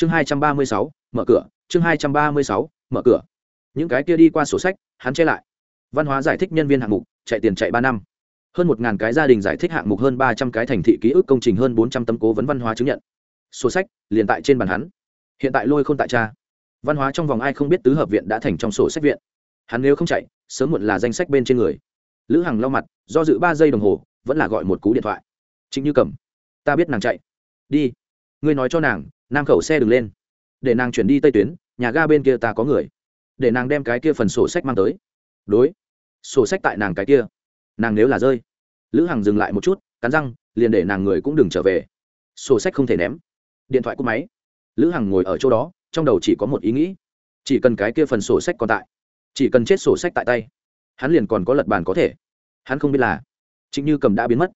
chương hai trăm ba mươi sáu, mở cửa. Chương hai trăm ba mươi sáu, mở cửa. Những cái kia đi qua sổ sách, hắn che lại. Văn hóa giải thích nhân viên hạng mục, chạy tiền chạy ba năm. Hơn một ngàn cái gia đình giải thích hạng mục, hơn ba trăm cái thành thị ký ức công trình, hơn bốn trăm tấm cố vấn văn hóa chứng nhận. Sổ sách, liền tại trên bàn hắn. Hiện tại lôi không tại cha. Văn hóa trong vòng ai không biết tứ hợp viện đã thành trong sổ sách viện. Hắn nếu không chạy, sớm muộn là danh sách bên trên người. Lữ hằng lau mặt, do dự ba giây đồng hồ, vẫn là gọi một cú điện thoại. Trịnh như cầm ta biết nàng chạy. Đi ngươi nói cho nàng, nam khẩu xe đừng lên. Để nàng chuyển đi tây tuyến, nhà ga bên kia ta có người. Để nàng đem cái kia phần sổ sách mang tới. Đối. Sổ sách tại nàng cái kia. Nàng nếu là rơi. Lữ hằng dừng lại một chút, cắn răng, liền để nàng người cũng đừng trở về. Sổ sách không thể ném. Điện thoại cúp máy. Lữ hằng ngồi ở chỗ đó, trong đầu chỉ có một ý nghĩ. Chỉ cần cái kia phần sổ sách còn tại. Chỉ cần chết sổ sách tại tay. Hắn liền còn có lật bàn có thể. Hắn không biết là. Chính như cầm đã biến mất.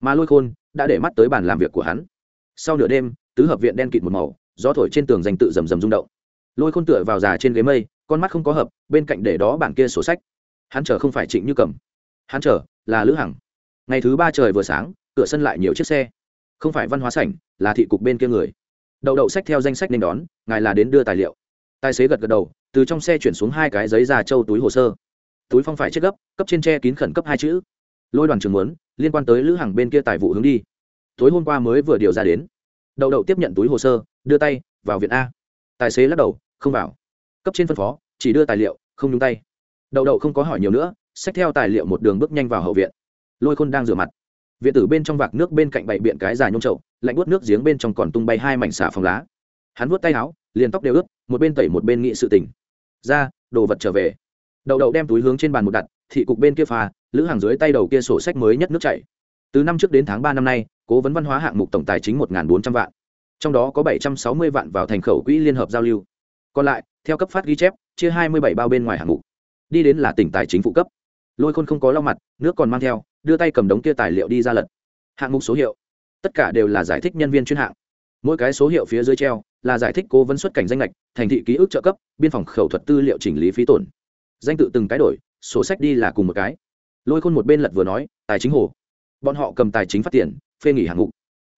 Mà lôi khôn đã để mắt tới bàn làm việc của hắn. Sau nửa đêm tứ hợp viện đen kịt một màu, gió thổi trên tường danh tự rầm rầm rung động. Lôi khôn tựa vào già trên ghế mây, con mắt không có hợp, bên cạnh để đó bản kia sổ sách. Hắn chờ không phải trịnh như cầm. Hắn chờ là lữ hằng. Ngày thứ ba trời vừa sáng, cửa sân lại nhiều chiếc xe. Không phải văn hóa sảnh, là thị cục bên kia người. Đậu đậu sách theo danh sách nên đón, ngài là đến đưa tài liệu. Tài xế gật gật đầu, từ trong xe chuyển xuống hai cái giấy ra trâu túi hồ sơ. Túi phong phải chết gấp, cấp trên tre kín khẩn cấp hai chữ. Lôi đoàn trường muốn, liên quan tới lữ hàng bên kia tài vụ hướng đi. Tối hôm qua mới vừa điều ra đến đậu đậu tiếp nhận túi hồ sơ đưa tay vào viện a. Tài xế lắc đầu không vào. Cấp trên phân phó chỉ đưa tài liệu không nhúng tay. Đậu đậu không có hỏi nhiều nữa xách theo tài liệu một đường bước nhanh vào hậu viện. Lôi khôn đang rửa mặt. Viện tử bên trong vạc nước bên cạnh bậy biện cái dài nhông trậu lạnh buốt nước giếng bên trong còn tung bay hai mảnh xả phòng lá. Hắn vuốt tay áo liền tóc đều ướt một bên tẩy một bên nghị sự tỉnh ra đồ vật trở về. Đậu đậu đem túi hướng trên bàn một đặt thị cục bên kia phà, lữ hàng dưới tay đầu kia sổ sách mới nhất nước chảy. Từ năm trước đến tháng ba năm nay cố vấn văn hóa hạng mục tổng tài chính một bốn trăm vạn. Trong đó có bảy trăm sáu mươi vạn vào thành khẩu quỹ liên hợp giao lưu. Còn lại, theo cấp phát ghi chép, chia hai mươi bảy bao bên ngoài hạng mục. Đi đến là tỉnh tài chính phụ cấp. Lôi khôn không có lau mặt, nước còn mang theo, đưa tay cầm đống kia tài liệu đi ra lật. Hạng mục số hiệu. Tất cả đều là giải thích nhân viên chuyên hạng. Mỗi cái số hiệu phía dưới treo, là giải thích cố vấn xuất cảnh danh lệch thành thị ký ức trợ cấp, biên phòng khẩu thuật tư liệu chỉnh lý phí tổn. Danh tự từng cái đổi, sổ sách đi là cùng một cái. Lôi khôn một bên lật vừa nói, tài chính hồ. Bọn họ cầm tài chính phát tiền phê nghỉ hạng mục.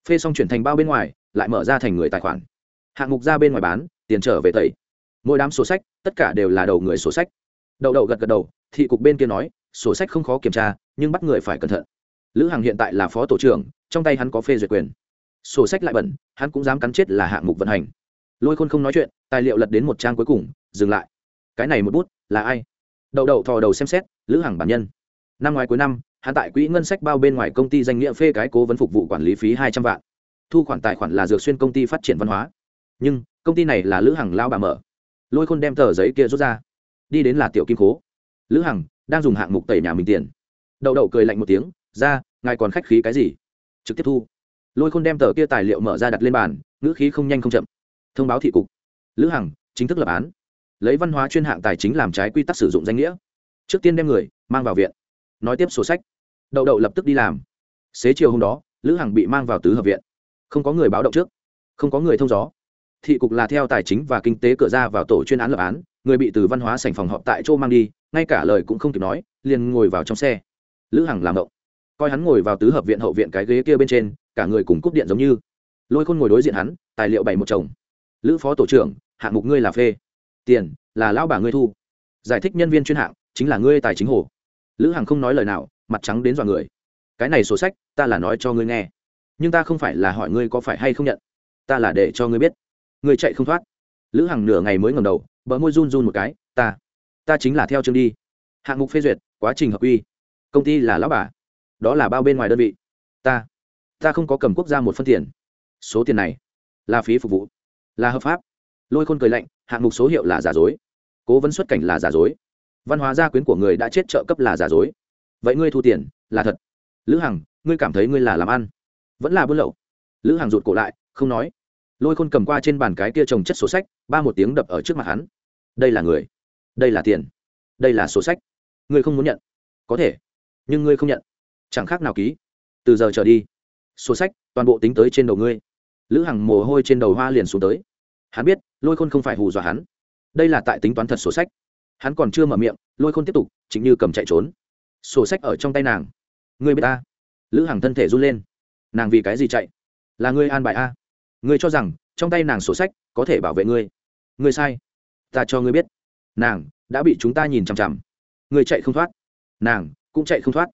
Phê xong chuyển thành bao bên ngoài, lại mở ra thành người tài khoản. Hạng mục ra bên ngoài bán, tiền trở về tẩy. Mỗi đám sổ sách, tất cả đều là đầu người sổ sách. Đậu đậu gật gật đầu, thị cục bên kia nói, sổ sách không khó kiểm tra, nhưng bắt người phải cẩn thận. Lữ hằng hiện tại là phó tổ trưởng, trong tay hắn có phê duyệt quyền. Sổ sách lại bẩn, hắn cũng dám cắn chết là hạng mục vận hành. Lôi khôn không nói chuyện, tài liệu lật đến một trang cuối cùng, dừng lại. Cái này một bút, là ai? Đậu đậu thò đầu xem xét, lữ hằng bản nhân. Năm ngoái cuối năm hắn tại quỹ ngân sách bao bên ngoài công ty danh nghĩa phê cái cố vấn phục vụ quản lý phí hai trăm vạn. Thu khoản tài khoản là dược xuyên công ty phát triển văn hóa. Nhưng, công ty này là lữ hằng lao bà mở. Lôi khôn đem tờ giấy kia rút ra. Đi đến là tiểu kim cố lữ hằng đang dùng hạng mục tẩy nhà mình tiền. Đậu đậu cười lạnh một tiếng, ra, ngài còn khách khí cái gì? Trực tiếp thu. Lôi khôn đem tờ kia tài liệu mở ra đặt lên bàn, ngữ khí không nhanh không chậm. Thông báo thị cục. Lữ hằng chính thức lập án. Lấy văn hóa chuyên hạng tài chính làm trái quy tắc sử dụng danh nghĩa. Trước tiên đem người mang vào viện. Nói tiếp sổ sách đậu đậu lập tức đi làm. Xế chiều hôm đó, lữ hằng bị mang vào tứ hợp viện. Không có người báo động trước, không có người thông gió. Thị cục là theo tài chính và kinh tế cửa ra vào tổ chuyên án lập án, người bị từ văn hóa sành phòng họp tại chỗ mang đi, ngay cả lời cũng không kịp nói, liền ngồi vào trong xe. Lữ hằng làm động. Coi hắn ngồi vào tứ hợp viện hậu viện cái ghế kia bên trên, cả người cùng cúp điện giống như. Lôi khôn ngồi đối diện hắn, tài liệu bày một chồng. Lữ phó tổ trưởng, hạng mục ngươi là phê. Tiền, là lão bà ngươi thu. Giải thích nhân viên chuyên hạng, chính là ngươi tài chính hồ. Lữ hằng không nói lời nào mặt trắng đến dọa người. Cái này sổ sách, ta là nói cho ngươi nghe. Nhưng ta không phải là hỏi ngươi có phải hay không nhận. Ta là để cho ngươi biết. Ngươi chạy không thoát. Lữ hằng nửa ngày mới ngầm đầu, bờ môi run run một cái, ta ta chính là theo chương đi. Hạng mục phê duyệt, quá trình hợp quy công ty là lão bà. Đó là bao bên ngoài đơn vị. Ta ta không có cầm quốc gia một phân tiền. Số tiền này là phí phục vụ, là hợp pháp. Lôi khôn cười lạnh, hạng mục số hiệu là giả dối. Cố vấn xuất cảnh là giả dối. Văn hóa gia quyến của người đã chết trợ cấp là giả dối vậy ngươi thu tiền, là thật. Lữ hằng, ngươi cảm thấy ngươi là làm ăn. Vẫn là buôn lậu. Lữ hằng rụt cổ lại, không nói. Lôi khôn cầm qua trên bàn cái kia trồng chất sổ sách, ba một tiếng đập ở trước mặt hắn. Đây là người. Đây là tiền. Đây là sổ sách. Ngươi không muốn nhận. Có thể. Nhưng ngươi không nhận. Chẳng khác nào ký. Từ giờ trở đi, sổ sách toàn bộ tính tới trên đầu ngươi. Lữ hằng mồ hôi trên đầu hoa liền xuống tới. Hắn biết, lôi khôn không phải hù dọa hắn. Đây là tại tính toán thật sổ sách. Hắn còn chưa mở miệng, lôi khôn tiếp tục, chính như cầm chạy trốn sổ sách ở trong tay nàng. Ngươi biết ta? Lữ hằng thân thể run lên. Nàng vì cái gì chạy? Là ngươi an bài a? Ngươi cho rằng trong tay nàng sổ sách có thể bảo vệ ngươi. Ngươi sai. Ta cho ngươi biết. Nàng đã bị chúng ta nhìn chằm chằm. Ngươi chạy không thoát. Nàng cũng chạy không thoát.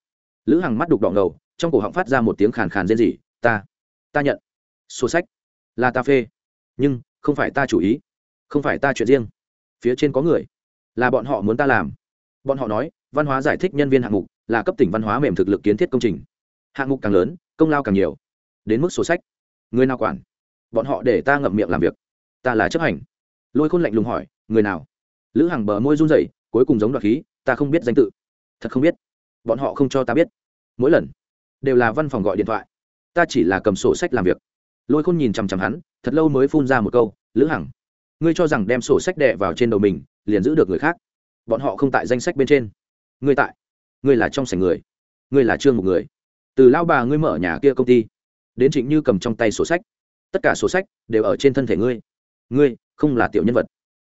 Lữ hằng mắt đục đỏ ngầu, trong cổ họng phát ra một tiếng khàn khàn rên rỉ. Ta ta nhận. Sổ sách là ta phê. Nhưng không phải ta chủ ý. Không phải ta chuyện riêng. Phía trên có người. Là bọn họ muốn ta làm bọn họ nói, văn hóa giải thích nhân viên hạng mục là cấp tỉnh văn hóa mềm thực lực kiến thiết công trình. Hạng mục càng lớn, công lao càng nhiều. Đến mức sổ sách. Người nào quản? Bọn họ để ta ngậm miệng làm việc. Ta là chấp hành. Lôi khôn lạnh lùng hỏi, người nào? Lữ hàng bờ môi run rẩy, cuối cùng giống đoạt khí, ta không biết danh tự. Thật không biết. Bọn họ không cho ta biết. Mỗi lần, đều là văn phòng gọi điện thoại. Ta chỉ là cầm sổ sách làm việc. Lôi khôn nhìn chằm chằm hắn, thật lâu mới phun ra một câu, lữ hằng, ngươi cho rằng đem sổ sách đệ vào trên đầu mình, liền giữ được người khác? Bọn họ không tại danh sách bên trên. Ngươi tại? Ngươi là trong sảnh người? Ngươi là trương một người? Từ lao bà ngươi mở nhà kia công ty, đến trịnh như cầm trong tay sổ sách. Tất cả sổ sách đều ở trên thân thể ngươi. Ngươi không là tiểu nhân vật.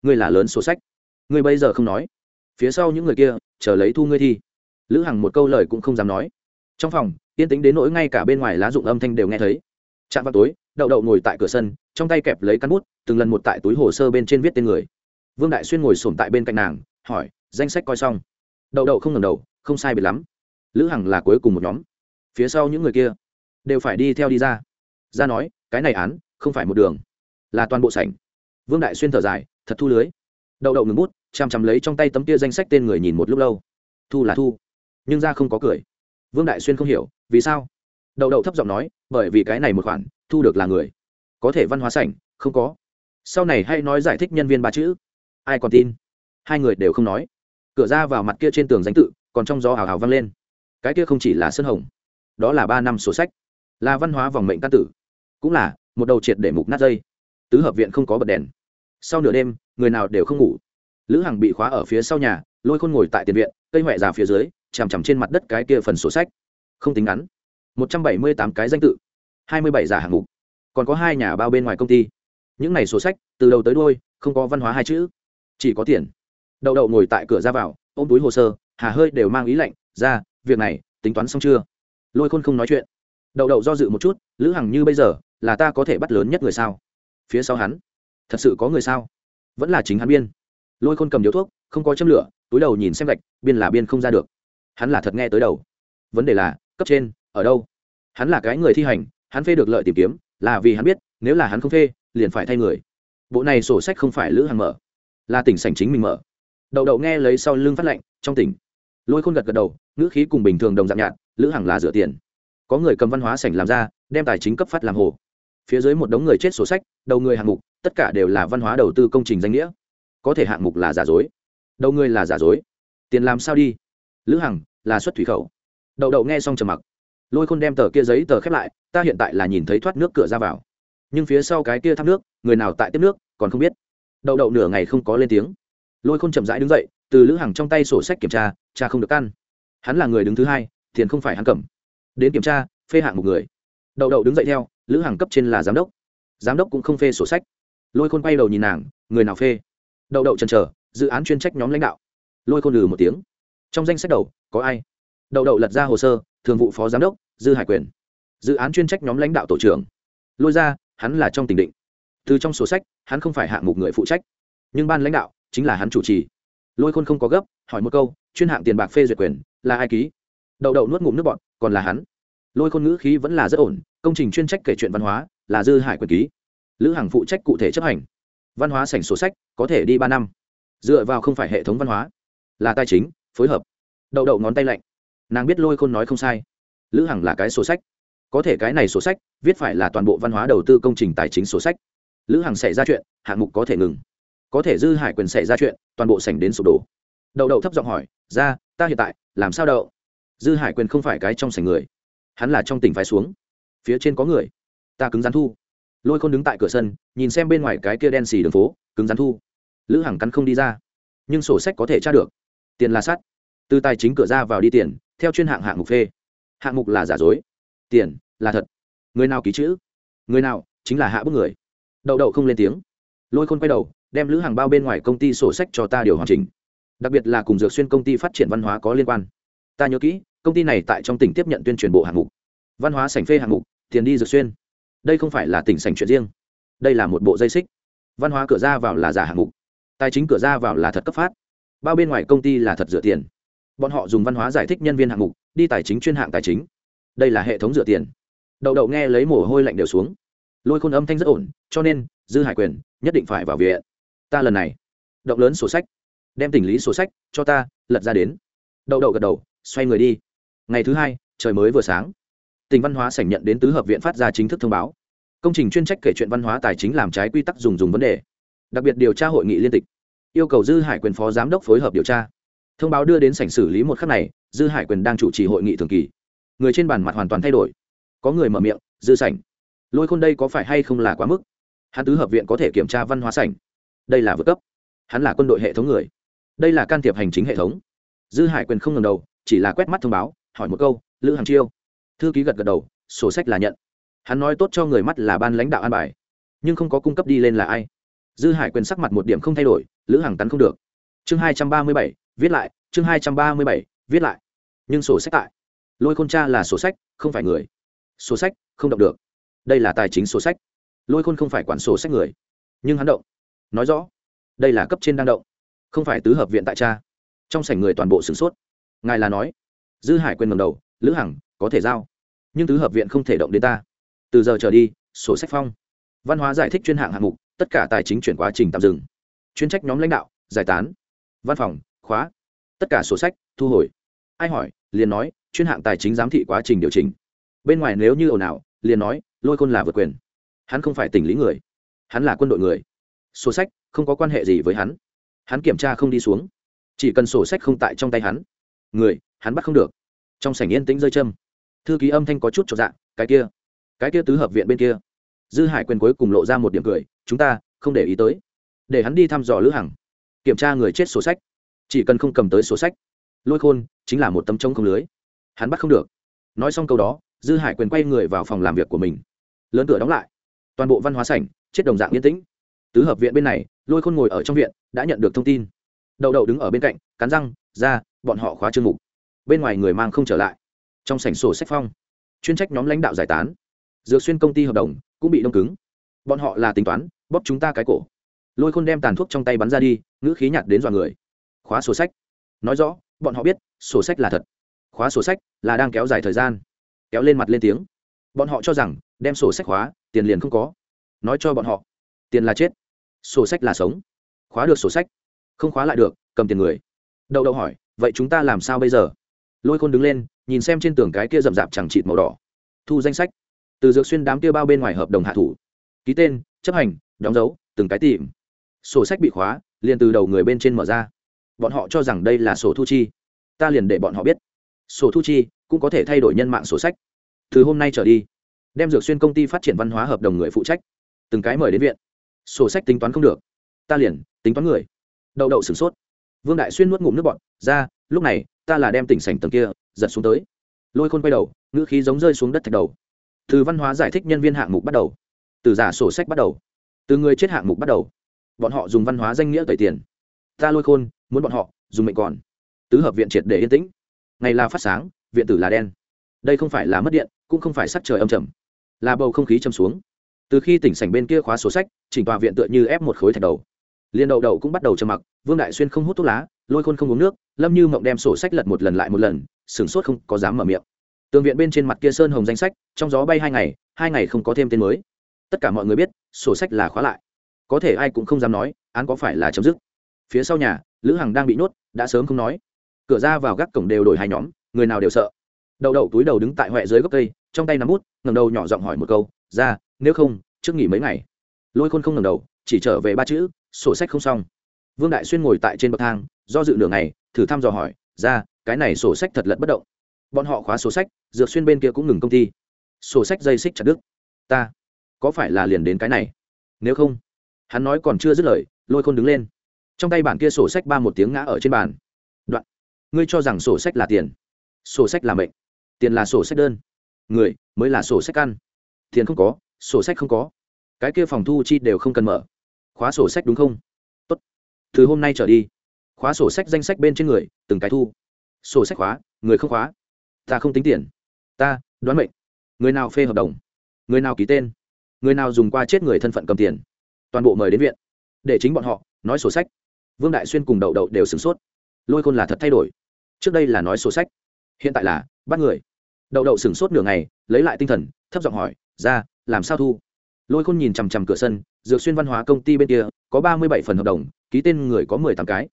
Ngươi là lớn sổ sách. Ngươi bây giờ không nói. Phía sau những người kia, chờ lấy thu ngươi thi lữ hằng một câu lời cũng không dám nói. Trong phòng, yên tĩnh đến nỗi ngay cả bên ngoài lá dụng âm thanh đều nghe thấy. Chạm vào tối, đậu đậu ngồi tại cửa sân, trong tay kẹp lấy căn bút, từng lần một tại túi hồ sơ bên trên viết tên người. Vương đại xuyên ngồi sổm tại bên cạnh nàng hỏi, danh sách coi xong. Đậu đậu không ngầm đầu, không sai biệt lắm. Lữ hằng là cuối cùng một nhóm. Phía sau những người kia đều phải đi theo đi ra. Ra nói, cái này án không phải một đường, là toàn bộ sảnh. Vương đại xuyên thở dài, thật thu lưới. Đậu đậu ngừng bút chằm chằm lấy trong tay tấm kia danh sách tên người nhìn một lúc lâu. Thu là thu, nhưng ra không có cười. Vương đại xuyên không hiểu, vì sao? Đậu đậu thấp giọng nói, bởi vì cái này một khoản, thu được là người. Có thể văn hóa sảnh, không có. Sau này hay nói giải thích nhân viên ba chữ. Ai còn tin? Hai người đều không nói. Cửa ra vào mặt kia trên tường danh tự, còn trong gió hào hào vang lên. Cái kia không chỉ là sân hồng, đó là ba năm sổ sách, là văn hóa vòng mệnh căn tử. Cũng là một đầu triệt để mục nát dây. Tứ hợp viện không có bật đèn. Sau nửa đêm, người nào đều không ngủ. Lữ hằng bị khóa ở phía sau nhà, lôi khôn ngồi tại tiền viện, cây huệ già phía dưới, chằm chằm trên mặt đất cái kia phần sổ sách. Không tính ngắn. Một trăm bảy mươi tám cái danh tự, hai mươi bảy giả hạng mục. Còn có hai nhà bao bên ngoài công ty. Những này sổ sách, từ đầu tới đôi không có văn hóa hai chữ, chỉ có tiền đậu đậu ngồi tại cửa ra vào, ôm túi hồ sơ, hà hơi đều mang ý lạnh, ra, việc này, tính toán xong chưa? Lôi khôn không nói chuyện. Đậu đậu do dự một chút, lữ hằng như bây giờ, là ta có thể bắt lớn nhất người sao? Phía sau hắn, thật sự có người sao? Vẫn là chính hắn biên. Lôi khôn cầm điếu thuốc, không có châm lửa, túi đầu nhìn xem gạch, biên là biên không ra được. Hắn là thật nghe tới đầu. Vấn đề là, cấp trên, ở đâu? Hắn là cái người thi hành, hắn phê được lợi tìm kiếm, là vì hắn biết, nếu là hắn không phê, liền phải thay người. Bộ này sổ sách không phải lữ hàng mở, là tỉnh sảnh chính mình mở đậu đậu nghe lấy sau lưng phát lệnh, trong tỉnh. Lôi khôn gật gật đầu, ngữ khí cùng bình thường đồng dạng nhạt, lữ hàng là rửa tiền. Có người cầm văn hóa sảnh làm ra, đem tài chính cấp phát làm hồ. Phía dưới một đống người chết sổ sách, đầu người hạng mục, tất cả đều là văn hóa đầu tư công trình danh nghĩa. Có thể hạng mục là giả dối. Đầu người là giả dối. Tiền làm sao đi? Lữ hằng, là xuất thủy khẩu. Đậu đậu nghe xong trầm mặc. Lôi khôn đem tờ kia giấy tờ khép lại, ta hiện tại là nhìn thấy thoát nước cửa ra vào. Nhưng phía sau cái kia thác nước, người nào tại tiếp nước, còn không biết. Đậu đậu nửa ngày không có lên tiếng lôi khôn chậm rãi đứng dậy, từ lữ hằng trong tay sổ sách kiểm tra, cha không được căn. Hắn là người đứng thứ hai, tiền không phải hắn cầm. Đến kiểm tra, phê hạng một người. Đậu đậu đứng dậy theo, lữ hằng cấp trên là giám đốc. Giám đốc cũng không phê sổ sách. Lôi khôn quay đầu nhìn nàng, người nào phê? Đậu đậu chần chờ, dự án chuyên trách nhóm lãnh đạo. Lôi khôn lừ một tiếng. Trong danh sách đầu, có ai? Đậu đậu lật ra hồ sơ, thường vụ phó giám đốc, dư hải quyền. Dự án chuyên trách nhóm lãnh đạo tổ trưởng. Lôi ra, hắn là trong tình định. Từ trong sổ sách, hắn không phải hạng mục người phụ trách. Nhưng ban lãnh đạo chính là hắn chủ trì. Lôi khôn không có gấp, hỏi một câu, chuyên hạng tiền bạc phê duyệt quyền, là ai ký? Đậu đậu nuốt ngụm nước bọn còn là hắn? Lôi khôn ngữ khí vẫn là rất ổn, công trình chuyên trách kể chuyện văn hóa, là dư hải quyền ký. Lữ hàng phụ trách cụ thể chấp hành. Văn hóa sảnh sổ sách, có thể đi ba năm. Dựa vào không phải hệ thống văn hóa, là tài chính, phối hợp. Đậu đậu ngón tay lạnh. Nàng biết lôi khôn nói không sai. Lữ hằng là cái sổ sách. Có thể cái này sổ sách, viết phải là toàn bộ văn hóa đầu tư công trình tài chính sổ sách. Lữ hằng xảy ra chuyện, hạng mục có thể ngừng có thể dư hải quyền xảy ra chuyện, toàn bộ sảnh đến sụp đổ. Đậu đậu thấp giọng hỏi, ra, ta hiện tại, làm sao đậu? Dư hải quyền không phải cái trong sảnh người. Hắn là trong tỉnh phải xuống. Phía trên có người. Ta cứng rắn thu. Lôi khôn đứng tại cửa sân, nhìn xem bên ngoài cái kia đen xì đường phố, cứng rắn thu. Lữ hằng cắn không đi ra. Nhưng sổ sách có thể tra được. Tiền là sắt. Từ tài chính cửa ra vào đi tiền, theo chuyên hạng hạng mục phê. Hạng mục là giả dối. Tiền là thật. Người nào ký chữ? Người nào chính là hạ bức người. Đậu đậu không lên tiếng. Lôi khôn quay đầu đem lữ hàng bao bên ngoài công ty sổ sách cho ta điều hoàn chỉnh. Đặc biệt là cùng dược xuyên công ty phát triển văn hóa có liên quan. Ta nhớ kỹ, công ty này tại trong tỉnh tiếp nhận tuyên truyền bộ hạng mục. Văn hóa sành phê hạng mục, tiền đi dược xuyên. Đây không phải là tỉnh sành chuyện riêng. Đây là một bộ dây xích. Văn hóa cửa ra vào là giả hạng mục. Tài chính cửa ra vào là thật cấp phát. Bao bên ngoài công ty là thật dựa tiền. Bọn họ dùng văn hóa giải thích nhân viên hạng mục, đi tài chính chuyên hạng tài chính. Đây là hệ thống dựa tiền. Đậu đậu nghe lấy mồ hôi lạnh đều xuống. Lôi khôn âm thanh rất ổn, cho nên, dư hải quyền, nhất định phải vào viện ta lần này. Động lớn sổ sách. Đem tình lý sổ sách cho ta, lật ra đến. Đậu đậu gật đầu, xoay người đi. Ngày thứ hai, trời mới vừa sáng. Tỉnh văn hóa sảnh nhận đến tứ hợp viện phát ra chính thức thông báo. Công trình chuyên trách kể chuyện văn hóa tài chính làm trái quy tắc dùng dùng vấn đề. Đặc biệt điều tra hội nghị liên tịch. Yêu cầu dư hải quyền phó giám đốc phối hợp điều tra. Thông báo đưa đến sảnh xử lý một khắc này, dư hải quyền đang chủ trì hội nghị thường kỳ. Người trên bàn mặt hoàn toàn thay đổi. Có người mở miệng, dư sảnh, lôi khôn đây có phải hay không là quá mức? Hắn tứ hợp viện có thể kiểm tra văn hóa sảnh đây là vượt cấp. Hắn là quân đội hệ thống người. Đây là can thiệp hành chính hệ thống. Dư hải quyền không ngầm đầu, chỉ là quét mắt thông báo, hỏi một câu, lữ hàng chiêu? Thư ký gật gật đầu, sổ sách là nhận. Hắn nói tốt cho người mắt là ban lãnh đạo an bài, nhưng không có cung cấp đi lên là ai. Dư hải quyền sắc mặt một điểm không thay đổi, lữ hàng tắn không được. Chương hai trăm ba mươi bảy, viết lại, chương hai trăm ba mươi bảy, viết lại. Nhưng sổ sách tại. Lôi khôn cha là sổ sách, không phải người. Sổ sách, không động được. Đây là tài chính sổ sách. Lôi khôn không phải quản sổ sách người, nhưng hắn động nói rõ, đây là cấp trên đang động, không phải tứ hợp viện tại cha. Trong sảnh người toàn bộ sửng sốt. Ngài là nói, dư hải quên ngầm đầu, lữ hằng, có thể giao, nhưng tứ hợp viện không thể động đến ta. Từ giờ trở đi, sổ sách phong, văn hóa giải thích chuyên hạng hạng mục, tất cả tài chính chuyển quá trình tạm dừng. Chuyên trách nhóm lãnh đạo, giải tán. Văn phòng, khóa, tất cả sổ sách, thu hồi. Ai hỏi, liền nói, chuyên hạng tài chính giám thị quá trình điều chỉnh. Bên ngoài nếu như ồn ào, liền nói, lôi khôn là vượt quyền. Hắn không phải tỉnh lý người, hắn là quân đội người sổ sách không có quan hệ gì với hắn. Hắn kiểm tra không đi xuống. Chỉ cần sổ sách không tại trong tay hắn, người, hắn bắt không được. Trong sảnh yên tĩnh rơi châm. Thư ký âm thanh có chút trọn dạng cái kia cái kia tứ hợp viện bên kia. Dư hải quyền cuối cùng lộ ra một điểm cười, chúng ta không để ý tới. Để hắn đi thăm dò lữ hằng kiểm tra người chết sổ sách. Chỉ cần không cầm tới sổ sách, lôi khôn chính là một tấm trống không lưới. Hắn bắt không được. Nói xong câu đó, dư hải quyền quay người vào phòng làm việc của mình. Lớn cửa đóng lại. Toàn bộ văn hóa sảnh, chết đồng dạng yên tĩnh tứ hợp viện bên này, lôi khôn ngồi ở trong viện, đã nhận được thông tin. Đậu đậu đứng ở bên cạnh, cắn răng, ra, bọn họ khóa chương mục. Bên ngoài người mang không trở lại. Trong sảnh sổ sách phong, chuyên trách nhóm lãnh đạo giải tán. Dược xuyên công ty hợp đồng cũng bị đông cứng. Bọn họ là tính toán, bóp chúng ta cái cổ. Lôi khôn đem tàn thuốc trong tay bắn ra đi, ngữ khí nhạt đến dọa người. Khóa sổ sách. Nói rõ, bọn họ biết, sổ sách là thật. Khóa sổ sách là đang kéo dài thời gian. Kéo lên mặt lên tiếng. Bọn họ cho rằng, đem sổ sách khóa, tiền liền không có. Nói cho bọn họ, tiền là chết sổ sách là sống. Khóa được sổ sách. Không khóa lại được, cầm tiền người. Đậu đậu hỏi, vậy chúng ta làm sao bây giờ? Lôi khôn đứng lên, nhìn xem trên tường cái kia rậm rạp chẳng chịt màu đỏ. Thu danh sách. Từ dược xuyên đám kia bao bên ngoài hợp đồng hạ thủ. Ký tên, chấp hành, đóng dấu, từng cái tìm. Sổ sách bị khóa, liền từ đầu người bên trên mở ra. Bọn họ cho rằng đây là sổ thu chi. Ta liền để bọn họ biết. Sổ thu chi cũng có thể thay đổi nhân mạng sổ sách. Từ hôm nay trở đi, đem dược xuyên công ty phát triển văn hóa hợp đồng người phụ trách. Từng cái mời đến viện sổ sách tính toán không được. Ta liền, tính toán người. Đậu đậu sửng sốt. Vương đại xuyên nuốt ngụm nước bọn ra, lúc này, ta là đem tỉnh sảnh tầng kia, giật xuống tới. Lôi khôn quay đầu, ngữ khí giống rơi xuống đất thạch đầu. Từ văn hóa giải thích nhân viên hạng mục bắt đầu. Từ giả sổ sách bắt đầu. Từ người chết hạng mục bắt đầu. Bọn họ dùng văn hóa danh nghĩa tẩy tiền. Ta lôi khôn, muốn bọn họ, dùng mệnh còn. Tứ hợp viện triệt để yên tĩnh. Ngày là phát sáng, viện tử là đen. Đây không phải là mất điện, cũng không phải sắc trời âm trầm. Là bầu không khí châm xuống từ khi tỉnh sảnh bên kia khóa sổ sách, chỉnh tòa viện tựa như ép một khối thạch đầu. Liên đậu đậu cũng bắt đầu trầm mặc, vương đại xuyên không hút thuốc lá, lôi khôn không uống nước, lâm như mộng đem sổ sách lật một lần lại một lần, sửng sốt không có dám mở miệng. Tường viện bên trên mặt kia sơn hồng danh sách, trong gió bay hai ngày hai ngày không có thêm tên mới. Tất cả mọi người biết, sổ sách là khóa lại. Có thể ai cũng không dám nói, án có phải là chấm dứt. Phía sau nhà, lữ hằng đang bị nhốt, đã sớm không nói. Cửa ra vào gác cổng đều đổi hai nhóm, người nào đều sợ. Đậu đậu túi đầu đứng tại huệ dưới gốc cây, trong tay nắm bút ngầm đầu nhỏ giọng hỏi một câu ra, nếu không, trước nghỉ mấy ngày. Lôi khôn không ngầm đầu, chỉ trở về ba chữ, sổ sách không xong. Vương đại xuyên ngồi tại trên bậc thang, do dự nửa ngày, thử thăm dò hỏi, ra, cái này sổ sách thật lật bất động. Bọn họ khóa sổ sách, dược xuyên bên kia cũng ngừng công ty. Sổ sách dây xích chặt đứt. Ta, có phải là liền đến cái này? Nếu không. Hắn nói còn chưa dứt lời, lôi khôn đứng lên. Trong tay bản kia sổ sách ba một tiếng ngã ở trên bàn. Đoạn, ngươi cho rằng sổ sách là tiền? Sổ sách là mệnh. Tiền là sổ sách đơn. Người, mới là sổ sách ăn tiền không có, sổ sách không có. Cái kia phòng thu chi đều không cần mở. Khóa sổ sách đúng không? Tốt. Từ hôm nay trở đi, khóa sổ sách danh sách bên trên người, từng cái thu. Sổ sách khóa, người không khóa, ta không tính tiền. Ta, đoán mệnh. Người nào phê hợp đồng? Người nào ký tên? Người nào dùng qua chết người thân phận cầm tiền? Toàn bộ mời đến viện. Để chính bọn họ, nói sổ sách. Vương đại xuyên cùng đậu đậu đều sửng sốt. Lôi khôn là thật thay đổi. Trước đây là nói sổ sách, hiện tại là bắt người. Đậu đậu sửng sốt nửa ngày, lấy lại tinh thần thấp giọng hỏi, ra, làm sao thu? Lôi khôn nhìn chằm chằm cửa sân, dược xuyên văn hóa công ty bên kia, có ba mươi bảy phần hợp đồng, ký tên người có mười tám cái.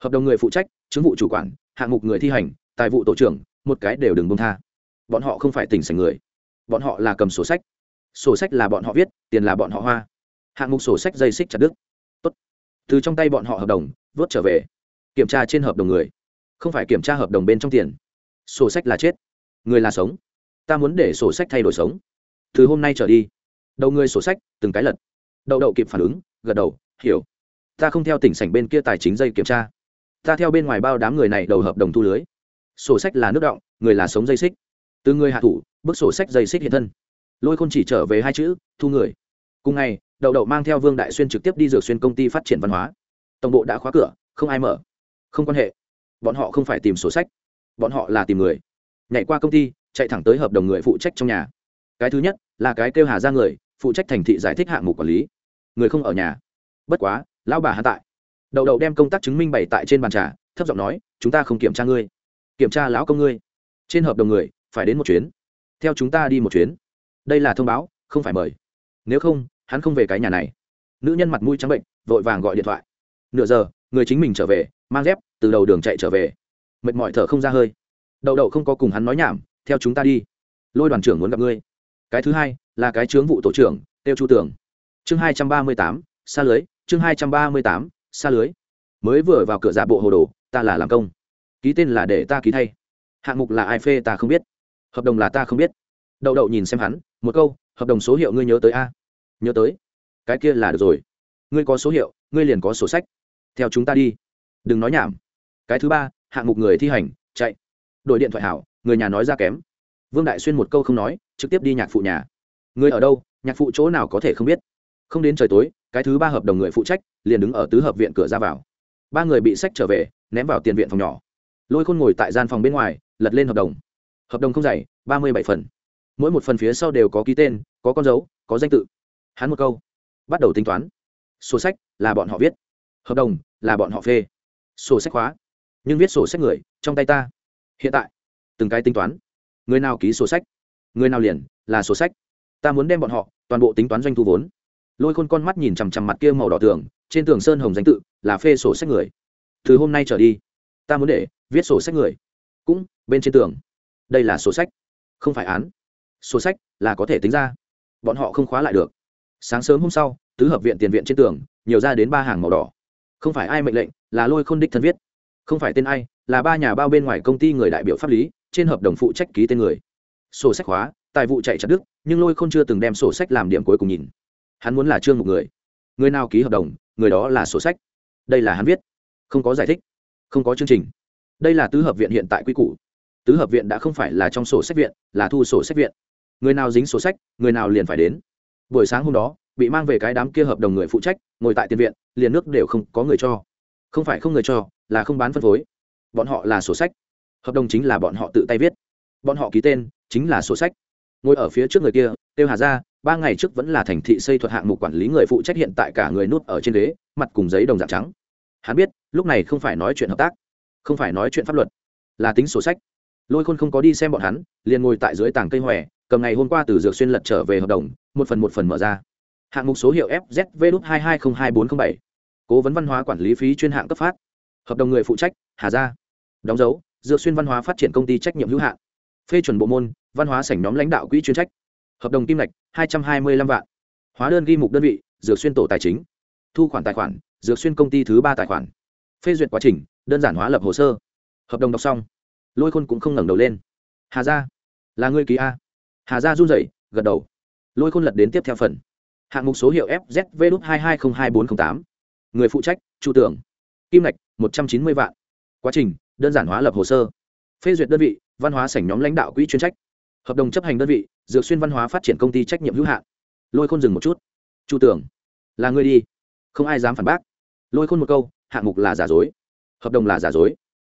Hợp đồng người phụ trách, chứng vụ chủ quản, hạng mục người thi hành, tài vụ tổ trưởng, một cái đều đừng bông tha. Bọn họ không phải tỉnh sành người. Bọn họ là cầm sổ sách. Sổ sách là bọn họ viết, tiền là bọn họ hoa. Hạng mục sổ sách dây xích chặt đức Tốt. từ trong tay bọn họ hợp đồng, vớt trở về. Kiểm tra trên hợp đồng người. Không phải kiểm tra hợp đồng bên trong tiền. Sổ sách là chết. Người là sống ta muốn để sổ sách thay đổi sống. Từ hôm nay trở đi, đầu người sổ sách, từng cái lật. Đậu đậu kịp phản ứng, gật đầu, hiểu. Ta không theo tỉnh sảnh bên kia tài chính dây kiểm tra. Ta theo bên ngoài bao đám người này đầu hợp đồng thu lưới. Sổ sách là nước động người là sống dây xích. Từ người hạ thủ bức sổ sách dây xích hiện thân. Lôi khôn chỉ trở về hai chữ, thu người. Cùng ngày, đậu đậu mang theo vương đại xuyên trực tiếp đi dược xuyên công ty phát triển văn hóa. Tổng bộ đã khóa cửa, không ai mở. Không quan hệ. Bọn họ không phải tìm sổ sách. Bọn họ là tìm người. Nhảy qua công ty chạy thẳng tới hợp đồng người phụ trách trong nhà. Cái thứ nhất là cái kêu hà ra người, phụ trách thành thị giải thích hạng mục quản lý. Người không ở nhà. Bất quá, lão bà hạ tại. Đậu đậu đem công tác chứng minh bày tại trên bàn trà, thấp giọng nói, chúng ta không kiểm tra ngươi. Kiểm tra lão công ngươi. Trên hợp đồng người, phải đến một chuyến. Theo chúng ta đi một chuyến. Đây là thông báo, không phải mời. Nếu không, hắn không về cái nhà này. Nữ nhân mặt mũi trắng bệnh, vội vàng gọi điện thoại. Nửa giờ, người chính mình trở về, mang dép, từ đầu đường chạy trở về. Mệt mỏi thở không ra hơi. Đậu đậu không có cùng hắn nói nhảm theo chúng ta đi. Lôi đoàn trưởng muốn gặp ngươi. Cái thứ hai, là cái chướng vụ tổ trưởng, tiêu chu tưởng chương hai trăm ba mươi tám, xa lưới, chương hai trăm ba mươi tám, xa lưới. Mới vừa vào cửa giả bộ hồ đồ, ta là làm công. Ký tên là để ta ký thay. Hạng mục là ai phê ta không biết. Hợp đồng là ta không biết. Đậu đậu nhìn xem hắn, một câu, hợp đồng số hiệu ngươi nhớ tới a? Nhớ tới. Cái kia là được rồi. Ngươi có số hiệu, ngươi liền có sổ sách. Theo chúng ta đi. Đừng nói nhảm. Cái thứ ba, hạng mục người thi hành, chạy. Đổi điện thoại hảo người nhà nói ra kém. Vương đại xuyên một câu không nói, trực tiếp đi nhạc phụ nhà. Người ở đâu, nhạc phụ chỗ nào có thể không biết. Không đến trời tối, cái thứ ba hợp đồng người phụ trách, liền đứng ở tứ hợp viện cửa ra vào. Ba người bị sách trở về, ném vào tiền viện phòng nhỏ. Lôi khôn ngồi tại gian phòng bên ngoài, lật lên hợp đồng. Hợp đồng không dày, ba mươi bảy phần. Mỗi một phần phía sau đều có ký tên, có con dấu, có danh tự. Hắn một câu. Bắt đầu tính toán. Sổ sách là bọn họ viết. Hợp đồng là bọn họ phê. Sổ sách khóa. Nhưng viết sổ sách người, trong tay ta. Hiện tại từng cái tính toán. Người nào ký sổ sách, người nào liền là sổ sách. Ta muốn đem bọn họ toàn bộ tính toán doanh thu vốn. Lôi khôn con mắt nhìn chằm chằm mặt kia màu đỏ tường, trên tường sơn hồng danh tự là phê sổ sách người. Từ hôm nay trở đi, ta muốn để viết sổ sách người. Cũng bên trên tường. Đây là sổ sách, không phải án. Sổ sách là có thể tính ra. Bọn họ không khóa lại được. Sáng sớm hôm sau, tứ hợp viện tiền viện trên tường, nhiều ra đến ba hàng màu đỏ. Không phải ai mệnh lệnh là lôi khôn đích thân viết. Không phải tên ai, là ba nhà bao bên ngoài công ty người đại biểu pháp lý trên hợp đồng phụ trách ký tên người. Sổ sách hóa tài vụ chạy chặt đức nhưng lôi khôn chưa từng đem sổ sách làm điểm cuối cùng nhìn. Hắn muốn là trương một người. Người nào ký hợp đồng, người đó là sổ sách. Đây là hắn viết. Không có giải thích. Không có chương trình. Đây là tứ hợp viện hiện tại quy củ. Tứ hợp viện đã không phải là trong sổ sách viện, là thu sổ sách viện. Người nào dính sổ sách, người nào liền phải đến. Buổi sáng hôm đó, bị mang về cái đám kia hợp đồng người phụ trách, ngồi tại tiền viện, liền nước đều không có người cho. Không phải không người cho, là không bán phân phối. Bọn họ là sổ sách hợp đồng chính là bọn họ tự tay viết. Bọn họ ký tên chính là sổ sách. Ngồi ở phía trước người kia, tiêu hà ra ba ngày trước vẫn là thành thị xây thuật hạng mục quản lý người phụ trách hiện tại cả người nút ở trên ghế, mặt cùng giấy đồng dạng trắng. Hắn biết, lúc này không phải nói chuyện hợp tác, không phải nói chuyện pháp luật, là tính sổ sách. Lôi khôn không có đi xem bọn hắn, liền ngồi tại dưới tảng cây hòe, cầm ngày hôm qua từ dược xuyên lật trở về hợp đồng, một phần một phần mở ra. Hạng mục số hiệu fzv đút hai hai không hai bốn không bảy. Cố vấn văn hóa quản lý phí chuyên hạng cấp phát. Hợp đồng người phụ trách, hà gia. Đóng dấu dược xuyên văn hóa phát triển công ty trách nhiệm hữu hạn. Phê chuẩn bộ môn, văn hóa sảnh nhóm lãnh đạo quỹ chuyên trách. Hợp đồng kim lệch hai trăm hai mươi năm vạn. Hóa đơn ghi mục đơn vị, dược xuyên tổ tài chính. Thu khoản tài khoản, dược xuyên công ty thứ ba tài khoản. Phê duyệt quá trình, đơn giản hóa lập hồ sơ. Hợp đồng đọc xong. Lôi khôn cũng không ngẩng đầu lên. Hà gia. Là ngươi ký a. Hà gia run rẩy, gật đầu. Lôi khôn lật đến tiếp theo phần. Hạng mục số hiệu fzv đúc hai hai không hai bốn không tám. Người phụ trách chủ tưởng. Kim lệch một trăm chín mươi vạn. Quá trình đơn giản hóa lập hồ sơ. Phê duyệt đơn vị, văn hóa sảnh nhóm lãnh đạo quỹ chuyên trách. Hợp đồng chấp hành đơn vị, dược xuyên văn hóa phát triển công ty trách nhiệm hữu hạn. Lôi khôn dừng một chút. Chu tưởng, là người đi. Không ai dám phản bác. Lôi khôn một câu, hạng mục là giả dối. Hợp đồng là giả dối.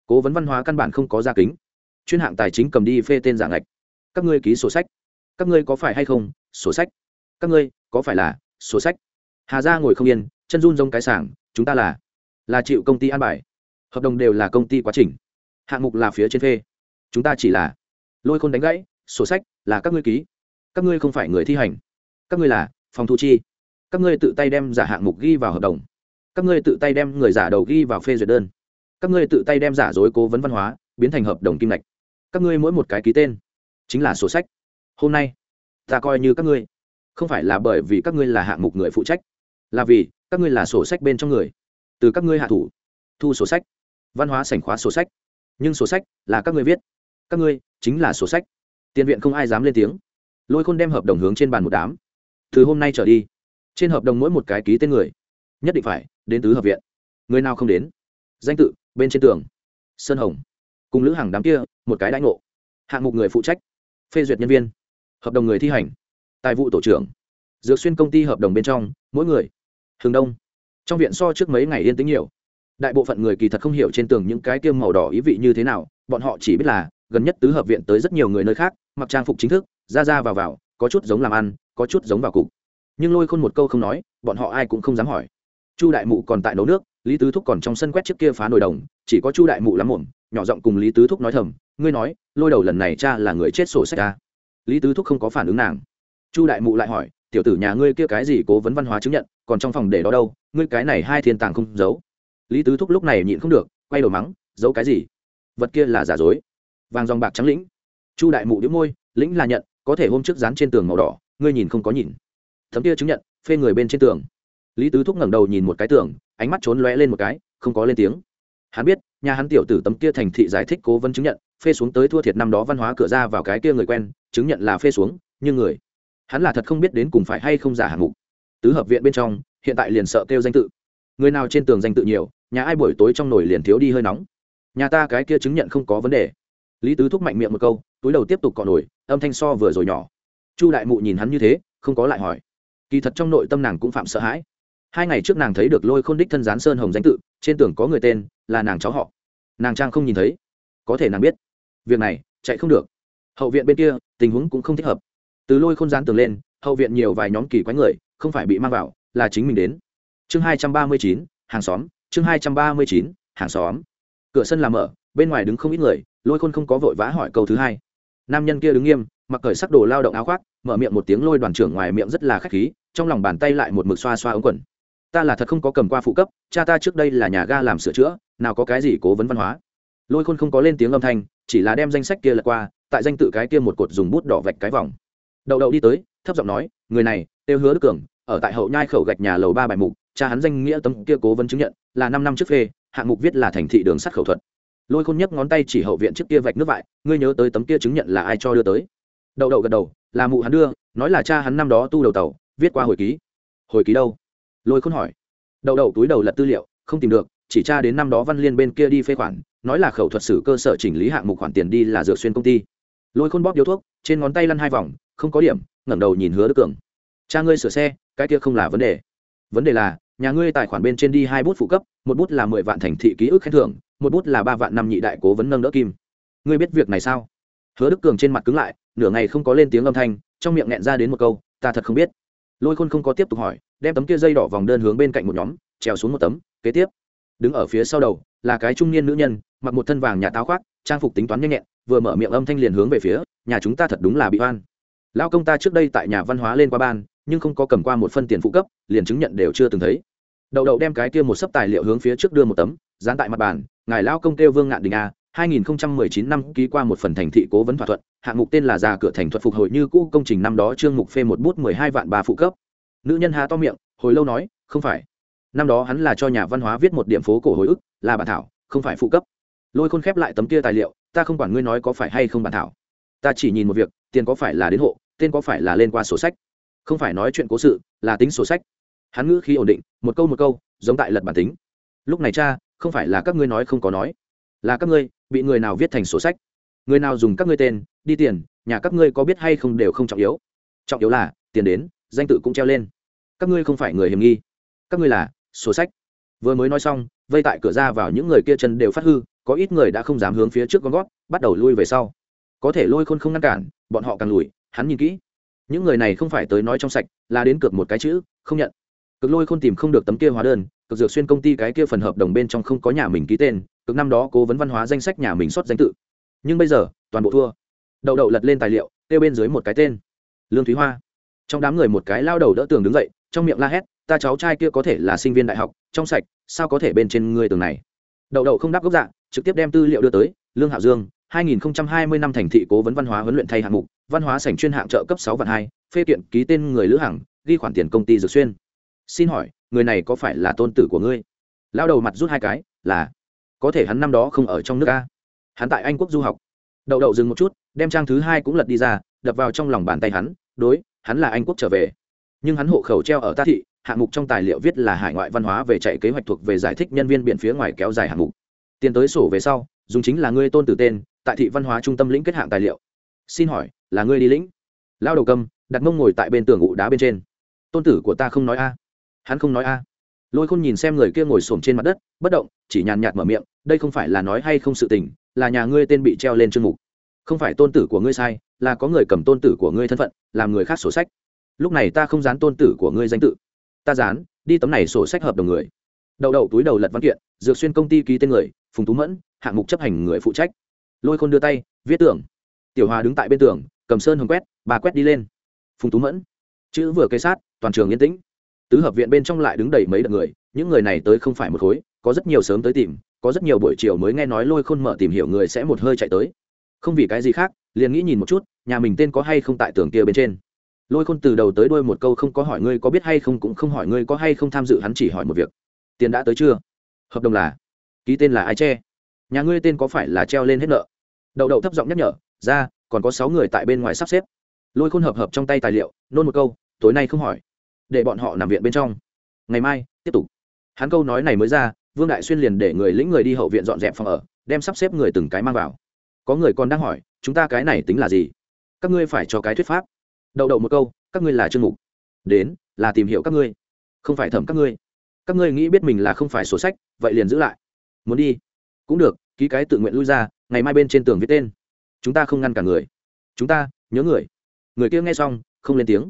Cố vấn văn hóa căn bản không có gia kính. Chuyên hạng tài chính cầm đi phê tên giả ngạch. Các ngươi ký sổ sách. Các ngươi có phải hay không, sổ sách? Các ngươi, có phải là sổ sách? Hà gia ngồi không yên, chân run giống cái sảng, chúng ta là là chịu công ty an bài hợp đồng đều là công ty quá trình. Hạng mục là phía trên phê. Chúng ta chỉ là lôi khôn đánh gãy, sổ sách là các ngươi ký. Các ngươi không phải người thi hành. Các ngươi là phòng thu chi. Các ngươi tự tay đem giả hạng mục ghi vào hợp đồng. Các ngươi tự tay đem người giả đầu ghi vào phê duyệt đơn. Các ngươi tự tay đem giả dối cố vấn văn hóa biến thành hợp đồng kim lệch các ngươi mỗi một cái ký tên chính là sổ sách. Hôm nay, ta coi như các ngươi. Không phải là bởi vì các ngươi là hạng mục người phụ trách, là vì các ngươi là sổ sách bên trong người. Từ các ngươi hạ thủ, thu sổ sách văn hóa sảnh khóa sổ sách. Nhưng sổ sách là các ngươi viết. Các ngươi chính là sổ sách. Tiền viện không ai dám lên tiếng. Lôi khôn đem hợp đồng hướng trên bàn một đám. Từ hôm nay trở đi, trên hợp đồng mỗi một cái ký tên người, nhất định phải đến tứ hợp viện. Người nào không đến? Danh tự, bên trên tường. Sơn hồng. Cùng lữ hàng đám kia, một cái đãi ngộ. Hạng mục người phụ trách. Phê duyệt nhân viên. Hợp đồng người thi hành. Tài vụ tổ trưởng. Dược xuyên công ty hợp đồng bên trong, mỗi người. Hướng đông. Trong viện so trước mấy ngày yên tĩnh nhiều đại bộ phận người kỳ thật không hiểu trên tường những cái kiêm màu đỏ ý vị như thế nào, bọn họ chỉ biết là, gần nhất tứ hợp viện tới rất nhiều người nơi khác, mặc trang phục chính thức, ra ra vào vào, có chút giống làm ăn, có chút giống vào cục. Nhưng lôi khôn một câu không nói, bọn họ ai cũng không dám hỏi. Chu đại mụ còn tại nấu nước, lý tứ thúc còn trong sân quét trước kia phá nồi đồng, chỉ có chu đại mụ lắm muộn, nhỏ giọng cùng lý tứ thúc nói thầm, ngươi nói, lôi đầu lần này cha là người chết sổ sách ta lý tứ thúc không có phản ứng nàng. Chu đại mụ lại hỏi, tiểu tử nhà ngươi kia cái gì cố vấn văn hóa chứng nhận, còn trong phòng để đó đâu? Ngươi cái này hai thiên tàng không giấu lý tứ thúc lúc này nhịn không được, quay đầu mắng, giấu cái gì? Vật kia là giả dối. Vàng dòng bạc trắng lĩnh. Chu đại mụ đĩu môi, lĩnh là nhận, có thể hôm trước dán trên tường màu đỏ, ngươi nhìn không có nhìn. Thấm kia chứng nhận, phê người bên trên tường. Lý tứ thúc ngẩng đầu nhìn một cái tường, ánh mắt trốn lóe lên một cái, không có lên tiếng. Hắn biết, nhà hắn tiểu tử tấm kia thành thị giải thích cố vấn chứng nhận, phê xuống tới thua thiệt năm đó văn hóa cửa ra vào cái kia người quen, chứng nhận là phê xuống, nhưng người. Hắn là thật không biết đến cùng phải hay không giả hạng mục. Tứ hợp viện bên trong, hiện tại liền sợ kêu danh tự. Người nào trên tường danh tự nhiều nhà ai buổi tối trong nồi liền thiếu đi hơi nóng. Nhà ta cái kia chứng nhận không có vấn đề. Lý tứ thúc mạnh miệng một câu, túi đầu tiếp tục cọ nổi âm thanh so vừa rồi nhỏ. Chu đại mụ nhìn hắn như thế, không có lại hỏi. Kỳ thật trong nội tâm nàng cũng phạm sợ hãi. Hai ngày trước nàng thấy được lôi khôn đích thân gián sơn hồng danh tự, trên tường có người tên, là nàng cháu họ. Nàng trang không nhìn thấy. Có thể nàng biết. Việc này, chạy không được. Hậu viện bên kia, tình huống cũng không thích hợp. Từ lôi khôn gián tường lên, hậu viện nhiều vài nhóm kỳ quái người, không phải bị mang vào, là chính mình đến. Chương hai trăm ba mươi chín, hàng xóm chương hai trăm ba mươi chín, hàng xóm. Cửa sân làm mở, bên ngoài đứng không ít người, lôi khôn không có vội vã hỏi câu thứ hai. Nam nhân kia đứng nghiêm, mặc cởi sắc đồ lao động áo khoác, mở miệng một tiếng lôi đoàn trưởng ngoài miệng rất là khách khí, trong lòng bàn tay lại một mực xoa xoa ống quần. Ta là thật không có cầm qua phụ cấp, cha ta trước đây là nhà ga làm sửa chữa, nào có cái gì cố vấn văn hóa. Lôi khôn không có lên tiếng âm thanh, chỉ là đem danh sách kia lật qua, tại danh tự cái kia một cột dùng bút đỏ vạch cái vòng. Đậu đậu đi tới, thấp giọng nói, người này, têu hứa đức cường, ở tại hậu nhai khẩu gạch nhà lầu ba bài mục cha hắn danh nghĩa tấm kia cố vấn chứng nhận, là năm năm trước phê, hạng mục viết là thành thị đường sắt khẩu thuật. Lôi khôn nhấc ngón tay chỉ hậu viện trước kia vạch nước vại, ngươi nhớ tới tấm kia chứng nhận là ai cho đưa tới? Đậu đậu gật đầu, là mụ hắn đưa, nói là cha hắn năm đó tu đầu tàu, viết qua hồi ký. Hồi ký đâu? Lôi khôn hỏi. Đậu đậu túi đầu lật tư liệu, không tìm được, chỉ tra đến năm đó văn liên bên kia đi phê khoản, nói là khẩu thuật sử cơ sở chỉnh lý hạng mục khoản tiền đi là dược xuyên công ty. Lôi khôn bóp điếu thuốc, trên ngón tay lăn hai vòng, không có điểm, ngẩng đầu nhìn hứa đức cường. Cha ngươi sửa xe, cái kia không là vấn đề. Vấn đề là nhà ngươi tài khoản bên trên đi hai bút phụ cấp, một bút là mười vạn thành thị ký ức khen thưởng, một bút là ba vạn năm nhị đại cố vấn nâng đỡ kim. Ngươi biết việc này sao? Hứa đức cường trên mặt cứng lại, nửa ngày không có lên tiếng âm thanh, trong miệng nghẹn ra đến một câu, ta thật không biết. Lôi khôn không có tiếp tục hỏi, đem tấm kia dây đỏ vòng đơn hướng bên cạnh một nhóm trèo xuống một tấm, kế tiếp. Đứng ở phía sau đầu, là cái trung niên nữ nhân, mặc một thân vàng nhà táo khoác, trang phục tính toán nhanh nhẹn, vừa mở miệng âm thanh liền hướng về phía, nhà chúng ta thật đúng là bị oan. Lao công ta trước đây tại nhà văn hóa lên qua ban nhưng không có cầm qua một phân tiền phụ cấp, liền chứng nhận đều chưa từng thấy. Đậu đậu đem cái kia một sấp tài liệu hướng phía trước đưa một tấm, dán tại mặt bàn, ngài lao công kêu vương ngạn đình à, a 2019 năm ký qua một phần thành thị cố vấn thỏa thuận, hạng mục tên là già cửa thành thuật phục hồi như cũ công trình năm đó trương mục phê một bút 12 vạn ba phụ cấp. Nữ nhân há to miệng, hồi lâu nói, không phải. Năm đó hắn là cho nhà văn hóa viết một điểm phố cổ hồi ức, là bản thảo, không phải phụ cấp. Lôi khôn khép lại tấm kia tài liệu, ta không quản ngươi nói có phải hay không bản thảo. Ta chỉ nhìn một việc, tiền có phải là đến hộ, tên có phải là lên qua sổ sách không phải nói chuyện cố sự, là tính sổ sách. Hắn ngữ khí ổn định, một câu một câu, giống tại lật bản tính. Lúc này cha, không phải là các ngươi nói không có nói, là các ngươi, bị người nào viết thành sổ sách? Người nào dùng các ngươi tên, đi tiền, nhà các ngươi có biết hay không đều không trọng yếu. Trọng yếu là, tiền đến, danh tự cũng treo lên. Các ngươi không phải người hiểm nghi. Các ngươi là, sổ sách. Vừa mới nói xong, vây tại cửa ra vào những người kia chân đều phát hư, có ít người đã không dám hướng phía trước con gót, bắt đầu lui về sau. Có thể lôi khôn không ngăn cản, bọn họ càng lùi, hắn nhìn kỹ những người này không phải tới nói trong sạch, là đến cược một cái chữ, không nhận. Cực lôi không tìm không được tấm kia hóa đơn, cực dược xuyên công ty cái kia phần hợp đồng bên trong không có nhà mình ký tên, cực năm đó cố vấn văn hóa danh sách nhà mình xuất danh tự. Nhưng bây giờ, toàn bộ thua. Đậu đậu lật lên tài liệu, kêu bên dưới một cái tên. Lương thúy hoa. Trong đám người một cái lao đầu đỡ tường đứng dậy, trong miệng la hét, ta cháu trai kia có thể là sinh viên đại học, trong sạch, sao có thể bên trên người tường này? Đậu đậu không đáp gốc dạng trực tiếp đem tư liệu đưa tới, lương hạo dương 2020 năm thành thị cố vấn văn hóa huấn luyện thay hạng mục văn hóa sảnh chuyên hạng trợ cấp 6 vạn 2, phê kiện ký tên người lữ hàng ghi khoản tiền công ty dược xuyên. Xin hỏi người này có phải là tôn tử của ngươi? Lao đầu mặt rút hai cái là có thể hắn năm đó không ở trong nước a. Hắn tại anh quốc du học. Đậu đậu dừng một chút đem trang thứ hai cũng lật đi ra đập vào trong lòng bàn tay hắn đối hắn là anh quốc trở về. Nhưng hắn hộ khẩu treo ở ta thị hạng mục trong tài liệu viết là hải ngoại văn hóa về chạy kế hoạch thuộc về giải thích nhân viên biển phía ngoài kéo dài hạng mục. Tiền tới sổ về sau dùng chính là ngươi tôn tử tên tại thị văn hóa trung tâm lĩnh kết hạng tài liệu. Xin hỏi, là ngươi đi lĩnh? Lao đầu cầm, đặt mông ngồi tại bên tường ụ đá bên trên. Tôn tử của ta không nói a. Hắn không nói a. Lôi khôn nhìn xem người kia ngồi xổm trên mặt đất, bất động, chỉ nhàn nhạt mở miệng, đây không phải là nói hay không sự tình, là nhà ngươi tên bị treo lên chương mục. Không phải tôn tử của ngươi sai, là có người cầm tôn tử của ngươi thân phận, làm người khác sổ sách. Lúc này ta không dán tôn tử của ngươi danh tự. Ta dán, đi tấm này sổ sách hợp đồng người. Đậu đậu túi đầu lật văn kiện, dược xuyên công ty ký tên người, phùng tú mẫn, hạng mục chấp hành người phụ trách lôi khôn đưa tay, viết tưởng tiểu hòa đứng tại bên tường, cầm sơn hồng quét, bà quét đi lên. Phùng tú mẫn. Chữ vừa cây sát, toàn trường yên tĩnh. Tứ hợp viện bên trong lại đứng đầy mấy đợt người, những người này tới không phải một khối, có rất nhiều sớm tới tìm, có rất nhiều buổi chiều mới nghe nói lôi khôn mở tìm hiểu người sẽ một hơi chạy tới. Không vì cái gì khác, liền nghĩ nhìn một chút, nhà mình tên có hay không tại tường kia bên trên. Lôi khôn từ đầu tới đuôi một câu không có hỏi ngươi có biết hay không cũng không hỏi ngươi có hay không tham dự hắn chỉ hỏi một việc. Tiền đã tới chưa? Hợp đồng là, ký tên là ai che? Nhà ngươi tên có phải là treo lên hết nợ? Đậu đậu thấp giọng nhắc nhở, ra, còn có sáu người tại bên ngoài sắp xếp. Lôi khôn hợp hợp trong tay tài liệu, nôn một câu, tối nay không hỏi, để bọn họ nằm viện bên trong. Ngày mai, tiếp tục. Hắn câu nói này mới ra, vương đại xuyên liền để người lĩnh người đi hậu viện dọn dẹp phòng ở, đem sắp xếp người từng cái mang vào. Có người còn đang hỏi, chúng ta cái này tính là gì? Các ngươi phải cho cái thuyết pháp. Đậu đậu một câu, các ngươi là chương mục. Đến, là tìm hiểu các ngươi, không phải thẩm các ngươi. Các ngươi nghĩ biết mình là không phải sổ sách, vậy liền giữ lại. Muốn đi cũng được, ký cái tự nguyện lui ra, ngày mai bên trên tường viết tên. Chúng ta không ngăn cả người. Chúng ta, nhớ người. Người kia nghe xong, không lên tiếng.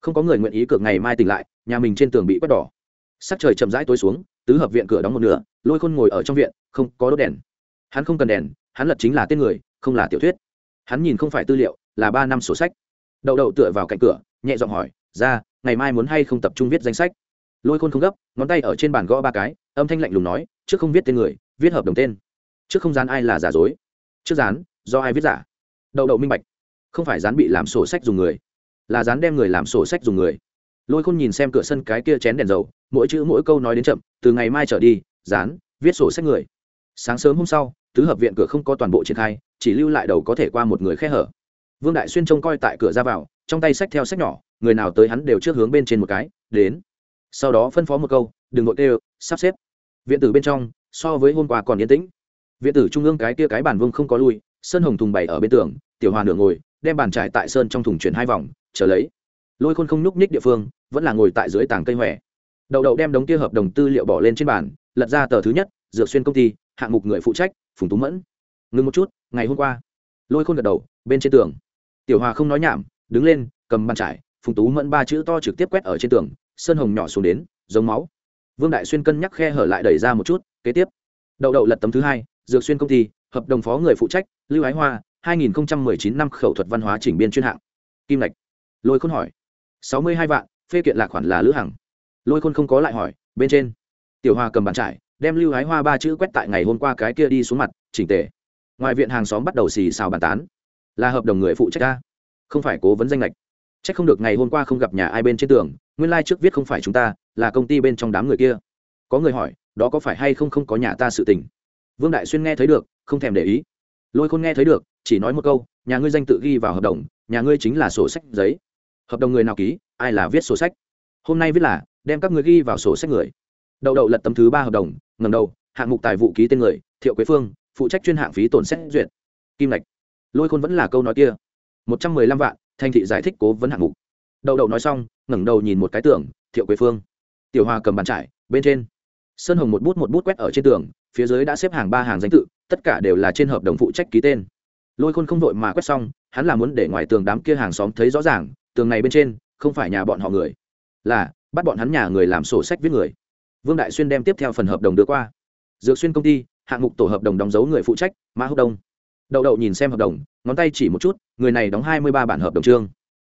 Không có người nguyện ý cược ngày mai tỉnh lại, nhà mình trên tường bị quét đỏ. Sắc trời chậm rãi tối xuống, tứ hợp viện cửa đóng một nửa, lôi khôn ngồi ở trong viện, không có đốt đèn. Hắn không cần đèn, hắn lật chính là tên người, không là tiểu thuyết. Hắn nhìn không phải tư liệu, là ba năm sổ sách. Đậu đậu tựa vào cạnh cửa, nhẹ giọng hỏi, ra, ngày mai muốn hay không tập trung viết danh sách? Lôi khôn không gấp, ngón tay ở trên bàn gõ ba cái, âm thanh lạnh lùng nói, trước không viết tên người viết hợp đồng tên. Trước không dán ai là giả dối. Trước dán, do ai viết giả. Đậu đậu minh bạch. Không phải dán bị làm sổ sách dùng người, là dán đem người làm sổ sách dùng người. Lôi khôn nhìn xem cửa sân cái kia chén đèn dầu, mỗi chữ mỗi câu nói đến chậm, từ ngày mai trở đi, dán, viết sổ sách người. Sáng sớm hôm sau, tứ hợp viện cửa không có toàn bộ triển khai, chỉ lưu lại đầu có thể qua một người khe hở. Vương đại xuyên trông coi tại cửa ra vào, trong tay sách theo sách nhỏ, người nào tới hắn đều trước hướng bên trên một cái, đến. Sau đó phân phó một câu, đừng vội tê sắp xếp. Viện tử bên trong so với hôm qua còn yên tĩnh. Viện tử trung ương cái kia cái bàn vương không có lui, sơn hồng thùng bày ở bên tường, tiểu hòa nửa ngồi, đem bàn trải tại sơn trong thùng chuyển hai vòng, chờ lấy. Lôi khôn không nhúc nhích địa phương, vẫn là ngồi tại dưới tảng cây hòe. Đậu đậu đem đống kia hợp đồng tư liệu bỏ lên trên bàn, lật ra tờ thứ nhất, dược xuyên công ty, hạng mục người phụ trách, phùng tú mẫn. Ngừng một chút, ngày hôm qua. Lôi khôn gật đầu, bên trên tường. Tiểu hòa không nói nhảm, đứng lên, cầm bàn trải, phùng tú mẫn ba chữ to trực tiếp quét ở trên tường, sơn hồng nhỏ xuống đến, giống máu. Vương đại xuyên cân nhắc khe hở lại đẩy ra một chút kế tiếp. Đậu đậu lật tấm thứ hai, dược xuyên công ty, hợp đồng phó người phụ trách, lưu ái hoa 2019 năm khẩu thuật văn hóa chỉnh biên chuyên hạng. Kim lạch. Lôi khôn hỏi. sáu mươi hai vạn, phê kiện lạc khoản là lữ hằng. Lôi khôn không có lại hỏi, bên trên. Tiểu hoa cầm bàn trải, đem lưu ái hoa ba chữ quét tại ngày hôm qua cái kia đi xuống mặt, chỉnh tề. Ngoài viện hàng xóm bắt đầu xì xào bàn tán. Là hợp đồng người phụ trách ta. Không phải cố vấn danh lệch trách không được ngày hôm qua không gặp nhà ai bên trên tường, nguyên lai、like、trước viết không phải chúng ta, là công ty bên trong đám người kia. Có người hỏi đó có phải hay không không có nhà ta sự tình? Vương đại xuyên nghe thấy được, không thèm để ý. Lôi khôn nghe thấy được, chỉ nói một câu, nhà ngươi danh tự ghi vào hợp đồng, nhà ngươi chính là sổ sách giấy. Hợp đồng người nào ký? Ai là viết sổ sách? Hôm nay viết là, đem các người ghi vào sổ sách người. Đậu đậu lật tấm thứ ba hợp đồng ngầm đầu, hạng mục tài vụ ký tên người, thiệu quế phương, phụ trách chuyên hạng phí tổn xét duyệt. Kim lạch. Lôi khôn vẫn là câu nói kia. Một trăm mười lăm vạn, thanh thị giải thích cố vấn hạng mục. Đậu đậu nói xong, ngẩng đầu nhìn một cái tưởng thiệu quế phương. Tiểu hòa cầm bàn trải, bên trên sơn hồng một bút một bút quét ở trên tường, phía dưới đã xếp hàng ba hàng danh tự, tất cả đều là trên hợp đồng phụ trách ký tên. Lôi khôn không vội mà quét xong, hắn là muốn để ngoài tường đám kia hàng xóm thấy rõ ràng, tường này bên trên, không phải nhà bọn họ người, là, bắt bọn hắn nhà người làm sổ sách viết người. Vương đại xuyên đem tiếp theo phần hợp đồng đưa qua. Dược xuyên công ty, hạng mục tổ hợp đồng đóng dấu người phụ trách, mã húc đông. Đậu đậu nhìn xem hợp đồng, ngón tay chỉ một chút, người này đóng hai mươi ba bản hợp đồng chương.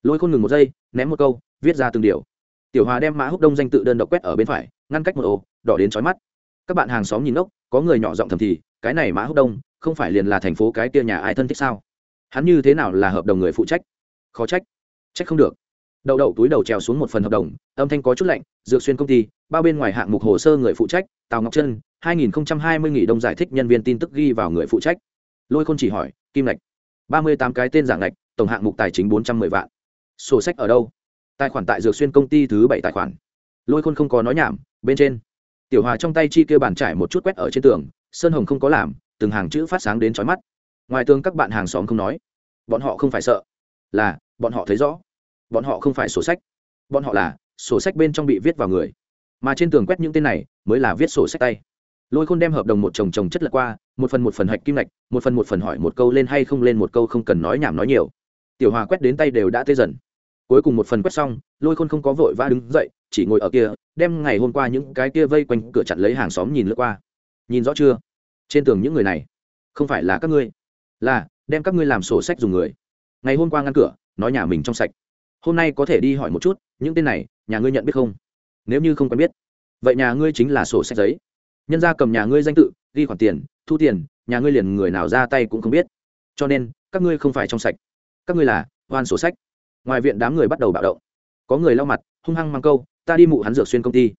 Lôi khôn ngừng một giây, ném một câu, viết ra từng điều. Tiểu hòa đem mã húc đông danh tự đơn độc quét ở bên phải, ngăn cách một ô đỏ đến chói mắt. Các bạn hàng xóm nhìn ốc có người nhỏ giọng thầm thì, cái này mã húc đông, không phải liền là thành phố cái kia nhà ai thân thích sao? Hắn như thế nào là hợp đồng người phụ trách? Khó trách. Trách không được. Đậu đậu túi đầu trèo xuống một phần hợp đồng, âm thanh có chút lạnh, dược xuyên công ty, bao bên ngoài hạng mục hồ sơ người phụ trách, tào ngọc trân 2020 nghỉ đông giải thích nhân viên tin tức ghi vào người phụ trách. Lôi khôn chỉ hỏi, kim lạch ba mươi tám cái tên giảng lạch tổng hạng mục tài chính bốn trăm mười vạn. Sổ sách ở đâu? Tài khoản tại dược xuyên công ty thứ bảy tài khoản. Lôi khôn không có nói nhảm, bên trên tiểu hòa trong tay chi kêu bàn trải một chút quét ở trên tường, sơn hồng không có làm, từng hàng chữ phát sáng đến trói mắt. Ngoài tường các bạn hàng xóm không nói. Bọn họ không phải sợ. Là, bọn họ thấy rõ. Bọn họ không phải sổ sách. Bọn họ là, sổ sách bên trong bị viết vào người. Mà trên tường quét những tên này, mới là viết sổ sách tay. Lôi khôn đem hợp đồng một chồng chồng chất lật qua, một phần một phần hạch kim lạch, một phần một phần hỏi một câu lên hay không lên một câu không cần nói nhảm nói nhiều. Tiểu hòa quét đến tay đều đã tê dần. Cuối cùng một phần quét xong, lôi khôn không có vội vã đứng dậy chỉ ngồi ở kia, đem ngày hôm qua những cái kia vây quanh cửa chặn lấy hàng xóm nhìn lướt qua. Nhìn rõ chưa? Trên tường những người này, không phải là các ngươi, là đem các ngươi làm sổ sách dùng người. Ngày hôm qua ngăn cửa, nói nhà mình trong sạch. Hôm nay có thể đi hỏi một chút, những tên này, nhà ngươi nhận biết không? Nếu như không quen biết, vậy nhà ngươi chính là sổ sách giấy. Nhân ra cầm nhà ngươi danh tự, ghi khoản tiền, thu tiền, nhà ngươi liền người nào ra tay cũng không biết. Cho nên, các ngươi không phải trong sạch. Các ngươi là hoan sổ sách. Ngoài viện đám người bắt đầu bạo động. Có người lau mặt, hung hăng mang câu ta đi mụ hắn dược xuyên công ty.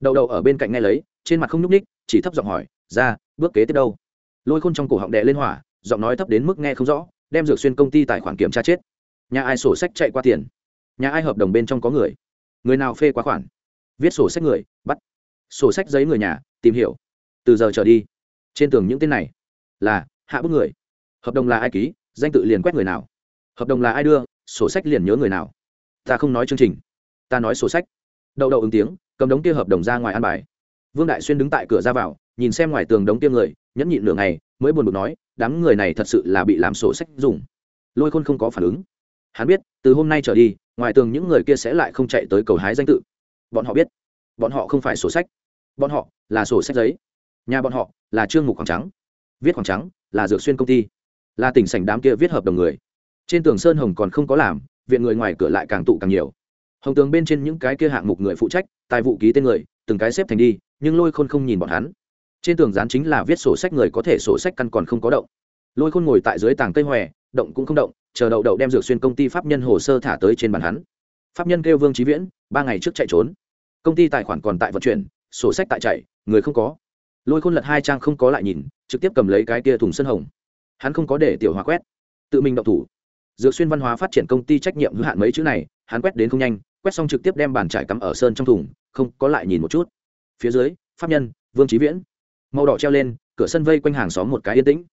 Đậu đậu ở bên cạnh nghe lấy, trên mặt không nhúc ních chỉ thấp giọng hỏi, ra, bước kế tiếp đâu? Lôi khôn trong cổ họng đệ lên hỏa, giọng nói thấp đến mức nghe không rõ, đem dược xuyên công ty tài khoản kiểm tra chết. Nhà ai sổ sách chạy qua tiền? Nhà ai hợp đồng bên trong có người? Người nào phê quá khoản? Viết sổ sách người, bắt. Sổ sách giấy người nhà, tìm hiểu. Từ giờ trở đi, trên tường những tên này là hạ bức người. Hợp đồng là ai ký, danh tự liền quét người nào. Hợp đồng là ai đưa, sổ sách liền nhớ người nào. Ta không nói chương trình, ta nói sổ sách đậu đậu ứng tiếng, cầm đống kia hợp đồng ra ngoài ăn bài. Vương đại xuyên đứng tại cửa ra vào, nhìn xem ngoài tường đống kia người, nhẫn nhịn nửa ngày, mới buồn bực nói, đám người này thật sự là bị làm sổ sách dùng. Lôi khôn không có phản ứng. Hắn biết, từ hôm nay trở đi, ngoài tường những người kia sẽ lại không chạy tới cầu hái danh tự. Bọn họ biết, bọn họ không phải sổ sách. Bọn họ là sổ sách giấy. Nhà bọn họ là trương mục khoảng trắng, viết khoảng trắng là dược xuyên công ty, là tỉnh sảnh đám kia viết hợp đồng người. Trên tường sơn hồng còn không có làm, viện người ngoài cửa lại càng tụ càng nhiều hồng tường bên trên những cái kia hạng mục người phụ trách, tài vụ ký tên người, từng cái xếp thành đi, nhưng lôi khôn không nhìn bọn hắn. Trên tường dán chính là viết sổ sách người có thể sổ sách căn còn không có động. Lôi khôn ngồi tại dưới tàng cây hòe, động cũng không động, chờ đậu đậu đem dược xuyên công ty pháp nhân hồ sơ thả tới trên bàn hắn. Pháp nhân kêu vương trí viễn, ba ngày trước chạy trốn. Công ty tài khoản còn tại vận chuyển, sổ sách tại chạy, người không có. Lôi khôn lật hai trang không có lại nhìn, trực tiếp cầm lấy cái kia thùng sân hồng. Hắn không có để tiểu hóa quét, tự mình động thủ. Dược xuyên văn hóa phát triển công ty trách nhiệm hữu hạn mấy chữ này, hắn quét đến không nhanh quét xong trực tiếp đem bàn trải cắm ở sơn trong thùng, không, có lại nhìn một chút. Phía dưới, pháp nhân, vương trí viễn. Màu đỏ treo lên, cửa sân vây quanh hàng xóm một cái yên tĩnh.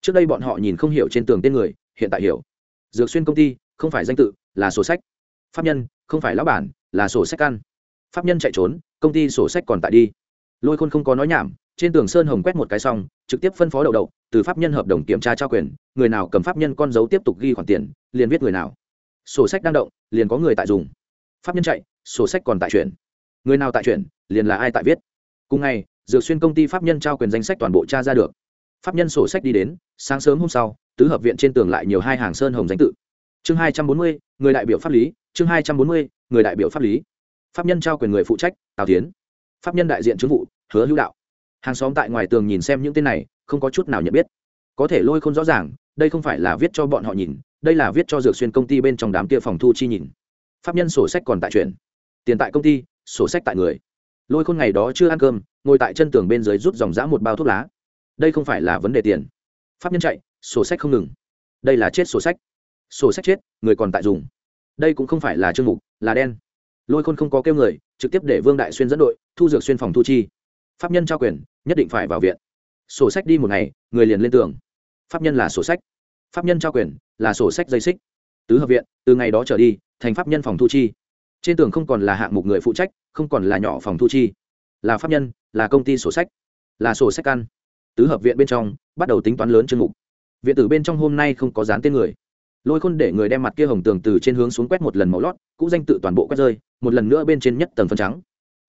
Trước đây bọn họ nhìn không hiểu trên tường tên người, hiện tại hiểu. Dược xuyên công ty, không phải danh tự, là sổ sách. Pháp nhân, không phải lão bản, là sổ sách ăn. Pháp nhân chạy trốn, công ty sổ sách còn tại đi. Lôi khôn không có nói nhảm, trên tường sơn hồng quét một cái xong, trực tiếp phân phó đậu đậu, từ pháp nhân hợp đồng kiểm tra trao quyền, người nào cầm pháp nhân con dấu tiếp tục ghi khoản tiền, liền viết người nào. Sổ sách đang động, liền có người tại dùng pháp nhân chạy, sổ sách còn tại chuyển. Người nào tại chuyển, liền là ai tại viết. Cùng ngày, dược xuyên công ty pháp nhân trao quyền danh sách toàn bộ tra ra được. Pháp nhân sổ sách đi đến, sáng sớm hôm sau, tứ hợp viện trên tường lại nhiều hai hàng sơn hồng danh tự. Chương hai trăm bốn mươi, người đại biểu pháp lý, chương hai trăm bốn mươi, người đại biểu pháp lý. Pháp nhân trao quyền người phụ trách, tào tiến pháp nhân đại diện chứng vụ, hứa hữu đạo. Hàng xóm tại ngoài tường nhìn xem những tên này, không có chút nào nhận biết. Có thể lôi không rõ ràng, đây không phải là viết cho bọn họ nhìn, đây là viết cho dược xuyên công ty bên trong đám kia phòng thu chi nhìn pháp nhân sổ sách còn tại chuyển. Tiền tại công ty, sổ sách tại người. Lôi khôn ngày đó chưa ăn cơm, ngồi tại chân tường bên dưới rút dòng dã một bao thuốc lá. Đây không phải là vấn đề tiền. Pháp nhân chạy, sổ sách không ngừng. Đây là chết sổ sách. Sổ sách chết, người còn tại dùng. Đây cũng không phải là chương mục, là đen. Lôi khôn không có kêu người, trực tiếp để vương đại xuyên dẫn đội, thu dược xuyên phòng thu chi. Pháp nhân trao quyền, nhất định phải vào viện. Sổ sách đi một ngày, người liền lên tường. Pháp nhân là sổ sách. Pháp nhân trao quyền, là sổ sách dây xích. Tứ hợp viện, từ ngày đó trở đi thành pháp nhân phòng thu chi. Trên tường không còn là hạng mục người phụ trách, không còn là nhỏ phòng thu chi. Là pháp nhân, là công ty sổ sách, là sổ sách căn. Tứ hợp viện bên trong, bắt đầu tính toán lớn chương mục. Viện tử bên trong hôm nay không có dán tên người. Lôi khôn để người đem mặt kia hồng tường từ trên hướng xuống quét một lần màu lót, cũ danh tự toàn bộ quét rơi, một lần nữa bên trên nhất tầng phân trắng.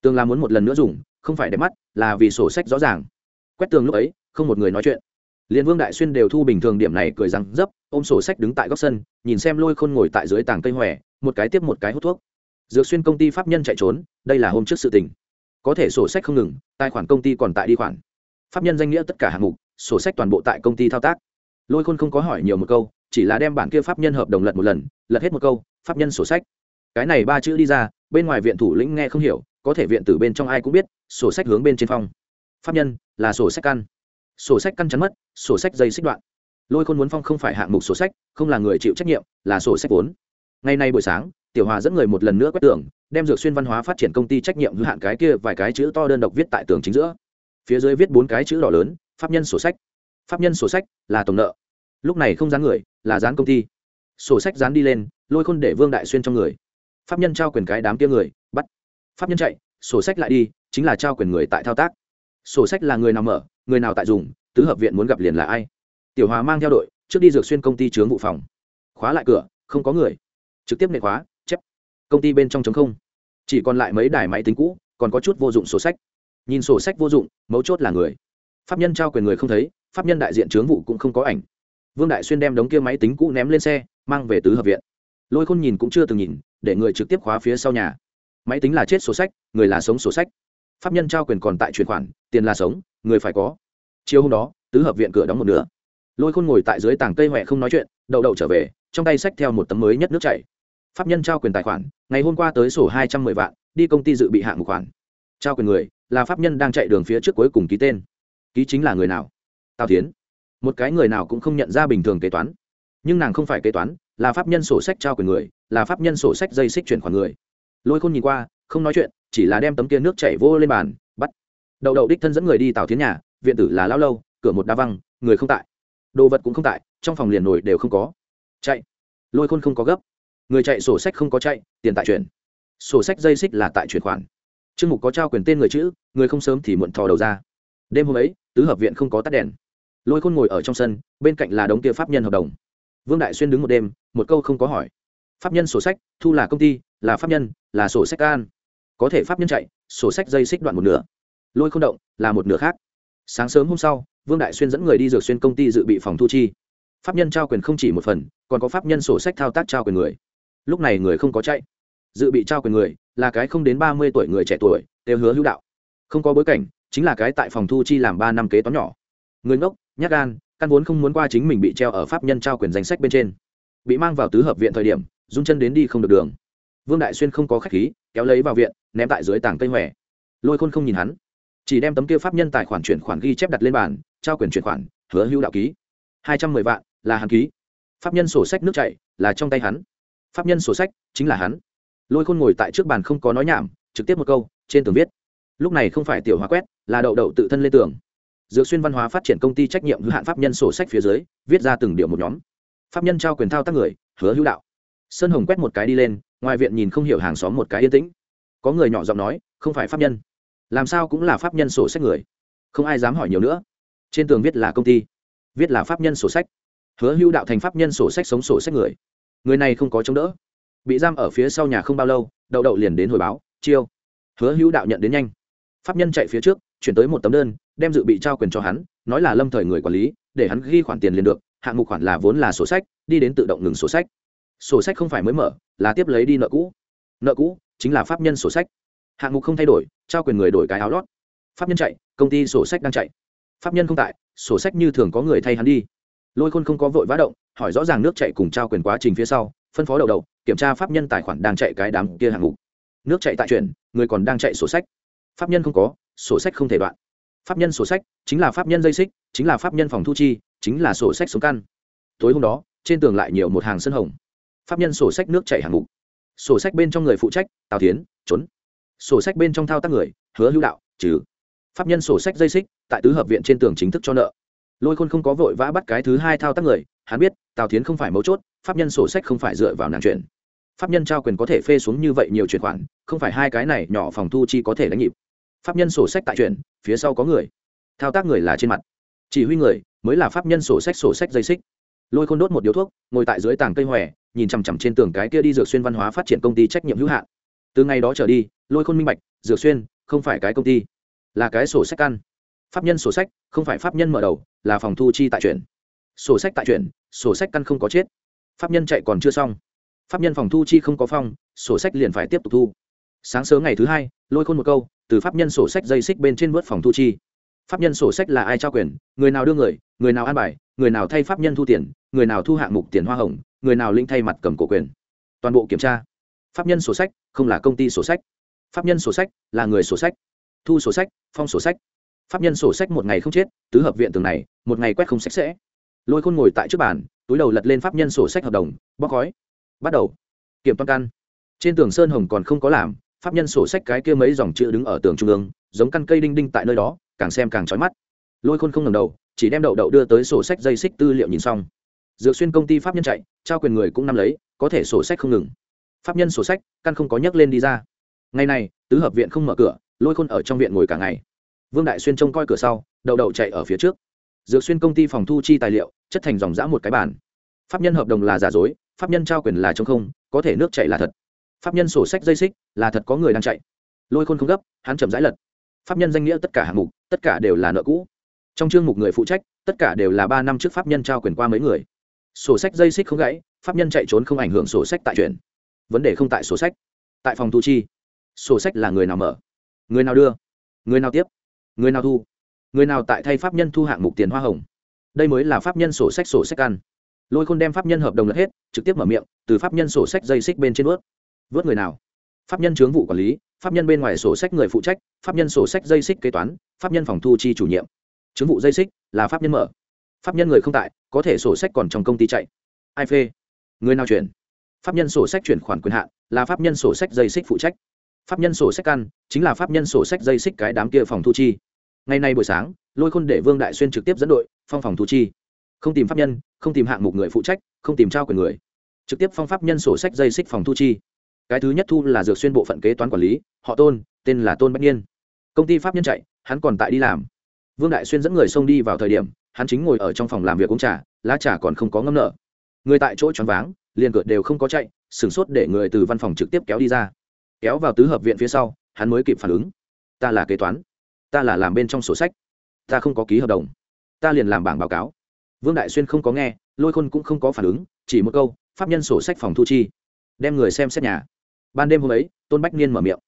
Tường là muốn một lần nữa dùng, không phải đẹp mắt, là vì sổ sách rõ ràng. Quét tường lúc ấy, không một người nói chuyện. Liên vương đại xuyên đều thu bình thường điểm này cười răng dấp ôm sổ sách đứng tại góc sân, nhìn xem lôi khôn ngồi tại dưới tảng cây hòe một cái tiếp một cái hút thuốc. Dược xuyên công ty pháp nhân chạy trốn, đây là hôm trước sự tình. Có thể sổ sách không ngừng, tài khoản công ty còn tại đi khoản. Pháp nhân danh nghĩa tất cả hạng mục, sổ sách toàn bộ tại công ty thao tác. Lôi khôn không có hỏi nhiều một câu, chỉ là đem bản kia pháp nhân hợp đồng lật một lần, lật hết một câu, pháp nhân sổ sách. Cái này ba chữ đi ra, bên ngoài viện thủ lĩnh nghe không hiểu, có thể viện tử bên trong ai cũng biết, sổ sách hướng bên trên phong. Pháp nhân, là sổ sách căn. Sổ sách căn chắn mất, sổ sách dây xích đoạn. Lôi khôn muốn phong không phải hạng mục sổ sách, không là người chịu trách nhiệm, là sổ sách vốn ngày nay buổi sáng, tiểu hòa dẫn người một lần nữa quét tường, đem dược xuyên văn hóa phát triển công ty trách nhiệm hữu hạn cái kia vài cái chữ to đơn độc viết tại tường chính giữa. Phía dưới viết bốn cái chữ đỏ lớn, pháp nhân sổ sách. Pháp nhân sổ sách là tổng nợ. Lúc này không dán người, là dán công ty. Sổ sách dán đi lên, lôi khôn để vương đại xuyên trong người. Pháp nhân trao quyền cái đám kia người, bắt. Pháp nhân chạy, sổ sách lại đi, chính là trao quyền người tại thao tác. Sổ sách là người nào mở, người nào tại dùng, tứ hợp viện muốn gặp liền là ai. Tiểu hòa mang theo đội, trước đi dược xuyên công ty chướng vụ phòng. Khóa lại cửa, không có người trực tiếp nệ khóa, chép. Công ty bên trong chống không. Chỉ còn lại mấy đài máy tính cũ, còn có chút vô dụng sổ sách. Nhìn sổ sách vô dụng, mấu chốt là người. Pháp nhân trao quyền người không thấy, pháp nhân đại diện chướng vụ cũng không có ảnh. Vương đại xuyên đem đống kia máy tính cũ ném lên xe, mang về tứ hợp viện. Lôi khôn nhìn cũng chưa từng nhìn, để người trực tiếp khóa phía sau nhà. Máy tính là chết sổ sách, người là sống sổ sách. Pháp nhân trao quyền còn tại chuyển khoản, tiền là sống, người phải có. Chiều hôm đó, tứ hợp viện cửa đóng một nửa. Lôi khôn ngồi tại dưới tảng cây huệ không nói chuyện, đậu đậu trở về, trong tay sách theo một tấm mới nhất nước chảy pháp nhân trao quyền tài khoản, ngày hôm qua tới sổ hai trăm mười vạn, đi công ty dự bị hạng một khoản. Trao quyền người, là pháp nhân đang chạy đường phía trước cuối cùng ký tên. Ký chính là người nào? Tào tiến một cái người nào cũng không nhận ra bình thường kế toán. Nhưng nàng không phải kế toán, là pháp nhân sổ sách trao quyền người, là pháp nhân sổ sách dây xích chuyển khoản người. Lôi khôn nhìn qua, không nói chuyện, chỉ là đem tấm kia nước chảy vô lên bàn, bắt. Đậu đậu đích thân dẫn người đi tào tiến nhà, viện tử là lao lâu, cửa một đa văng, người không tại. Đồ vật cũng không tại, trong phòng liền nổi đều không có. Chạy. Lôi khôn không có gấp người chạy sổ sách không có chạy, tiền tại chuyển. Sổ sách dây xích là tại chuyển khoản. Chương mục có trao quyền tên người chữ, người không sớm thì muộn thò đầu ra. Đêm hôm ấy, tứ hợp viện không có tắt đèn. Lôi khôn ngồi ở trong sân, bên cạnh là đống kia pháp nhân hợp đồng. Vương đại xuyên đứng một đêm, một câu không có hỏi. Pháp nhân sổ sách, thu là công ty, là pháp nhân, là sổ sách can. Có thể pháp nhân chạy, sổ sách dây xích đoạn một nửa. Lôi không động, là một nửa khác. Sáng sớm hôm sau, vương đại xuyên dẫn người đi dược xuyên công ty dự bị phòng thu chi. Pháp nhân trao quyền không chỉ một phần, còn có pháp nhân sổ sách thao tác trao quyền người lúc này người không có chạy. Dự bị trao quyền người, là cái không đến ba mươi tuổi người trẻ tuổi đều hứa hữu đạo. Không có bối cảnh, chính là cái tại phòng thu chi làm ba năm kế toán nhỏ. Người ngốc, nhát gan, căn vốn không muốn qua chính mình bị treo ở pháp nhân trao quyền danh sách bên trên. Bị mang vào tứ hợp viện thời điểm, run chân đến đi không được đường. Vương đại xuyên không có khách khí, kéo lấy vào viện, ném tại dưới tảng cây hòe. Lôi khôn không nhìn hắn. Chỉ đem tấm kia pháp nhân tài khoản chuyển khoản ghi chép đặt lên bàn, trao quyền chuyển khoản, hứa hữu đạo ký. Hai trăm mười vạn, là hắn ký. Pháp nhân sổ sách nước chảy, là trong tay hắn pháp nhân sổ sách, chính là hắn. Lôi khôn ngồi tại trước bàn không có nói nhảm, trực tiếp một câu, trên tường viết. Lúc này không phải tiểu hóa quét, là đậu đậu tự thân lên tường. Dược xuyên văn hóa phát triển công ty trách nhiệm hữu hạn pháp nhân sổ sách phía dưới, viết ra từng điệu một nhóm. Pháp nhân trao quyền thao tác người, hứa hữu đạo. Sơn hồng quét một cái đi lên, ngoài viện nhìn không hiểu hàng xóm một cái yên tĩnh. Có người nhỏ giọng nói, không phải pháp nhân. Làm sao cũng là pháp nhân sổ sách người? Không ai dám hỏi nhiều nữa. Trên tường viết là công ty, viết là pháp nhân sổ sách. Hứa hữu đạo thành pháp nhân sổ sách sống sổ sách người người này không có chống đỡ. Bị giam ở phía sau nhà không bao lâu, đậu đậu liền đến hồi báo, chiêu. Hứa hữu đạo nhận đến nhanh. Pháp nhân chạy phía trước, chuyển tới một tấm đơn, đem dự bị trao quyền cho hắn, nói là lâm thời người quản lý, để hắn ghi khoản tiền liền được, hạng mục khoản là vốn là sổ sách, đi đến tự động ngừng sổ sách. Sổ sách không phải mới mở, là tiếp lấy đi nợ cũ. Nợ cũ chính là pháp nhân sổ sách. Hạng mục không thay đổi, trao quyền người đổi cái áo lót. Pháp nhân chạy, công ty sổ sách đang chạy. Pháp nhân không tại, sổ sách như thường có người thay hắn đi lôi khôn không có vội vã động, hỏi rõ ràng nước chạy cùng trao quyền quá trình phía sau, phân phó đầu đầu, kiểm tra pháp nhân tài khoản đang chạy cái đám kia hạng mục. Nước chạy tại chuyển, người còn đang chạy sổ sách. Pháp nhân không có, sổ sách không thể đoạn. Pháp nhân sổ sách chính là pháp nhân dây xích, chính là pháp nhân phòng thu chi, chính là sổ sách sống căn. Tối hôm đó, trên tường lại nhiều một hàng sân hồng. Pháp nhân sổ sách nước chảy hàng mục. Sổ sách bên trong người phụ trách, tào tiến trốn. Sổ sách bên trong thao tác người, hứa hữu đạo, trừ. Pháp nhân sổ sách dây xích, tại tứ hợp viện trên tường chính thức cho nợ lôi khôn không có vội vã bắt cái thứ hai thao tác người, hắn biết, tào tiến không phải mấu chốt, pháp nhân sổ sách không phải dựa vào nàng chuyển. Pháp nhân trao quyền có thể phê xuống như vậy nhiều chuyển khoản, không phải hai cái này nhỏ phòng thu chi có thể đánh nhịp. Pháp nhân sổ sách tại chuyển, phía sau có người. Thao tác người là trên mặt. Chỉ huy người, mới là pháp nhân sổ sách sổ sách dây xích. Lôi khôn đốt một điếu thuốc, ngồi tại dưới tảng cây hòe, nhìn chằm chằm trên tường cái kia đi dược xuyên văn hóa phát triển công ty trách nhiệm hữu hạn. Từ ngày đó trở đi, lôi khôn minh bạch, dược xuyên không phải cái công ty, là cái sổ sách căn pháp nhân sổ sách, không phải pháp nhân mở đầu, là phòng thu chi tại chuyển. Sổ sách tại chuyển, sổ sách căn không có chết. Pháp nhân chạy còn chưa xong. Pháp nhân phòng thu chi không có phong, sổ sách liền phải tiếp tục thu. Sáng sớm ngày thứ hai, lôi khôn một câu, từ pháp nhân sổ sách dây xích bên trên vớt phòng thu chi. Pháp nhân sổ sách là ai trao quyền, người nào đưa người người nào an bài, người nào thay pháp nhân thu tiền, người nào thu hạng mục tiền hoa hồng, người nào linh thay mặt cầm cổ quyền. Toàn bộ kiểm tra. Pháp nhân sổ sách, không là công ty sổ sách. Pháp nhân sổ sách, là người sổ sách. Thu sổ sách, phong sổ sách pháp nhân sổ sách một ngày không chết, tứ hợp viện tường này, một ngày quét không sạch sẽ. Lôi khôn ngồi tại trước bàn, túi đầu lật lên pháp nhân sổ sách hợp đồng, bóc khói bắt đầu. Kiểm toán căn. Trên tường sơn hồng còn không có làm, pháp nhân sổ sách cái kia mấy dòng chữ đứng ở tường trung ương, giống căn cây đinh đinh tại nơi đó, càng xem càng trói mắt. Lôi khôn không ngầm đầu, chỉ đem đậu đậu đưa tới sổ sách dây xích tư liệu nhìn xong. Dược xuyên công ty pháp nhân chạy, trao quyền người cũng nắm lấy, có thể sổ sách không ngừng. Pháp nhân sổ sách, căn không có nhắc lên đi ra. Ngày này, tứ hợp viện không mở cửa, lôi khôn ở trong viện ngồi cả ngày vương đại xuyên trông coi cửa sau đậu đậu chạy ở phía trước. Dược xuyên công ty phòng thu chi tài liệu, chất thành dòng dã một cái bản pháp nhân hợp đồng là giả dối, pháp nhân trao quyền là chống không, có thể nước chạy là thật. Pháp nhân sổ sách dây xích, là thật có người đang chạy. Lôi khôn không gấp, hắn chậm rãi lật. Pháp nhân danh nghĩa tất cả hạng mục, tất cả đều là nợ cũ. Trong chương mục người phụ trách, tất cả đều là ba năm trước pháp nhân trao quyền qua mấy người. Sổ sách dây xích không gãy, pháp nhân chạy trốn không ảnh hưởng sổ sách tại chuyển vấn đề không tại sổ sách. Tại phòng thu chi, sổ sách là người nào mở? Người nào đưa? Người nào tiếp? Người nào thu? Người nào tại thay pháp nhân thu hạng mục tiền hoa hồng? Đây mới là pháp nhân sổ sách sổ sách ăn. Lôi khôn đem pháp nhân hợp đồng lật hết, trực tiếp mở miệng, từ pháp nhân sổ sách dây xích bên trên vớt. Vớt người nào? Pháp nhân chướng vụ quản lý, pháp nhân bên ngoài sổ sách người phụ trách, pháp nhân sổ sách dây xích kế toán, pháp nhân phòng thu chi chủ nhiệm. Chứng vụ dây xích là pháp nhân mở. Pháp nhân người không tại, có thể sổ sách còn trong công ty chạy. Ai phê? Người nào chuyển? Pháp nhân sổ sách chuyển khoản quyền hạn là pháp nhân sổ sách dây xích phụ trách pháp nhân sổ sách căn, chính là pháp nhân sổ sách dây xích cái đám kia phòng thu chi. Ngày nay buổi sáng, lôi khôn để vương đại xuyên trực tiếp dẫn đội, phong phòng thu chi. Không tìm pháp nhân, không tìm hạng mục người phụ trách, không tìm trao quyền người. Trực tiếp phong pháp nhân sổ sách dây xích phòng thu chi. Cái thứ nhất thu là dược xuyên bộ phận kế toán quản lý, họ tôn, tên là tôn bách niên. Công ty pháp nhân chạy, hắn còn tại đi làm. Vương đại xuyên dẫn người xông đi vào thời điểm, hắn chính ngồi ở trong phòng làm việc uống trà, lá trà còn không có ngâm nợ người tại chỗ choáng váng, liền cửa đều không có chạy, sửng sốt để người từ văn phòng trực tiếp kéo đi ra kéo vào tứ hợp viện phía sau, hắn mới kịp phản ứng. Ta là kế toán, ta là làm bên trong sổ sách, ta không có ký hợp đồng, ta liền làm bảng báo cáo. Vương đại xuyên không có nghe, lôi khôn cũng không có phản ứng, chỉ một câu, pháp nhân sổ sách phòng thu chi. Đem người xem xét nhà. Ban đêm hôm ấy, tôn bách niên mở miệng.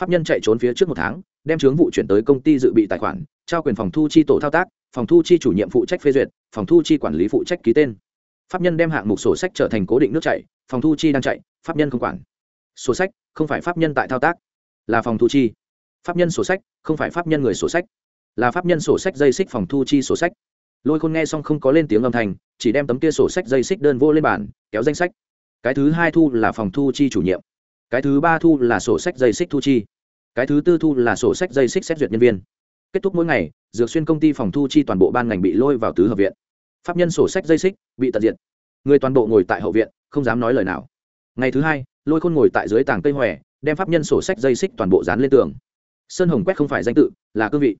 Pháp nhân chạy trốn phía trước một tháng, đem chướng vụ chuyển tới công ty dự bị tài khoản, trao quyền phòng thu chi tổ thao tác, phòng thu chi chủ nhiệm phụ trách phê duyệt, phòng thu chi quản lý phụ trách ký tên. Pháp nhân đem hạng mục sổ sách trở thành cố định nước chạy, phòng thu chi đang chạy, pháp nhân không quản. Sổ sách không phải pháp nhân tại thao tác, là phòng thu chi. Pháp nhân sổ sách, không phải pháp nhân người sổ sách. Là pháp nhân sổ sách dây xích phòng thu chi sổ sách. Lôi khôn nghe xong không có lên tiếng âm thanh, chỉ đem tấm kia sổ sách dây xích đơn vô lên bàn, kéo danh sách. Cái thứ hai thu là phòng thu chi chủ nhiệm. Cái thứ ba thu là sổ sách dây xích thu chi. Cái thứ tư thu là sổ sách dây xích xét duyệt nhân viên. Kết thúc mỗi ngày, dược xuyên công ty phòng thu chi toàn bộ ban ngành bị lôi vào tứ hợp viện. Pháp nhân sổ sách dây xích bị tận diện người toàn bộ ngồi tại hậu viện, không dám nói lời nào. Ngày thứ hai lôi khôn ngồi tại dưới tảng cây hòe, đem pháp nhân sổ sách dây xích toàn bộ dán lên tường. Sơn hồng quét không phải danh tự, là cương vị.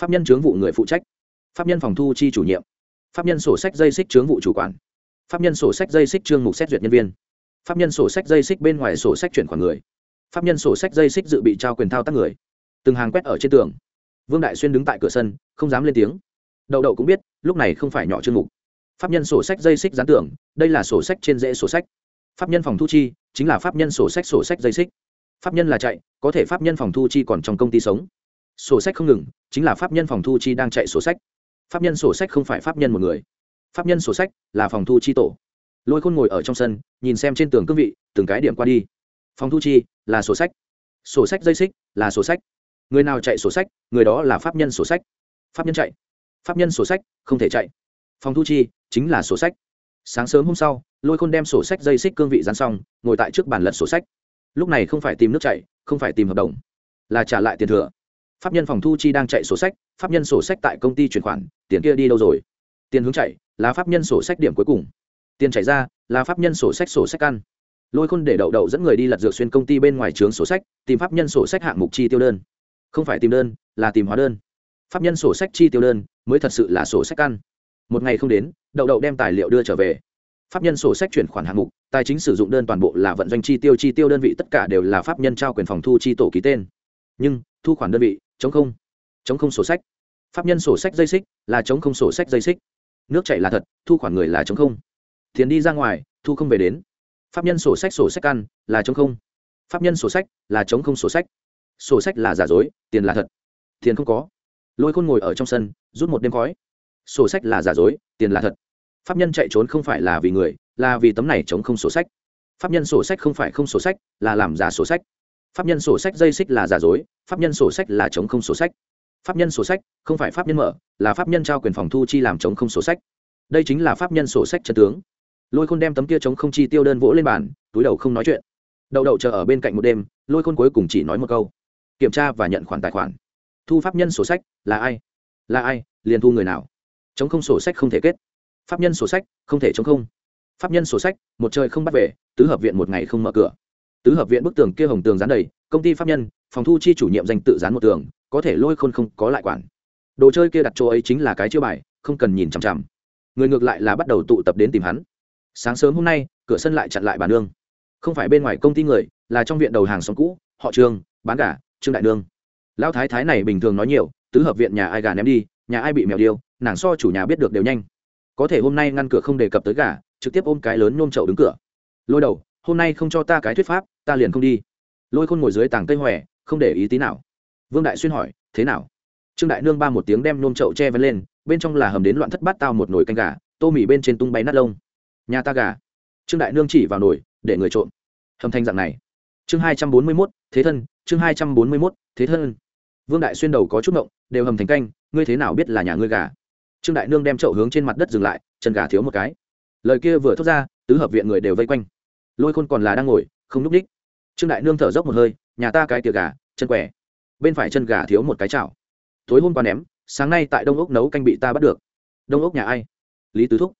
Pháp nhân chướng vụ người phụ trách. Pháp nhân phòng thu chi chủ nhiệm. Pháp nhân sổ sách dây xích chướng vụ chủ quản. Pháp nhân sổ sách dây xích trương mục xét duyệt nhân viên. Pháp nhân sổ sách dây xích bên ngoài sổ sách chuyển khoản người. Pháp nhân sổ sách dây xích dự bị trao quyền thao tác người. Từng hàng quét ở trên tường. Vương đại xuyên đứng tại cửa sân, không dám lên tiếng. Đậu đậu cũng biết, lúc này không phải nhỏ chương mục. Pháp nhân sổ sách dây xích gián tưởng đây là sổ sách trên dễ sổ sách pháp nhân phòng thu chi chính là pháp nhân sổ sách sổ sách dây xích. Pháp nhân là chạy, có thể pháp nhân phòng thu chi còn trong công ty sống. Sổ sách không ngừng, chính là pháp nhân phòng thu chi đang chạy sổ sách. Pháp nhân sổ sách không phải pháp nhân một người. Pháp nhân sổ sách là phòng thu chi tổ. Lôi khôn ngồi ở trong sân, nhìn xem trên tường cương vị, từng cái điểm qua đi. Phòng thu chi là sổ sách. Sổ sách dây xích là sổ sách. Người nào chạy sổ sách, người đó là pháp nhân sổ sách. Pháp nhân chạy. Pháp nhân sổ sách, không thể chạy. Phòng thu chi chính là sổ sách. Sáng sớm hôm sau lôi khôn đem sổ sách dây xích cương vị dán xong, ngồi tại trước bàn lật sổ sách. Lúc này không phải tìm nước chạy không phải tìm hợp đồng, là trả lại tiền thừa. Pháp nhân phòng thu chi đang chạy sổ sách, pháp nhân sổ sách tại công ty chuyển khoản, tiền kia đi đâu rồi? Tiền hướng chạy, là pháp nhân sổ sách điểm cuối cùng. Tiền chảy ra, là pháp nhân sổ sách sổ sách ăn. Lôi khôn để đậu đậu dẫn người đi lật dược xuyên công ty bên ngoài trướng sổ sách, tìm pháp nhân sổ sách hạng mục chi tiêu đơn. Không phải tìm đơn, là tìm hóa đơn. Pháp nhân sổ sách chi tiêu đơn, mới thật sự là sổ sách ăn. Một ngày không đến, đậu đậu đem tài liệu đưa trở về pháp nhân sổ sách chuyển khoản hạng mục, tài chính sử dụng đơn toàn bộ là vận doanh chi tiêu chi tiêu đơn vị tất cả đều là pháp nhân trao quyền phòng thu chi tổ ký tên. Nhưng, thu khoản đơn vị, chống không. Chống không sổ sách. Pháp nhân sổ sách dây xích là chống không sổ sách dây xích. Nước chảy là thật, thu khoản người là chống không. Tiền đi ra ngoài, thu không về đến. Pháp nhân sổ sách sổ sách ăn là chống không. Pháp nhân sổ sách là chống không sổ sách. Sổ sách là giả dối, tiền là thật, tiền không có. Lôi khôn ngồi ở trong sân, rút một đêm khói. Sổ sách là giả dối, tiền là thật pháp nhân chạy trốn không phải là vì người, là vì tấm này chống không sổ sách. Pháp nhân sổ sách không phải không sổ sách, là làm giả sổ sách. Pháp nhân sổ sách dây xích là giả dối, pháp nhân sổ sách là chống không sổ sách. Pháp nhân sổ sách không phải pháp nhân mở, là pháp nhân trao quyền phòng thu chi làm chống không sổ sách. Đây chính là pháp nhân sổ sách chân tướng. Lôi khôn đem tấm kia chống không chi tiêu đơn vỗ lên bàn, túi đầu không nói chuyện. Đậu đậu chờ ở bên cạnh một đêm, lôi khôn cuối cùng chỉ nói một câu. Kiểm tra và nhận khoản tài khoản. Thu pháp nhân sổ sách là ai? Là ai? Liền thu người nào? Chống không sổ sách không thể kết pháp nhân sổ sách, không thể chống không. Pháp nhân sổ sách, một trời không bắt về, tứ hợp viện một ngày không mở cửa. Tứ hợp viện bức tường kia hồng tường dán đầy, công ty pháp nhân, phòng thu chi chủ nhiệm danh tự dán một tường, có thể lôi khôn không có lại quản. Đồ chơi kia đặt chỗ ấy chính là cái chiêu bài, không cần nhìn chằm chằm. Người ngược lại là bắt đầu tụ tập đến tìm hắn. Sáng sớm hôm nay, cửa sân lại chặn lại bà nương. Không phải bên ngoài công ty người, là trong viện đầu hàng xóm cũ, họ trương, bán gà, trương đại nương. Lão thái thái này bình thường nói nhiều, tứ hợp viện nhà ai gà ném đi, nhà ai bị mèo điêu, nàng so chủ nhà biết được đều nhanh có thể hôm nay ngăn cửa không đề cập tới gà, trực tiếp ôm cái lớn nhôm chậu đứng cửa. Lôi đầu, hôm nay không cho ta cái thuyết pháp, ta liền không đi. Lôi khôn ngồi dưới tảng cây hòe, không để ý tí nào. Vương đại xuyên hỏi, thế nào? Trương đại nương ba một tiếng đem nhôm chậu che vén lên, bên trong là hầm đến loạn thất bát tao một nồi canh gà, tô mì bên trên tung bay nát lông. Nhà ta gà. Trương đại nương chỉ vào nồi, để người trộm. Hầm thanh dạng này. Chương hai trăm bốn mươi mốt, thế thân, chương hai trăm bốn mươi mốt, thế thân. Vương đại xuyên đầu có chút ngộng, đều hầm thành canh, ngươi thế nào biết là nhà ngươi gà? Trương đại nương đem chậu hướng trên mặt đất dừng lại, chân gà thiếu một cái. Lời kia vừa thốt ra, tứ hợp viện người đều vây quanh. Lôi khôn còn là đang ngồi, không núp đích. Trương đại nương thở dốc một hơi, nhà ta cái tia gà, chân quẻ bên phải chân gà thiếu một cái chảo. Tối hôm qua ném, sáng nay tại đông ốc nấu canh bị ta bắt được. Đông ốc nhà ai? Lý tứ thúc.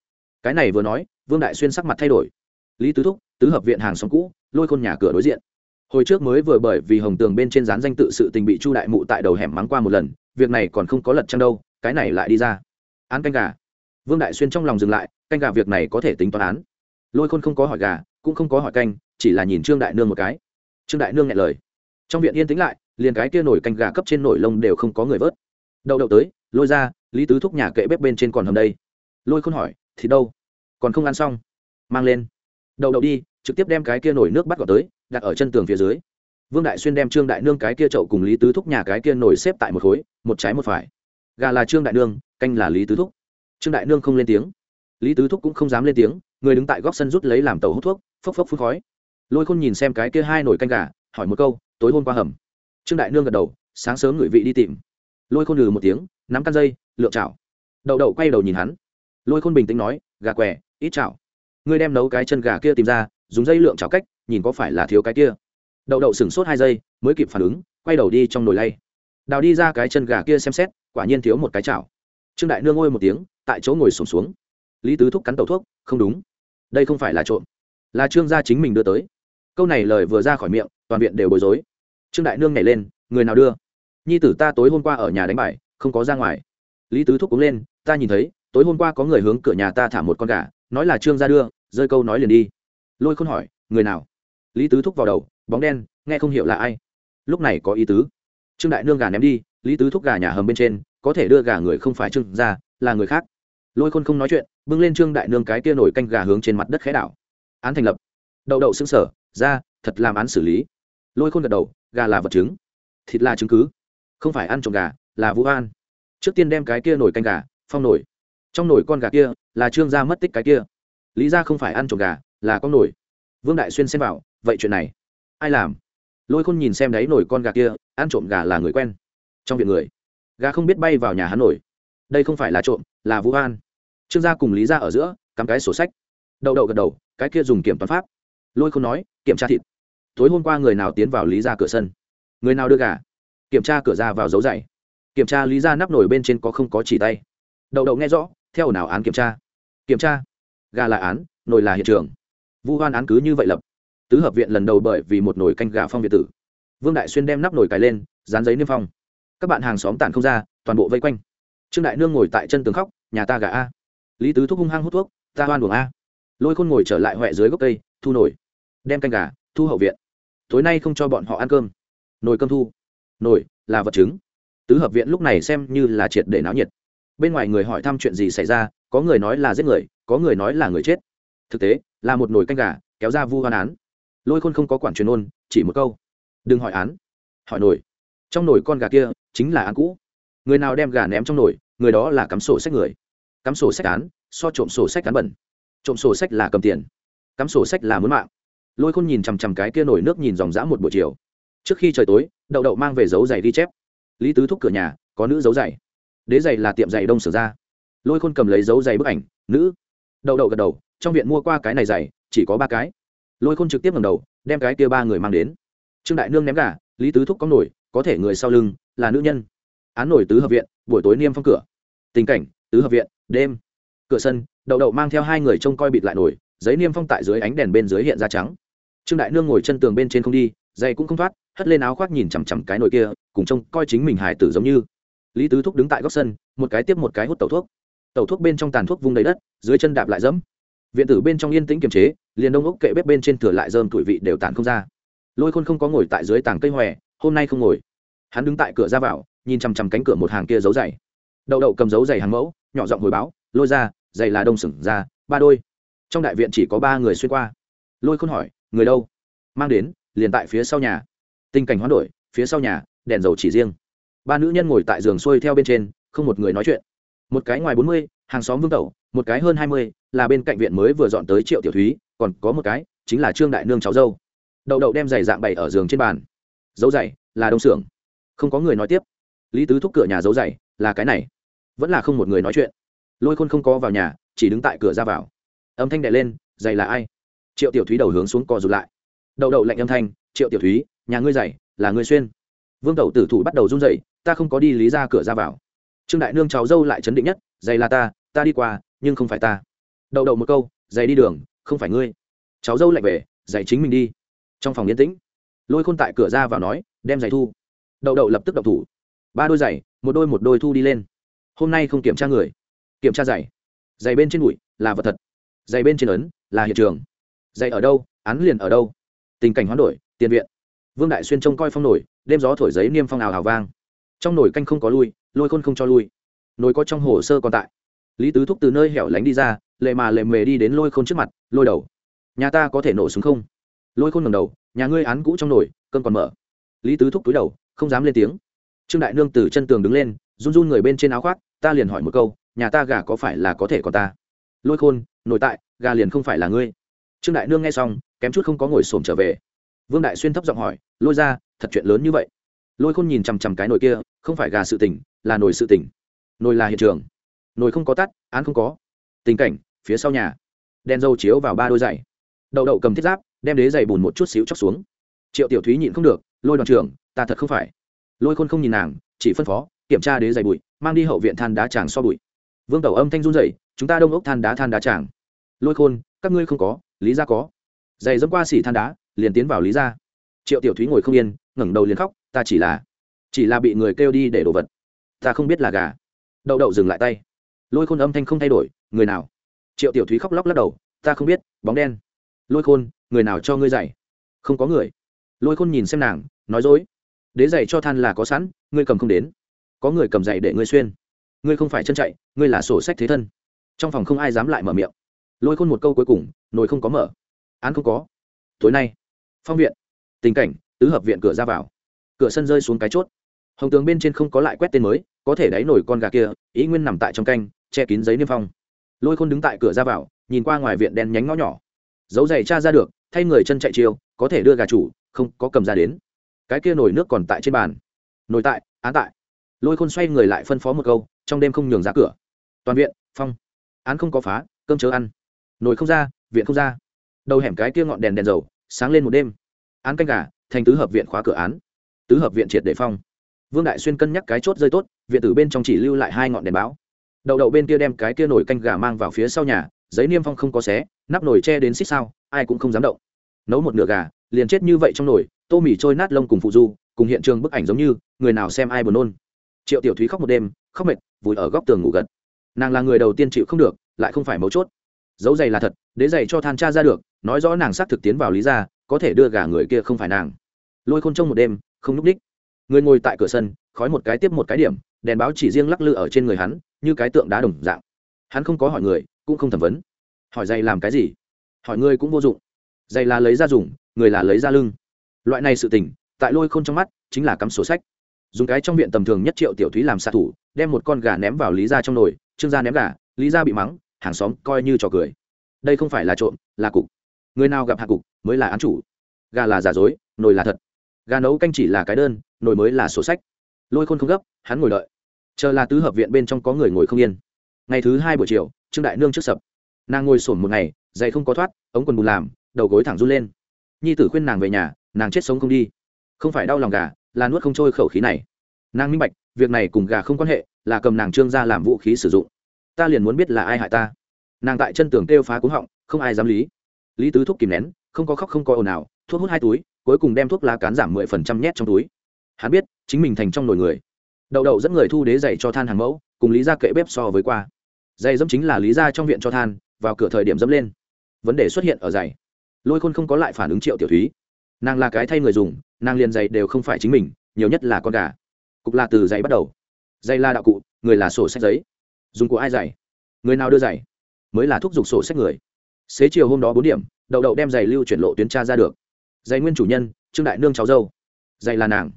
Cái này vừa nói, vương đại xuyên sắc mặt thay đổi. Lý tứ thúc, tứ hợp viện hàng xóm cũ, lôi khôn nhà cửa đối diện. Hồi trước mới vừa bởi vì hồng tường bên trên dán danh tự sự tình bị chu đại mụ tại đầu hẻm mắng qua một lần, việc này còn không có lật chăng đâu, cái này lại đi ra án canh gà. Vương đại xuyên trong lòng dừng lại, canh gà việc này có thể tính toán án. Lôi khôn không có hỏi gà, cũng không có hỏi canh, chỉ là nhìn trương đại nương một cái. Trương đại nương nghe lời. Trong viện yên tĩnh lại, liền cái kia nổi canh gà cấp trên nổi lông đều không có người vớt. Đậu đậu tới, lôi ra, lý tứ thúc nhà kệ bếp bên trên còn hầm đây. Lôi khôn hỏi, thì đâu? Còn không ăn xong? Mang lên. Đậu đậu đi, trực tiếp đem cái kia nổi nước bắt gọt tới, đặt ở chân tường phía dưới. Vương đại xuyên đem trương đại nương cái kia chậu cùng lý tứ thúc nhà cái kia nổi xếp tại một khối, một trái một phải. Gà là trương đại nương canh là lý tứ thúc trương đại nương không lên tiếng lý tứ thúc cũng không dám lên tiếng người đứng tại góc sân rút lấy làm tàu hút thuốc phốc phốc phun khói lôi khôn nhìn xem cái kia hai nồi canh gà hỏi một câu tối hôm qua hầm trương đại nương gật đầu sáng sớm ngửi vị đi tìm lôi khôn lừ một tiếng nắm căn dây lượm chảo đậu đậu quay đầu nhìn hắn lôi khôn bình tĩnh nói gà què ít chảo ngươi đem nấu cái chân gà kia tìm ra dùng dây lượm chảo cách nhìn có phải là thiếu cái kia đậu đậu sửng sốt hai giây mới kịp phản ứng quay đầu đi trong nồi lay đào đi ra cái chân gà kia xem xét quả nhiên thiếu một cái chảo trương đại nương ngôi một tiếng, tại chỗ ngồi sổm xuống. Lý tứ thúc cắn tẩu thuốc, không đúng. Đây không phải là trộm. Là trương gia chính mình đưa tới. Câu này lời vừa ra khỏi miệng, toàn viện đều bối rối. Trương đại nương nhảy lên, người nào đưa? Nhi tử ta tối hôm qua ở nhà đánh bài, không có ra ngoài. Lý tứ thúc cũng lên, ta nhìn thấy, tối hôm qua có người hướng cửa nhà ta thả một con gà, nói là trương gia đưa, rơi câu nói liền đi. Lôi khôn hỏi, người nào? Lý tứ thúc vào đầu, bóng đen, nghe không hiểu là ai. Lúc này có ý tứ. Trương đại nương gà ném đi, lý tứ thúc gà nhà hầm bên trên có thể đưa gà người không phải trương gia, là người khác. Lôi khôn không nói chuyện, bưng lên trương đại nương cái kia nổi canh gà hướng trên mặt đất khẽ đảo. Án thành lập. Đậu đậu xứng sở ra, thật làm án xử lý. Lôi khôn gật đầu, gà là vật chứng. Thịt là chứng cứ. Không phải ăn trộm gà, là vũ an. Trước tiên đem cái kia nổi canh gà, phong nổi. Trong nổi con gà kia, là trương gia mất tích cái kia. Lý ra không phải ăn trộm gà, là con nổi. Vương đại xuyên xem vào, vậy chuyện này, ai làm? Lôi khôn nhìn xem đáy nổi con gà kia, ăn trộm gà là người quen. Trong viện người gà không biết bay vào nhà hắn nổi. Đây không phải là trộm, là vũ an. Trương gia cùng lý gia ở giữa, cắm cái sổ sách. Đậu đậu gật đầu, cái kia dùng kiểm toán pháp. Lôi không nói, kiểm tra thịt. Tối hôm qua người nào tiến vào lý gia cửa sân? Người nào đưa gà? Kiểm tra cửa ra vào dấu dày. Kiểm tra lý gia nắp nổi bên trên có không có chỉ tay. Đậu đậu nghe rõ, theo nào án kiểm tra? Kiểm tra. Gà là án, nồi là hiện trường. Vu hoan án cứ như vậy lập. Tứ hợp viện lần đầu bởi vì một nồi canh gà phong việt tử. Vương đại xuyên đem nắp nồi cài lên, dán giấy niêm phong các bạn hàng xóm tản không ra, toàn bộ vây quanh. Trương đại nương ngồi tại chân tường khóc, nhà ta gà a. Lý tứ thúc hung hăng hút thuốc, ta hoan buồng a. Lôi khôn ngồi trở lại huệ dưới gốc cây, thu nổi đem canh gà, thu hậu viện. Tối nay không cho bọn họ ăn cơm. Nồi cơm thu. Nồi, là vật chứng. Tứ hợp viện lúc này xem như là triệt để náo nhiệt. Bên ngoài người hỏi thăm chuyện gì xảy ra, có người nói là giết người, có người nói là người chết. Thực tế, là một nồi canh gà, kéo ra vu hoan án. Lôi khôn không có quản truyền ôn, chỉ một câu. Đừng hỏi án. Hỏi nồi trong nồi con gà kia chính là ăn cũ. Người nào đem gà ném trong nồi, người đó là cắm sổ sách người. Cắm sổ sách án, so trộm sổ sách cán bẩn. Trộm sổ sách là cầm tiền, cắm sổ sách là muốn mạng. Lôi khôn nhìn chằm chằm cái kia nổi nước nhìn dòng dã một buổi chiều. Trước khi trời tối, đậu đậu mang về dấu giày ghi chép. Lý tứ thúc cửa nhà, có nữ dấu giày. Đế giày là tiệm giày đông sửa ra. Lôi khôn cầm lấy dấu giày bức ảnh, nữ. Đậu đậu gật đầu, trong viện mua qua cái này giày, chỉ có ba cái. Lôi khôn trực tiếp ngầm đầu, đem cái kia ba người mang đến. Trương đại nương ném gà, lý tứ thúc có nổi có thể người sau lưng là nữ nhân. Án nổi tứ hợp viện, buổi tối niêm phong cửa. Tình cảnh, tứ hợp viện, đêm. Cửa sân, đậu đậu mang theo hai người trông coi bịt lại nổi, giấy niêm phong tại dưới ánh đèn bên dưới hiện ra trắng. Trương đại nương ngồi chân tường bên trên không đi dây cũng không thoát, hất lên áo khoác nhìn chằm chằm cái nồi kia, cùng trông coi chính mình hải tử giống như. Lý tứ thúc đứng tại góc sân, một cái tiếp một cái hút tẩu thuốc. Tẩu thuốc bên trong tàn thuốc vung đầy đất, dưới chân đạp lại dẫm. Viện tử bên trong yên tĩnh kiềm chế, liền đông ốc kệ bếp bên trên thừa lại dơm tuổi vị đều tàn không ra. Lôi khôn không có ngồi tại dưới tảng cây hòe hôm nay không ngồi. Hắn đứng tại cửa ra vào, nhìn chằm chằm cánh cửa một hàng kia giấu giày. Đậu đậu cầm dấu giày hàng mẫu, nhỏ giọng hồi báo, lôi ra, giày là đông sửng ra, ba đôi. Trong đại viện chỉ có ba người xuyên qua. Lôi khôn hỏi, người đâu? Mang đến, liền tại phía sau nhà. Tình cảnh hoán đổi, phía sau nhà, đèn dầu chỉ riêng. Ba nữ nhân ngồi tại giường xuôi theo bên trên, không một người nói chuyện. Một cái ngoài bốn mươi, hàng xóm vương tẩu, một cái hơn hai mươi, là bên cạnh viện mới vừa dọn tới triệu tiểu thúy, còn có một cái, chính là trương đại nương cháu dâu. Đậu đậu đem giày dạng bày ở giường trên bàn dấu giày là đông xưởng. Không có người nói tiếp. Lý tứ thúc cửa nhà dấu giày là cái này. Vẫn là không một người nói chuyện. Lôi khôn không có vào nhà, chỉ đứng tại cửa ra vào. Âm thanh đệ lên giày là ai? Triệu tiểu thúy đầu hướng xuống co rụt lại. Đậu đậu lạnh âm thanh, triệu tiểu thúy, nhà ngươi giày là ngươi xuyên. Vương tẩu tử thủ bắt đầu run rẩy, ta không có đi lý ra cửa ra vào. Trương đại nương cháu dâu lại chấn định nhất giày là ta ta đi qua, nhưng không phải ta. Đậu đậu một câu giày đi đường, không phải ngươi. Cháu dâu lạnh về giày chính mình đi. Trong phòng yên tĩnh lôi khôn tại cửa ra vào nói, đem giày thu. Đậu đậu lập tức đậu thủ. Ba đôi giày, một đôi một đôi thu đi lên. Hôm nay không kiểm tra người. Kiểm tra giày. Giày bên trên bụi, là vật thật. Giày bên trên ấn, là hiện trường. Giày ở đâu, án liền ở đâu. Tình cảnh hoán đổi, tiền viện. Vương đại xuyên trông coi phong nổi, đêm gió thổi giấy niêm phong ào hào vang. Trong nổi canh không có lui, lôi khôn không cho lui. Nồi có trong hồ sơ còn tại. Lý tứ thúc từ nơi hẻo lánh đi ra, lệ mà lệ mề đi đến lôi khôn trước mặt, lôi đầu. Nhà ta có thể nổ súng không? Lôi khôn ngầm đầu, nhà ngươi án cũ trong nồi cơn còn mở. Lý tứ thúc túi đầu, không dám lên tiếng. Trương đại nương từ chân tường đứng lên, run run người bên trên áo khoác, ta liền hỏi một câu, nhà ta gà có phải là có thể còn ta? Lôi khôn nội tại, gà liền không phải là ngươi. Trương đại nương nghe xong, kém chút không có ngồi xổm trở về. Vương đại xuyên thấp giọng hỏi, lôi ra, thật chuyện lớn như vậy. Lôi khôn nhìn chằm chằm cái nồi kia, không phải gà sự tỉnh là nồi sự tỉnh nồi là hiện trường. Nồi không có tắt, án không có. Tình cảnh, phía sau nhà. Đèn dâu chiếu vào ba đôi giày. Đậu đậu cầm thiết giáp đem đế giày bùn một chút xíu chóc xuống. Triệu tiểu thúy nhịn không được, lôi đoàn trưởng, ta thật không phải. Lôi khôn không nhìn nàng, chỉ phân phó, kiểm tra đế giày bụi, mang đi hậu viện than đá tràng so bụi. Vương tẩu âm thanh run dậy chúng ta đông ốc than đá than đá tràng. Lôi khôn, các ngươi không có, lý ra có. Giày dẫm qua xỉ than đá, liền tiến vào lý ra. Triệu tiểu thúy ngồi không yên, ngẩng đầu liền khóc, ta chỉ là chỉ là bị người kêu đi để đồ vật. Ta không biết là gà. Đậu đậu dừng lại tay. Lôi khôn âm thanh không thay đổi, người nào? Triệu tiểu thúy khóc lóc lắc đầu, ta không biết, bóng đen. Lôi khôn người nào cho ngươi dạy, không có người. Lôi khôn nhìn xem nàng nói dối. Đế dạy cho than là có sẵn ngươi cầm không đến. Có người cầm dạy để ngươi xuyên. Ngươi không phải chân chạy ngươi là sổ sách thế thân. Trong phòng không ai dám lại mở miệng. Lôi khôn một câu cuối cùng nồi không có mở. Án không có. Tối nay phong viện tình cảnh tứ hợp viện cửa ra vào. Cửa sân rơi xuống cái chốt. Hồng tường bên trên không có lại quét tên mới có thể đáy nổi con gà kia ý nguyên nằm tại trong canh che kín giấy niêm phong. Lôi khôn đứng tại cửa ra vào nhìn qua ngoài viện đen nhánh ngõ nhỏ. Dấu giày cha ra được thay người chân chạy chiêu, có thể đưa gà chủ, không có cầm ra đến. Cái kia nổi nước còn tại trên bàn. Nổi tại, án tại. Lôi khôn xoay người lại phân phó một câu, trong đêm không nhường ra cửa. Toàn viện, phong. Án không có phá, cơm chớ ăn. Nồi không ra, viện không ra. Đầu hẻm cái kia ngọn đèn đèn dầu, sáng lên một đêm. Án canh gà, thành tứ hợp viện khóa cửa án. Tứ hợp viện triệt để phong. Vương đại xuyên cân nhắc cái chốt rơi tốt, viện tử bên trong chỉ lưu lại hai ngọn đèn báo. Đậu đậu bên kia đem cái kia nồi canh gà mang vào phía sau nhà giấy niêm phong không có xé, nắp nồi che đến xích sao, ai cũng không dám động. Nấu một nửa gà, liền chết như vậy trong nồi, tô mì trôi nát lông cùng phụ du, cùng hiện trường bức ảnh giống như, người nào xem ai buồn nôn. Triệu tiểu thúy khóc một đêm, khóc mệt, vùi ở góc tường ngủ gật. Nàng là người đầu tiên chịu không được, lại không phải mấu chốt. Dấu giày là thật, đế giày cho than cha ra được, nói rõ nàng xác thực tiến vào lý ra có thể đưa gà người kia không phải nàng. Lôi khôn trông một đêm, không núp đích người ngồi tại cửa sân, khói một cái tiếp một cái điểm, đèn báo chỉ riêng lắc lư ở trên người hắn, như cái tượng đá đồng dạng. Hắn không có hỏi người cũng không thẩm vấn. Hỏi dày làm cái gì? Hỏi người cũng vô dụng. Dày là lấy ra dùng, người là lấy ra lưng. Loại này sự tình, tại lôi khôn trong mắt, chính là cắm sổ sách. Dùng cái trong viện tầm thường nhất triệu tiểu thúy làm xạ thủ, đem một con gà ném vào lý ra trong nồi, trương gia ném gà, lý ra bị mắng, hàng xóm coi như trò cười. Đây không phải là trộm, là cục. Người nào gặp hạ cục, mới là án chủ. Gà là giả dối, nồi là thật. Gà nấu canh chỉ là cái đơn, nồi mới là sổ sách. Lôi khôn không gấp, hắn ngồi đợi. Chờ là tứ hợp viện bên trong có người ngồi không yên. Ngày thứ hai buổi chiều trương đại nương trước sập. Nàng ngồi sổn một ngày dậy không có thoát, ống quần bùn làm, đầu gối thẳng run lên. Nhi tử khuyên nàng về nhà, nàng chết sống không đi. Không phải đau lòng gà, là nuốt không trôi khẩu khí này. Nàng minh bạch, việc này cùng gà không quan hệ, là cầm nàng trương ra làm vũ khí sử dụng. Ta liền muốn biết là ai hại ta. Nàng tại chân tường kêu phá cúng họng, không ai dám lý. Lý tứ thuốc kìm nén, không có khóc không có ồn ào, thuốc hút hai túi, cuối cùng đem thuốc lá cán giảm mười phần trăm nhét trong túi. Hắn biết, chính mình thành trong nồi người. Đậu đậu dẫn người thu đế dạy cho than hàng mẫu, cùng lý ra kệ bếp so với qua dây dẫm chính là lý ra trong viện cho than, vào cửa thời điểm dẫm lên. Vấn đề xuất hiện ở giày. Lôi khôn không có lại phản ứng triệu tiểu thúy. Nàng là cái thay người dùng, nàng liền giày đều không phải chính mình, nhiều nhất là con gà. Cục là từ giày bắt đầu. Giày là đạo cụ, người là sổ sách giấy. Dùng của ai giày? Người nào đưa giày? Mới là thúc giục sổ sách người. Xế chiều hôm đó bốn điểm, đậu đậu đem giày lưu chuyển lộ tuyến tra ra được. Giày nguyên chủ nhân, trương đại nương cháu dâu. Giày là nàng.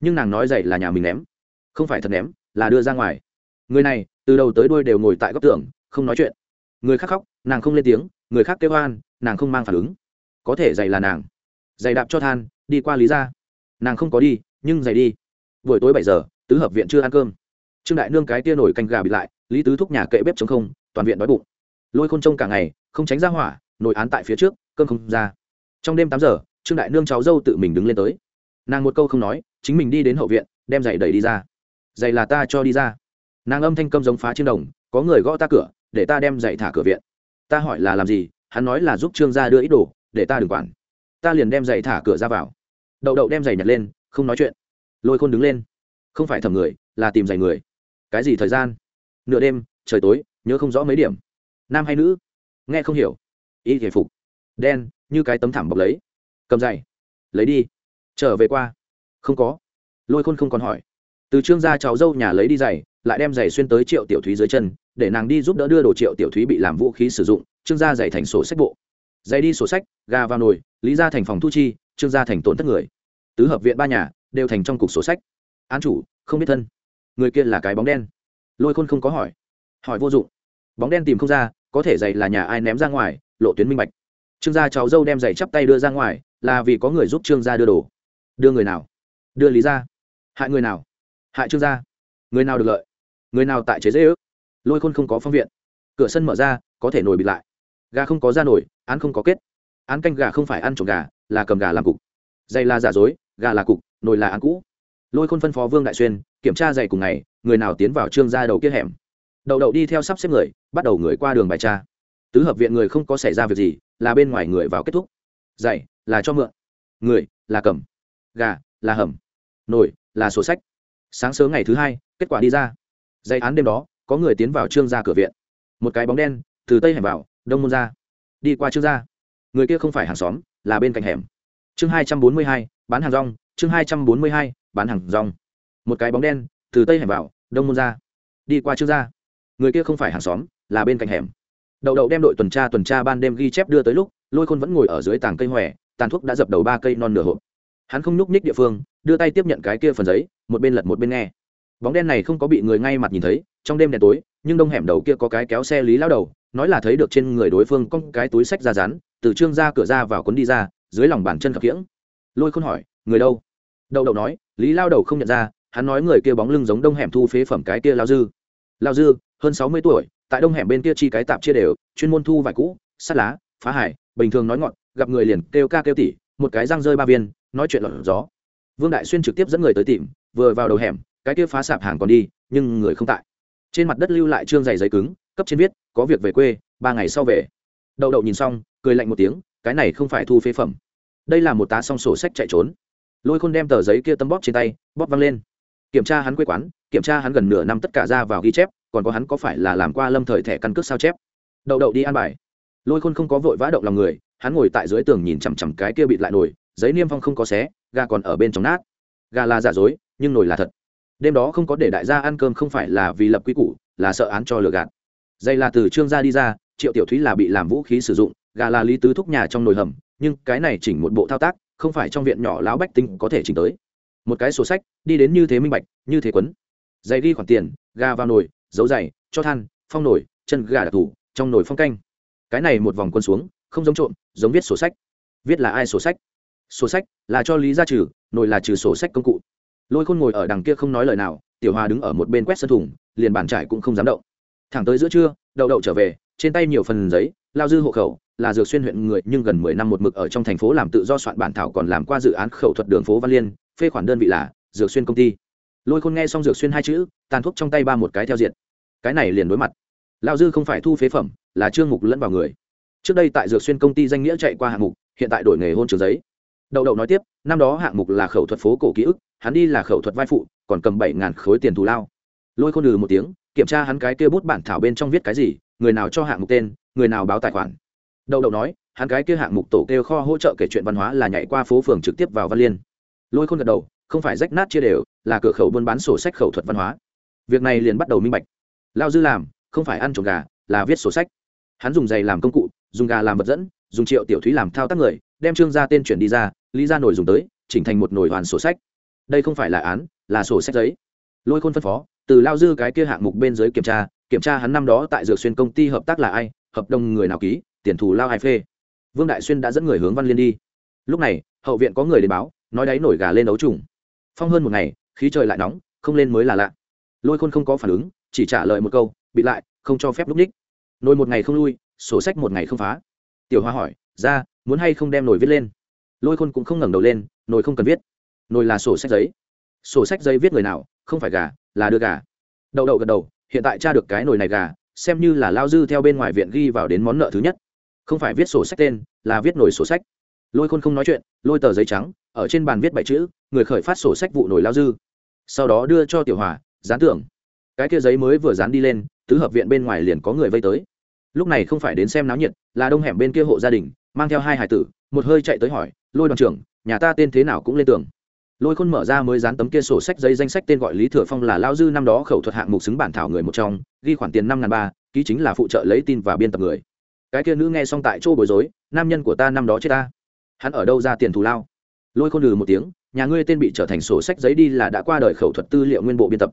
Nhưng nàng nói giày là nhà mình ném. Không phải thật ném, là đưa ra ngoài. Người này từ đầu tới đuôi đều ngồi tại góc tường, không nói chuyện. Người khác khóc, nàng không lên tiếng, người khác kêu oan, nàng không mang phản ứng. Có thể giày là nàng. Giày đạp cho than, đi qua lý ra nàng không có đi, nhưng giày đi. Buổi tối bảy giờ, tứ hợp viện chưa ăn cơm. Trương đại nương cái tia nổi canh gà bị lại, lý tứ thúc nhà kệ bếp chống không, toàn viện đói bụng. Lôi khôn trông cả ngày, không tránh ra hỏa nổi án tại phía trước, cơm không ra. Trong đêm tám giờ, trương đại nương cháu dâu tự mình đứng lên tới. Nàng một câu không nói, chính mình đi đến hậu viện, đem giày đẩy đi ra. Giày là ta cho đi ra nàng âm thanh câm giống phá trên đồng, có người gõ ta cửa, để ta đem giày thả cửa viện. Ta hỏi là làm gì, hắn nói là giúp trương gia đưa ít đồ, để ta đừng quản. Ta liền đem giày thả cửa ra vào. Đậu đậu đem giày nhặt lên, không nói chuyện. Lôi khôn đứng lên. Không phải thầm người, là tìm giày người. Cái gì thời gian? Nửa đêm, trời tối, nhớ không rõ mấy điểm. Nam hay nữ? Nghe không hiểu. Y thể phục. Đen, như cái tấm thảm bọc lấy. Cầm giày. Lấy đi. Trở về qua. Không có. Lôi khôn không còn hỏi. Từ trương gia cháu dâu nhà lấy đi giày lại đem giày xuyên tới triệu tiểu thúy dưới chân, để nàng đi giúp đỡ đưa đồ triệu tiểu thúy bị làm vũ khí sử dụng, trương gia giày thành sổ sách bộ. Giày đi sổ sách, gà vào nồi, lý gia thành phòng thu chi, trương gia thành tổn thất người. Tứ hợp viện ba nhà, đều thành trong cục sổ sách. Án chủ, không biết thân. Người kia là cái bóng đen. Lôi khôn không có hỏi. Hỏi vô dụng. Bóng đen tìm không ra, có thể giày là nhà ai ném ra ngoài, lộ tuyến minh bạch. Trương gia cháu dâu đem giày chắp tay đưa ra ngoài, là vì có người giúp trương gia đưa đồ. Đưa người nào? Đưa lý ra hại người nào? Hại trương gia. Người nào được lợi? Người nào tại chế dễ ước? Lôi khôn không có phong viện. Cửa sân mở ra, có thể nổi bịt lại. Gà không có ra nổi, án không có kết. Án canh gà không phải ăn trộm gà, là cầm gà làm cục. Dây là giả dối, gà là cục, nồi là án cũ. Lôi khôn phân phó vương đại xuyên, kiểm tra dày cùng ngày, người nào tiến vào trương gia đầu kia hẻm. Đậu đậu đi theo sắp xếp người, bắt đầu người qua đường bài tra. Tứ hợp viện người không có xảy ra việc gì, là bên ngoài người vào kết thúc. Dày, là cho mượn. Người, là cầm. Gà, là hầm. Nồi, là sổ sách. Sáng sớm ngày thứ hai, kết quả đi ra dây án đêm đó, có người tiến vào trương gia cửa viện. Một cái bóng đen, từ tây hẻm vào, đông môn ra đi qua trương gia. Người kia không phải hàng xóm, là bên cạnh hẻm. Chương hai trăm bốn mươi hai, bán hàng rong. Chương hai trăm bốn mươi hai, bán hàng rong. Một cái bóng đen, từ tây hẻm vào, đông môn ra đi qua trương gia. Người kia không phải hàng xóm, là bên cạnh hẻm. Đậu đậu đem đội tuần tra tuần tra ban đêm ghi chép đưa tới lúc, lôi khôn vẫn ngồi ở dưới tàng cây hòe, tàn thuốc đã dập đầu ba cây non nửa hộp. Hắn không nhúc nhích địa phương, đưa tay tiếp nhận cái kia phần giấy, một bên lật một bên nghe bóng đen này không có bị người ngay mặt nhìn thấy, trong đêm đèn tối, nhưng đông hẻm đầu kia có cái kéo xe lý lao đầu, nói là thấy được trên người đối phương có cái túi sách ra rán, từ trương ra cửa ra vào cuốn đi ra, dưới lòng bàn chân khập khiễng. Lôi khôn hỏi, người đâu? Đậu đậu nói, lý lao đầu không nhận ra, hắn nói người kia bóng lưng giống đông hẻm thu phế phẩm cái kia lao dư. Lao dư, hơn sáu mươi tuổi, tại đông hẻm bên kia chi cái tạp chia đều, chuyên môn thu vải cũ, sắt lá, phá hải, bình thường nói ngọn gặp người liền kêu ca kêu tỉ, một cái răng rơi ba viên, nói chuyện lọt gió. Vương đại xuyên trực tiếp dẫn người tới tìm, vừa vào đầu hẻm cái kia phá sạp hàng còn đi, nhưng người không tại. Trên mặt đất lưu lại trương giày giấy cứng, cấp trên viết, có việc về quê, ba ngày sau về. Đậu đậu nhìn xong, cười lạnh một tiếng, cái này không phải thu phế phẩm. Đây là một tá song sổ sách chạy trốn. Lôi khôn đem tờ giấy kia tấm bóp trên tay, bóp văng lên. Kiểm tra hắn quê quán, kiểm tra hắn gần nửa năm tất cả ra vào ghi chép, còn có hắn có phải là làm qua lâm thời thẻ căn cước sao chép. Đậu đậu đi ăn bài. Lôi khôn không có vội vã động lòng người, hắn ngồi tại dưới tường nhìn chằm chằm cái kia bịt lại nổi giấy niêm phong không có xé, gà còn ở bên trong nát. Gà là giả dối, nhưng nổi là thật đêm đó không có để đại gia ăn cơm không phải là vì lập quy củ, là sợ án cho lừa gạt. Dây là từ trương gia đi ra, triệu tiểu thúy là bị làm vũ khí sử dụng, gà là lý tứ thúc nhà trong nồi hầm, nhưng cái này chỉnh một bộ thao tác, không phải trong viện nhỏ lão bách tinh có thể chỉnh tới. Một cái sổ sách, đi đến như thế minh bạch, như thế quấn. Dày ghi khoản tiền, gà vào nồi, dấu dày cho than, phong nồi, chân gà đặc thủ, trong nồi phong canh. Cái này một vòng quân xuống, không giống trộm, giống viết sổ sách. Viết là ai sổ sách? Sổ sách là cho lý gia trừ, nồi là trừ sổ sách công cụ lôi khôn ngồi ở đằng kia không nói lời nào, tiểu hòa đứng ở một bên quét sân thùng, liền bàn trải cũng không dám động. Thẳng tới giữa trưa, đậu đậu trở về, trên tay nhiều phần giấy, lao dư hộ khẩu, là dược xuyên huyện người nhưng gần mười năm một mực ở trong thành phố làm tự do soạn bản thảo còn làm qua dự án khẩu thuật đường phố văn liên, phê khoản đơn vị là dược xuyên công ty. Lôi khôn nghe xong dược xuyên hai chữ, tàn thuốc trong tay ba một cái theo diện. Cái này liền đối mặt. Lao dư không phải thu phế phẩm, là trương mục lẫn vào người. Trước đây tại dược xuyên công ty danh nghĩa chạy qua hạng mục, hiện tại đổi nghề hôn trường giấy. Đậu đậu nói tiếp, năm đó hạng mục là khẩu thuật phố cổ ký ức hắn đi là khẩu thuật vai phụ, còn cầm bảy ngàn khối tiền thù lao. Lôi khôn lừ một tiếng, kiểm tra hắn cái kia bút bản thảo bên trong viết cái gì, người nào cho hạng mục tên, người nào báo tài khoản. Đậu đậu nói, hắn cái kia hạng mục tổ kêu kho hỗ trợ kể chuyện văn hóa là nhảy qua phố phường trực tiếp vào văn liên. Lôi khôn gật đầu, không phải rách nát chia đều, là cửa khẩu buôn bán sổ sách khẩu thuật văn hóa. Việc này liền bắt đầu minh bạch. Lao dư làm, không phải ăn trộm gà, là viết sổ sách. Hắn dùng giày làm công cụ, dùng gà làm vật dẫn, dùng triệu tiểu thúy làm thao tác người, đem trương ra tên chuyển đi ra, lý ra nổi dùng tới, chỉnh thành một nồi hoàn sổ sách đây không phải là án, là sổ sách giấy. Lôi khôn phân phó, từ lao dư cái kia hạng mục bên dưới kiểm tra kiểm tra hắn năm đó tại dược xuyên công ty hợp tác là ai, hợp đồng người nào ký, tiền thù lao ai phê. Vương đại xuyên đã dẫn người hướng văn liên đi. Lúc này, hậu viện có người đến báo, nói đáy nổi gà lên đấu trùng. Phong hơn một ngày, khí trời lại nóng, không lên mới là lạ. Lôi khôn không có phản ứng, chỉ trả lời một câu, bị lại, không cho phép lúc ních. Nồi một ngày không lui, sổ sách một ngày không phá. Tiểu hoa hỏi, ra, muốn hay không đem nồi viết lên? Lôi khôn cũng không ngẩng đầu lên, nồi không cần viết nồi là sổ sách giấy. Sổ sách giấy viết người nào, không phải gà, là đưa gà. Đậu đậu gật đầu, hiện tại cha được cái nồi này gà, xem như là lao dư theo bên ngoài viện ghi vào đến món nợ thứ nhất. Không phải viết sổ sách tên, là viết nồi sổ sách. Lôi khôn không nói chuyện, lôi tờ giấy trắng, ở trên bàn viết bảy chữ, người khởi phát sổ sách vụ nổi lao dư. Sau đó đưa cho tiểu hòa, dán tưởng cái kia giấy mới vừa dán đi lên, tứ hợp viện bên ngoài liền có người vây tới. Lúc này không phải đến xem náo nhiệt, là đông hẻm bên kia hộ gia đình, mang theo hai hải tử, một hơi chạy tới hỏi, lôi đoàn trưởng, nhà ta tên thế nào cũng lên tường lôi khôn mở ra mới dán tấm kia sổ sách giấy danh sách tên gọi lý thừa phong là lao dư năm đó khẩu thuật hạng mục xứng bản thảo người một trong, ghi khoản tiền năm ngàn ba, ký chính là phụ trợ lấy tin và biên tập người. Cái kia nữ nghe xong tại chỗ bối rối, nam nhân của ta năm đó chết ta. Hắn ở đâu ra tiền thù lao? Lôi khôn lừ một tiếng, nhà ngươi tên bị trở thành sổ sách giấy đi là đã qua đời khẩu thuật tư liệu nguyên bộ biên tập.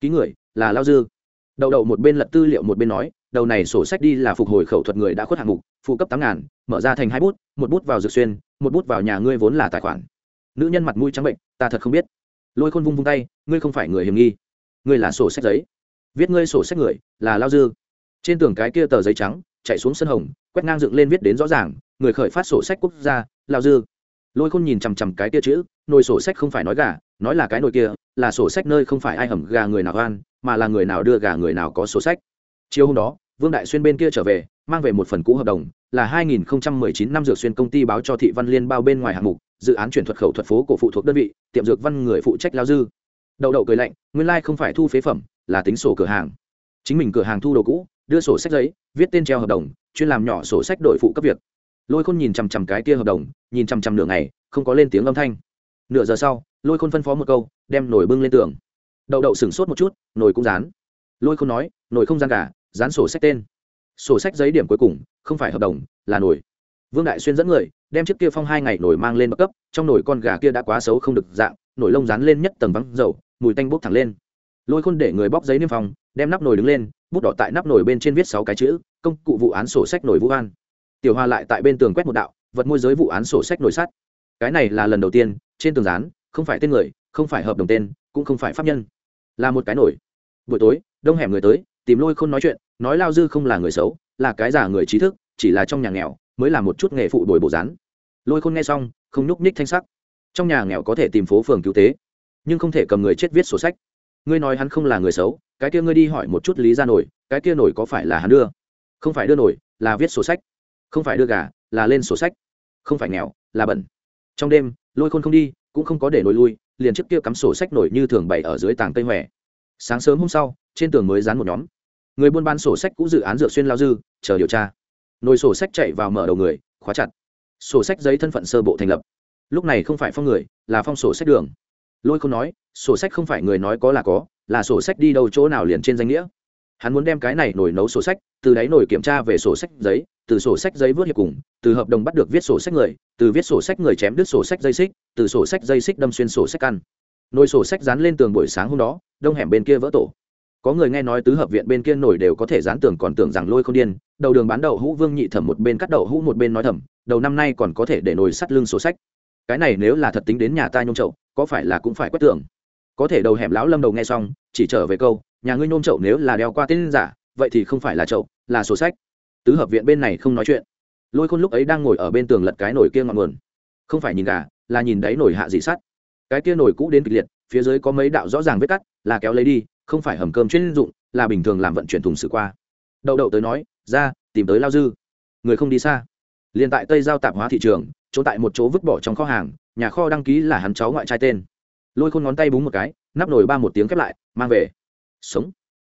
Ký người, là lao dư. Đầu đầu một bên lật tư liệu một bên nói, đầu này sổ sách đi là phục hồi khẩu thuật người đã khuất hạng mục, phụ cấp tám ngàn, mở ra thành hai bút, một bút vào dược xuyên, một bút vào nhà ngươi vốn là tài khoản nữ nhân mặt mũi trắng bệnh, ta thật không biết. Lôi khôn vung vung tay, ngươi không phải người hiểm nghi. Ngươi là sổ sách giấy. Viết ngươi sổ sách người, là lao dư. Trên tường cái kia tờ giấy trắng, chạy xuống sân hồng, quét ngang dựng lên viết đến rõ ràng, người khởi phát sổ sách quốc gia, lao dư. Lôi khôn nhìn chằm chằm cái kia chữ, nồi sổ sách không phải nói gà, nói là cái nồi kia, là sổ sách nơi không phải ai hầm gà người nào oan, mà là người nào đưa gà người nào có sổ sách. Chiều hôm đó vương đại xuyên bên kia trở về, mang về một phần cũ hợp đồng, là 2019 năm dược xuyên công ty báo cho thị văn liên bao bên ngoài hạng mục, dự án chuyển thuật khẩu thuật phố cổ phụ thuộc đơn vị, tiệm dược văn người phụ trách lao dư. Đậu đậu cười lạnh, nguyên lai không phải thu phế phẩm, là tính sổ cửa hàng. Chính mình cửa hàng thu đồ cũ, đưa sổ sách giấy, viết tên treo hợp đồng, chuyên làm nhỏ sổ sách đổi phụ cấp việc. Lôi khôn nhìn chằm chằm cái kia hợp đồng, nhìn chằm chằm nửa ngày, không có lên tiếng âm thanh. Nửa giờ sau, lôi khôn phân phó một câu, đem nồi bưng lên tường. Đậu đậu sửng sốt một chút, nồi cũng dán. Lôi khôn nói, nồi không gian cả dán sổ sách tên. Sổ sách giấy điểm cuối cùng, không phải hợp đồng, là nồi vương đại xuyên dẫn người, đem chiếc kia phong hai ngày nồi mang lên bậc cấp, trong nồi con gà kia đã quá xấu không được dạng nồi lông dán lên nhất tầng vắng dầu, mùi tanh bốc thẳng lên. Lôi khôn để người bóc giấy niêm phong, đem nắp nồi đứng lên, bút đỏ tại nắp nồi bên trên viết sáu cái chữ, công cụ vụ án sổ sách nồi vũ an. Tiểu hoa lại tại bên tường quét một đạo, vật môi giới vụ án sổ sách nồi sắt. Cái này là lần đầu tiên, trên tường dán, không phải tên người, không phải hợp đồng tên, cũng không phải pháp nhân. Là một cái nổi. Buổi tối, đông hẻm người tới tìm lôi không nói chuyện, nói lao dư không là người xấu, là cái giả người trí thức, chỉ là trong nhà nghèo, mới là một chút nghề phụ đổi bổ rán lôi khôn nghe xong, không nhúc nhích thanh sắc. Trong nhà nghèo có thể tìm phố phường cứu tế, nhưng không thể cầm người chết viết sổ sách. Ngươi nói hắn không là người xấu, cái kia ngươi đi hỏi một chút lý ra nổi, cái kia nổi có phải là hắn đưa? Không phải đưa nổi, là viết sổ sách. Không phải đưa gà, là lên sổ sách. Không phải nghèo, là bẩn. Trong đêm, lôi khôn không đi, cũng không có để nổi lui, liền trước kia cắm sổ sách nổi như thường bày ở dưới tàng cây hòe. Sáng sớm hôm sau, trên tường mới dán một nhóm người buôn bán sổ sách cũ dự án dựa xuyên lao dư chờ điều tra nồi sổ sách chạy vào mở đầu người khóa chặt sổ sách giấy thân phận sơ bộ thành lập lúc này không phải phong người là phong sổ sách đường lôi không nói sổ sách không phải người nói có là có là sổ sách đi đâu chỗ nào liền trên danh nghĩa hắn muốn đem cái này nổi nấu sổ sách từ đáy nổi kiểm tra về sổ sách giấy từ sổ sách giấy vớt hiệp cùng từ hợp đồng bắt được viết sổ sách người từ viết sổ sách người chém đứt sổ sách dây xích từ sổ sách dây xích đâm xuyên sổ sách căn nồi sổ sách dán lên tường buổi sáng hôm đó đông hẻm bên kia vỡ tổ có người nghe nói tứ hợp viện bên kia nổi đều có thể dán tường còn tưởng rằng lôi không điên, đầu đường bán đậu hũ vương nhị thẩm một bên cắt đậu hũ một bên nói thẩm đầu năm nay còn có thể để nồi sắt lưng sổ sách. Cái này nếu là thật tính đến nhà ta nhôm chậu, có phải là cũng phải quét tưởng có thể đầu hẻm lão lâm đầu nghe xong, chỉ trở về câu, nhà ngươi nhôm chậu nếu là đeo qua tên giả, vậy thì không phải là chậu, là sổ sách. Tứ hợp viện bên này không nói chuyện. Lôi khôn lúc ấy đang ngồi ở bên tường lật cái nồi kia ngọn nguồn. Không phải nhìn gà, là nhìn đáy nồi hạ dị sắt. Cái kia nồi cũ đến kịch liệt, phía dưới có mấy đạo rõ ràng vết cắt, là kéo lấy đi không phải hầm cơm chuyên dụng, là bình thường làm vận chuyển thùng xử qua. Đậu đậu tới nói, ra, tìm tới lao dư. Người không đi xa. Liền tại tây giao tạp hóa thị trường, chỗ tại một chỗ vứt bỏ trong kho hàng, nhà kho đăng ký là hắn cháu ngoại trai tên. Lôi khôn ngón tay búng một cái, nắp nồi ba một tiếng khép lại, mang về. Sống.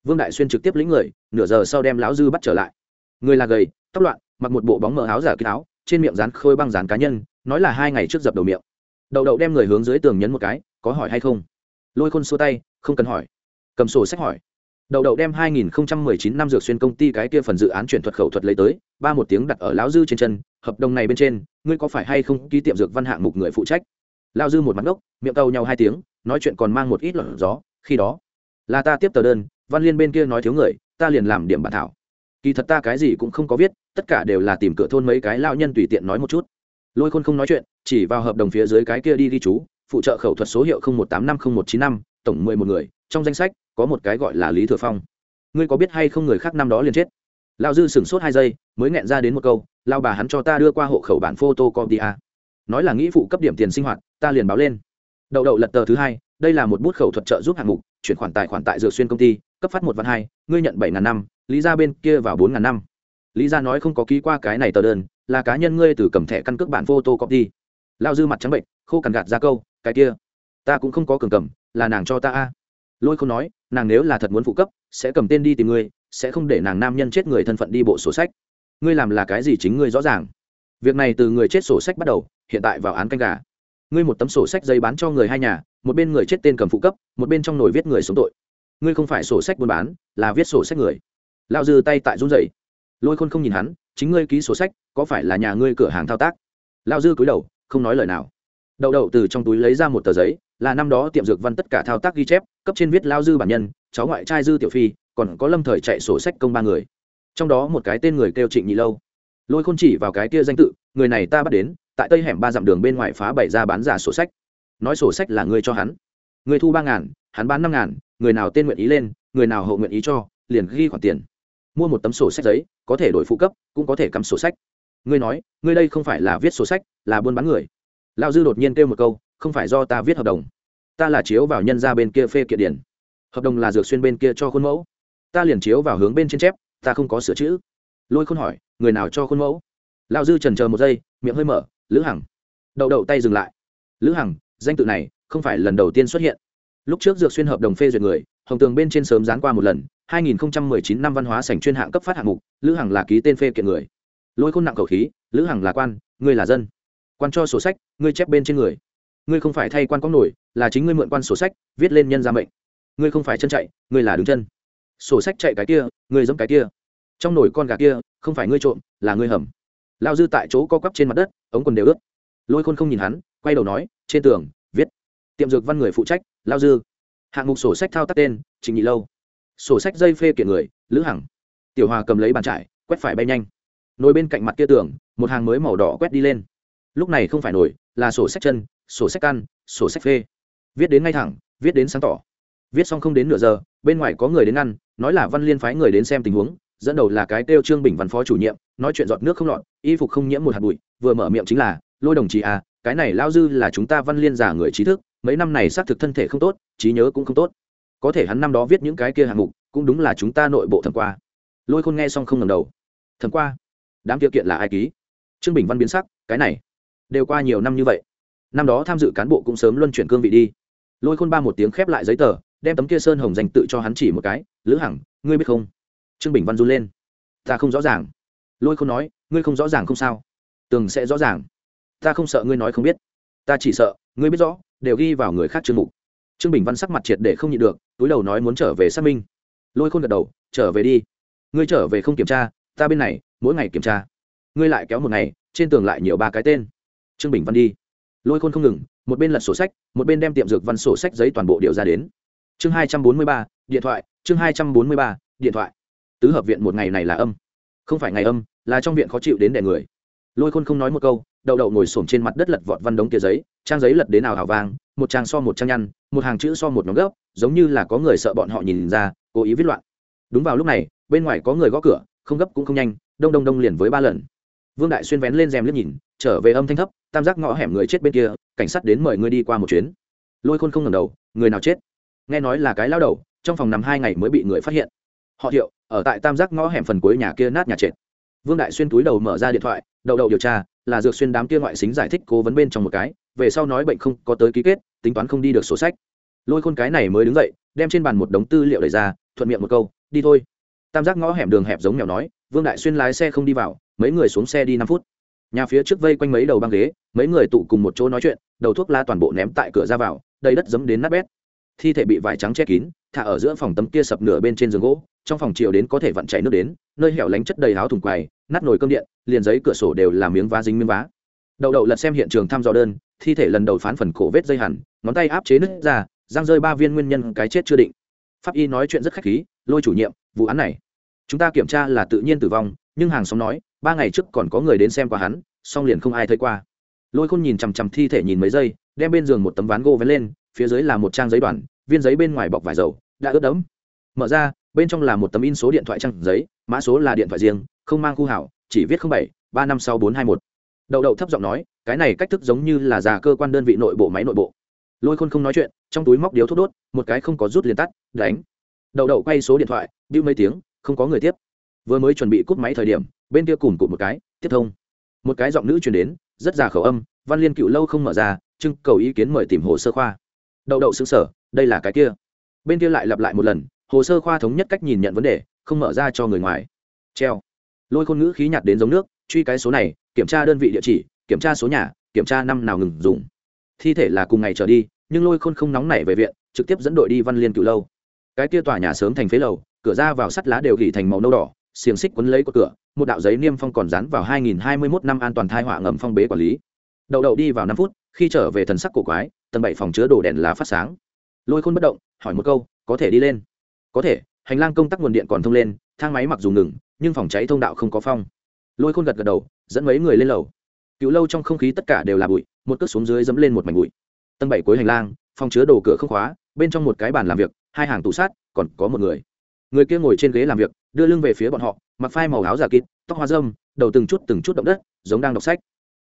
Vương đại xuyên trực tiếp lĩnh người, nửa giờ sau đem lão dư bắt trở lại. Người là gầy, tóc loạn, mặc một bộ bóng mờ áo giả kín áo, trên miệng dán khôi băng dán cá nhân, nói là hai ngày trước dập đầu miệng. Đậu đậu đem người hướng dưới tường nhấn một cái, có hỏi hay không? Lôi khôn xua tay, không cần hỏi cầm sổ sách hỏi. Đầu đầu đem 2019 năm dược xuyên công ty cái kia phần dự án chuyển thuật khẩu thuật lấy tới, ba một tiếng đặt ở lão dư trên chân, hợp đồng này bên trên, ngươi có phải hay không ký tiệm dược văn hạng mục người phụ trách? Lão dư một mặt ngốc, miệng tàu nhau hai tiếng, nói chuyện còn mang một ít lọt gió, khi đó, là ta tiếp tờ đơn, văn liên bên kia nói thiếu người, ta liền làm điểm bản thảo. Kỳ thật ta cái gì cũng không có viết, tất cả đều là tìm cửa thôn mấy cái lão nhân tùy tiện nói một chút. Lôi khôn không nói chuyện, chỉ vào hợp đồng phía dưới cái kia đi ghi chú, phụ trợ khẩu thuật số hiệu một tám năm một chín năm, tổng mười một người, trong danh sách có một cái gọi là lý thừa phong ngươi có biết hay không người khác năm đó liền chết lao dư sửng sốt hai giây mới nghẹn ra đến một câu lao bà hắn cho ta đưa qua hộ khẩu bản photo copy a à. nói là nghĩ phụ cấp điểm tiền sinh hoạt ta liền báo lên đậu đậu lật tờ thứ hai đây là một bút khẩu thuật trợ giúp hạng mục chuyển khoản tài khoản tại dược xuyên công ty cấp phát một vạn hai ngươi nhận bảy ngàn năm lý ra bên kia vào bốn ngàn năm lý ra nói không có ký qua cái này tờ đơn là cá nhân ngươi từ cầm thẻ căn cước bản photo copy lao dư mặt trắng bệnh khô cằn gạt ra câu cái kia ta cũng không có cường cầm là nàng cho ta a lôi không nói nàng nếu là thật muốn phụ cấp, sẽ cầm tên đi tìm ngươi, sẽ không để nàng nam nhân chết người thân phận đi bộ sổ sách. Ngươi làm là cái gì chính ngươi rõ ràng. Việc này từ người chết sổ sách bắt đầu, hiện tại vào án canh gà. Ngươi một tấm sổ sách giấy bán cho người hai nhà, một bên người chết tên cầm phụ cấp, một bên trong nồi viết người sống tội. Ngươi không phải sổ sách buôn bán, là viết sổ sách người. Lao dư tay tại run rẩy. Lôi khôn không nhìn hắn, chính ngươi ký sổ sách, có phải là nhà ngươi cửa hàng thao tác? Lao dư cúi đầu, không nói lời nào. Đậu đậu từ trong túi lấy ra một tờ giấy là năm đó tiệm dược văn tất cả thao tác ghi chép, cấp trên viết lao dư bản nhân, cháu ngoại trai dư tiểu phi, còn có lâm thời chạy sổ sách công ba người. Trong đó một cái tên người kêu trịnh nhị lâu. Lôi khôn chỉ vào cái kia danh tự, người này ta bắt đến, tại tây hẻm ba dặm đường bên ngoài phá bày ra bán giả sổ sách. Nói sổ sách là người cho hắn. Người thu ba ngàn, hắn bán năm ngàn, người nào tên nguyện ý lên, người nào hậu nguyện ý cho, liền ghi khoản tiền. Mua một tấm sổ sách giấy, có thể đổi phụ cấp, cũng có thể cắm sổ sách. Ngươi nói, ngươi đây không phải là viết sổ sách, là buôn bán người. Lao dư đột nhiên kêu một câu không phải do ta viết hợp đồng. Ta là chiếu vào nhân ra bên kia phê kiện điển. Hợp đồng là dược xuyên bên kia cho khuôn mẫu. Ta liền chiếu vào hướng bên trên chép, ta không có sửa chữ. Lôi khôn hỏi, người nào cho khuôn mẫu? Lão dư trần chờ một giây, miệng hơi mở, lữ hằng. Đậu đậu tay dừng lại. Lữ hằng, danh tự này không phải lần đầu tiên xuất hiện. Lúc trước dược xuyên hợp đồng phê duyệt người, hồng tường bên trên sớm dán qua một lần 2019 năm văn hóa sảnh chuyên hạng cấp phát hạng mục, lữ hằng là ký tên phê kiện người. Lôi khôn nặng khẩu khí, lữ hằng là quan, ngươi là dân. Quan cho sổ sách, ngươi chép bên trên người ngươi không phải thay quan có nổi, là chính ngươi mượn quan sổ sách, viết lên nhân ra mệnh. Ngươi không phải chân chạy, ngươi là đứng chân. Sổ sách chạy cái kia, ngươi giống cái kia. Trong nổi con gà kia, không phải ngươi trộm, là ngươi hầm. Lao dư tại chỗ co quắp trên mặt đất, ống quần đều ướt. Lôi khôn không nhìn hắn, quay đầu nói, trên tường, viết. Tiệm dược văn người phụ trách, lao dư. Hạng mục sổ sách thao tác tên trình nhị lâu. Sổ sách dây phê kiện người, lữ hằng. Tiểu hòa cầm lấy bàn trải, quét phải bay nhanh. Nồi bên cạnh mặt kia tường, một hàng mới màu đỏ quét đi lên. Lúc này không phải nổi là sổ sách chân sổ sách căn sổ sách phê. Viết đến ngay thẳng viết đến sáng tỏ. Viết xong không đến nửa giờ bên ngoài có người đến ăn, nói là văn liên phái người đến xem tình huống dẫn đầu là cái kêu trương bình văn phó chủ nhiệm nói chuyện giọt nước không lọt y phục không nhiễm một hạt bụi vừa mở miệng chính là lôi đồng chí à cái này lao dư là chúng ta văn liên giả người trí thức mấy năm này xác thực thân thể không tốt trí nhớ cũng không tốt. Có thể hắn năm đó viết những cái kia hạng mục cũng đúng là chúng ta nội bộ thẩm qua. Lôi khôn nghe xong không ngầm đầu. Thẩm qua? Đám kia kiện là ai ký? Trương bình văn biến sắc cái này đều qua nhiều năm như vậy năm đó tham dự cán bộ cũng sớm luân chuyển cương vị đi. Lôi khôn ba một tiếng khép lại giấy tờ, đem tấm kia sơn hồng dành tự cho hắn chỉ một cái, lữ hằng, ngươi biết không? Trương bình văn run lên. Ta không rõ ràng. Lôi khôn nói, ngươi không rõ ràng không sao? Tường sẽ rõ ràng. Ta không sợ, ngươi nói không biết. Ta chỉ sợ, ngươi biết rõ, đều ghi vào người khác chương mục. Trương bình văn sắc mặt triệt để không nhịn được, túi đầu nói muốn trở về xác minh. Lôi khôn gật đầu, trở về đi. Ngươi trở về không kiểm tra, ta bên này, mỗi ngày kiểm tra. Ngươi lại kéo một ngày, trên tường lại nhiều ba cái tên. Trương bình văn đi lôi khôn không ngừng, một bên lật sổ sách, một bên đem tiệm dược văn sổ sách giấy toàn bộ điều ra đến. Chương hai trăm bốn mươi ba, điện thoại, chương hai trăm bốn mươi ba, điện thoại. Tứ hợp viện một ngày này là âm. Không phải ngày âm, là trong viện khó chịu đến đẻ người. Lôi khôn không nói một câu đậu đậu ngồi xổm trên mặt đất lật vọt văn đống kia giấy, trang giấy lật đến nào hào vang, một trang so một trang nhăn, một hàng chữ so một nhóm gốc giống như là có người sợ bọn họ nhìn ra, cố ý viết loạn. Đúng vào lúc này, bên ngoài có người gõ cửa, không gấp cũng không nhanh, đông đông đông liền với ba lần vương đại xuyên vén lên rèm liếc nhìn, trở về âm thanh thấp, tam giác ngõ hẻm người chết bên kia, cảnh sát đến mời ngươi đi qua một chuyến. Lôi khôn không ngầm đầu, người nào chết? Nghe nói là cái lao đầu, trong phòng nằm hai ngày mới bị người phát hiện. Họ thiệu, ở tại tam giác ngõ hẻm phần cuối nhà kia nát nhà trệt. Vương đại xuyên túi đầu mở ra điện thoại, đầu đầu điều tra, là dược xuyên đám kia ngoại xính giải thích cố vấn bên trong một cái, về sau nói bệnh không có tới ký kết, tính toán không đi được sổ sách. Lôi khôn cái này mới đứng dậy, đem trên bàn một đống tư liệu đẩy ra, thuận miệng một câu, đi thôi. Tam giác ngõ hẻm đường hẹp giống mèo nói, vương đại xuyên lái xe không đi vào mấy người xuống xe đi năm phút. Nhà phía trước vây quanh mấy đầu băng ghế, mấy người tụ cùng một chỗ nói chuyện, đầu thuốc la toàn bộ ném tại cửa ra vào, đầy đất dấm đến nát bét. Thi thể bị vải trắng che kín, thả ở giữa phòng tấm kia sập nửa bên trên giường gỗ, trong phòng chiều đến có thể vặn chảy nước đến, nơi hẻo lánh chất đầy áo thùng quầy, nát nồi cơm điện, liền giấy cửa sổ đều là miếng vá dính miếng vá. Đậu đậu lật xem hiện trường thăm dò đơn, thi thể lần đầu phán phần cổ vết dây hẳn, ngón tay áp chế nứt ra giang rơi ba viên nguyên nhân cái chết chưa định. Pháp y nói chuyện rất khách khí, lôi chủ nhiệm, vụ án này, chúng ta kiểm tra là tự nhiên tử vong, nhưng hàng xóm nói ba ngày trước còn có người đến xem qua hắn, song liền không ai thấy qua. Lôi khôn nhìn chằm chằm thi thể nhìn mấy giây, đem bên giường một tấm ván gỗ vén lên, phía dưới là một trang giấy đoàn, viên giấy bên ngoài bọc vải dầu, đã ướt đẫm. Mở ra, bên trong là một tấm in số điện thoại trang giấy, mã số là điện thoại riêng, không mang khu hảo, chỉ viết bảy, ba năm sáu bốn hai một. Đậu đậu thấp giọng nói, cái này cách thức giống như là già cơ quan đơn vị nội bộ máy nội bộ. Lôi khôn không nói chuyện, trong túi móc điếu thuốc đốt, một cái không có rút liền tắt, đánh. Đậu đậu quay số điện thoại bưu mấy tiếng, không có người tiếp vừa mới chuẩn bị cúp máy thời điểm, bên kia cùng cụt một cái, tiếp thông. Một cái giọng nữ truyền đến, rất già khẩu âm, văn liên cựu lâu không mở ra, trưng cầu ý kiến mời tìm hồ sơ khoa. Đậu đậu xứng sở đây là cái kia. Bên kia lại lặp lại một lần, hồ sơ khoa thống nhất cách nhìn nhận vấn đề, không mở ra cho người ngoài. Treo. Lôi khôn ngữ khí nhạt đến giống nước, truy cái số này, kiểm tra đơn vị địa chỉ, kiểm tra số nhà, kiểm tra năm nào ngừng dùng. Thi thể là cùng ngày trở đi, nhưng lôi khôn không nóng nảy về viện, trực tiếp dẫn đội đi văn liên cựu lâu. Cái kia tòa nhà sớm thành phế lầu, cửa ra vào sắt lá đều gỉ thành màu nâu đỏ xiềng xích quấn lấy cột cửa, một đạo giấy niêm phong còn dán vào 2021 năm an toàn thai họa ngầm phong bế quản lý. Đậu đậu đi vào năm phút, khi trở về thần sắc cổ quái, tầng bảy phòng chứa đồ đèn là phát sáng. Lôi khôn bất động, hỏi một câu, có thể đi lên? Có thể, hành lang công tắc nguồn điện còn thông lên, thang máy mặc dù ngừng, nhưng phòng cháy thông đạo không có phong. Lôi khôn gật gật đầu, dẫn mấy người lên lầu. Cựu lâu trong không khí tất cả đều là bụi, một cước xuống dưới dẫm lên một mảnh bụi. Tầng bảy cuối hành lang, phòng chứa đồ cửa không khóa, bên trong một cái bàn làm việc, hai hàng tủ sát, còn có một người. Người kia ngồi trên ghế làm việc đưa lưng về phía bọn họ, mặc phai màu áo giả kịt, tóc hoa dâm đầu từng chút từng chút động đất, giống đang đọc sách.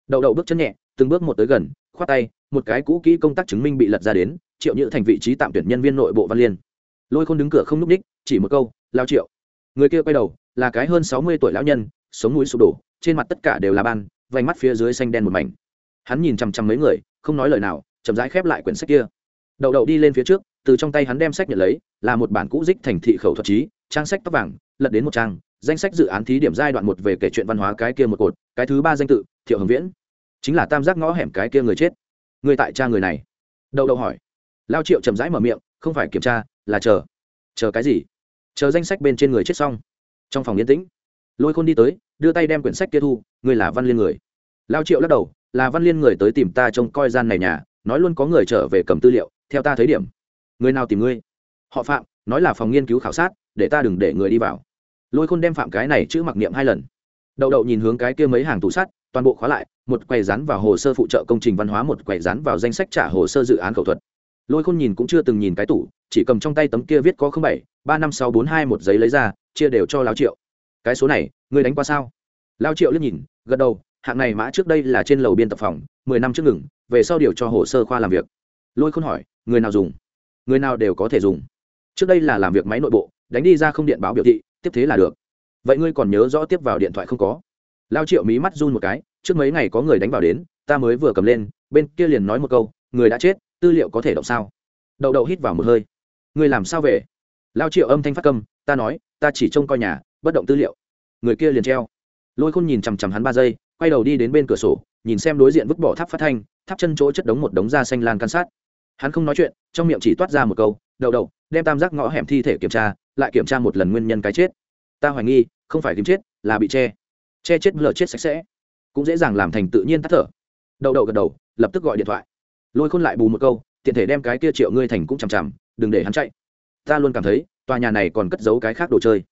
Đậu đậu bước chân nhẹ, từng bước một tới gần, khoát tay, một cái cũ kỹ công tác chứng minh bị lật ra đến, triệu nhữ thành vị trí tạm tuyển nhân viên nội bộ văn liên. Lôi khôn đứng cửa không n ú c ních, chỉ một câu, lao triệu. Người kia quay đầu, là cái hơn sáu mươi tuổi lão nhân, sống mũi sụp đổ, trên mặt tất cả đều là ban, vành mắt phía dưới xanh đen một mảnh. Hắn nhìn chằm chằm mấy người, không nói lời nào, chậm rãi khép lại quyển sách kia. Đậu đậu đi lên phía trước từ trong tay hắn đem sách nhận lấy, là một bản cũ dích thành thị khẩu thuật trí, trang sách tóc vàng, lật đến một trang, danh sách dự án thí điểm giai đoạn một về kể chuyện văn hóa cái kia một cột, cái thứ ba danh tự, thiệu hồng viễn. Chính là tam giác ngõ hẻm cái kia người chết. Người tại cha người này. Đậu đậu hỏi. Lao triệu chậm rãi mở miệng, không phải kiểm tra, là chờ. Chờ cái gì? Chờ danh sách bên trên người chết xong. Trong phòng yên tĩnh. Lôi khôn đi tới, đưa tay đem quyển sách kia thu, người là văn liên người. Lao triệu lắc đầu, là văn liên người tới tìm ta trông coi gian này nhà, nói luôn có người trở về cầm tư liệu, theo ta thấy điểm người nào tìm ngươi? Họ phạm, nói là phòng nghiên cứu khảo sát, để ta đừng để người đi vào. Lôi khôn đem phạm cái này chữ mặc niệm hai lần. Đậu đậu nhìn hướng cái kia mấy hàng tủ sắt, toàn bộ khóa lại, một quầy rán vào hồ sơ phụ trợ công trình văn hóa, một quầy rán vào danh sách trả hồ sơ dự án khẩu thuật. Lôi khôn nhìn cũng chưa từng nhìn cái tủ, chỉ cầm trong tay tấm kia viết có bảy, ba năm sáu bốn hai một giấy lấy ra, chia đều cho lao triệu. Cái số này, ngươi đánh qua sao? Lao triệu liếc nhìn, gật đầu, hạng này mã trước đây là trên lầu biên tập phòng, mười năm trước ngừng, về sau điều cho hồ sơ khoa làm việc. Lôi khôn hỏi, người nào dùng? Người nào đều có thể dùng. Trước đây là làm việc máy nội bộ, đánh đi ra không điện báo biểu thị, tiếp thế là được. Vậy ngươi còn nhớ rõ tiếp vào điện thoại không có? Lao triệu mí mắt run một cái, trước mấy ngày có người đánh vào đến, ta mới vừa cầm lên, bên kia liền nói một câu, người đã chết, tư liệu có thể động sao? Đậu đậu hít vào một hơi. Người làm sao về? Lao triệu âm thanh phát câm, ta nói, ta chỉ trông coi nhà, bất động tư liệu. Người kia liền treo. Lôi khôn nhìn chằm chằm hắn ba giây, quay đầu đi đến bên cửa sổ, nhìn xem đối diện vứt bỏ tháp phát thanh, tháp chân chỗ chất đống một đống da xanh lan can sát hắn không nói chuyện, trong miệng chỉ toát ra một câu, đậu đậu, đem tam giác ngõ hẻm thi thể kiểm tra, lại kiểm tra một lần nguyên nhân cái chết. Ta hoài nghi, không phải kiếm chết, là bị che. Che chết lờ chết sạch sẽ. Cũng dễ dàng làm thành tự nhiên tắt thở. Đậu đậu gật đầu, lập tức gọi điện thoại. Lôi khôn lại bù một câu, tiện thể đem cái kia triệu ngươi thành cũng chằm chằm, đừng để hắn chạy. Ta luôn cảm thấy, tòa nhà này còn cất giấu cái khác đồ chơi.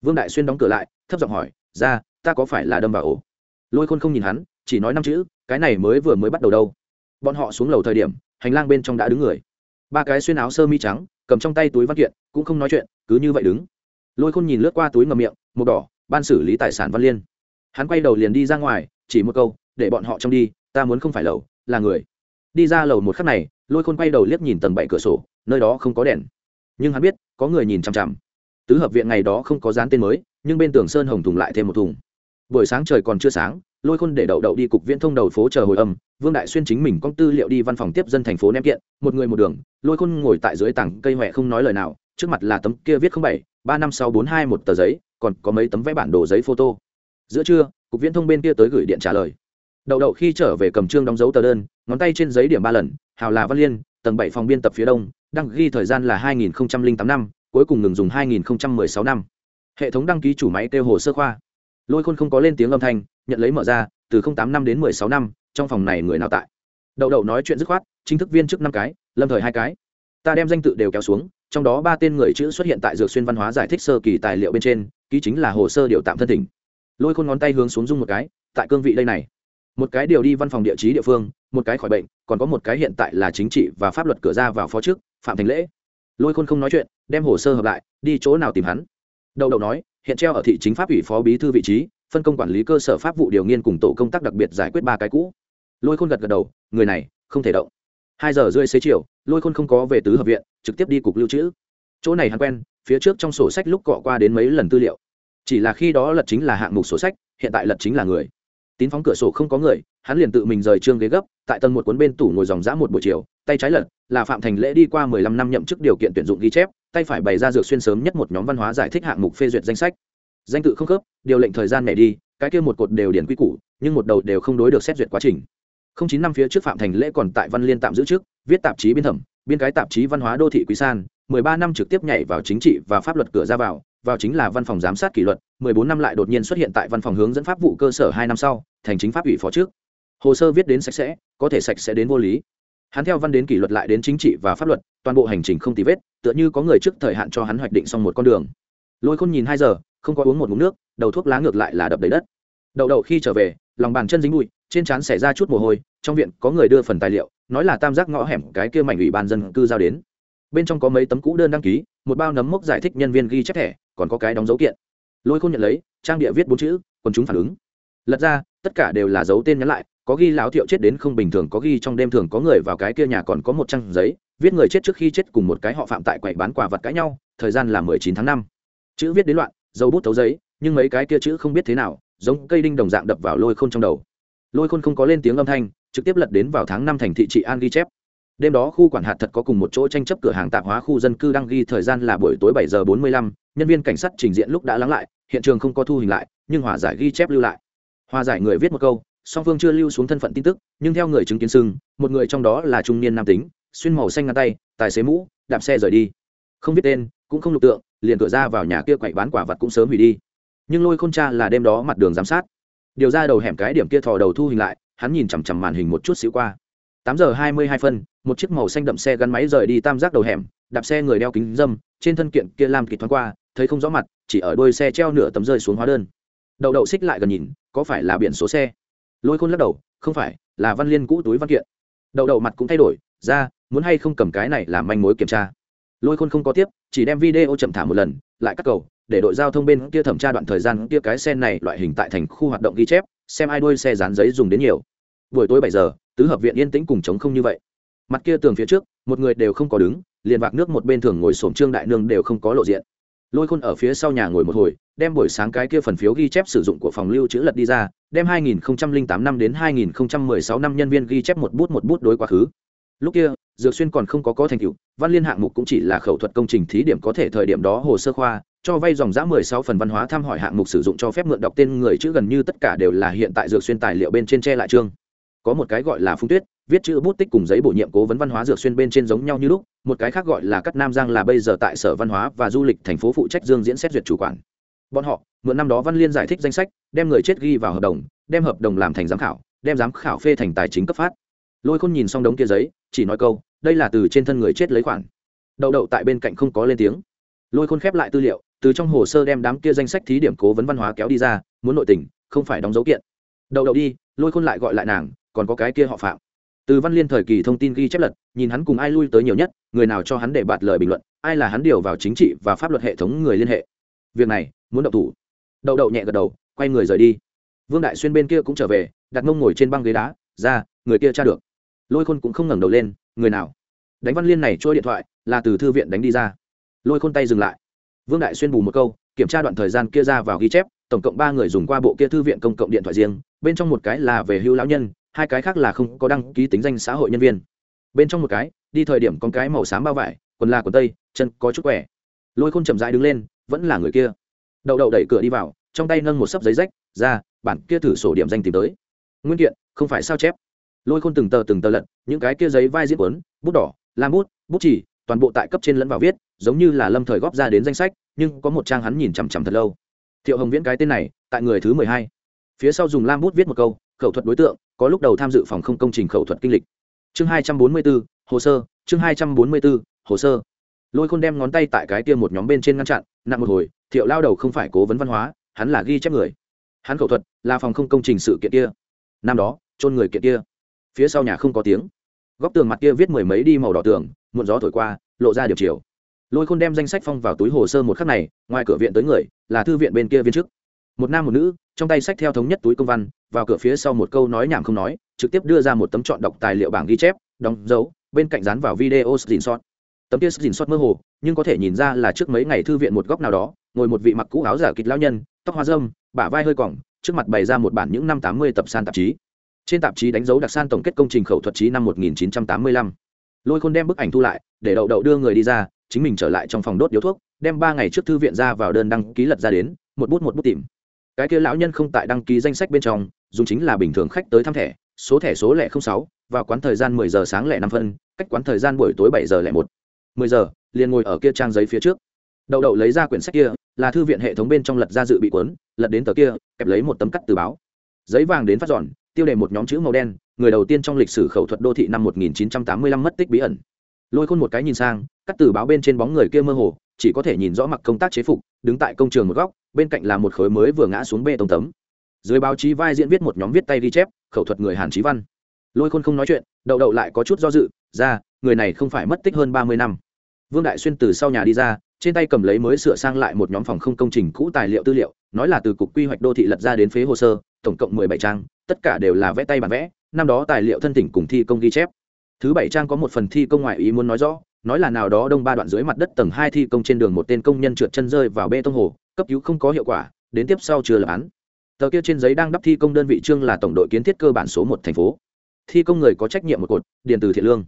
Vương đại xuyên đóng cửa lại, thấp giọng hỏi, ra, ta có phải là đâm vào ổ? Lôi khôn không nhìn hắn, chỉ nói năm chữ, cái này mới vừa mới bắt đầu đâu bọn họ xuống lầu thời điểm, hành lang bên trong đã đứng người. Ba cái xuyên áo sơ mi trắng, cầm trong tay túi văn kiện, cũng không nói chuyện, cứ như vậy đứng. Lôi khôn nhìn lướt qua túi ngầm miệng, màu đỏ, ban xử lý tài sản văn liên. Hắn quay đầu liền đi ra ngoài, chỉ một câu, để bọn họ trong đi, ta muốn không phải lầu, là người. Đi ra lầu một khắc này, lôi khôn quay đầu liếc nhìn tầng bảy cửa sổ, nơi đó không có đèn. Nhưng hắn biết, có người nhìn chằm chằm. Tứ hợp viện ngày đó không có dán tên mới, nhưng bên tường sơn hồng thùng lại thêm một thùng. Buổi sáng trời còn chưa sáng lôi khôn để đậu đậu đi cục viễn thông đầu phố chờ hồi âm, vương đại xuyên chính mình con tư liệu đi văn phòng tiếp dân thành phố ném kiện, một người một đường, lôi khôn ngồi tại dưới tảng cây huệ không nói lời nào, trước mặt là tấm kia viết không bảy, ba năm sáu bốn hai một tờ giấy, còn có mấy tấm vẽ bản đồ giấy photo. Giữa trưa, cục viễn thông bên kia tới gửi điện trả lời. Đậu đậu khi trở về cầm trương đóng dấu tờ đơn, ngón tay trên giấy điểm ba lần, hào là văn liên, tầng bảy phòng biên tập phía đông, đăng ghi thời gian là hai nghìn tám năm, cuối cùng ngừng dùng hai nghìn sáu năm. Hệ thống đăng ký chủ máy kêu hồ sơ khoa. Lôi khôn không có lên tiếng âm thanh nhận lấy mở ra, từ tám năm đến mười sáu năm, trong phòng này người nào tại? Đậu đậu nói chuyện dứt khoát, chính thức viên trước năm cái, lâm thời hai cái. Ta đem danh tự đều kéo xuống, trong đó ba tên người chữ xuất hiện tại dược xuyên văn hóa giải thích sơ kỳ tài liệu bên trên, ký chính là hồ sơ điều tạm thân tỉnh lôi khôn ngón tay hướng xuống dung một cái, tại cương vị đây này. Một cái điều đi văn phòng địa chí địa phương, một cái khỏi bệnh, còn có một cái hiện tại là chính trị và pháp luật cửa ra vào phó trước, phạm thành lễ. Lôi khôn không nói chuyện, đem hồ sơ hợp lại, đi chỗ nào tìm hắn? Đậu đậu nói, hiện treo ở thị chính pháp ủy phó bí thư vị trí phân công quản lý cơ sở pháp vụ điều nghiên cùng tổ công tác đặc biệt giải quyết ba cái cũ. Lôi khôn gật gật đầu, người này không thể động. Hai giờ rưỡi xế chiều, lôi khôn không có về tứ hợp viện, trực tiếp đi cục lưu trữ. Chỗ này hắn quen, phía trước trong sổ sách lúc cọ qua đến mấy lần tư liệu. Chỉ là khi đó lật chính là hạng mục sổ sách, hiện tại lật chính là người. Tín phóng cửa sổ không có người, hắn liền tự mình rời trương ghế gấp, tại tầng một cuốn bên tủ ngồi dòng dã một buổi chiều, tay trái lật, là phạm thành lễ đi qua mười lăm năm nhậm chức điều kiện tuyển dụng ghi chép, tay phải bày ra dược xuyên sớm nhất một nhóm văn hóa giải thích hạng mục phê duyệt danh sách danh tự không khớp, điều lệnh thời gian này đi, cái kia một cột đều điển quy củ, nhưng một đầu đều không đối được xét duyệt quá trình. Không chín năm phía trước phạm thành lễ còn tại văn liên tạm giữ trước, viết tạp chí biên thẩm, biên cái tạp chí văn hóa đô thị quý san, mười ba năm trực tiếp nhảy vào chính trị và pháp luật cửa ra vào vào chính là văn phòng giám sát kỷ luật, mười bốn năm lại đột nhiên xuất hiện tại văn phòng hướng dẫn pháp vụ cơ sở hai năm sau, thành chính pháp ủy phó trước. Hồ sơ viết đến sạch sẽ, có thể sạch sẽ đến vô lý. Hắn theo văn đến kỷ luật lại đến chính trị và pháp luật, toàn bộ hành trình không tì vết, tựa như có người trước thời hạn cho hắn hoạch định xong một con đường lôi khôn nhìn hai giờ, không có uống một mụn nước, đầu thuốc lá ngược lại là đập đầy đất. Đậu đậu khi trở về, lòng bàn chân dính bụi, trên trán xảy ra chút mồ hôi, trong viện có người đưa phần tài liệu, nói là tam giác ngõ hẻm cái kia mảnh ủy ban dân cư giao đến. Bên trong có mấy tấm cũ đơn đăng ký, một bao nấm mốc giải thích nhân viên ghi chép thẻ, còn có cái đóng dấu kiện. Lôi khôn nhận lấy, trang địa viết bốn chữ quần chúng phản ứng. Lật ra, tất cả đều là dấu tên nhắn lại, có ghi láo thiệu chết đến không bình thường, có ghi trong đêm thường có người vào cái kia nhà còn có một trang giấy, viết người chết trước khi chết cùng một cái họ phạm tại quầy bán quà vật cãi nhau, thời gian là mười chín tháng năm chữ viết đến loạn dấu bút thấu giấy, nhưng mấy cái kia chữ không biết thế nào, giống cây đinh đồng dạng đập vào lôi khôn trong đầu. Lôi khôn không có lên tiếng âm thanh, trực tiếp lật đến vào tháng năm thành thị trị an ghi chép. Đêm đó khu quản hạt thật có cùng một chỗ tranh chấp cửa hàng tạp hóa khu dân cư đang ghi thời gian là buổi tối bảy giờ bốn mươi lăm, nhân viên cảnh sát trình diện lúc đã lắng lại, hiện trường không có thu hình lại, nhưng hòa giải ghi chép lưu lại. Hòa giải người viết một câu, song phương chưa lưu xuống thân phận tin tức, nhưng theo người chứng kiến sưng một người trong đó là trung niên nam tính, xuyên màu xanh ngăn tay, tài xế mũ, đạp xe rời đi. Không biết tên cũng không lục tượng, liền cửa ra vào nhà kia quậy bán quả vật cũng sớm hủy đi. Nhưng lôi khôn cha là đêm đó mặt đường giám sát. Điều ra đầu hẻm cái điểm kia thò đầu thu hình lại, hắn nhìn chằm chằm màn hình một chút xíu qua. Tám giờ hai mươi hai phân, một chiếc màu xanh đậm xe gắn máy rời đi tam giác đầu hẻm, đạp xe người đeo kính dâm, trên thân kiện kia làm kịp thoáng qua, thấy không rõ mặt, chỉ ở đôi xe treo nửa tấm rơi xuống hóa đơn. Đậu đậu xích lại gần nhìn, có phải là biển số xe? Lôi khôn lắc đầu, không phải, là văn liên cũ túi văn kiện. Đậu đậu mặt cũng thay đổi, ra, muốn hay không cầm cái này làm manh mối kiểm tra lôi khôn không có tiếp, chỉ đem video chậm thả một lần, lại cắt cầu, để đội giao thông bên kia thẩm tra đoạn thời gian kia cái xe này loại hình tại thành khu hoạt động ghi chép, xem ai đuôi xe dán giấy dùng đến nhiều. Buổi tối bảy giờ, tứ hợp viện yên tĩnh cùng chống không như vậy. Mặt kia tường phía trước, một người đều không có đứng, liền vạc nước một bên thường ngồi xổm trương đại nương đều không có lộ diện. Lôi khôn ở phía sau nhà ngồi một hồi, đem buổi sáng cái kia phần phiếu ghi chép sử dụng của phòng lưu trữ lật đi ra, đem 2008 năm đến 2016 năm nhân viên ghi chép một bút một bút đối quá khứ lúc kia, dược xuyên còn không có có thành tựu, văn liên hạng mục cũng chỉ là khẩu thuật công trình thí điểm có thể thời điểm đó hồ sơ khoa, cho vay dòng giã mười sáu phần văn hóa thăm hỏi hạng mục sử dụng cho phép mượn đọc tên người chữ gần như tất cả đều là hiện tại dược xuyên tài liệu bên trên che lại chương. Có một cái gọi là phung tuyết, viết chữ bút tích cùng giấy bổ nhiệm cố vấn văn hóa dược xuyên bên trên giống nhau như lúc, một cái khác gọi là cắt nam giang là bây giờ tại sở văn hóa và du lịch thành phố phụ trách dương diễn xét duyệt chủ quản. Bọn họ, mượn năm đó văn liên giải thích danh sách, đem người chết ghi vào hợp đồng, đem hợp đồng làm thành giám khảo, đem giám khảo phê thành tài chính cấp phát lôi khôn nhìn xong đống kia giấy, chỉ nói câu, đây là từ trên thân người chết lấy khoản. Đậu đậu tại bên cạnh không có lên tiếng. Lôi khôn khép lại tư liệu, từ trong hồ sơ đem đám kia danh sách thí điểm cố vấn văn hóa kéo đi ra, muốn nội tình, không phải đóng dấu kiện. Đậu đậu đi, lôi khôn lại gọi lại nàng, còn có cái kia họ phạm. Từ văn liên thời kỳ thông tin ghi chép lật, nhìn hắn cùng ai lui tới nhiều nhất, người nào cho hắn để bạt lời bình luận, ai là hắn điều vào chính trị và pháp luật hệ thống người liên hệ. Việc này, muốn đậu thủ. Đậu đậu nhẹ gật đầu, quay người rời đi. Vương đại xuyên bên kia cũng trở về, đặt mông ngồi trên băng ghế đá, ra, người kia tra được lôi khôn cũng không ngẩng đầu lên, người nào? Đánh văn liên này trôi điện thoại, là từ thư viện đánh đi ra. Lôi khôn tay dừng lại. Vương đại xuyên bù một câu, kiểm tra đoạn thời gian kia ra vào ghi chép, tổng cộng ba người dùng qua bộ kia thư viện công cộng điện thoại riêng, bên trong một cái là về hưu lão nhân, hai cái khác là không có đăng ký tính danh xã hội nhân viên. Bên trong một cái, đi thời điểm con cái màu xám bao vải, quần là quần tây, chân có chút quẻ. Lôi khôn chậm rãi đứng lên, vẫn là người kia. Đậu đậu đẩy cửa đi vào, trong tay nâng một sấp giấy rách, ra, bản kia thử sổ điểm danh tìm tới. Nguyên kiện, không phải sao chép lôi khôn từng tờ từng tờ lật, những cái kia giấy vai diễn quấn bút đỏ, lam bút bút chỉ toàn bộ tại cấp trên lẫn vào viết, giống như là lâm thời góp ra đến danh sách, nhưng có một trang hắn nhìn chằm chằm thật lâu. Thiệu hồng viễn cái tên này, tại người thứ mười hai. Phía sau dùng lam bút viết một câu, khẩu thuật đối tượng, có lúc đầu tham dự phòng không công trình khẩu thuật kinh lịch. Chương hai trăm bốn mươi bốn hồ sơ, chương hai trăm bốn mươi bốn hồ sơ. Lôi khôn đem ngón tay tại cái kia một nhóm bên trên ngăn chặn, nặng một hồi, thiệu lao đầu không phải cố vấn văn hóa, hắn là ghi chép người. Hắn khẩu thuật là phòng không công trình sự kiện kia. Năm đó trôn người kiện kia phía sau nhà không có tiếng. Góc tường mặt kia viết mười mấy đi màu đỏ tường, muộn gió thổi qua, lộ ra điểm chiều. Lôi khôn đem danh sách phong vào túi hồ sơ một khắc này, ngoài cửa viện tới người, là thư viện bên kia viên chức. Một nam một nữ, trong tay sách theo thống nhất túi công văn, vào cửa phía sau một câu nói nhảm không nói, trực tiếp đưa ra một tấm chọn đọc tài liệu bảng ghi chép, đóng dấu, bên cạnh dán vào video dình sót tấm kia dình sót mơ hồ, nhưng có thể nhìn ra là trước mấy ngày thư viện một góc nào đó, ngồi một vị mặc cũ áo giả kịch lão nhân, tóc hoa dâm bả vai hơi cỏng, trước mặt bày ra một bản những năm tám mươi tập san tạp chí trên tạp chí đánh dấu đặc san tổng kết công trình khẩu thuật chí năm 1985. lôi khôn đem bức ảnh thu lại, để đậu đậu đưa người đi ra, chính mình trở lại trong phòng đốt điếu thuốc, đem ba ngày trước thư viện ra vào đơn đăng ký lật ra đến, một bút một bút tìm. Cái kia lão nhân không tại đăng ký danh sách bên trong, dùng chính là bình thường khách tới thăm thẻ, số thẻ số lẻ sáu, vào quán thời gian mười giờ sáng lẻ năm phân, cách quán thời gian buổi tối bảy giờ lẻ một. mười giờ, liền ngồi ở kia trang giấy phía trước. Đậu đậu lấy ra quyển sách kia, là thư viện hệ thống bên trong lật ra dự bị cuốn, lật đến tờ kia, kẹp lấy một tấm cắt từ báo. Giấy vàng đến phát dọn tiêu đề một nhóm chữ màu đen, người đầu tiên trong lịch sử khẩu thuật đô thị năm 1985 mất tích bí ẩn. Lôi khôn một cái nhìn sang, cắt từ báo bên trên bóng người kia mơ hồ, chỉ có thể nhìn rõ mặc công tác chế phục, đứng tại công trường một góc, bên cạnh là một khối mới vừa ngã xuống bê tông tấm. Dưới báo chí vai diễn viết một nhóm viết tay ghi chép, khẩu thuật người hàn trí văn. Lôi khôn không nói chuyện, đậu đậu lại có chút do dự, ra, người này không phải mất tích hơn ba mươi năm. Vương đại xuyên từ sau nhà đi ra, trên tay cầm lấy mới sửa sang lại một nhóm phòng không công trình cũ tài liệu tư liệu, nói là từ cục quy hoạch đô thị lật ra đến phế hồ sơ, tổng cộng mười bảy trang tất cả đều là vẽ tay bản vẽ, năm đó tài liệu thân tỉnh cùng thi công ghi chép. Thứ bảy trang có một phần thi công ngoại ý muốn nói rõ, nói là nào đó đông ba đoạn dưới mặt đất tầng hai thi công trên đường một tên công nhân trượt chân rơi vào bê tông hồ, cấp cứu không có hiệu quả, đến tiếp sau chưa lập án. Tờ kia trên giấy đang đắp thi công đơn vị trương là tổng đội kiến thiết cơ bản số một thành phố. Thi công người có trách nhiệm một cột, điện từ thiện lương.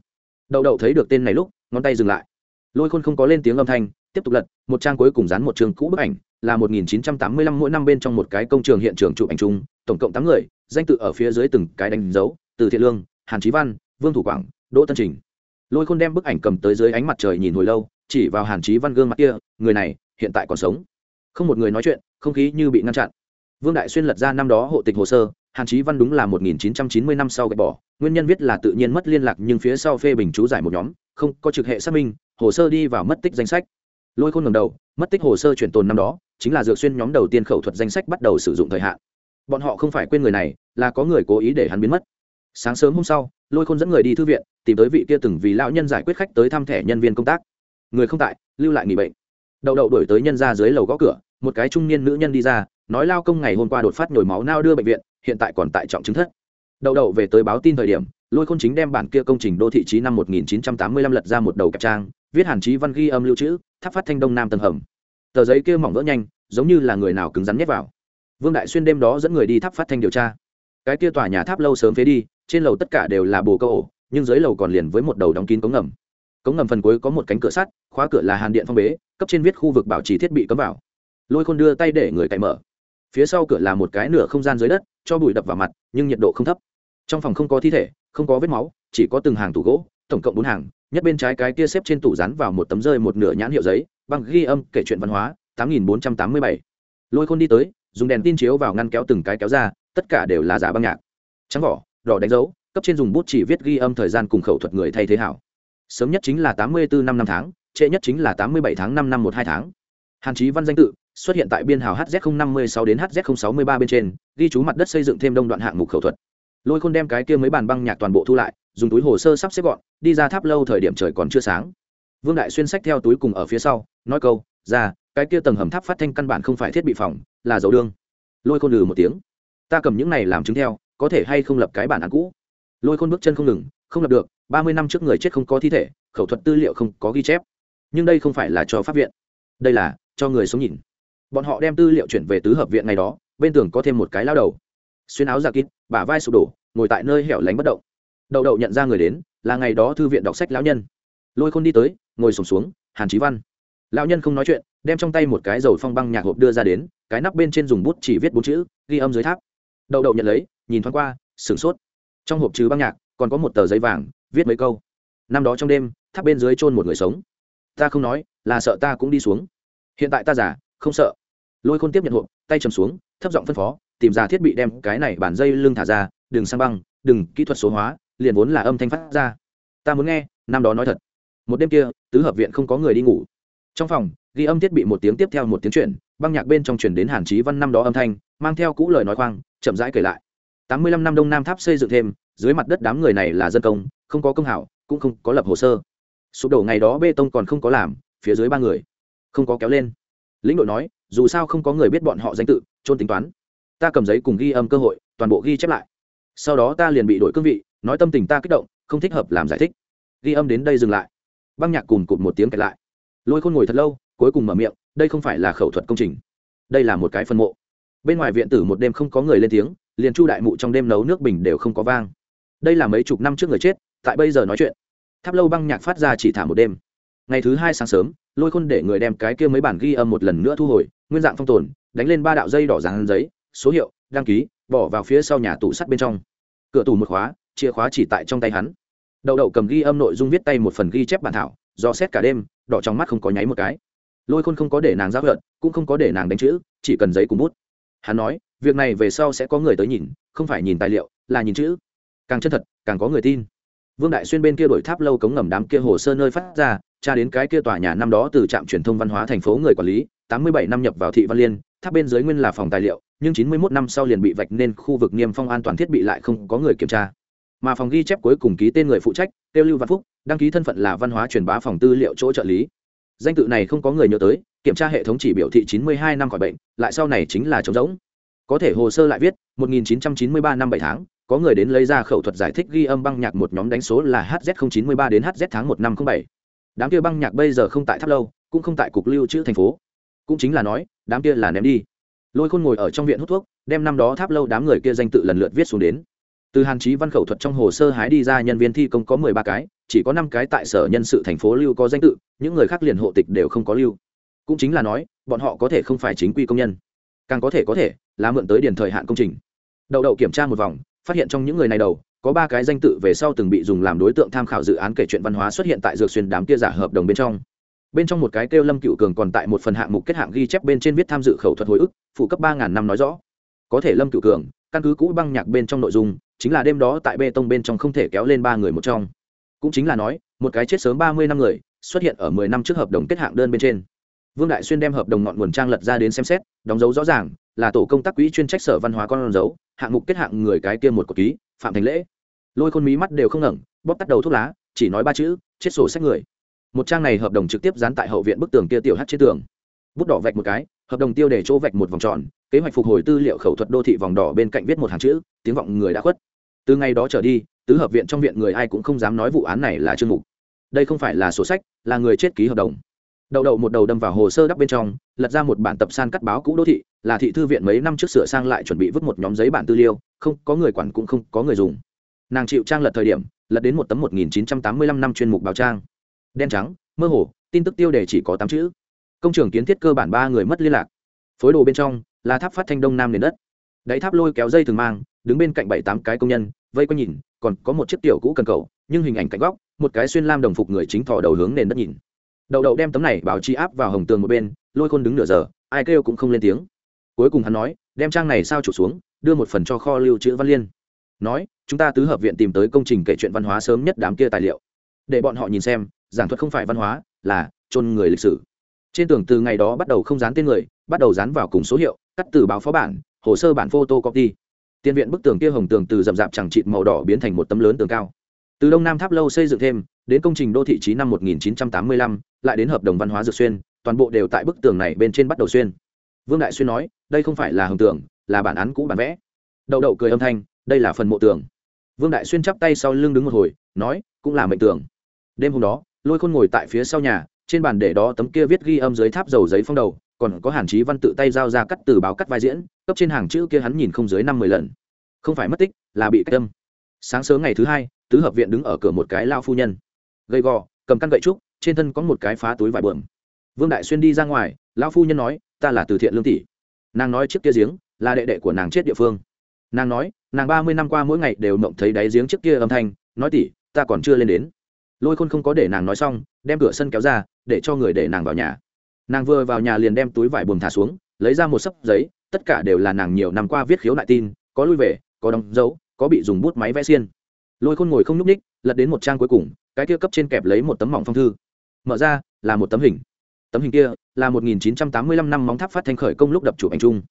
Đậu đậu thấy được tên này lúc, ngón tay dừng lại. Lôi khôn không có lên tiếng âm thanh, tiếp tục lật, một trang cuối cùng dán một trường cũ bức ảnh, là 1985 mỗi năm bên trong một cái công trường hiện trường chụp ảnh chung, tổng cộng tám người danh tự ở phía dưới từng cái đánh dấu, từ thiện lương, hàn trí văn, vương thủ quảng, đỗ tân trình. Lôi khôn đem bức ảnh cầm tới dưới ánh mặt trời nhìn hồi lâu, chỉ vào hàn trí văn gương mặt kia, người này hiện tại còn sống. Không một người nói chuyện, không khí như bị ngăn chặn. Vương đại xuyên lật ra năm đó hộ tịch hồ sơ, hàn trí văn đúng là 1990 năm sau gạch bỏ, nguyên nhân viết là tự nhiên mất liên lạc nhưng phía sau phê bình chú giải một nhóm, không có trực hệ xác minh, hồ sơ đi vào mất tích danh sách. Lôi khôn ngầm đầu, mất tích hồ sơ chuyển tồn năm đó, chính là dược xuyên nhóm đầu tiên khẩu thuật danh sách bắt đầu sử dụng thời hạn bọn họ không phải quên người này, là có người cố ý để hắn biến mất. Sáng sớm hôm sau, lôi khôn dẫn người đi thư viện, tìm tới vị kia từng vì lão nhân giải quyết khách tới thăm thẻ nhân viên công tác. Người không tại, lưu lại nghỉ bệnh. Đậu đậu đổi tới nhân ra dưới lầu gõ cửa, một cái trung niên nữ nhân đi ra, nói lao công ngày hôm qua đột phát nhồi máu nao đưa bệnh viện, hiện tại còn tại trọng chứng thất. Đậu đậu về tới báo tin thời điểm, lôi khôn chính đem bản kia công trình đô thị trí năm 1985 lật ra một đầu cặp trang, viết hàn chí văn ghi âm lưu trữ, tháp phát thanh đông nam tầng hầm. Tờ giấy kia mỏng vỡ nhanh, giống như là người nào cứng rắn nhét vào vương đại xuyên đêm đó dẫn người đi tháp phát thanh điều tra. Cái kia tòa nhà tháp lâu sớm phế đi, trên lầu tất cả đều là bồ câu ổ, nhưng dưới lầu còn liền với một đầu đóng kín cống ngầm. Cống ngầm phần cuối có một cánh cửa sắt, khóa cửa là hàn điện phong bế, cấp trên viết khu vực bảo trì thiết bị cấm vào. Lôi khôn đưa tay để người cậy mở. Phía sau cửa là một cái nửa không gian dưới đất, cho bụi đập vào mặt, nhưng nhiệt độ không thấp. Trong phòng không có thi thể, không có vết máu, chỉ có từng hàng tủ gỗ, tổng cộng bốn hàng, nhất bên trái cái kia xếp trên tủ rắn vào một tấm rơi một nửa nhãn hiệu giấy bằng ghi âm kể chuyện văn hóa, tám nghìn bốn trăm tám mươi bảy. Lôi khôn đi tới dùng đèn tin chiếu vào ngăn kéo từng cái kéo ra, tất cả đều là giả băng nhạc. Trắng vỏ, đỏ đánh dấu, cấp trên dùng bút chỉ viết ghi âm thời gian cùng khẩu thuật người thay thế hảo. Sớm nhất chính là tám mươi bốn năm năm tháng, trễ nhất chính là tám mươi bảy tháng năm năm một hai tháng. Hàn chí văn danh tự, xuất hiện tại biên hào hz năm mươi sáu đến hz sáu mươi ba bên trên, ghi chú mặt đất xây dựng thêm đông đoạn hạng mục khẩu thuật. Lôi khôn đem cái kia mấy bàn băng nhạc toàn bộ thu lại, dùng túi hồ sơ sắp xếp gọn, đi ra tháp lâu thời điểm trời còn chưa sáng. Vương đại xuyên sách theo túi cùng ở phía sau, nói câu, ra cái kia tầng hầm tháp phát thanh căn bản không phải thiết bị phòng là dấu đương. Lôi khôn lừ một tiếng. Ta cầm những này làm chứng theo có thể hay không lập cái bản án cũ? Lôi khôn bước chân không ngừng không lập được ba mươi năm trước người chết không có thi thể khẩu thuật tư liệu không có ghi chép. Nhưng đây không phải là cho pháp viện. Đây là cho người sống nhìn. Bọn họ đem tư liệu chuyển về tứ hợp viện ngày đó bên tường có thêm một cái lao đầu. Xuyên áo giả kín bả vai sụp đổ ngồi tại nơi hẻo lánh bất động. Đậu đậu nhận ra người đến là ngày đó thư viện đọc sách lão nhân. Lôi khôn đi tới ngồi sùng xuống, xuống hàn trí văn lão nhân không nói chuyện, đem trong tay một cái dầu phong băng nhạc hộp đưa ra đến, cái nắp bên trên dùng bút chỉ viết bốn chữ, ghi âm dưới tháp. Đậu đậu nhận lấy, nhìn thoáng qua, sửng sốt. Trong hộp trừ băng nhạc, còn có một tờ giấy vàng, viết mấy câu. Năm đó trong đêm, tháp bên dưới chôn một người sống. Ta không nói, là sợ ta cũng đi xuống. Hiện tại ta giả không sợ. Lôi khôn tiếp nhận hộp, tay chầm xuống, thấp giọng phân phó, tìm ra thiết bị đem cái này bản dây lưng thả ra, đừng sang băng, đừng, kỹ thuật số hóa, liền vốn là âm thanh phát ra. Ta muốn nghe, năm đó nói thật. Một đêm kia, tứ hợp viện không có người đi ngủ trong phòng, ghi âm thiết bị một tiếng tiếp theo một tiếng chuyển, băng nhạc bên trong chuyển đến hàn trí văn năm đó âm thanh, mang theo cũ lời nói khoang, chậm rãi kể lại. Tám mươi lăm năm đông nam tháp xây dựng thêm, dưới mặt đất đám người này là dân công, không có công hảo, cũng không có lập hồ sơ. Sụp đổ ngày đó bê tông còn không có làm, phía dưới ba người không có kéo lên. Lĩnh đội nói, dù sao không có người biết bọn họ danh tự trôn tính toán. Ta cầm giấy cùng ghi âm cơ hội, toàn bộ ghi chép lại. Sau đó ta liền bị đổi cương vị, nói tâm tình ta kích động, không thích hợp làm giải thích. Ghi âm đến đây dừng lại. Băng nhạc cùn cụt một tiếng kẹt lại lôi khôn ngồi thật lâu, cuối cùng mở miệng, đây không phải là khẩu thuật công trình. Đây là một cái phân mộ. Bên ngoài viện tử một đêm không có người lên tiếng, liền chu đại mụ trong đêm nấu nước bình đều không có vang. Đây là mấy chục năm trước người chết, tại bây giờ nói chuyện. Tháp lâu băng nhạc phát ra chỉ thả một đêm. Ngày thứ hai sáng sớm, lôi khôn để người đem cái kia mấy bản ghi âm một lần nữa thu hồi, nguyên dạng phong tồn, đánh lên ba đạo dây đỏ dán giấy, số hiệu, đăng ký, bỏ vào phía sau nhà tủ sắt bên trong. Cửa tủ một khóa, chìa khóa chỉ tại trong tay hắn. Đậu đậu cầm ghi âm nội dung viết tay một phần ghi chép bản thảo do xét cả đêm, đỏ trong mắt không có nháy một cái. Lôi khôn không có để nàng giao hận cũng không có để nàng đánh chữ, chỉ cần giấy cùng bút. Hắn nói, việc này về sau sẽ có người tới nhìn, không phải nhìn tài liệu, là nhìn chữ. Càng chân thật, càng có người tin. Vương đại xuyên bên kia đổi tháp lâu cống ngầm đám kia hồ sơ nơi phát ra, tra đến cái kia tòa nhà năm đó từ trạm truyền thông văn hóa thành phố người quản lý, tám mươi bảy năm nhập vào thị văn liên, tháp bên dưới nguyên là phòng tài liệu, nhưng chín mươi 91 năm sau liền bị vạch nên khu vực niêm phong an toàn thiết bị lại không có người kiểm tra mà phòng ghi chép cuối cùng ký tên người phụ trách, tiêu lưu văn phúc, đăng ký thân phận là văn hóa truyền bá phòng tư liệu chỗ trợ lý. Danh tự này không có người nhớ tới, kiểm tra hệ thống chỉ biểu thị chín mươi hai năm khỏi bệnh, lại sau này chính là trống rỗng. Có thể hồ sơ lại viết 1993 năm 7 tháng, có người đến lấy ra khẩu thuật giải thích ghi âm băng nhạc một nhóm đánh số là hz 093 đến hz tháng một năm 07. đám kia băng nhạc bây giờ không tại tháp lâu, cũng không tại cục lưu trữ thành phố. Cũng chính là nói, đám kia là ném đi. Lôi khôn ngồi ở trong viện hút thuốc, đem năm đó tháp lâu đám người kia danh tự lần lượt viết xuống đến từ hàn chí văn khẩu thuật trong hồ sơ hái đi ra nhân viên thi công có mười ba cái, chỉ có năm cái tại sở nhân sự thành phố lưu có danh tự, những người khác liền hộ tịch đều không có lưu. Cũng chính là nói, bọn họ có thể không phải chính quy công nhân. Càng có thể có thể, là mượn tới điền thời hạn công trình. Đậu đậu kiểm tra một vòng, phát hiện trong những người này đầu, có ba cái danh tự về sau từng bị dùng làm đối tượng tham khảo dự án kể chuyện văn hóa xuất hiện tại dược xuyên đám kia giả hợp đồng bên trong. Bên trong một cái kêu lâm cựu cường còn tại một phần hạng mục kết hạng ghi chép bên trên viết tham dự khẩu thuật hồi ức, phụ cấp ba ngàn năm nói rõ. Có thể lâm cựu cường, căn cứ cũ băng nhạc bên trong nội dung chính là đêm đó tại bê tông bên trong không thể kéo lên ba người một trong. Cũng chính là nói, một cái chết sớm ba mươi năm người, xuất hiện ở mười năm trước hợp đồng kết hạng đơn bên trên. Vương đại xuyên đem hợp đồng ngọn nguồn trang lật ra đến xem xét, đóng dấu rõ ràng, là tổ công tác quỹ chuyên trách sở văn hóa con dấu, hạng mục kết hạng người cái kia một cột ký, phạm thành lễ. Lôi khôn mí mắt đều không ngẩng, bóp tắt đầu thuốc lá, chỉ nói ba chữ, chết sổ sách người. Một trang này hợp đồng trực tiếp dán tại hậu viện bức tường kia tiểu hát trên tường. Bút đỏ vạch một cái, hợp đồng tiêu để chỗ vạch một vòng tròn kế hoạch phục hồi tư liệu khẩu thuật đô thị vòng đỏ bên cạnh viết một hàng chữ, tiếng vọng người đã khuất. Từ ngày đó trở đi, tứ hợp viện trong viện người ai cũng không dám nói vụ án này là chương mục. Đây không phải là sổ sách, là người chết ký hợp đồng. Đậu đậu một đầu đâm vào hồ sơ đắp bên trong, lật ra một bản tập san cắt báo cũ đô thị, là thị thư viện mấy năm trước sửa sang lại chuẩn bị vứt một nhóm giấy bản tư liệu, không, có người quản cũng không có người dùng. Nàng chịu trang lật thời điểm, lật đến một tấm một nghìn chín trăm tám mươi lăm năm chuyên mục báo trang. Đen trắng, mơ hồ, tin tức tiêu đề chỉ có tám chữ. Công trường kiến thiết cơ bản ba người mất liên lạc. Phối đồ bên trong là tháp phát thanh đông nam nền đất. Đáy tháp lôi kéo dây thường mang, đứng bên cạnh bảy tám cái công nhân, vây quanh nhìn, còn có một chiếc tiểu cũ cần cầu, nhưng hình ảnh cạnh góc, một cái xuyên lam đồng phục người chính thỏ đầu hướng nền đất nhìn. Đậu đậu đem tấm này bảo chi áp vào hồng tường một bên, lôi khôn đứng nửa giờ, ai kêu cũng không lên tiếng. Cuối cùng hắn nói, đem trang này sao chụp xuống, đưa một phần cho kho lưu trữ văn liên. Nói, chúng ta tứ hợp viện tìm tới công trình kể chuyện văn hóa sớm nhất đám kia tài liệu. Để bọn họ nhìn xem, giảng thuật không phải văn hóa, là chôn người lịch sử. Trên tường từ ngày đó bắt đầu không dán tên người, bắt đầu dán vào cùng số hiệu cắt từ báo phó bản hồ sơ bản photo copy tiền viện bức tường kia hồng tường từ rậm rạp chẳng trịt màu đỏ biến thành một tấm lớn tường cao. Từ đông nam tháp lâu xây dựng thêm đến công trình đô thị trí năm 1985, lại đến hợp đồng văn hóa dược xuyên toàn bộ đều tại bức tường này bên trên bắt đầu xuyên. Vương đại xuyên nói đây không phải là hồng tường là bản án cũ bản vẽ. Đậu đậu cười âm thanh đây là phần mộ tường. Vương đại xuyên chắp tay sau lưng đứng một hồi nói cũng là mệnh tường. Đêm hôm đó lôi khôn ngồi tại phía sau nhà trên bàn để đó tấm kia viết ghi âm dưới tháp dầu giấy phong đầu còn có hàn chí văn tự tay giao ra cắt từ báo cắt vai diễn, cấp trên hàng chữ kia hắn nhìn không dưới năm mười lần. Không phải mất tích, là bị cách tâm sáng sớm ngày thứ hai, tứ hợp viện đứng ở cửa một cái lao phu nhân. Gầy gò, cầm căn gậy trúc, trên thân có một cái phá túi vải bượm. Vương đại xuyên đi ra ngoài lão phu nhân nói, ta là từ thiện lương tỷ. Nàng nói trước kia giếng, là đệ đệ của nàng chết địa phương. Nàng nói, nàng ba mươi năm qua mỗi ngày đều mộng thấy đáy giếng trước kia âm thanh, nói tỷ, ta còn chưa lên đến. Lôi khôn không có để nàng nói xong, đem cửa sân kéo ra, để cho người để nàng vào nhà nàng vừa vào nhà liền đem túi vải buồm thả xuống, lấy ra một sấp giấy, tất cả đều là nàng nhiều năm qua viết khiếu nại tin, có lui về, có đóng dấu, có bị dùng bút máy vẽ xiên. Lôi khôn ngồi không nhúc ních lật đến một trang cuối cùng, cái kia cấp trên kẹp lấy một tấm mỏng phong thư. Mở ra, là một tấm hình. Tấm hình kia, là 1985 năm móng tháp phát thanh khởi công lúc đập chụp ảnh chung.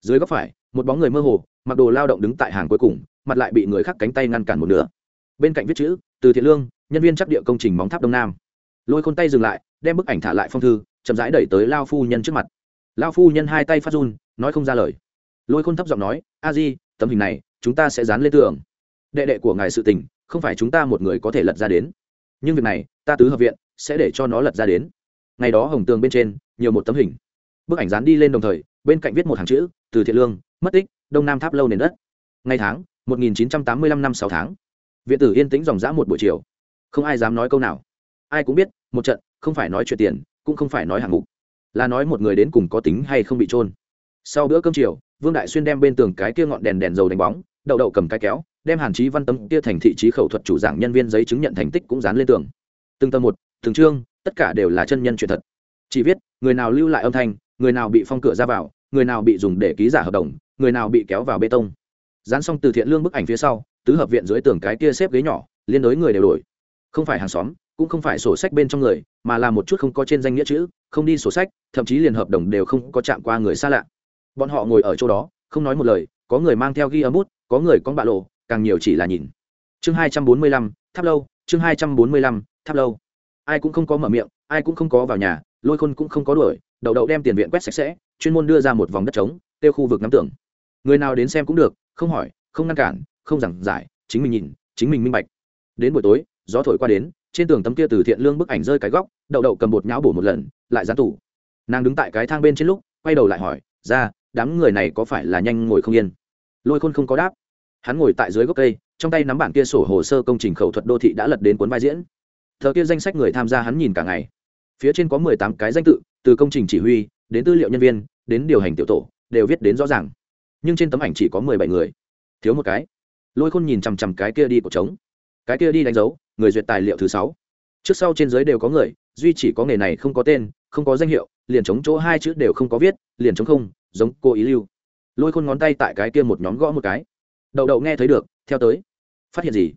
Dưới góc phải, một bóng người mơ hồ, mặc đồ lao động đứng tại hàng cuối cùng, mặt lại bị người khác cánh tay ngăn cản một nửa. Bên cạnh viết chữ, từ thiện lương, nhân viên chắc địa công trình móng tháp đông nam. Lôi khôn tay dừng lại, đem bức ảnh thả lại phong thư chậm rãi đẩy tới lao phu nhân trước mặt. Lao phu nhân hai tay phát run, nói không ra lời. Lôi khôn thấp giọng nói, a di, tấm hình này, chúng ta sẽ dán lên tường. Đệ đệ của ngài sự tình, không phải chúng ta một người có thể lật ra đến. Nhưng việc này, ta tứ hợp viện, sẽ để cho nó lật ra đến. Ngày đó hồng tường bên trên, nhiều một tấm hình. Bức ảnh dán đi lên đồng thời, bên cạnh viết một hàng chữ, từ thiện lương, mất tích, đông nam tháp lâu nền đất. Ngày tháng 1985 năm sáu tháng. Viện tử yên tĩnh dòng dã một buổi chiều. Không ai dám nói câu nào. Ai cũng biết, một trận, không phải nói chuyện tiền cũng không phải nói hạng mục, là nói một người đến cùng có tính hay không bị trôn sau bữa cơm chiều, vương đại xuyên đem bên tường cái kia ngọn đèn đèn dầu đánh bóng, đậu đậu cầm cái kéo, đem hàn chí văn tâm kia thành thị trí khẩu thuật chủ giảng nhân viên giấy chứng nhận thành tích cũng dán lên tường. Từng tầng một, từng chương, tất cả đều là chân nhân chuyện thật. Chỉ viết, người nào lưu lại âm thanh, người nào bị phong cửa ra vào, người nào bị dùng để ký giả hợp đồng, người nào bị kéo vào bê tông. Dán xong từ thiện lương bức ảnh phía sau, tứ hợp viện dưới tường cái kia xếp ghế nhỏ, liên đối người đều đổi. Không phải hàng xóm cũng không phải sổ sách bên trong người, mà là một chút không có trên danh nghĩa chữ, không đi sổ sách, thậm chí liền hợp đồng đều không có chạm qua người xa lạ. Bọn họ ngồi ở chỗ đó, không nói một lời, có người mang theo ghi âm bút, có người con bạ lộ, càng nhiều chỉ là nhìn. Chương hai trăm bốn mươi lăm, tháp lâu, chương hai trăm bốn mươi lăm, tháp lâu. Ai cũng không có mở miệng, ai cũng không có vào nhà, lôi khôn cũng không có đuổi, đậu đậu đem tiền viện quét sạch sẽ, chuyên môn đưa ra một vòng đất trống, tiêu khu vực nắm tưởng. Người nào đến xem cũng được, không hỏi, không ngăn cản, không giảng giải, chính mình nhìn, chính mình minh bạch. Đến buổi tối, gió thổi qua đến trên tường tấm kia từ thiện lương bức ảnh rơi cái góc, đậu đậu cầm bột nháo bổ một lần, lại dán tủ. Nàng đứng tại cái thang bên trên lúc, quay đầu lại hỏi, ra, đám người này có phải là nhanh ngồi không yên? Lôi khôn không có đáp. Hắn ngồi tại dưới gốc cây, trong tay nắm bản kia sổ hồ sơ công trình khẩu thuật đô thị đã lật đến cuốn vai diễn. Thờ kia danh sách người tham gia hắn nhìn cả ngày. Phía trên có mười tám cái danh tự, từ công trình chỉ huy, đến tư liệu nhân viên, đến điều hành tiểu tổ, đều viết đến rõ ràng. Nhưng trên tấm ảnh chỉ có mười bảy người. Thiếu một cái. Lôi khôn nhìn chằm chằm cái kia đi của trống. Cái kia đi đánh dấu người duyệt tài liệu thứ sáu. Trước sau trên giới đều có người, duy chỉ có nghề này không có tên, không có danh hiệu, liền chống chỗ hai chữ đều không có viết, liền chống không, giống cô ý lưu. Lôi khôn ngón tay tại cái kia một nhóm gõ một cái. Đậu đậu nghe thấy được, theo tới. Phát hiện gì?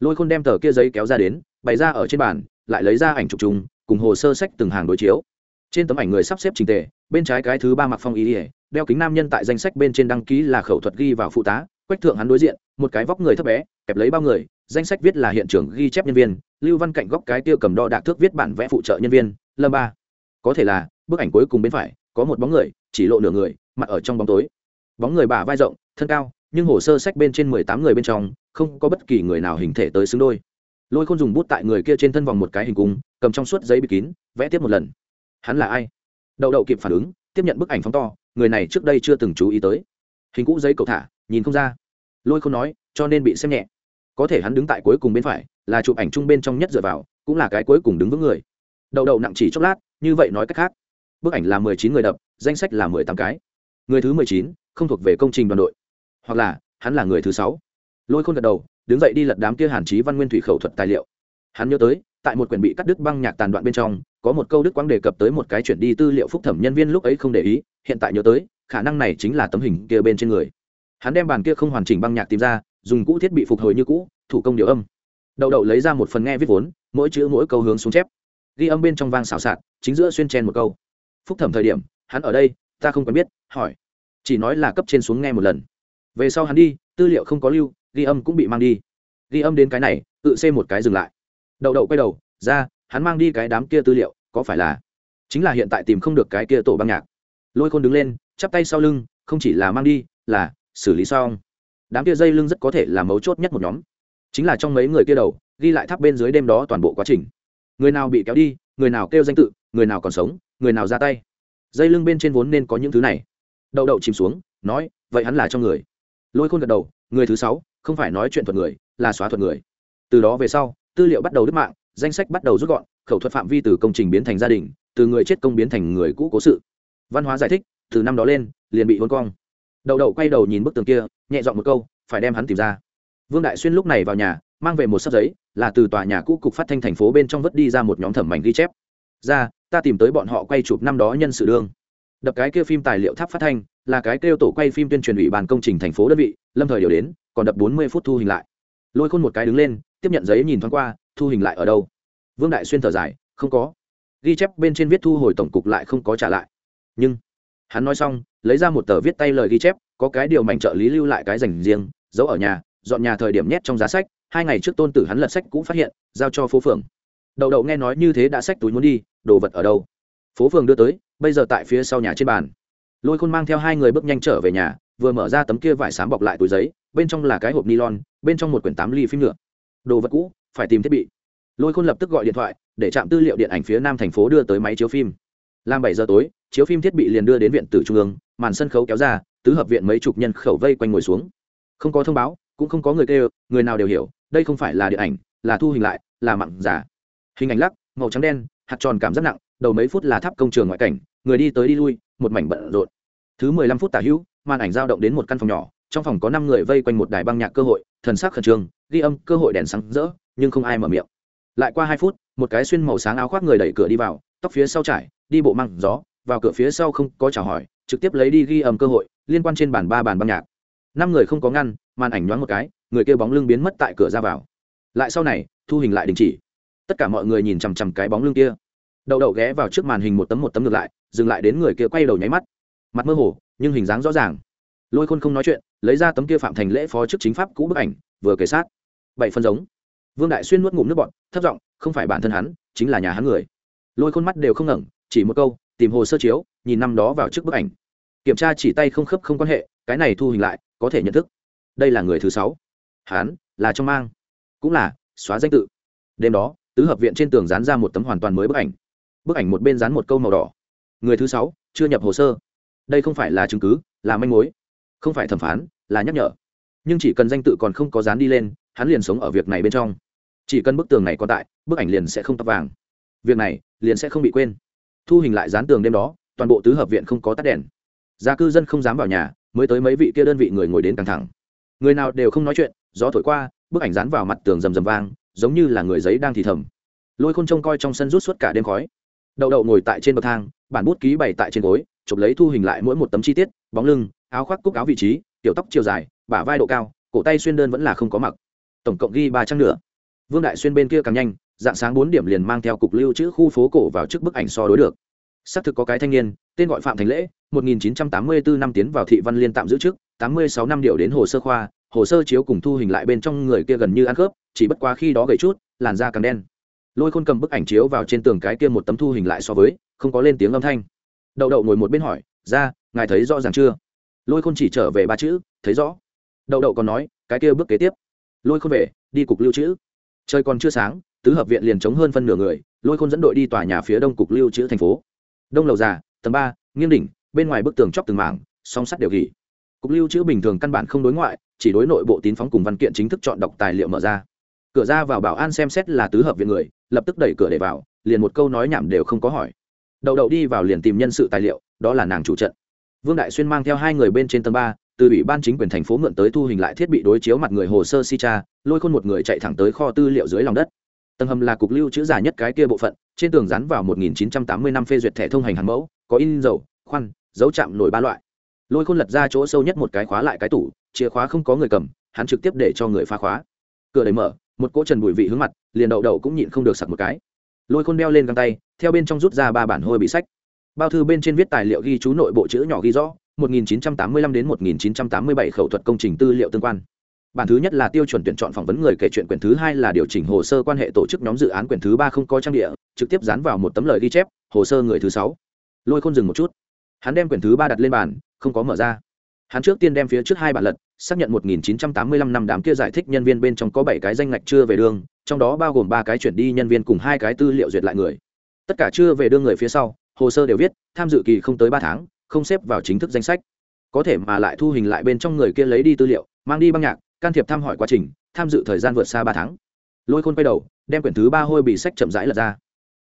Lôi khôn đem tờ kia giấy kéo ra đến, bày ra ở trên bàn, lại lấy ra ảnh chụp chung, cùng hồ sơ sách từng hàng đối chiếu. Trên tấm ảnh người sắp xếp trình tề, bên trái cái thứ ba mặc phong ý ỉa đeo kính nam nhân tại danh sách bên trên đăng ký là khẩu thuật ghi vào phụ tá, quách thượng hắn đối diện, một cái vóc người thấp bé, kẹp lấy bao người danh sách viết là hiện trường ghi chép nhân viên, lưu văn cạnh góc cái tiêu cầm đo đạc thước viết bản vẽ phụ trợ nhân viên, lâm ba. Có thể là, bức ảnh cuối cùng bên phải, có một bóng người, chỉ lộ nửa người, mặt ở trong bóng tối. Bóng người bả vai rộng, thân cao, nhưng hồ sơ sách bên trên mười tám người bên trong, không có bất kỳ người nào hình thể tới xứng đôi. Lôi khôn dùng bút tại người kia trên thân vòng một cái hình cung, cầm trong suốt giấy bịt kín vẽ tiếp một lần. Hắn là ai? Đậu đậu kịp phản ứng, tiếp nhận bức ảnh phóng to, người này trước đây chưa từng chú ý tới. Hình cũ giấy cầu thả, nhìn không ra. Lôi không nói, cho nên bị xem nhẹ có thể hắn đứng tại cuối cùng bên phải, là chụp ảnh chung bên trong nhất dựa vào, cũng là cái cuối cùng đứng vững người. Đầu đầu nặng chỉ chốc lát, như vậy nói cách khác, bức ảnh là mười chín người đập, danh sách là mười tám cái. Người thứ mười chín, không thuộc về công trình đoàn đội. Hoặc là, hắn là người thứ sáu. Lôi khôn gật đầu, đứng dậy đi lật đám kia hàn chí văn nguyên thủy khẩu thuật tài liệu. Hắn nhớ tới, tại một quyển bị cắt đứt băng nhạc tàn đoạn bên trong, có một câu đức quang đề cập tới một cái chuyển đi tư liệu phúc thẩm nhân viên lúc ấy không để ý, hiện tại nhớ tới, khả năng này chính là tấm hình kia bên trên người. Hắn đem bàn kia không hoàn chỉnh băng nhạc tìm ra dùng cũ thiết bị phục hồi như cũ, thủ công điều âm. Đậu đậu lấy ra một phần nghe viết vốn, mỗi chữ mỗi câu hướng xuống chép. Ghi âm bên trong vang xào xạc, chính giữa xuyên chen một câu. Phúc thẩm thời điểm, hắn ở đây, ta không quen biết, hỏi. Chỉ nói là cấp trên xuống nghe một lần. Về sau hắn đi, tư liệu không có lưu, ghi âm cũng bị mang đi. Ghi âm đến cái này, tự xê một cái dừng lại. Đậu đậu quay đầu, ra, hắn mang đi cái đám kia tư liệu, có phải là? Chính là hiện tại tìm không được cái kia tổ băng nhạc. Lôi khôn đứng lên, chắp tay sau lưng, không chỉ là mang đi, là xử lý xong đám kia dây lưng rất có thể là mấu chốt nhất một nhóm. Chính là trong mấy người kia đầu, ghi lại tháp bên dưới đêm đó toàn bộ quá trình. Người nào bị kéo đi, người nào kêu danh tự, người nào còn sống, người nào ra tay. Dây lưng bên trên vốn nên có những thứ này. Đậu đậu chìm xuống, nói, vậy hắn là trong người. Lôi khôn gật đầu, người thứ sáu, không phải nói chuyện thuật người, là xóa thuật người. Từ đó về sau, tư liệu bắt đầu đứt mạng, danh sách bắt đầu rút gọn, khẩu thuật phạm vi từ công trình biến thành gia đình, từ người chết công biến thành người cũ cố sự. Văn hóa giải thích, từ năm đó lên, liền bị hôn cong. Đậu đậu quay đầu nhìn bức tường kia nhẹ dọn một câu, phải đem hắn tìm ra. Vương đại xuyên lúc này vào nhà, mang về một sấp giấy, là từ tòa nhà cũ cục phát thanh thành phố bên trong vứt đi ra một nhóm thẩm mảnh ghi chép. Ra, ta tìm tới bọn họ quay chụp năm đó nhân sự đương. Đập cái kia phim tài liệu tháp phát thanh, là cái kêu tổ quay phim tuyên truyền ủy ban công trình thành phố đơn vị, lâm thời điều đến, còn đập bốn mươi phút thu hình lại. Lôi khôn một cái đứng lên, tiếp nhận giấy nhìn thoáng qua, thu hình lại ở đâu? Vương đại xuyên thở dài, không có. Ghi chép bên trên viết thu hồi tổng cục lại không có trả lại. Nhưng hắn nói xong, lấy ra một tờ viết tay lời ghi chép, có cái điều mảnh trợ lý lưu lại cái dành riêng, giấu ở nhà, dọn nhà thời điểm nhét trong giá sách, hai ngày trước tôn tử hắn lật sách cũng phát hiện, giao cho phố phường. Đậu đậu nghe nói như thế đã sách túi muốn đi, đồ vật ở đâu? Phố phường đưa tới, bây giờ tại phía sau nhà trên bàn. Lôi khôn mang theo hai người bước nhanh trở về nhà, vừa mở ra tấm kia vải sám bọc lại túi giấy, bên trong là cái hộp nylon, bên trong một quyển tám ly phim nhựa đồ vật cũ, phải tìm thiết bị. Lôi khôn lập tức gọi điện thoại, để trạm tư liệu điện ảnh phía nam thành phố đưa tới máy chiếu phim làm bảy giờ tối, chiếu phim thiết bị liền đưa đến viện tử trung ương, màn sân khấu kéo ra, tứ hợp viện mấy chục nhân khẩu vây quanh ngồi xuống. Không có thông báo, cũng không có người kêu, người nào đều hiểu, đây không phải là điện ảnh, là thu hình lại, là mặn giả. Hình ảnh lắc, màu trắng đen, hạt tròn cảm giác nặng, đầu mấy phút là tháp công trường ngoại cảnh, người đi tới đi lui, một mảnh bận rộn. Thứ mười lăm phút tả hữu, màn ảnh dao động đến một căn phòng nhỏ, trong phòng có năm người vây quanh một đài băng nhạc cơ hội, thần sắc khẩn trương, ghi âm cơ hội đèn sáng rỡ, nhưng không ai mở miệng. Lại qua hai phút, một cái xuyên màu sáng áo khoác người đẩy cửa đi vào, tóc phía sau trải đi bộ măng gió, vào cửa phía sau không có chào hỏi, trực tiếp lấy đi ghi âm cơ hội, liên quan trên bàn ba bàn băng nhạc. Năm người không có ngăn, màn ảnh nhoáng một cái, người kêu bóng lưng biến mất tại cửa ra vào. Lại sau này, thu hình lại đình chỉ. Tất cả mọi người nhìn chằm chằm cái bóng lưng kia. Đậu đậu ghé vào trước màn hình một tấm một tấm ngược lại, dừng lại đến người kia quay đầu nháy mắt. Mặt mơ hồ, nhưng hình dáng rõ ràng. Lôi khôn không nói chuyện, lấy ra tấm kia phạm thành lễ phó chức chính pháp cũ bức ảnh, vừa kể sát. Bảy phân giống. Vương đại xuyên nuốt ngụm nước bọn thất giọng, không phải bản thân hắn, chính là nhà hắn người. Lôi khôn mắt đều không ngẩng chỉ một câu, tìm hồ sơ chiếu, nhìn năm đó vào trước bức ảnh. Kiểm tra chỉ tay không khớp không quan hệ, cái này thu hình lại, có thể nhận thức. Đây là người thứ sáu. Hắn là trong mang. Cũng là, xóa danh tự. Đêm đó, tứ hợp viện trên tường dán ra một tấm hoàn toàn mới bức ảnh. Bức ảnh một bên dán một câu màu đỏ. Người thứ sáu, chưa nhập hồ sơ. Đây không phải là chứng cứ, là manh mối. Không phải thẩm phán, là nhắc nhở. Nhưng chỉ cần danh tự còn không có dán đi lên, hắn liền sống ở việc này bên trong. Chỉ cần bức tường này còn tại, bức ảnh liền sẽ không tóc vàng. Việc này, liền sẽ không bị quên thu hình lại dán tường đêm đó, toàn bộ tứ hợp viện không có tắt đèn. Gia cư dân không dám vào nhà, mới tới mấy vị kia đơn vị người ngồi đến căng thẳng. Người nào đều không nói chuyện, gió thổi qua, bức ảnh dán vào mặt tường rầm rầm vang, giống như là người giấy đang thì thầm. Lôi khôn trông coi trong sân rút suốt cả đêm khói. Đậu đậu ngồi tại trên bậc thang, bản bút ký bày tại trên gối, chụp lấy thu hình lại mỗi một tấm chi tiết, bóng lưng, áo khoác cúc áo vị trí, tiểu tóc chiều dài, bả vai độ cao, cổ tay xuyên đơn vẫn là không có mặc. Tổng cộng ghi ba trang nữa. Vương đại xuyên bên kia càng nhanh dạng sáng bốn điểm liền mang theo cục lưu trữ khu phố cổ vào trước bức ảnh so đối được. Xác thực có cái thanh niên, tên gọi phạm thành lễ 1984 năm tiến vào thị văn liên tạm giữ trước 86 năm điều đến hồ sơ khoa, hồ sơ chiếu cùng thu hình lại bên trong người kia gần như ăn khớp, chỉ bất quá khi đó gầy chút, làn da càng đen. Lôi khôn cầm bức ảnh chiếu vào trên tường cái kia một tấm thu hình lại so với, không có lên tiếng âm thanh. Đậu đậu ngồi một bên hỏi, ra, ngài thấy rõ ràng chưa? Lôi khôn chỉ trở về ba chữ, thấy rõ. Đậu đậu còn nói, cái kia bước kế tiếp. Lôi khôn về, đi cục lưu trữ. Trời còn chưa sáng tứ hợp viện liền chống hơn phân nửa người, lôi khôn dẫn đội đi tòa nhà phía đông cục lưu trữ thành phố. Đông lầu già, tầng ba nghiêng đỉnh, bên ngoài bức tường chóc từng mảng, song sắt đều gỉ. Cục lưu trữ bình thường căn bản không đối ngoại, chỉ đối nội bộ tín phóng cùng văn kiện chính thức chọn đọc tài liệu mở ra. Cửa ra vào bảo an xem xét là tứ hợp viện người, lập tức đẩy cửa để vào, liền một câu nói nhảm đều không có hỏi. Đậu đậu đi vào liền tìm nhân sự tài liệu, đó là nàng chủ trận. Vương đại xuyên mang theo hai người bên trên tầng ba, từ ủy ban chính quyền thành phố mượn tới thu hình lại thiết bị đối chiếu mặt người hồ sơ si cha, lôi khôn một người chạy thẳng tới kho tư liệu dưới lòng đất tầng hầm là cục lưu trữ giả nhất cái kia bộ phận, trên tường dán vào 1980 năm phê duyệt thẻ thông hành hàng mẫu, có in dầu, khoan, dấu chạm nổi ba loại. Lôi khôn lật ra chỗ sâu nhất một cái khóa lại cái tủ, chìa khóa không có người cầm, hắn trực tiếp để cho người phá khóa. Cửa đẩy mở, một cỗ trần bùi vị hướng mặt, liền đậu đậu cũng nhịn không được sặc một cái. Lôi khôn đeo lên găng tay, theo bên trong rút ra ba bản hôi bị sách. Bao thư bên trên viết tài liệu ghi chú nội bộ chữ nhỏ ghi rõ 1985 đến 1987 khẩu thuật công trình tư liệu tương quan bản thứ nhất là tiêu chuẩn tuyển chọn phỏng vấn người kể chuyện quyển thứ hai là điều chỉnh hồ sơ quan hệ tổ chức nhóm dự án quyển thứ ba không có trang địa, trực tiếp dán vào một tấm lời ghi chép, hồ sơ người thứ sáu. Lôi khôn dừng một chút. Hắn đem quyển thứ ba đặt lên bàn, không có mở ra. Hắn trước tiên đem phía trước hai bản lật, xác nhận 1985 năm đám kia giải thích nhân viên bên trong có bảy cái danh ngạch chưa về đường, trong đó bao gồm ba cái chuyển đi nhân viên cùng hai cái tư liệu duyệt lại người. Tất cả chưa về đương người phía sau, hồ sơ đều viết, tham dự kỳ không tới ba tháng, không xếp vào chính thức danh sách. Có thể mà lại thu hình lại bên trong người kia lấy đi tư liệu, mang đi băng nhạc can thiệp thăm hỏi quá trình, tham dự thời gian vượt xa ba tháng. Lôi khôn quay đầu, đem quyển thứ ba hôi bị sách chậm rãi lật ra.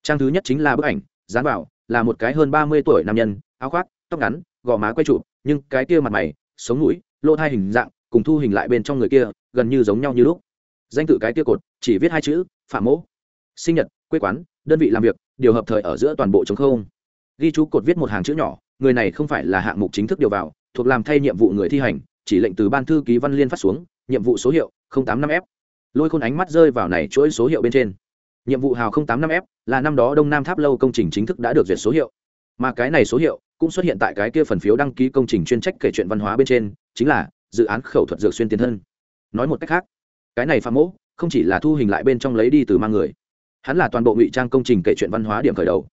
Trang thứ nhất chính là bức ảnh, dán vào, là một cái hơn ba mươi tuổi nam nhân, áo khoác, tóc ngắn, gò má quay trụ nhưng cái kia mặt mày, sống mũi, lỗ thai hình dạng, cùng thu hình lại bên trong người kia, gần như giống nhau như lúc. Danh tự cái kia cột, chỉ viết hai chữ, phạm mỗ. Sinh nhật, quê quán, đơn vị làm việc, điều hợp thời ở giữa toàn bộ chống không. Ghi chú cột viết một hàng chữ nhỏ, người này không phải là hạng mục chính thức điều vào, thuộc làm thay nhiệm vụ người thi hành, chỉ lệnh từ ban thư ký văn liên phát xuống nhiệm vụ số hiệu 085 f lôi khôn ánh mắt rơi vào này chuỗi số hiệu bên trên. Nhiệm vụ hào 085 f là năm đó đông nam tháp lâu công trình chính thức đã được duyệt số hiệu. Mà cái này số hiệu cũng xuất hiện tại cái kia phần phiếu đăng ký công trình chuyên trách kể chuyện văn hóa bên trên, chính là dự án khẩu thuật dược xuyên tiến thân. Nói một cách khác, cái này phạm mỗ không chỉ là thu hình lại bên trong lấy đi từ mang người, hắn là toàn bộ ngụy trang công trình kể chuyện văn hóa điểm khởi đầu.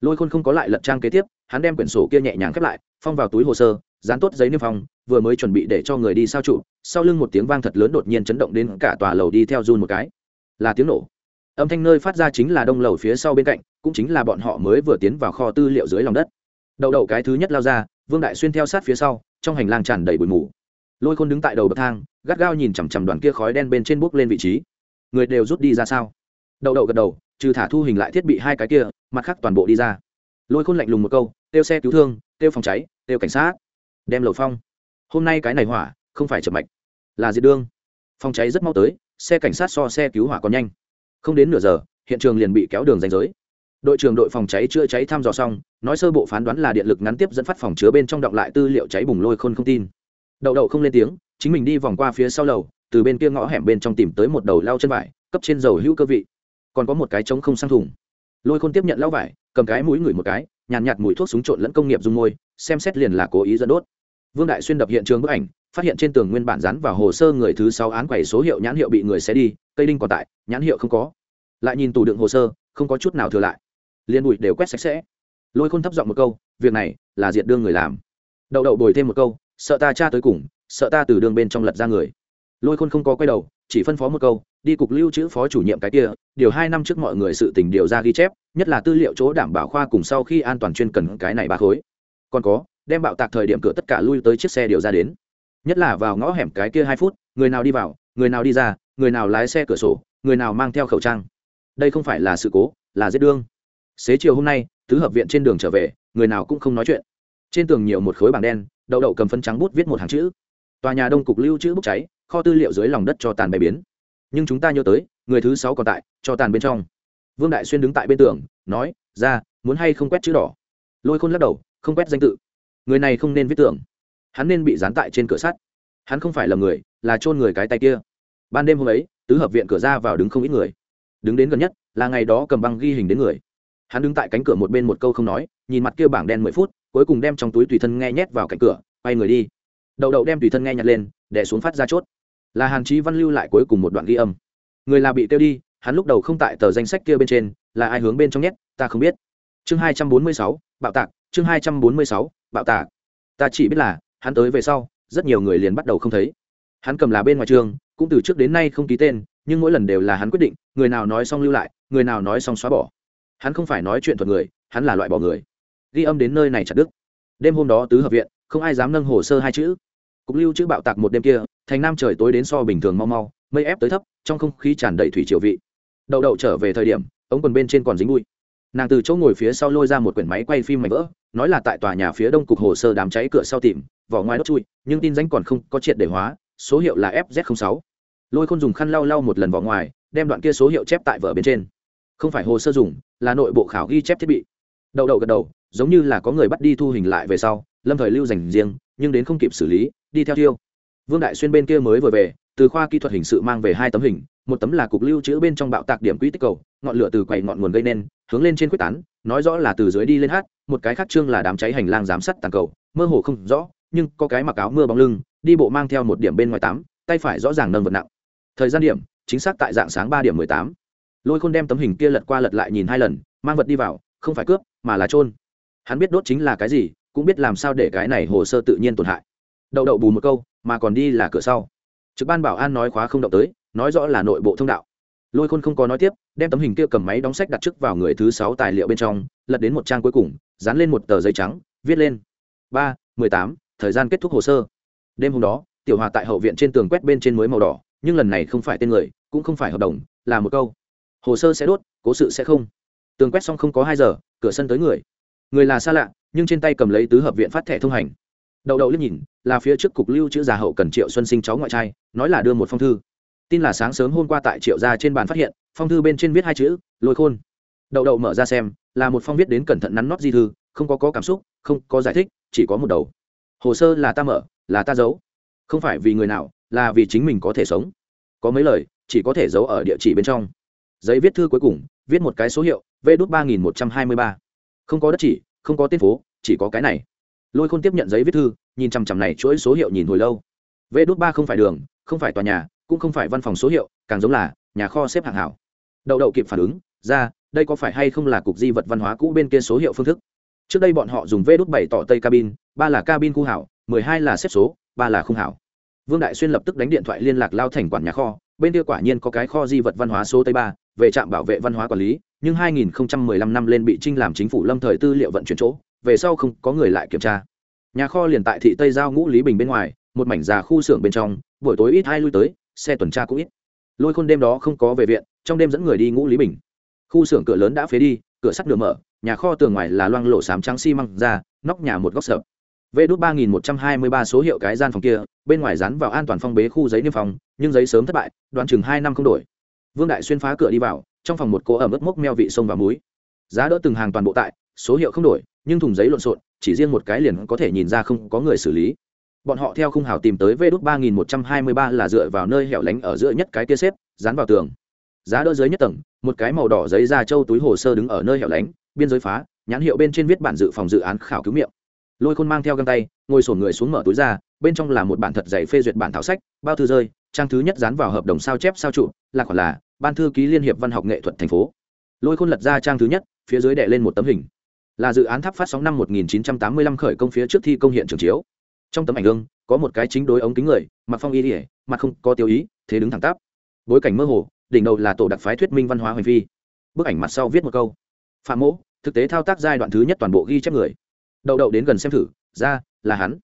Lôi khôn không có lại lật trang kế tiếp, hắn đem quyển sổ kia nhẹ nhàng khép lại, phong vào túi hồ sơ dán tốt giấy niêm phong, vừa mới chuẩn bị để cho người đi sao trụ, sau lưng một tiếng vang thật lớn đột nhiên chấn động đến cả tòa lầu đi theo run một cái. Là tiếng nổ. Âm thanh nơi phát ra chính là đông lầu phía sau bên cạnh, cũng chính là bọn họ mới vừa tiến vào kho tư liệu dưới lòng đất. Đậu đậu cái thứ nhất lao ra, vương đại xuyên theo sát phía sau, trong hành lang tràn đầy bụi mù. Lôi khôn đứng tại đầu bậc thang, gắt gao nhìn chằm chằm đoàn kia khói đen bên trên bước lên vị trí. Người đều rút đi ra sao? Đậu đậu gật đầu, trừ thả thu hình lại thiết bị hai cái kia, mặt khác toàn bộ đi ra. Lôi khôn lạnh lùng một câu kêu xe cứu thương kêu phòng cháy kêu cảnh sát đem lầu phong. Hôm nay cái này hỏa không phải chập mạch là diệt đương. Phòng cháy rất mau tới xe cảnh sát so xe cứu hỏa còn nhanh. Không đến nửa giờ hiện trường liền bị kéo đường danh giới. Đội trưởng đội phòng cháy chữa cháy thăm dò xong nói sơ bộ phán đoán là điện lực ngắn tiếp dẫn phát phòng chứa bên trong động lại tư liệu cháy bùng lôi khôn không tin. Đậu đậu không lên tiếng chính mình đi vòng qua phía sau lầu từ bên kia ngõ hẻm bên trong tìm tới một đầu lao chân vải cấp trên dầu hữu cơ vị. Còn có một cái trống không sang thùng. Lôi khôn tiếp nhận lao vải cầm cái mũi ngửi một cái nhàn nhạt, nhạt mùi thuốc súng trộn lẫn công nghiệp dung môi xem xét liền là cố ý dẫn đốt vương đại xuyên đập hiện trường bức ảnh, phát hiện trên tường nguyên bản dán vào hồ sơ người thứ sáu án quẩy số hiệu nhãn hiệu bị người xé đi, cây đinh còn tại, nhãn hiệu không có. Lại nhìn tủ đựng hồ sơ, không có chút nào thừa lại. Liên bụi đều quét sạch sẽ. Lôi khôn thấp giọng một câu, việc này là diệt đương người làm. Đậu đậu bồi thêm một câu, sợ ta tra tới cùng, sợ ta từ đường bên trong lật ra người. Lôi khôn không có quay đầu, chỉ phân phó một câu, đi cục lưu trữ phó chủ nhiệm cái kia, điều hai năm trước mọi người sự tình điều ra ghi chép, nhất là tư liệu chỗ đảm bảo khoa cùng sau khi an toàn chuyên cần cái này ba khối. Còn có đem bạo tạc thời điểm cửa tất cả lui tới chiếc xe điều ra đến. Nhất là vào ngõ hẻm cái kia hai phút, người nào đi vào, người nào đi ra, người nào lái xe cửa sổ, người nào mang theo khẩu trang. Đây không phải là sự cố, là giết đương. Xế chiều hôm nay, tứ hợp viện trên đường trở về, người nào cũng không nói chuyện. Trên tường nhiều một khối bảng đen, đậu đậu cầm phân trắng bút viết một hàng chữ. Tòa nhà đông cục lưu trữ bốc cháy, kho tư liệu dưới lòng đất cho tàn bè biến. Nhưng chúng ta nhớ tới, người thứ sáu còn tại, cho tàn bên trong. Vương đại xuyên đứng tại bên tường, nói, ra, muốn hay không quét chữ đỏ? Lôi khôn lắc đầu, không quét danh tự người này không nên viết tưởng. Hắn nên bị dán tại trên cửa sắt. Hắn không phải là người, là chôn người cái tay kia. Ban đêm hôm ấy, tứ hợp viện cửa ra vào đứng không ít người. Đứng đến gần nhất, là ngày đó cầm băng ghi hình đến người. Hắn đứng tại cánh cửa một bên một câu không nói, nhìn mặt kia bảng đen mười phút, cuối cùng đem trong túi tùy thân nghe nhét vào cạnh cửa, quay người đi. Đậu đậu đem tùy thân nghe nhặt lên để xuống phát ra chốt. Là hàn chí văn lưu lại cuối cùng một đoạn ghi âm. Người là bị tiêu đi, hắn lúc đầu không tại tờ danh sách kia bên trên, là ai hướng bên trong nhét, ta không biết. Chương hai trăm bốn mươi sáu, bạo tạc, chương hai trăm bốn mươi sáu bạo tạc. Ta chỉ biết là, hắn tới về sau, rất nhiều người liền bắt đầu không thấy. Hắn cầm là bên ngoài trường, cũng từ trước đến nay không ký tên, nhưng mỗi lần đều là hắn quyết định, người nào nói xong lưu lại, người nào nói xong xóa bỏ. Hắn không phải nói chuyện thuật người, hắn là loại bỏ người. Ghi âm đến nơi này chặt đức đêm hôm đó tứ hợp viện, không ai dám nâng hồ sơ hai chữ. Cục lưu chữ bạo tạc một đêm kia, thành nam trời tối đến so bình thường mau mau, mây ép tới thấp, trong không khí tràn đầy thủy triều vị. Đậu đậu trở về thời điểm, ống quần bên trên còn dính bụi nàng từ chỗ ngồi phía sau lôi ra một quyển máy quay phim mảnh vỡ, nói là tại tòa nhà phía đông cục hồ sơ đám cháy cửa sau tìm, vỏ ngoài đốt chui, nhưng tin danh còn không có triệt để hóa, số hiệu là fz 06 lôi khôn dùng khăn lau lau một lần vỏ ngoài, đem đoạn kia số hiệu chép tại vở bên trên. Không phải hồ sơ dùng, là nội bộ khảo ghi chép thiết bị. Đầu đầu gật đầu, giống như là có người bắt đi thu hình lại về sau, lâm thời lưu dành riêng, nhưng đến không kịp xử lý, đi theo thiêu. Vương đại xuyên bên kia mới vừa về, từ khoa kỹ thuật hình sự mang về hai tấm hình, một tấm là cục lưu trữ bên trong bạo tạc điểm quỹ tích cầu, ngọn lửa từ quầy ngọn nguồn gây nên hướng lên trên quyết tán, nói rõ là từ dưới đi lên hát, một cái khác trương là đám cháy hành lang giám sát tàn cầu, mơ hồ không rõ, nhưng có cái mặc áo mưa bóng lưng, đi bộ mang theo một điểm bên ngoài tám, tay phải rõ ràng nâng vật nặng. Thời gian điểm, chính xác tại dạng sáng ba điểm mười tám. Lôi khôn đem tấm hình kia lật qua lật lại nhìn hai lần, mang vật đi vào, không phải cướp, mà là trôn hắn biết đốt chính là cái gì, cũng biết làm sao để cái này hồ sơ tự nhiên tổn hại. Đậu đậu bù một câu, mà còn đi là cửa sau. Trực ban bảo an nói khóa không động tới, nói rõ là nội bộ thông đạo lôi khôn không có nói tiếp, đem tấm hình kia cầm máy đóng sách đặt trước vào người thứ sáu tài liệu bên trong, lật đến một trang cuối cùng, dán lên một tờ giấy trắng, viết lên. Ba, mười tám, thời gian kết thúc hồ sơ. Đêm hôm đó, tiểu hòa tại hậu viện trên tường quét bên trên mới màu đỏ, nhưng lần này không phải tên người, cũng không phải hợp đồng, là một câu. Hồ sơ sẽ đốt, cố sự sẽ không. Tường quét xong không có hai giờ, cửa sân tới người. Người là xa lạ, nhưng trên tay cầm lấy tứ hợp viện phát thẻ thông hành. Đậu đậu liếc nhìn, là phía trước cục lưu chữ già hậu cần triệu xuân sinh cháu ngoại trai, nói là đưa một phong thư tin là sáng sớm hôm qua tại triệu gia trên bàn phát hiện phong thư bên trên viết hai chữ lôi khôn. Đậu đậu mở ra xem là một phong viết đến cẩn thận nắn nót di thư không có, có cảm xúc không có giải thích chỉ có một đầu. Hồ sơ là ta mở là ta giấu. Không phải vì người nào là vì chính mình có thể sống. Có mấy lời chỉ có thể giấu ở địa chỉ bên trong. Giấy viết thư cuối cùng viết một cái số hiệu v đút ba nghìn một trăm hai mươi ba. Không có đất chỉ không có tên phố chỉ có cái này. Lôi khôn tiếp nhận giấy viết thư nhìn chằm chằm này chuỗi số hiệu nhìn hồi lâu. V đút ba không phải đường không phải tòa nhà cũng không phải văn phòng số hiệu, càng giống là nhà kho xếp hạng hảo. Đậu đậu kịp phản ứng, ra, đây có phải hay không là cục di vật văn hóa cũ bên kia số hiệu phương thức? Trước đây bọn họ dùng vê đốt bảy tỏ tây cabin, ba là cabin khu hảo, mười hai là xếp số, ba là không hảo. Vương đại xuyên lập tức đánh điện thoại liên lạc lao thành quản nhà kho, bên kia quả nhiên có cái kho di vật văn hóa số tây ba, về trạm bảo vệ văn hóa quản lý, nhưng 2015 năm lên bị trinh làm chính phủ lâm thời tư liệu vận chuyển chỗ, về sau không có người lại kiểm tra. Nhà kho liền tại thị tây giao ngũ lý bình bên ngoài, một mảnh già khu xưởng bên trong, buổi tối ít hai lui tới xe tuần tra cũng ít. Lôi khôn đêm đó không có về viện, trong đêm dẫn người đi ngũ lý bình. Khu xưởng cửa lớn đã phế đi, cửa sắt nửa mở, nhà kho tường ngoài là loang lộ sám trắng xi măng ra, nóc nhà một góc sập. Vê đốt ba nghìn một trăm hai mươi ba số hiệu cái gian phòng kia, bên ngoài dán vào an toàn phong bế khu giấy niêm phòng nhưng giấy sớm thất bại đoạn chừng hai năm không đổi. Vương đại xuyên phá cửa đi vào, trong phòng một cô ẩm ướt mốc meo vị sông và muối. Giá đỡ từng hàng toàn bộ tại, số hiệu không đổi, nhưng thùng giấy lộn xộn, chỉ riêng một cái liền có thể nhìn ra không có người xử lý bọn họ theo khung hào tìm tới vê đốt ba nghìn một trăm hai mươi ba là dựa vào nơi hẻo lánh ở giữa nhất cái kia xếp, dán vào tường. Giá đỡ dưới nhất tầng, một cái màu đỏ giấy da trâu túi hồ sơ đứng ở nơi hẻo lánh, biên giới phá, nhãn hiệu bên trên viết bản dự phòng dự án khảo cứu miệng. Lôi khôn mang theo găng tay, ngồi sổn người xuống mở túi ra, bên trong là một bản thật dày phê duyệt bản thảo sách, bao thư rơi, trang thứ nhất dán vào hợp đồng sao chép sao trụ, là khoản là ban thư ký liên hiệp văn học nghệ thuật thành phố. Lôi khôn lật ra trang thứ nhất, phía dưới đệ lên một tấm hình. Là dự án tháp phát sóng năm 1985 khởi công phía trước thi công hiện trường chiếu trong tấm ảnh gương, có một cái chính đối ống kính người, mặc phong y ỉa mặt không có tiêu ý, thế đứng thẳng tắp. Bối cảnh mơ hồ, đỉnh đầu là tổ đặc phái thuyết minh văn hóa hành vi. Bức ảnh mặt sau viết một câu. Phạm mỗ, thực tế thao tác giai đoạn thứ nhất toàn bộ ghi chép người. Đậu đậu đến gần xem thử, ra, là hắn.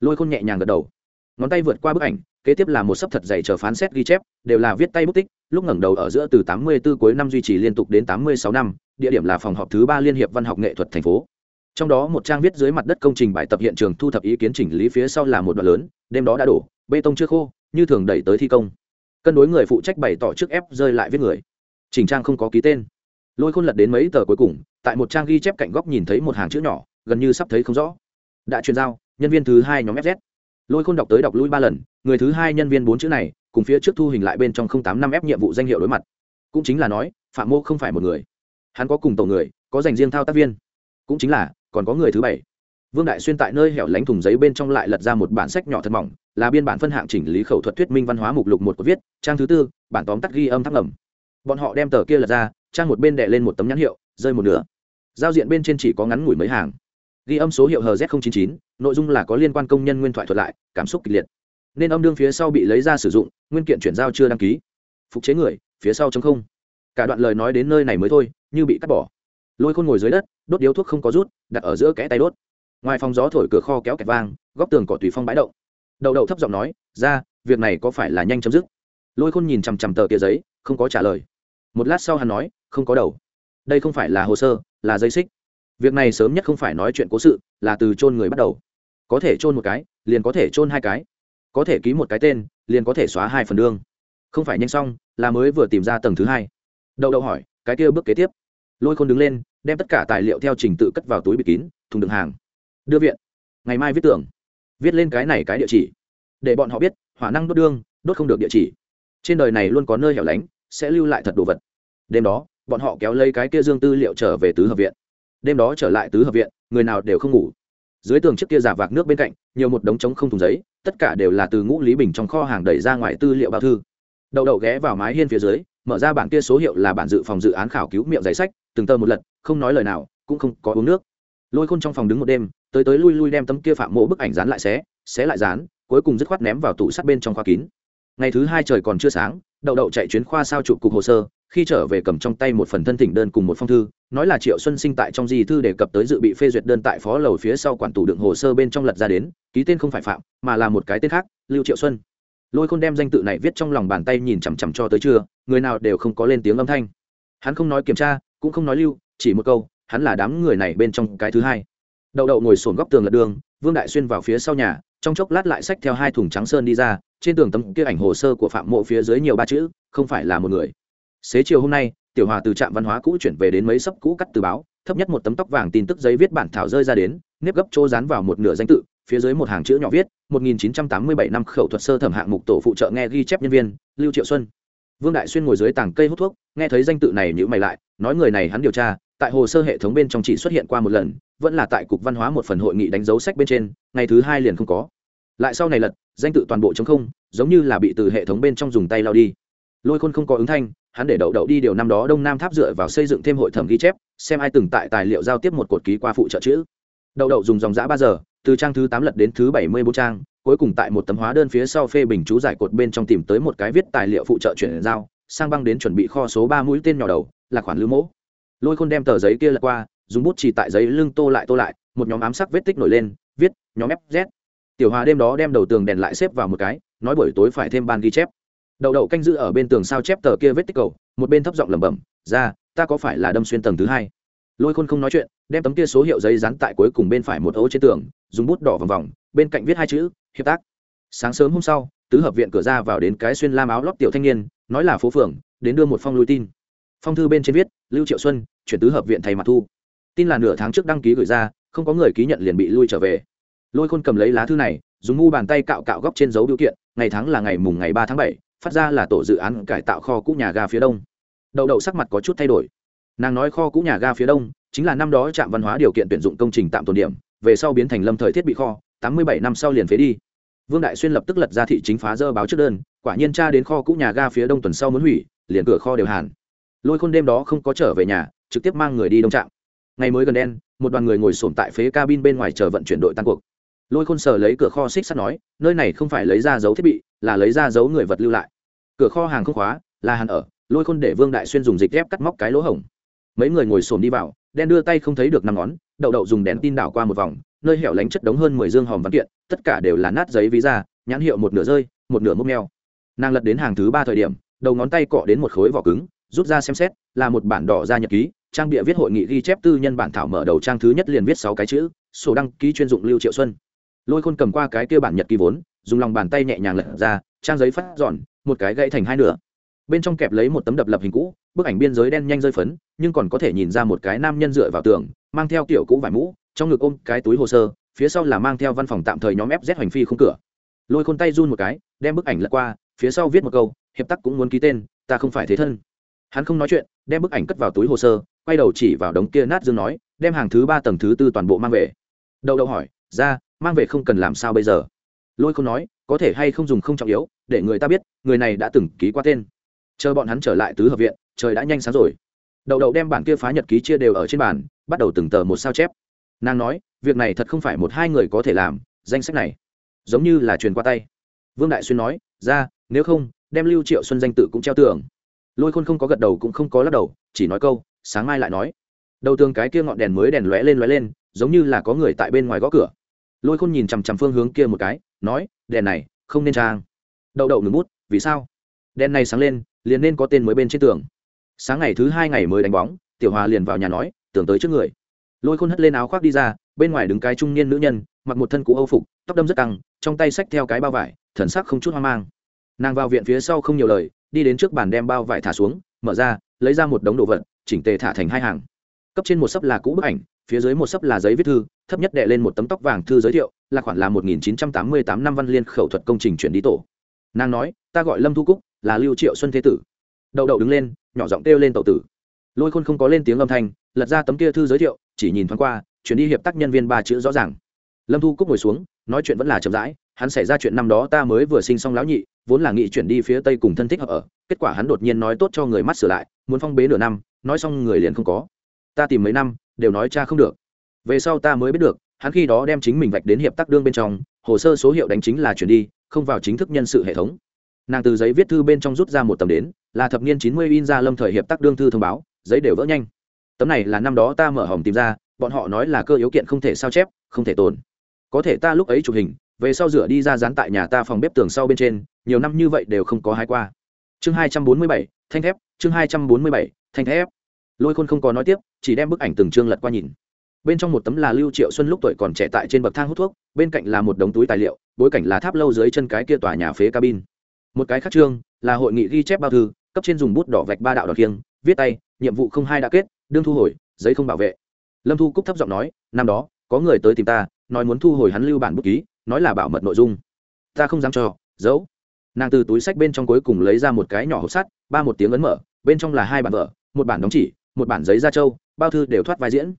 Lôi khôn nhẹ nhàng gật đầu. Ngón tay vượt qua bức ảnh, kế tiếp là một sấp thật dày chờ phán xét ghi chép, đều là viết tay bút tích, lúc ngẩng đầu ở giữa từ 84 cuối năm duy trì liên tục đến 86 năm, địa điểm là phòng họp thứ ba liên hiệp văn học nghệ thuật thành phố trong đó một trang viết dưới mặt đất công trình bài tập hiện trường thu thập ý kiến chỉnh lý phía sau là một đoạn lớn, đêm đó đã đổ, bê tông chưa khô, như thường đẩy tới thi công. Cân đối người phụ trách bày tỏ trước ép rơi lại viết người. Chỉnh trang không có ký tên. Lôi khôn lật đến mấy tờ cuối cùng, tại một trang ghi chép cạnh góc nhìn thấy một hàng chữ nhỏ, gần như sắp thấy không rõ. Đã truyền giao, nhân viên thứ hai nhóm fz lôi khôn đọc tới đọc lui ba lần, người thứ hai nhân viên bốn chữ này, cùng phía trước thu hình lại bên trong tám năm f nhiệm vụ danh hiệu đối mặt. Cũng chính là nói, phạm mô không phải một người. Hắn có cùng tổ người, có dành riêng thao tác viên. Cũng chính là còn có người thứ bảy. Vương đại xuyên tại nơi hẻo lánh thùng giấy bên trong lại lật ra một bản sách nhỏ thật mỏng là biên bản phân hạng chỉnh lý khẩu thuật thuyết minh văn hóa mục lục một của viết trang thứ tư bản tóm tắt ghi âm thắc ngầm. Bọn họ đem tờ kia lật ra trang một bên đệ lên một tấm nhãn hiệu rơi một nửa. Giao diện bên trên chỉ có ngắn ngủi mấy hàng. Ghi âm số hiệu hz 099, nội dung là có liên quan công nhân nguyên thoại thuật lại cảm xúc kịch liệt. Nên âm đương phía sau bị lấy ra sử dụng nguyên kiện chuyển giao chưa đăng ký. Phục chế người phía sau chống không. Cả đoạn lời nói đến nơi này mới thôi như bị cắt bỏ. Lôi khôn ngồi dưới đất đốt điếu thuốc không có rút, đặt ở giữa kẽ tay đốt. Ngoài phòng gió thổi cửa kho kéo kẹt vang, góc tường cỏ tùy phong bãi động đậu đậu thấp giọng nói, ra, việc này có phải là nhanh chấm dứt? Lôi khôn nhìn chằm chằm tờ kia giấy, không có trả lời. Một lát sau hắn nói, không có đầu. Đây không phải là hồ sơ, là dây xích. Việc này sớm nhất không phải nói chuyện cố sự, là từ chôn người bắt đầu. Có thể chôn một cái, liền có thể chôn hai cái. Có thể ký một cái tên, liền có thể xóa hai phần đương không phải nhanh xong, là mới vừa tìm ra tầng thứ hai. Đậu đậu hỏi, cái kia bước kế tiếp? Lôi khôn đứng lên đem tất cả tài liệu theo trình tự cất vào túi bịt kín, thùng đựng hàng. Đưa viện. Ngày mai viết tưởng viết lên cái này cái địa chỉ. Để bọn họ biết, hỏa năng đốt đương, đốt không được địa chỉ. Trên đời này luôn có nơi hẻo lánh, sẽ lưu lại thật đồ vật. Đêm đó, bọn họ kéo lấy cái kia dương tư liệu trở về tứ hợp viện. Đêm đó trở lại tứ hợp viện, người nào đều không ngủ. Dưới tường trước kia giả vạc nước bên cạnh, nhiều một đống trống không thùng giấy, tất cả đều là từ ngũ lý bình trong kho hàng đẩy ra ngoài tư liệu bao thư. Đậu đậu ghé vào mái hiên phía dưới, mở ra bản kia số hiệu là bản dự phòng dự án khảo cứu miệng giấy sách từng tờ một lật, không nói lời nào, cũng không có uống nước. Lôi khôn trong phòng đứng một đêm, tới tới lui lui đem tấm kia phạm mộ bức ảnh dán lại xé xé lại dán, cuối cùng dứt khoát ném vào tủ sắt bên trong khoa kín. Ngày thứ hai trời còn chưa sáng, đậu đậu chạy chuyến khoa sao chụp cục hồ sơ, khi trở về cầm trong tay một phần thân thỉnh đơn cùng một phong thư, nói là triệu xuân sinh tại trong di thư đề cập tới dự bị phê duyệt đơn tại phó lầu phía sau quản tủ đựng hồ sơ bên trong lật ra đến, ký tên không phải phạm, mà là một cái tên khác, lưu triệu xuân. Lôi khôn đem danh tự này viết trong lòng bàn tay nhìn chằm chằm cho tới trưa, người nào đều không có lên tiếng âm thanh. Hắn không nói kiểm tra cũng không nói lưu, chỉ một câu, hắn là đám người này bên trong cái thứ hai. Đậu đậu ngồi sồn góc tường lật đường, vương đại xuyên vào phía sau nhà, trong chốc lát lại xách theo hai thùng trắng sơn đi ra, trên tường tấm kia ảnh hồ sơ của phạm mộ phía dưới nhiều ba chữ, không phải là một người. Xế chiều hôm nay, tiểu hòa từ trạm văn hóa cũ chuyển về đến mấy sấp cũ cắt từ báo, thấp nhất một tấm tóc vàng tin tức giấy viết bản thảo rơi ra đến, nếp gấp chỗ dán vào một nửa danh tự, phía dưới một hàng chữ nhỏ viết 1987 năm khẩu thuật sơ thẩm hạng mục tổ phụ trợ nghe ghi chép nhân viên, lưu triệu xuân vương đại xuyên ngồi dưới tảng cây hút thuốc, nghe thấy danh tự này nhữ mày lại, nói người này hắn điều tra, tại hồ sơ hệ thống bên trong chỉ xuất hiện qua một lần, vẫn là tại cục văn hóa một phần hội nghị đánh dấu sách bên trên, ngày thứ hai liền không có. Lại sau này lật, danh tự toàn bộ chống không, giống như là bị từ hệ thống bên trong dùng tay lao đi. Lôi khôn không có ứng thanh, hắn để đậu đậu đi điều năm đó đông nam tháp dựa vào xây dựng thêm hội thẩm ghi chép, xem ai từng tại tài liệu giao tiếp một cột ký qua phụ trợ chữ. Đậu đậu dùng dòng giã ba giờ, từ trang thứ tám lật đến thứ bảy mươi bốn trang cuối cùng tại một tấm hóa đơn phía sau phê bình chú giải cột bên trong tìm tới một cái viết tài liệu phụ trợ chuyển giao, sang băng đến chuẩn bị kho số ba mũi tên nhỏ đầu, là khoản lưu mẫu. Lôi khôn đem tờ giấy kia lật qua, dùng bút chỉ tại giấy lưng tô lại tô lại, một nhóm ám sắc vết tích nổi lên, viết, nhóm fz tiểu hòa đêm đó đem đầu tường đèn lại xếp vào một cái, nói buổi tối phải thêm ban ghi chép. Đậu đậu canh giữ ở bên tường sao chép tờ kia vết tích cầu, một bên thấp giọng lẩm bẩm, ra, ta có phải là đâm xuyên tầng thứ hai? Lôi khôn không nói chuyện, đem tấm kia số hiệu giấy dán tại cuối cùng bên phải một ấu trên tường, dùng bút đỏ vòng vòng, bên cạnh viết hai chữ hiệp tác. Sáng sớm hôm sau, tứ hợp viện cửa ra vào đến cái xuyên lam áo lót tiểu thanh niên, nói là phố phường, đến đưa một phong lui tin. Phong thư bên trên viết, lưu triệu xuân, chuyển tứ hợp viện thầy mặt thu. Tin là nửa tháng trước đăng ký gửi ra, không có người ký nhận liền bị lui trở về. Lôi khôn cầm lấy lá thư này, dùng ngu bàn tay cạo cạo góc trên dấu biểu kiện, ngày tháng là ngày mùng ngày ba tháng bảy, phát ra là tổ dự án cải tạo kho cũ nhà ga phía đông. Đậu đậu sắc mặt có chút thay đổi. Nàng nói kho cũ nhà ga phía đông, chính là năm đó trạm văn hóa điều kiện tuyển dụng công trình tạm tồn điểm, về sau biến thành lâm thời thiết bị kho tám mươi bảy năm sau liền phế đi. Vương đại xuyên lập tức lật ra thị chính phá dơ báo trước đơn, quả nhiên cha đến kho cũ nhà ga phía đông tuần sau muốn hủy, liền cửa kho đều hàn. Lôi khôn đêm đó không có trở về nhà, trực tiếp mang người đi đông trạm. Ngày mới gần đen, một đoàn người ngồi sổm tại phế cabin bên ngoài chờ vận chuyển đội tan cuộc. Lôi khôn sờ lấy cửa kho xích sắt nói, nơi này không phải lấy ra dấu thiết bị, là lấy ra dấu người vật lưu lại. Cửa kho hàng không khóa, là hàn ở. Lôi khôn để vương đại xuyên dùng dịch ghép cắt móc cái lỗ hổng. Mấy người ngồi sổm đi vào, đen đưa tay không thấy được năm ngón, đậu đậu dùng đèn tin đảo qua một vòng nơi hẻo lánh chất đống hơn mười dương hòm văn kiện, tất cả đều là nát giấy ví ra nhãn hiệu một nửa rơi, một nửa mốc neo nàng lật đến hàng thứ ba thời điểm, đầu ngón tay cọ đến một khối vỏ cứng, rút ra xem xét, là một bản đỏ ra nhật ký, trang bịa viết hội nghị ghi chép tư nhân bản thảo mở đầu trang thứ nhất liền viết sáu cái chữ, sổ đăng ký chuyên dụng lưu triệu xuân. Lôi khôn cầm qua cái kia bản nhật ký vốn, dùng lòng bàn tay nhẹ nhàng lật ra, trang giấy phát giòn, một cái gãy thành hai nửa. Bên trong kẹp lấy một tấm đập lập hình cũ, bức ảnh biên giới đen nhanh rơi phấn, nhưng còn có thể nhìn ra một cái nam nhân dựa vào tường, mang theo kiểu cũ vải mũ trong ngực ôm cái túi hồ sơ, phía sau là mang theo văn phòng tạm thời nhóm fz hoành phi không cửa. Lôi khôn tay run một cái, đem bức ảnh lật qua, phía sau viết một câu, hiệp tắc cũng muốn ký tên, ta không phải thế thân. Hắn không nói chuyện, đem bức ảnh cất vào túi hồ sơ, quay đầu chỉ vào đống kia nát dương nói, đem hàng thứ ba tầng thứ tư toàn bộ mang về. Đậu đậu hỏi, ra, mang về không cần làm sao bây giờ? Lôi không nói, có thể hay không dùng không trọng yếu, để người ta biết, người này đã từng ký qua tên. Chờ bọn hắn trở lại tứ hợp viện, trời đã nhanh sáng rồi. Đậu đậu đem bản kia phá nhật ký chia đều ở trên bàn, bắt đầu từng tờ một sao chép nàng nói, việc này thật không phải một hai người có thể làm, danh sách này giống như là truyền qua tay. Vương đại xuyên nói, ra, nếu không, đem lưu triệu xuân danh tự cũng treo tường. Lôi khôn không có gật đầu cũng không có lắc đầu, chỉ nói câu, sáng mai lại nói. Đầu tường cái kia ngọn đèn mới đèn lóe lên lóe lên, giống như là có người tại bên ngoài gõ cửa. Lôi khôn nhìn chằm chằm phương hướng kia một cái, nói, đèn này không nên trang. Đậu đậu ngừng bút, vì sao? Đèn này sáng lên, liền nên có tên mới bên trên tường. Sáng ngày thứ hai ngày mới đánh bóng, tiểu hòa liền vào nhà nói, tưởng tới trước người lôi khôn hất lên áo khoác đi ra, bên ngoài đứng cái trung niên nữ nhân, mặc một thân cũ âu phục, tóc đâm rất căng, trong tay xách theo cái bao vải, thần sắc không chút hoang mang. Nàng vào viện phía sau không nhiều lời, đi đến trước bàn đem bao vải thả xuống, mở ra, lấy ra một đống đồ vật, chỉnh tề thả thành hai hàng. Cấp trên một sấp là cũ bức ảnh, phía dưới một sấp là giấy viết thư, thấp nhất đệ lên một tấm tóc vàng thư giới thiệu, là khoản là 1988 năm văn liên khẩu thuật công trình chuyển đi tổ. Nàng nói, ta gọi lâm thu cúc, là lưu triệu xuân thế tử. Đậu đậu đứng lên, nhỏ giọng kêu lên tậu tử. Lôi khôn không có lên tiếng âm thanh, lật ra tấm kia thư giới thiệu chỉ nhìn thoáng qua, chuyển đi hiệp tác nhân viên ba chữ rõ ràng. Lâm thu cúc ngồi xuống, nói chuyện vẫn là chậm rãi, hắn xảy ra chuyện năm đó ta mới vừa sinh xong lão nhị, vốn là nghị chuyển đi phía tây cùng thân thích hợp ở, kết quả hắn đột nhiên nói tốt cho người mắt sửa lại, muốn phong bế nửa năm, nói xong người liền không có. Ta tìm mấy năm, đều nói cha không được. Về sau ta mới biết được, hắn khi đó đem chính mình vạch đến hiệp tác đương bên trong, hồ sơ số hiệu đánh chính là chuyển đi, không vào chính thức nhân sự hệ thống. Nàng từ giấy viết thư bên trong rút ra một tấm đến, là thập niên chín mươi in ra lâm thời hiệp tác đương thư thông báo, giấy đều vỡ nhanh tấm này là năm đó ta mở hòm tìm ra, bọn họ nói là cơ yếu kiện không thể sao chép, không thể tồn. Có thể ta lúc ấy chụp hình, về sau rửa đi ra dán tại nhà ta phòng bếp tường sau bên trên, nhiều năm như vậy đều không có hai qua. Chương hai trăm bốn mươi bảy, thanh thép, chương hai trăm bốn mươi bảy, thanh thép. Lôi khôn không có nói tiếp, chỉ đem bức ảnh từng chương lật qua nhìn. Bên trong một tấm là lưu triệu xuân lúc tuổi còn trẻ tại trên bậc thang hút thuốc, bên cạnh là một đống túi tài liệu, bối cảnh là tháp lâu dưới chân cái kia tòa nhà phế cabin. Một cái khác chương là hội nghị ghi chép bao thư, cấp trên dùng bút đỏ vạch ba đạo đỏ kiêng viết tay, nhiệm vụ không hai đã kết đương thu hồi giấy không bảo vệ. Lâm thu cúc thấp giọng nói năm đó có người tới tìm ta nói muốn thu hồi hắn lưu bản bút ký nói là bảo mật nội dung. Ta không dám cho giấu. Nàng từ túi sách bên trong cuối cùng lấy ra một cái nhỏ hộp sắt ba một tiếng ấn mở bên trong là hai bản vở một bản đóng chỉ một bản giấy da trâu bao thư đều thoát vai diễn.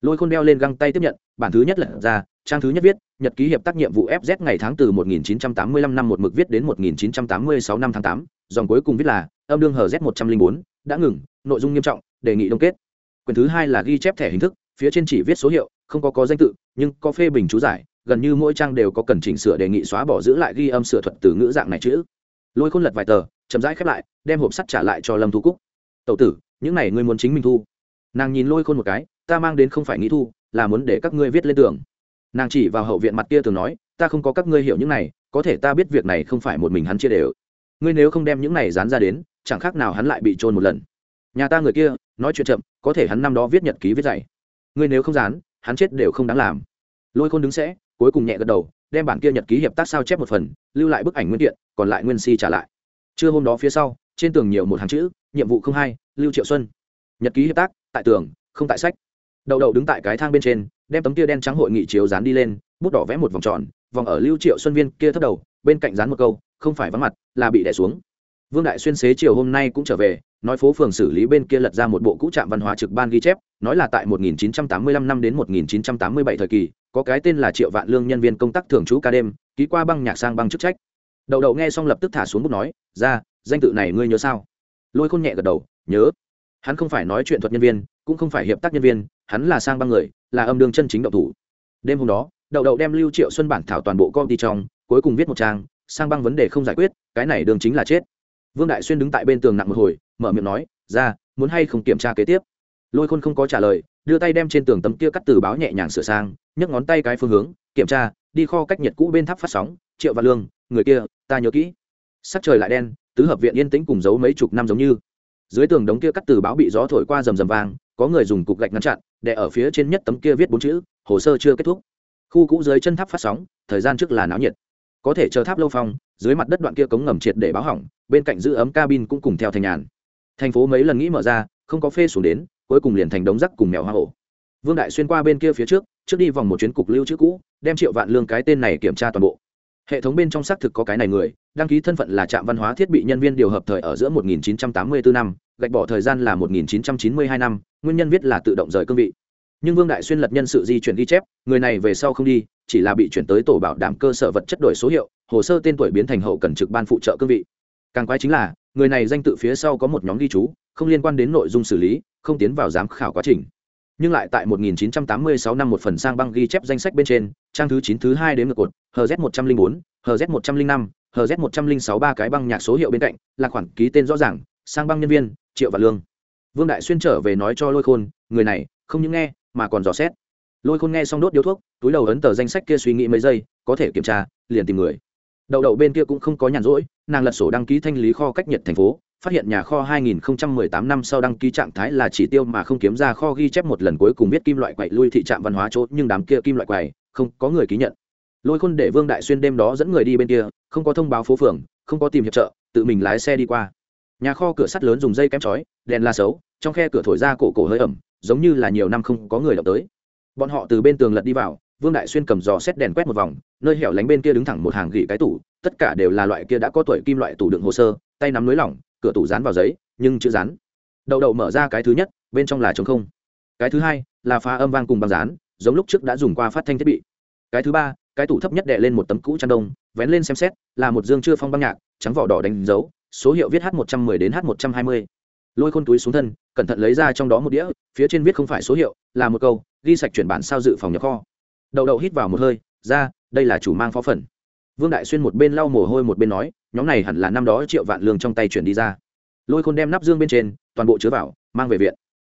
Lôi khôn đeo lên găng tay tiếp nhận bản thứ nhất lật ra trang thứ nhất viết nhật ký hiệp tác nhiệm vụ fz ngày tháng từ 1985 năm một mực viết đến 1986 năm tháng 8, dòng cuối cùng viết là âm đương hz 104, đã ngừng nội dung nghiêm trọng đề nghị đông kết. Quyển thứ hai là ghi chép thẻ hình thức, phía trên chỉ viết số hiệu, không có có danh tự, nhưng có phê bình chú giải, gần như mỗi trang đều có cần chỉnh sửa đề nghị xóa bỏ giữ lại ghi âm sửa thuật từ ngữ dạng này chữ. Lôi khôn lật vài tờ, chậm rãi khép lại, đem hộp sắt trả lại cho lâm thu cúc. Tậu tử, những này ngươi muốn chính mình thu. Nàng nhìn lôi khôn một cái, ta mang đến không phải nghĩ thu, là muốn để các ngươi viết lên tường. Nàng chỉ vào hậu viện mặt kia tường nói, ta không có các ngươi hiểu những này, có thể ta biết việc này không phải một mình hắn chia đều. Ngươi nếu không đem những này dán ra đến, chẳng khác nào hắn lại bị trôn một lần nhà ta người kia, nói chuyện chậm, có thể hắn năm đó viết nhật ký viết dày ngươi nếu không dán, hắn chết đều không đáng làm. Lôi khôn đứng sẽ, cuối cùng nhẹ gật đầu, đem bản kia nhật ký hiệp tác sao chép một phần, lưu lại bức ảnh nguyên kiện, còn lại nguyên si trả lại. Trưa hôm đó phía sau, trên tường nhiều một hàng chữ, nhiệm vụ không hai, lưu triệu xuân. Nhật ký hiệp tác, tại tường, không tại sách. Đậu đậu đứng tại cái thang bên trên, đem tấm kia đen trắng hội nghị chiếu dán đi lên, bút đỏ vẽ một vòng tròn, vòng ở lưu triệu xuân viên kia thấp đầu, bên cạnh dán một câu, không phải vắng mặt, là bị đẻ xuống. Vương đại xuyên xế chiều hôm nay cũng trở về nói phố phường xử lý bên kia lật ra một bộ cũ trạm văn hóa trực ban ghi chép, nói là tại 1985 năm đến 1987 thời kỳ, có cái tên là triệu vạn lương nhân viên công tác thường trú ca đêm, ký qua băng nhạc sang băng chức trách. Đậu đậu nghe xong lập tức thả xuống bút nói, ra, danh tự này ngươi nhớ sao? Lôi khôn nhẹ gật đầu, nhớ. Hắn không phải nói chuyện thuật nhân viên, cũng không phải hiệp tác nhân viên, hắn là sang băng người, là âm đường chân chính đậu thủ. Đêm hôm đó, đậu đậu đem lưu triệu xuân bản thảo toàn bộ công ty trong, cuối cùng viết một trang, sang băng vấn đề không giải quyết, cái này đường chính là chết. Vương đại xuyên đứng tại bên tường nặng một hồi mở miệng nói, ra, muốn hay không kiểm tra kế tiếp? Lôi khôn không có trả lời, đưa tay đem trên tường tấm kia cắt từ báo nhẹ nhàng sửa sang, nhấc ngón tay cái phương hướng, kiểm tra, đi kho cách nhiệt cũ bên tháp phát sóng, triệu và lương, người kia, ta nhớ kỹ. Sắc trời lại đen, tứ hợp viện yên tĩnh cùng giấu mấy chục năm giống như. Dưới tường đống kia cắt từ báo bị gió thổi qua rầm rầm vang, có người dùng cục gạch ngăn chặn, để ở phía trên nhất tấm kia viết bốn chữ, hồ sơ chưa kết thúc. Khu cũ dưới chân tháp phát sóng, thời gian trước là náo nhiệt. Có thể chờ tháp lâu phong, dưới mặt đất đoạn kia cống ngầm triệt để báo hỏng, bên cạnh giữ ấm cabin cũng cùng theo thành nhàn thành phố mấy lần nghĩ mở ra, không có phê xuống đến, cuối cùng liền thành đống rắc cùng mèo hoa hổ. Vương đại xuyên qua bên kia phía trước trước đi vòng một chuyến cục lưu trữ cũ, đem triệu vạn lương cái tên này kiểm tra toàn bộ. Hệ thống bên trong xác thực có cái này người, đăng ký thân phận là trạm văn hóa thiết bị nhân viên điều hợp thời ở giữa 1984 năm, gạch bỏ thời gian là 1992 năm, nguyên nhân viết là tự động rời cương vị. Nhưng vương đại xuyên lật nhân sự di chuyển ghi chép, người này về sau không đi, chỉ là bị chuyển tới tổ bảo đảm cơ sở vật chất đổi số hiệu, hồ sơ tên tuổi biến thành hậu cần trực ban phụ trợ cương vị. Càng quái chính là người này danh tự phía sau có một nhóm ghi chú không liên quan đến nội dung xử lý không tiến vào giám khảo quá trình. Nhưng lại tại 1986 năm một phần sang băng ghi chép danh sách bên trên trang thứ chín thứ hai đến ngược cột hz 104, hz 105, hz 106 ba cái băng nhạc số hiệu bên cạnh là khoản ký tên rõ ràng sang băng nhân viên triệu và lương. Vương đại xuyên trở về nói cho lôi khôn người này không những nghe mà còn dò xét. Lôi khôn nghe xong đốt điếu thuốc túi đầu ấn tờ danh sách kia suy nghĩ mấy giây có thể kiểm tra liền tìm người đậu đậu bên kia cũng không có nhàn rỗi, nàng lật sổ đăng ký thanh lý kho cách nhật thành phố, phát hiện nhà kho 2018 năm sau đăng ký trạng thái là chỉ tiêu mà không kiếm ra kho ghi chép một lần cuối cùng biết kim loại quậy lui thị trạm văn hóa chỗ, nhưng đám kia kim loại quậy, không có người ký nhận. Lôi khôn để vương đại xuyên đêm đó dẫn người đi bên kia, không có thông báo phố phường, không có tìm hiệp trợ, tự mình lái xe đi qua. Nhà kho cửa sắt lớn dùng dây kém chói, đèn la xấu, trong khe cửa thổi ra cổ cổ hơi ẩm, giống như là nhiều năm không có người động tới. Bọn họ từ bên tường lật đi vào vương đại xuyên cầm giò xét đèn quét một vòng, nơi hẻo lánh bên kia đứng thẳng một hàng gỉ cái tủ, tất cả đều là loại kia đã có tuổi kim loại tủ đựng hồ sơ, tay nắm nới lỏng, cửa tủ dán vào giấy, nhưng chữ dán. Đầu đầu mở ra cái thứ nhất, bên trong là trống không. Cái thứ hai, là phá âm vang cùng băng dán, giống lúc trước đã dùng qua phát thanh thiết bị. Cái thứ ba, cái tủ thấp nhất đệ lên một tấm cũ chăn đông, vén lên xem xét, là một dương chưa phong băng nhạc, trắng vỏ đỏ đánh dấu, số hiệu viết h một trăm mười đến h một trăm hai mươi. Lôi khôn túi xuống thân, cẩn thận lấy ra trong đó một đĩa, phía trên viết không phải số hiệu, là một câu, ghi sạch chuyển bản sao dự phòng nhập kho đậu đậu hít vào một hơi, ra, đây là chủ mang phó phần. Vương đại xuyên một bên lau mồ hôi một bên nói, nhóm này hẳn là năm đó triệu vạn lương trong tay chuyển đi ra. Lôi khôn đem nắp dương bên trên, toàn bộ chứa vào, mang về viện.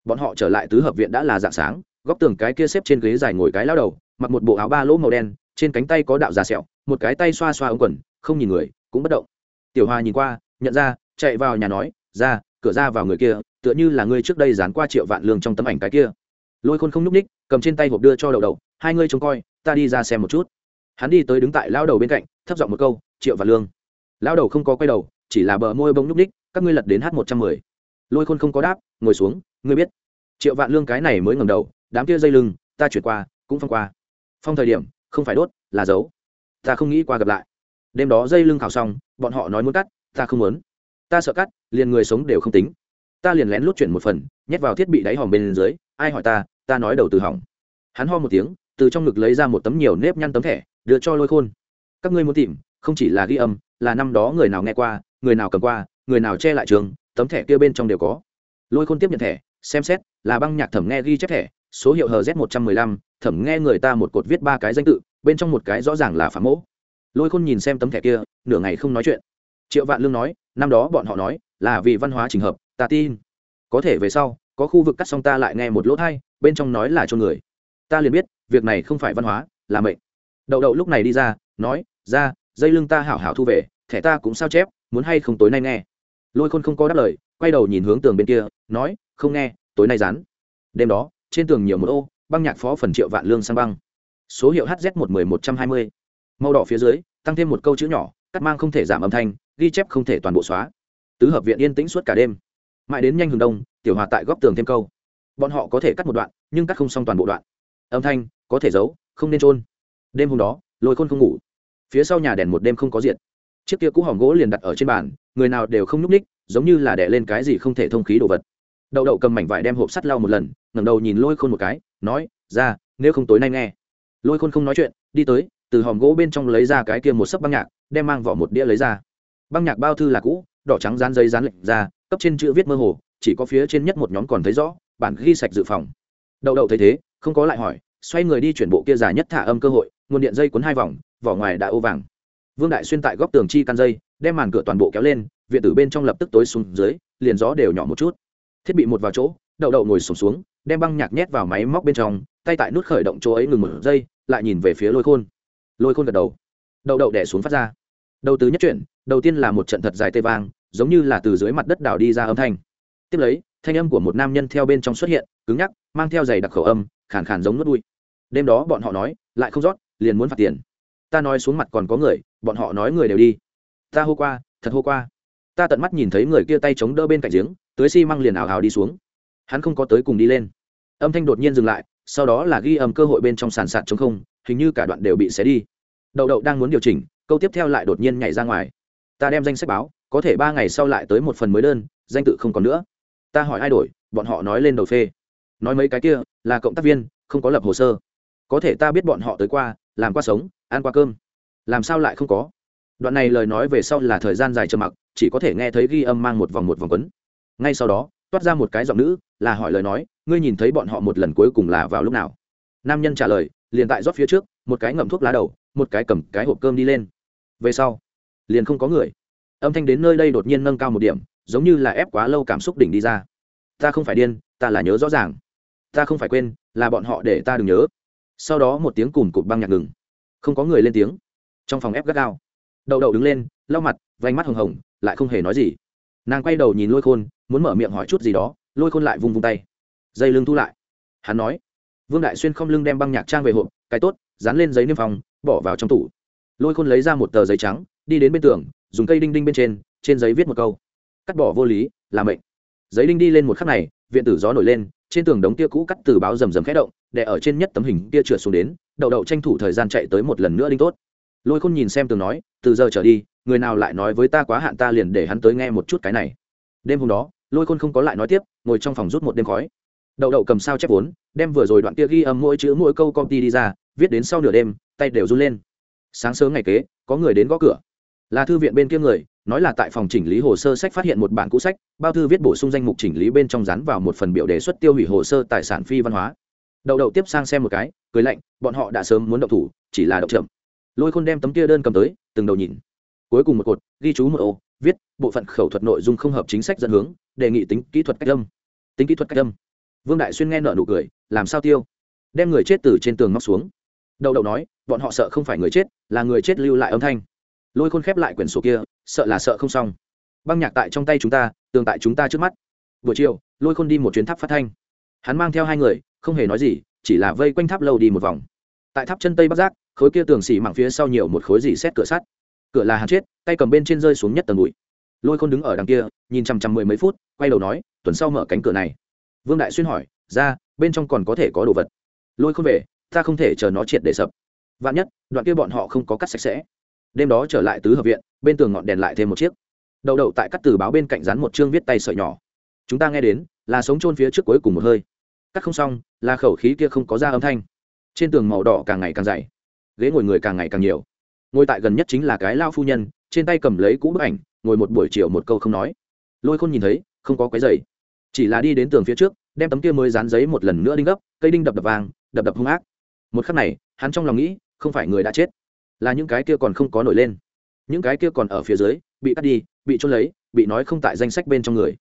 Bọn họ trở lại tứ hợp viện đã là dạng sáng, góc tường cái kia xếp trên ghế dài ngồi cái lao đầu, mặc một bộ áo ba lỗ màu đen, trên cánh tay có đạo già sẹo, một cái tay xoa xoa ống quần, không nhìn người, cũng bất động. Tiểu hoa nhìn qua, nhận ra, chạy vào nhà nói, ra, cửa ra vào người kia, tựa như là người trước đây dán qua triệu vạn lương trong tấm ảnh cái kia lôi khôn không nhúc ních, cầm trên tay hộp đưa cho đậu đậu, hai ngươi trông coi, ta đi ra xem một chút. Hắn đi tới đứng tại lao đầu bên cạnh, thấp giọng một câu, triệu vạn lương. Lao đầu không có quay đầu, chỉ là bờ môi bông nhúc ních, các ngươi lật đến h một trăm mười. Lôi khôn không có đáp, ngồi xuống, ngươi biết. Triệu vạn lương cái này mới ngầm đầu, đám kia dây lưng, ta chuyển qua, cũng phong qua. Phong thời điểm, không phải đốt, là giấu. Ta không nghĩ qua gặp lại. Đêm đó dây lưng khảo xong, bọn họ nói muốn cắt, ta không muốn. Ta sợ cắt, liền người sống đều không tính. Ta liền lén lút chuyển một phần, nhét vào thiết bị đáy hòm bên dưới, ai hỏi ta ta nói đầu từ hỏng. Hắn ho một tiếng, từ trong ngực lấy ra một tấm nhiều nếp nhăn tấm thẻ, đưa cho lôi khôn. Các ngươi muốn tìm, không chỉ là ghi âm, là năm đó người nào nghe qua, người nào cầm qua, người nào che lại trường, tấm thẻ kia bên trong đều có. Lôi khôn tiếp nhận thẻ, xem xét, là băng nhạc thẩm nghe ghi chép thẻ, số hiệu hz một trăm mười lăm, thẩm nghe người ta một cột viết ba cái danh tự, bên trong một cái rõ ràng là phá mỗ lôi khôn nhìn xem tấm thẻ kia, nửa ngày không nói chuyện. Triệu vạn lương nói, năm đó bọn họ nói, là vì văn hóa trình hợp, ta tin. Có thể về sau có khu vực cắt xong ta lại nghe một lỗ thay bên trong nói là cho người. Ta liền biết, việc này không phải văn hóa, là mệnh. Đậu đậu lúc này đi ra, nói, ra, dây lưng ta hảo hảo thu về, thẻ ta cũng sao chép, muốn hay không tối nay nghe. Lôi khôn không có đáp lời, quay đầu nhìn hướng tường bên kia, nói, không nghe, tối nay dán. Đêm đó, trên tường nhiều một ô, băng nhạc phó phần triệu vạn lương sang băng. Số hiệu hz một mươi một trăm hai mươi. Màu đỏ phía dưới, tăng thêm một câu chữ nhỏ, cắt mang không thể giảm âm thanh, ghi chép không thể toàn bộ xóa. Tứ hợp viện yên tĩnh suốt cả đêm. Mãi đến nhanh hừng đông tiểu hòa tại góc tường thêm câu. Bọn họ có thể cắt một đoạn, nhưng cắt không xong toàn bộ đoạn. Âm thanh, có thể giấu, không nên trôn đêm hôm đó, lôi khôn không ngủ. Phía sau nhà đèn một đêm không có diện chiếc kia cũ hỏng gỗ liền đặt ở trên bàn, người nào đều không nhúc ních giống như là đẻ lên cái gì không thể thông khí đồ vật. Đậu đậu cầm mảnh vải đem hộp sắt lau một lần, ngẩng đầu nhìn lôi khôn một cái, nói, ra, nếu không tối nay nghe. Lôi khôn không nói chuyện, đi tới, từ hòm gỗ bên trong lấy ra cái kia một sấp băng nhạc, đem mang vỏ một đĩa lấy ra. Băng nhạc bao thư là cũ, đỏ trắng dán giấy dán lệnh ra, cấp trên chữ viết mơ hồ chỉ có phía trên nhất một nhóm còn thấy rõ bản ghi sạch dự phòng. Đậu đậu thấy thế không có lại hỏi xoay người đi chuyển bộ kia dài nhất thả âm cơ hội nguồn điện dây cuốn hai vòng vỏ ngoài đã ô vàng. Vương đại xuyên tại góc tường chi căn dây đem màn cửa toàn bộ kéo lên viện tử bên trong lập tức tối xuống dưới liền gió đều nhỏ một chút. Thiết bị một vào chỗ đậu đậu ngồi sùng xuống, xuống đem băng nhạc nhét vào máy móc bên trong tay tại nút khởi động chỗ ấy ngừng một giây lại nhìn về phía lôi khôn. Lôi khôn gật đầu. Đậu đậu đẻ xuống phát ra. Đầu tứ nhất chuyển đầu tiên là một trận thật dài tê vang giống như là từ dưới mặt đất đào đi ra âm thanh tiếp lấy, thanh âm của một nam nhân theo bên trong xuất hiện, cứng nhắc, mang theo giày đặc khẩu âm, khàn khàn giống nuốt đuôi đêm đó bọn họ nói, lại không rót, liền muốn phạt tiền. Ta nói xuống mặt còn có người, bọn họ nói người đều đi. Ta hô qua, thật hô qua. Ta tận mắt nhìn thấy người kia tay chống đỡ bên cạnh giếng tới xi、si、măng liền ảo hào đi xuống. Hắn không có tới cùng đi lên. Âm thanh đột nhiên dừng lại, sau đó là ghi âm cơ hội bên trong sàn sạt chống không, hình như cả đoạn đều bị xé đi. Đậu đậu đang muốn điều chỉnh, câu tiếp theo lại đột nhiên nhảy ra ngoài. Ta đem danh sách báo, có thể ba ngày sau lại tới một phần mới đơn, danh tự không còn nữa ta hỏi ai đổi, bọn họ nói lên đầu phê. Nói mấy cái kia, là cộng tác viên, không có lập hồ sơ. Có thể ta biết bọn họ tới qua, làm qua sống, ăn qua cơm. Làm sao lại không có? Đoạn này lời nói về sau là thời gian dài trầm mặc, chỉ có thể nghe thấy ghi âm mang một vòng một vòng quấn. Ngay sau đó, toát ra một cái giọng nữ, là hỏi lời nói, ngươi nhìn thấy bọn họ một lần cuối cùng là vào lúc nào? Nam nhân trả lời, liền tại rót phía trước, một cái ngậm thuốc lá đầu, một cái cầm cái hộp cơm đi lên. Về sau, liền không có người. Âm thanh đến nơi đây đột nhiên nâng cao một điểm giống như là ép quá lâu cảm xúc đỉnh đi ra. Ta không phải điên, ta là nhớ rõ ràng. Ta không phải quên, là bọn họ để ta đừng nhớ. Sau đó một tiếng cùm cụt băng nhạc ngừng. Không có người lên tiếng. Trong phòng ép gắt gao. Đậu đậu đứng lên, lau mặt vánh mắt hồng hồng, lại không hề nói gì. Nàng quay đầu nhìn lôi khôn, muốn mở miệng hỏi chút gì đó, lôi khôn lại vung vung tay. Dây lưng thu lại. Hắn nói, vương đại xuyên không lưng đem băng nhạc trang về hộp, cái tốt, dán lên giấy niêm phòng bỏ vào trong tủ. Lôi khôn lấy ra một tờ giấy trắng, đi đến bên tường, dùng cây đinh đinh bên trên trên giấy viết một câu cắt bỏ vô lý, là mệnh. Giấy đinh đi lên một khắc này, viện tử gió nổi lên, trên tường đống tia cũ cắt từ báo rầm rầm khẽ động để ở trên nhất tấm hình tia trượt xuống đến, đậu đậu tranh thủ thời gian chạy tới một lần nữa đinh tốt. Lôi khôn nhìn xem tường nói, từ giờ trở đi, người nào lại nói với ta quá hạn ta liền để hắn tới nghe một chút cái này. Đêm hôm đó, lôi khôn không có lại nói tiếp, ngồi trong phòng rút một đêm khói. Đậu đậu cầm sao chép vốn, đem vừa rồi đoạn kia ghi âm mỗi chữ mỗi câu công ty đi ra, viết đến sau nửa đêm, tay đều run lên. Sáng sớm ngày kế, có người đến gõ cửa. Là thư viện bên kia người nói là tại phòng chỉnh lý hồ sơ sách phát hiện một bản cũ sách, bao thư viết bổ sung danh mục chỉnh lý bên trong rắn vào một phần biểu đề xuất tiêu hủy hồ sơ tài sản phi văn hóa. Đậu đậu tiếp sang xem một cái, cười lạnh, bọn họ đã sớm muốn động thủ, chỉ là động chậm. Lôi khôn đem tấm kia đơn cầm tới, từng đầu nhìn. Cuối cùng một cột, ghi chú một ô, viết, bộ phận khẩu thuật nội dung không hợp chính sách dẫn hướng, đề nghị tính kỹ thuật cách âm. Tính kỹ thuật cách âm. Vương đại xuyên nghe nợ nụ cười, làm sao tiêu? Đem người chết từ trên tường móc xuống. Đậu đậu nói, bọn họ sợ không phải người chết, là người chết lưu lại âm thanh. Lôi khôn khép lại quyển sổ kia sợ là sợ không xong. Băng nhạc tại trong tay chúng ta, tường tại chúng ta trước mắt. Buổi chiều, lôi khôn đi một chuyến tháp phát thanh. Hắn mang theo hai người, không hề nói gì, chỉ là vây quanh tháp lâu đi một vòng. Tại tháp chân tây bắc giác, khối kia tường xỉ mảng phía sau nhiều một khối gì xét cửa sắt. Cửa là hắn chết, tay cầm bên trên rơi xuống nhất tầng bụi. Lôi khôn đứng ở đằng kia, nhìn chằm chằm mười mấy phút, quay đầu nói, tuần sau mở cánh cửa này. Vương đại xuyên hỏi, ra, bên trong còn có thể có đồ vật? Lôi khôn về, ta không thể chờ nó triệt để sập. Vạn nhất, đoạn kia bọn họ không có cắt sạch sẽ đêm đó trở lại tứ hợp viện, bên tường ngọn đèn lại thêm một chiếc. Đậu đậu tại các từ báo bên cạnh rắn một chương viết tay sợi nhỏ. Chúng ta nghe đến, là sống trôn phía trước cuối cùng một hơi. Cắt không xong, là khẩu khí kia không có ra âm thanh. Trên tường màu đỏ càng ngày càng dày. Ghế ngồi người càng ngày càng nhiều. Ngồi tại gần nhất chính là cái lao phu nhân, trên tay cầm lấy cũ bức ảnh, ngồi một buổi chiều một câu không nói. Lôi khôn nhìn thấy, không có cái giày chỉ là đi đến tường phía trước, đem tấm kia mới dán giấy một lần nữa đinh gấp, cây đinh đập đập vàng, đập đập hung ác. Một khắc này, hắn trong lòng nghĩ, không phải người đã chết là những cái kia còn không có nổi lên. Những cái kia còn ở phía dưới, bị cắt đi, bị trôn lấy, bị nói không tại danh sách bên trong người.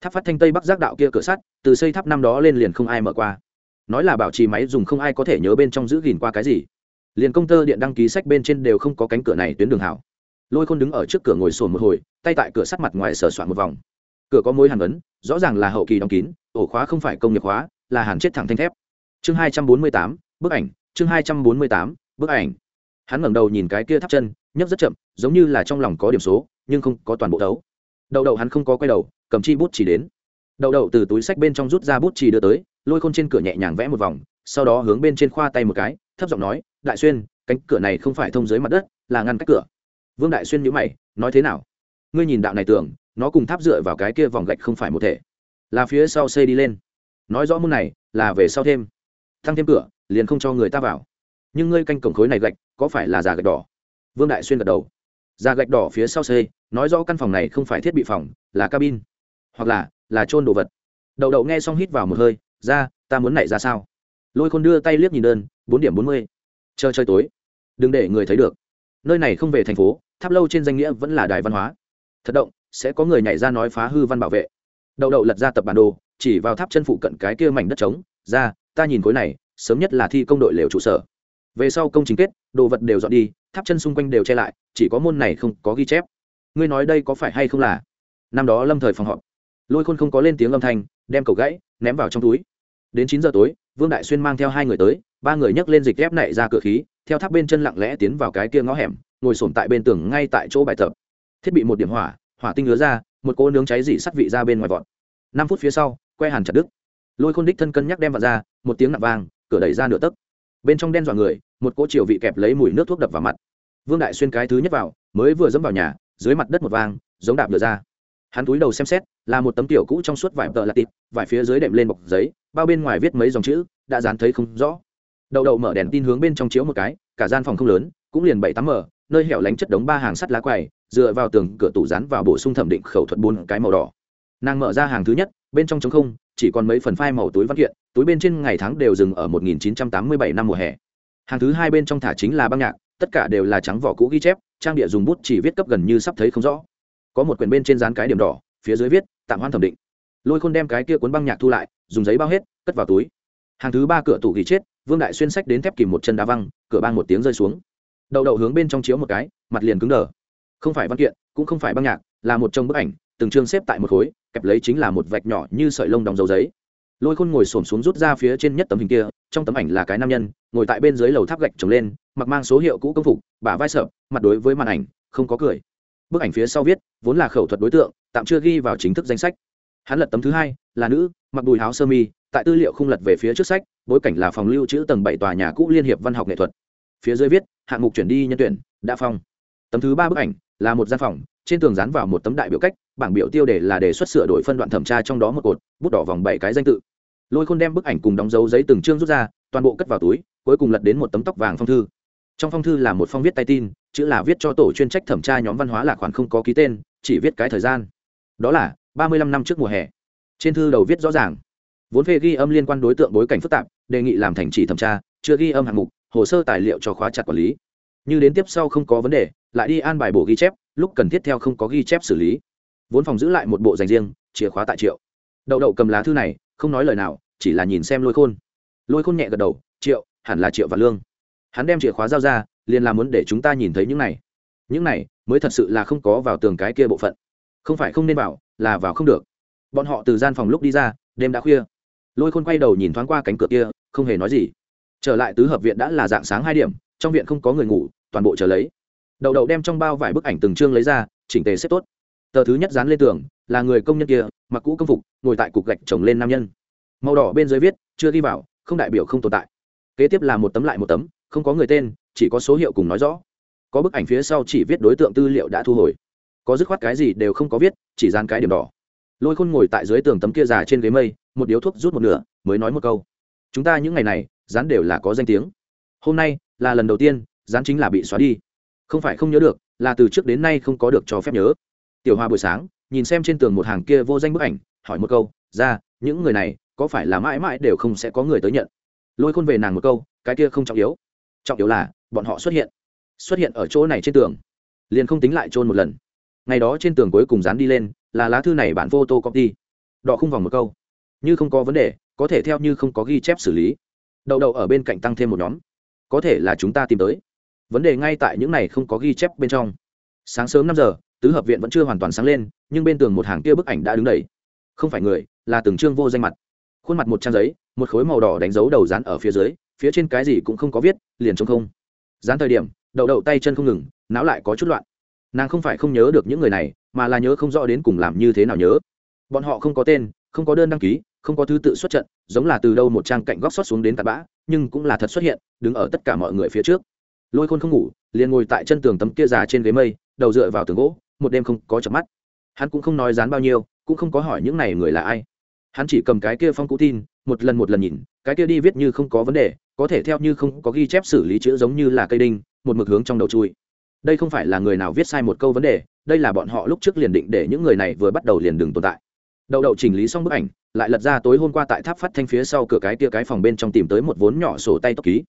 Tháp phát thanh tây bắc giác đạo kia cửa sắt, từ xây tháp năm đó lên liền không ai mở qua. Nói là bảo trì máy dùng không ai có thể nhớ bên trong giữ gìn qua cái gì. Liền công tơ điện đăng ký sách bên trên đều không có cánh cửa này tuyến đường hảo. Lôi khôn đứng ở trước cửa ngồi sồn một hồi, tay tại cửa sắt mặt ngoài sờ soạn một vòng. Cửa có mối hàn ấn, rõ ràng là hậu kỳ đóng kín, ổ khóa không phải công nghiệp khóa là hàn chết thẳng thanh thép. Chương hai trăm bốn mươi tám, bức ảnh, chương hai trăm bốn mươi tám, bức ảnh hắn ngẩng đầu nhìn cái kia tháp chân, nhấc rất chậm, giống như là trong lòng có điểm số, nhưng không có toàn bộ đấu đậu đậu hắn không có quay đầu, cầm chi bút chỉ đến. Đậu đậu từ túi sách bên trong rút ra bút chỉ đưa tới, lôi khôn trên cửa nhẹ nhàng vẽ một vòng, sau đó hướng bên trên khoa tay một cái, thấp giọng nói, đại xuyên, cánh cửa này không phải thông dưới mặt đất, là ngăn cách cửa. Vương đại xuyên nhữ mày, nói thế nào? Ngươi nhìn đạo này tưởng, nó cùng tháp dựa vào cái kia vòng gạch không phải một thể. Là phía sau xây đi lên. Nói rõ môn này, là về sau thêm. Thăng thêm cửa, liền không cho người ta vào nhưng ngươi canh cổng khối này gạch có phải là già gạch đỏ? Vương đại xuyên gật đầu. Già gạch đỏ phía sau c, nói rõ căn phòng này không phải thiết bị phòng là cabin hoặc là là trôn đồ vật. Đậu đậu nghe xong hít vào một hơi ra ta muốn nảy ra sao? Lôi khôn đưa tay liếc nhìn đơn bốn điểm bốn mươi. Chờ chơi tối đừng để người thấy được. Nơi này không về thành phố tháp lâu trên danh nghĩa vẫn là đài văn hóa. Thật động sẽ có người nhảy ra nói phá hư văn bảo vệ. Đậu đậu lật ra tập bản đồ chỉ vào tháp chân phụ cận cái kia mảnh đất trống. Ra ta nhìn khối này sớm nhất là thi công đội lều trụ sở về sau công trình kết, đồ vật đều dọn đi, tháp chân xung quanh đều che lại, chỉ có môn này không có ghi chép. Ngươi nói đây có phải hay không là? Năm đó lâm thời phòng họp, lôi khôn không có lên tiếng âm thanh, đem cầu gãy, ném vào trong túi. Đến chín giờ tối, vương đại xuyên mang theo hai người tới, ba người nhấc lên dịch ép nảy ra cửa khí, theo tháp bên chân lặng lẽ tiến vào cái kia ngõ hẻm, ngồi sổm tại bên tường ngay tại chỗ bài tập. Thiết bị một điểm hỏa hỏa tinh ngứa ra, một cỗ nướng cháy dị sắt vị ra bên ngoài vọt. Năm phút phía sau, que hàn chặt đứt. Lôi khôn đích thân cân nhắc đem vào ra, một tiếng nặng vàng cửa đẩy ra nửa tấc bên trong đen dọa người, một cỗ chiều vị kẹp lấy mùi nước thuốc đập vào mặt. Vương đại xuyên cái thứ nhất vào, mới vừa dẫm vào nhà, dưới mặt đất một vang giống đạp lửa ra. Hắn túi đầu xem xét, là một tấm tiểu cũ trong suốt vải tợ là tịt, vải phía dưới đệm lên bọc giấy, bao bên ngoài viết mấy dòng chữ, đã dán thấy không rõ. Đậu đậu mở đèn tin hướng bên trong chiếu một cái, cả gian phòng không lớn, cũng liền bảy tám mở, nơi hẻo lánh chất đống ba hàng sắt lá quầy, dựa vào tường cửa tủ rán vào bổ sung thẩm định khẩu thuật buôn cái màu đỏ. Nàng mở ra hàng thứ nhất bên trong trống không, chỉ còn mấy phần phai màu túi văn kiện, túi bên trên ngày tháng đều dừng ở 1987 năm mùa hè. Hàng thứ hai bên trong thả chính là băng nhạc, tất cả đều là trắng vỏ cũ ghi chép, trang địa dùng bút chỉ viết cấp gần như sắp thấy không rõ. Có một quyển bên trên dán cái điểm đỏ, phía dưới viết, tạm hoan thẩm định. Lôi khôn đem cái kia cuốn băng nhạc thu lại, dùng giấy bao hết, cất vào túi. Hàng thứ ba cửa tủ ghi chết vương đại xuyên sách đến thép kìm một chân đá văng, cửa bang một tiếng rơi xuống. Đậu đậu hướng bên trong chiếu một cái, mặt liền cứng đờ. Không phải văn kiện, cũng không phải băng nhạc, là một trong bức ảnh từng chương xếp tại một khối, kẹp lấy chính là một vạch nhỏ như sợi lông đóng dấu giấy. Lôi khôn ngồi xổm xuống rút ra phía trên nhất tấm hình kia, trong tấm ảnh là cái nam nhân, ngồi tại bên dưới lầu tháp gạch trồng lên, mặc mang số hiệu cũ công phục, bả vai sợ mặt đối với màn ảnh, không có cười. Bức ảnh phía sau viết, vốn là khẩu thuật đối tượng, tạm chưa ghi vào chính thức danh sách. Hắn lật tấm thứ hai, là nữ, mặc đùi áo sơ mi, tại tư liệu không lật về phía trước sách, bối cảnh là phòng lưu trữ tầng bảy tòa nhà cũ liên hiệp văn học nghệ thuật. Phía dưới viết, hạng mục chuyển đi nhân tuyển, đã phong. Tấm thứ ba bức ảnh, là một gian phòng trên tường dán vào một tấm đại biểu cách, bảng biểu tiêu đề là đề xuất sửa đổi phân đoạn thẩm tra trong đó một cột, bút đỏ vòng bảy cái danh tự. Lôi khôn đem bức ảnh cùng đóng dấu giấy từng chương rút ra, toàn bộ cất vào túi, cuối cùng lật đến một tấm tóc vàng phong thư. Trong phong thư là một phong viết tay tin, chữ là viết cho tổ chuyên trách thẩm tra nhóm văn hóa là khoản không có ký tên, chỉ viết cái thời gian. Đó là ba mươi lăm năm trước mùa hè. Trên thư đầu viết rõ ràng, vốn phê ghi âm liên quan đối tượng bối cảnh phức tạp, đề nghị làm thành chỉ thẩm tra, chưa ghi âm hạng mục, hồ sơ tài liệu cho khóa chặt quản lý. Như đến tiếp sau không có vấn đề lại đi an bài bộ ghi chép, lúc cần thiết theo không có ghi chép xử lý. Vốn phòng giữ lại một bộ dành riêng, chìa khóa tại triệu. Đậu đậu cầm lá thư này, không nói lời nào, chỉ là nhìn xem lôi khôn. Lôi khôn nhẹ gật đầu, triệu, hẳn là triệu và lương. Hắn đem chìa khóa giao ra, liền làm muốn để chúng ta nhìn thấy những này. Những này mới thật sự là không có vào tường cái kia bộ phận. Không phải không nên vào, là vào không được. Bọn họ từ gian phòng lúc đi ra, đêm đã khuya. Lôi khôn quay đầu nhìn thoáng qua cánh cửa kia, không hề nói gì. Trở lại tứ hợp viện đã là dạng sáng hai điểm, trong viện không có người ngủ, toàn bộ chờ lấy đậu đậu đem trong bao vài bức ảnh từng chương lấy ra, chỉnh tề xếp tốt. Tờ thứ nhất dán lên tường, là người công nhân kia, mặc cũ công phục, ngồi tại cục gạch trồng lên nam nhân. Màu đỏ bên dưới viết, chưa ghi vào, không đại biểu không tồn tại. Kế tiếp là một tấm lại một tấm, không có người tên, chỉ có số hiệu cùng nói rõ. Có bức ảnh phía sau chỉ viết đối tượng tư liệu đã thu hồi. Có dứt khoát cái gì đều không có viết, chỉ dán cái điểm đỏ. Lôi khôn ngồi tại dưới tường tấm kia già trên ghế mây, một điếu thuốc rút một nửa, mới nói một câu. Chúng ta những ngày này, dán đều là có danh tiếng. Hôm nay là lần đầu tiên, dán chính là bị xóa đi không phải không nhớ được, là từ trước đến nay không có được cho phép nhớ. Tiểu hoa buổi sáng, nhìn xem trên tường một hàng kia vô danh bức ảnh, hỏi một câu, ra, những người này có phải là mãi mãi đều không sẽ có người tới nhận? Lôi khôn về nàng một câu, cái kia không trọng yếu. Trọng yếu là, bọn họ xuất hiện. Xuất hiện ở chỗ này trên tường. Liền không tính lại trôn một lần. Ngày đó trên tường cuối cùng dán đi lên, là lá thư này bản photo copy. Đọ không vòng một câu, như không có vấn đề, có thể theo như không có ghi chép xử lý. Đậu đậu ở bên cạnh tăng thêm một nhóm. Có thể là chúng ta tìm tới vấn đề ngay tại những này không có ghi chép bên trong. Sáng sớm năm giờ, tứ hợp viện vẫn chưa hoàn toàn sáng lên, nhưng bên tường một hàng kia bức ảnh đã đứng đầy. Không phải người, là từng chương vô danh mặt. Khuôn mặt một trang giấy, một khối màu đỏ đánh dấu đầu dán ở phía dưới, phía trên cái gì cũng không có viết, liền trống không. Dán thời điểm, đậu đậu tay chân không ngừng, não lại có chút loạn. Nàng không phải không nhớ được những người này, mà là nhớ không rõ đến cùng làm như thế nào nhớ. Bọn họ không có tên, không có đơn đăng ký, không có thứ tự xuất trận, giống là từ đâu một trang cạnh góc xót xuống đến tạt bã, nhưng cũng là thật xuất hiện, đứng ở tất cả mọi người phía trước lôi khôn không ngủ, liền ngồi tại chân tường tấm kia già trên ghế mây, đầu dựa vào tường gỗ, một đêm không có chợp mắt. Hắn cũng không nói dán bao nhiêu, cũng không có hỏi những này người là ai. Hắn chỉ cầm cái kia phong cũ tin, một lần một lần nhìn, cái kia đi viết như không có vấn đề, có thể theo như không có ghi chép xử lý chữ giống như là cây đinh, một mực hướng trong đầu chui. Đây không phải là người nào viết sai một câu vấn đề, đây là bọn họ lúc trước liền định để những người này vừa bắt đầu liền đừng tồn tại. Đậu đậu chỉnh lý xong bức ảnh, lại lật ra tối hôm qua tại tháp phát thanh phía sau cửa cái kia cái phòng bên trong tìm tới một vốn nhỏ sổ tay tốc ký.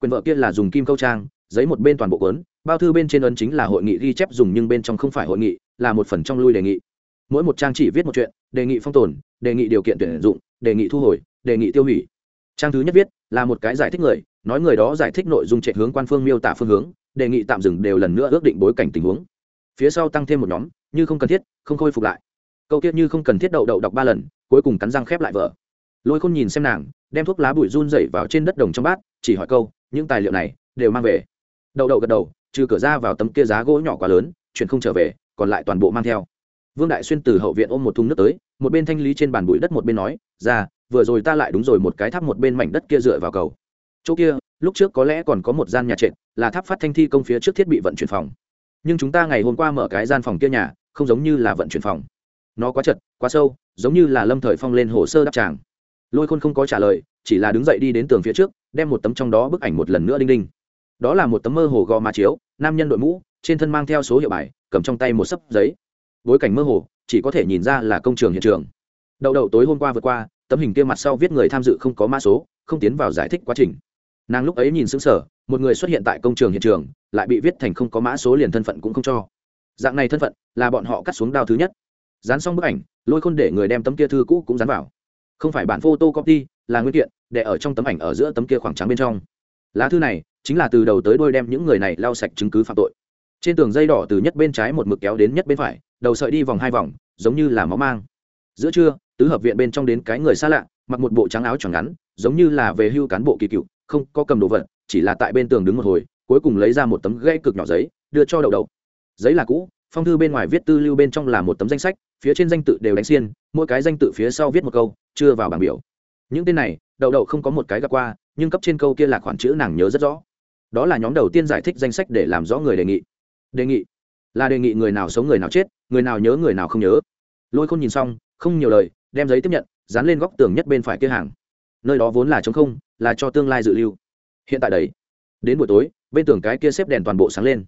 Quyền vợ kia là dùng kim câu trang giấy một bên toàn bộ cuốn, bao thư bên trên ấn chính là hội nghị ghi chép dùng nhưng bên trong không phải hội nghị, là một phần trong lui đề nghị. Mỗi một trang chỉ viết một chuyện, đề nghị phong tồn, đề nghị điều kiện tuyển dụng, đề nghị thu hồi, đề nghị tiêu hủy. Trang thứ nhất viết, là một cái giải thích người, nói người đó giải thích nội dung chạy hướng quan phương miêu tả phương hướng, đề nghị tạm dừng đều lần nữa ước định bối cảnh tình huống. Phía sau tăng thêm một nhóm, như không cần thiết, không khôi phục lại. Câu tiết như không cần thiết đậu đậu đọc ba lần, cuối cùng cắn răng khép lại vở. Lôi khôn nhìn xem nàng, đem thuốc lá bụi run dậy vào trên đất đồng trong bát, chỉ hỏi câu, những tài liệu này đều mang về? Đậu đậu gật đầu, trừ cửa ra vào tấm kia giá gỗ nhỏ quá lớn, chuyển không trở về, còn lại toàn bộ mang theo. Vương đại xuyên từ hậu viện ôm một thùng nước tới, một bên thanh lý trên bàn bụi đất một bên nói, ra, vừa rồi ta lại đúng rồi một cái tháp một bên mảnh đất kia dựa vào cầu. Chỗ kia, lúc trước có lẽ còn có một gian nhà trệt, là tháp phát thanh thi công phía trước thiết bị vận chuyển phòng. Nhưng chúng ta ngày hôm qua mở cái gian phòng kia nhà, không giống như là vận chuyển phòng. Nó quá chật, quá sâu, giống như là lâm thời phong lên hồ sơ đáp tràng. Lôi khôn không có trả lời, chỉ là đứng dậy đi đến tường phía trước, đem một tấm trong đó bức ảnh một lần nữa đinh đinh đó là một tấm mơ hồ gò má chiếu, nam nhân đội mũ, trên thân mang theo số hiệu bài, cầm trong tay một sấp giấy. Bối cảnh mơ hồ, chỉ có thể nhìn ra là công trường hiện trường. Đậu đậu tối hôm qua vượt qua, tấm hình kia mặt sau viết người tham dự không có mã số, không tiến vào giải thích quá trình. Nàng lúc ấy nhìn xứng sở một người xuất hiện tại công trường hiện trường, lại bị viết thành không có mã số liền thân phận cũng không cho. Dạng này thân phận, là bọn họ cắt xuống đao thứ nhất. Dán xong bức ảnh, lôi khôn để người đem tấm kia thư cũ cũng dán vào. Không phải bản photo copy là nguyên kiện, để ở trong tấm ảnh ở giữa tấm kia khoảng trắng bên trong lá thư này chính là từ đầu tới đôi đem những người này lau sạch chứng cứ phạm tội. Trên tường dây đỏ từ nhất bên trái một mực kéo đến nhất bên phải, đầu sợi đi vòng hai vòng, giống như là máu mang. Giữa trưa, tứ hợp viện bên trong đến cái người xa lạ, mặc một bộ trắng áo choàng ngắn, giống như là về hưu cán bộ kỳ cựu, không có cầm đồ vật, chỉ là tại bên tường đứng một hồi, cuối cùng lấy ra một tấm gãy cực nhỏ giấy, đưa cho đậu đậu. Giấy là cũ, phong thư bên ngoài viết tư lưu bên trong là một tấm danh sách, phía trên danh tự đều đánh xiên, mỗi cái danh tự phía sau viết một câu, chưa vào bảng biểu. Những tên này, đậu đậu không có một cái gặp qua nhưng cấp trên câu kia là khoản chữ nàng nhớ rất rõ. Đó là nhóm đầu tiên giải thích danh sách để làm rõ người đề nghị. Đề nghị? Là đề nghị người nào sống người nào chết, người nào nhớ người nào không nhớ. Lôi khôn nhìn xong, không nhiều lời, đem giấy tiếp nhận, dán lên góc tường nhất bên phải kia hàng. Nơi đó vốn là trống không, là cho tương lai dự lưu. Hiện tại đấy, đến buổi tối, bên tường cái kia xếp đèn toàn bộ sáng lên.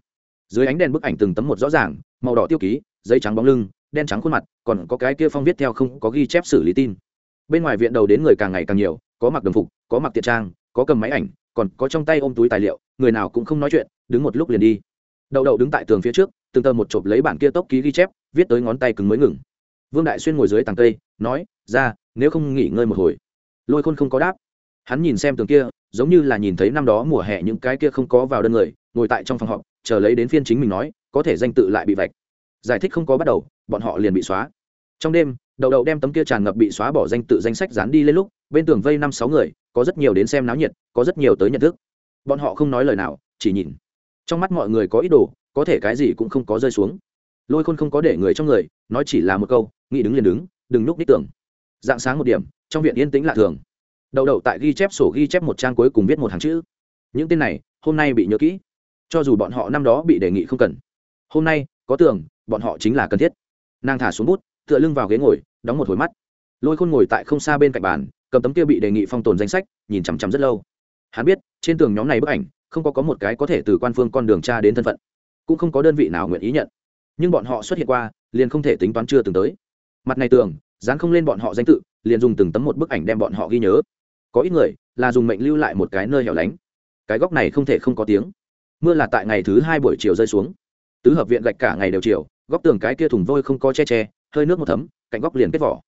Dưới ánh đèn bức ảnh từng tấm một rõ ràng, màu đỏ tiêu ký, giấy trắng bóng lưng, đen trắng khuôn mặt, còn có cái kia phong viết theo không có ghi chép xử lý tin. Bên ngoài viện đầu đến người càng ngày càng nhiều, có mặc đồng phục, có mặc tiện trang có cầm máy ảnh, còn có trong tay ôm túi tài liệu, người nào cũng không nói chuyện, đứng một lúc liền đi. Đậu đậu đứng tại tường phía trước, từng tờ một chộp lấy bản kia tốc ký ghi chép, viết tới ngón tay cứng mới ngừng. Vương đại xuyên ngồi dưới tàng cây, nói, ra, nếu không nghỉ ngơi một hồi. Lôi khôn không có đáp. Hắn nhìn xem tường kia, giống như là nhìn thấy năm đó mùa hè những cái kia không có vào đơn người, ngồi tại trong phòng họp, chờ lấy đến phiên chính mình nói, có thể danh tự lại bị vạch. Giải thích không có bắt đầu, bọn họ liền bị xóa. Trong đêm, đậu đậu đem tấm kia tràn ngập bị xóa bỏ danh tự danh sách dán đi lên lúc, bên tường vây năm sáu người có rất nhiều đến xem náo nhiệt, có rất nhiều tới nhận thức. Bọn họ không nói lời nào, chỉ nhìn. Trong mắt mọi người có ý đồ, có thể cái gì cũng không có rơi xuống. Lôi khôn không có để người trong người, nói chỉ là một câu, nghĩ đứng liền đứng, đừng núp đích tưởng dạng sáng một điểm, trong viện yên tĩnh lạ thường. Đầu đầu tại ghi chép sổ ghi chép một trang cuối cùng viết một hàng chữ. Những tên này, hôm nay bị nhớ kỹ. Cho dù bọn họ năm đó bị đề nghị không cần. Hôm nay, có tưởng bọn họ chính là cần thiết. Nàng thả xuống bút, tựa lưng vào ghế ngồi, đóng một hồi mắt lôi khôn ngồi tại không xa bên cạnh bàn, cầm tấm kia bị đề nghị phong tồn danh sách, nhìn chằm chằm rất lâu. Hắn biết, trên tường nhóm này bức ảnh, không có có một cái có thể từ quan phương con đường tra đến thân phận, cũng không có đơn vị nào nguyện ý nhận. Nhưng bọn họ xuất hiện qua, liền không thể tính toán chưa từng tới. Mặt này tường, dán không lên bọn họ danh tự, liền dùng từng tấm một bức ảnh đem bọn họ ghi nhớ. Có ít người, là dùng mệnh lưu lại một cái nơi hẻo lánh. Cái góc này không thể không có tiếng. Mưa là tại ngày thứ hai buổi chiều rơi xuống. Tứ hợp viện gạch cả ngày đều chiều, góc tường cái kia thùng vôi không có che che, hơi nước một thấm, cạnh góc liền kết vỏ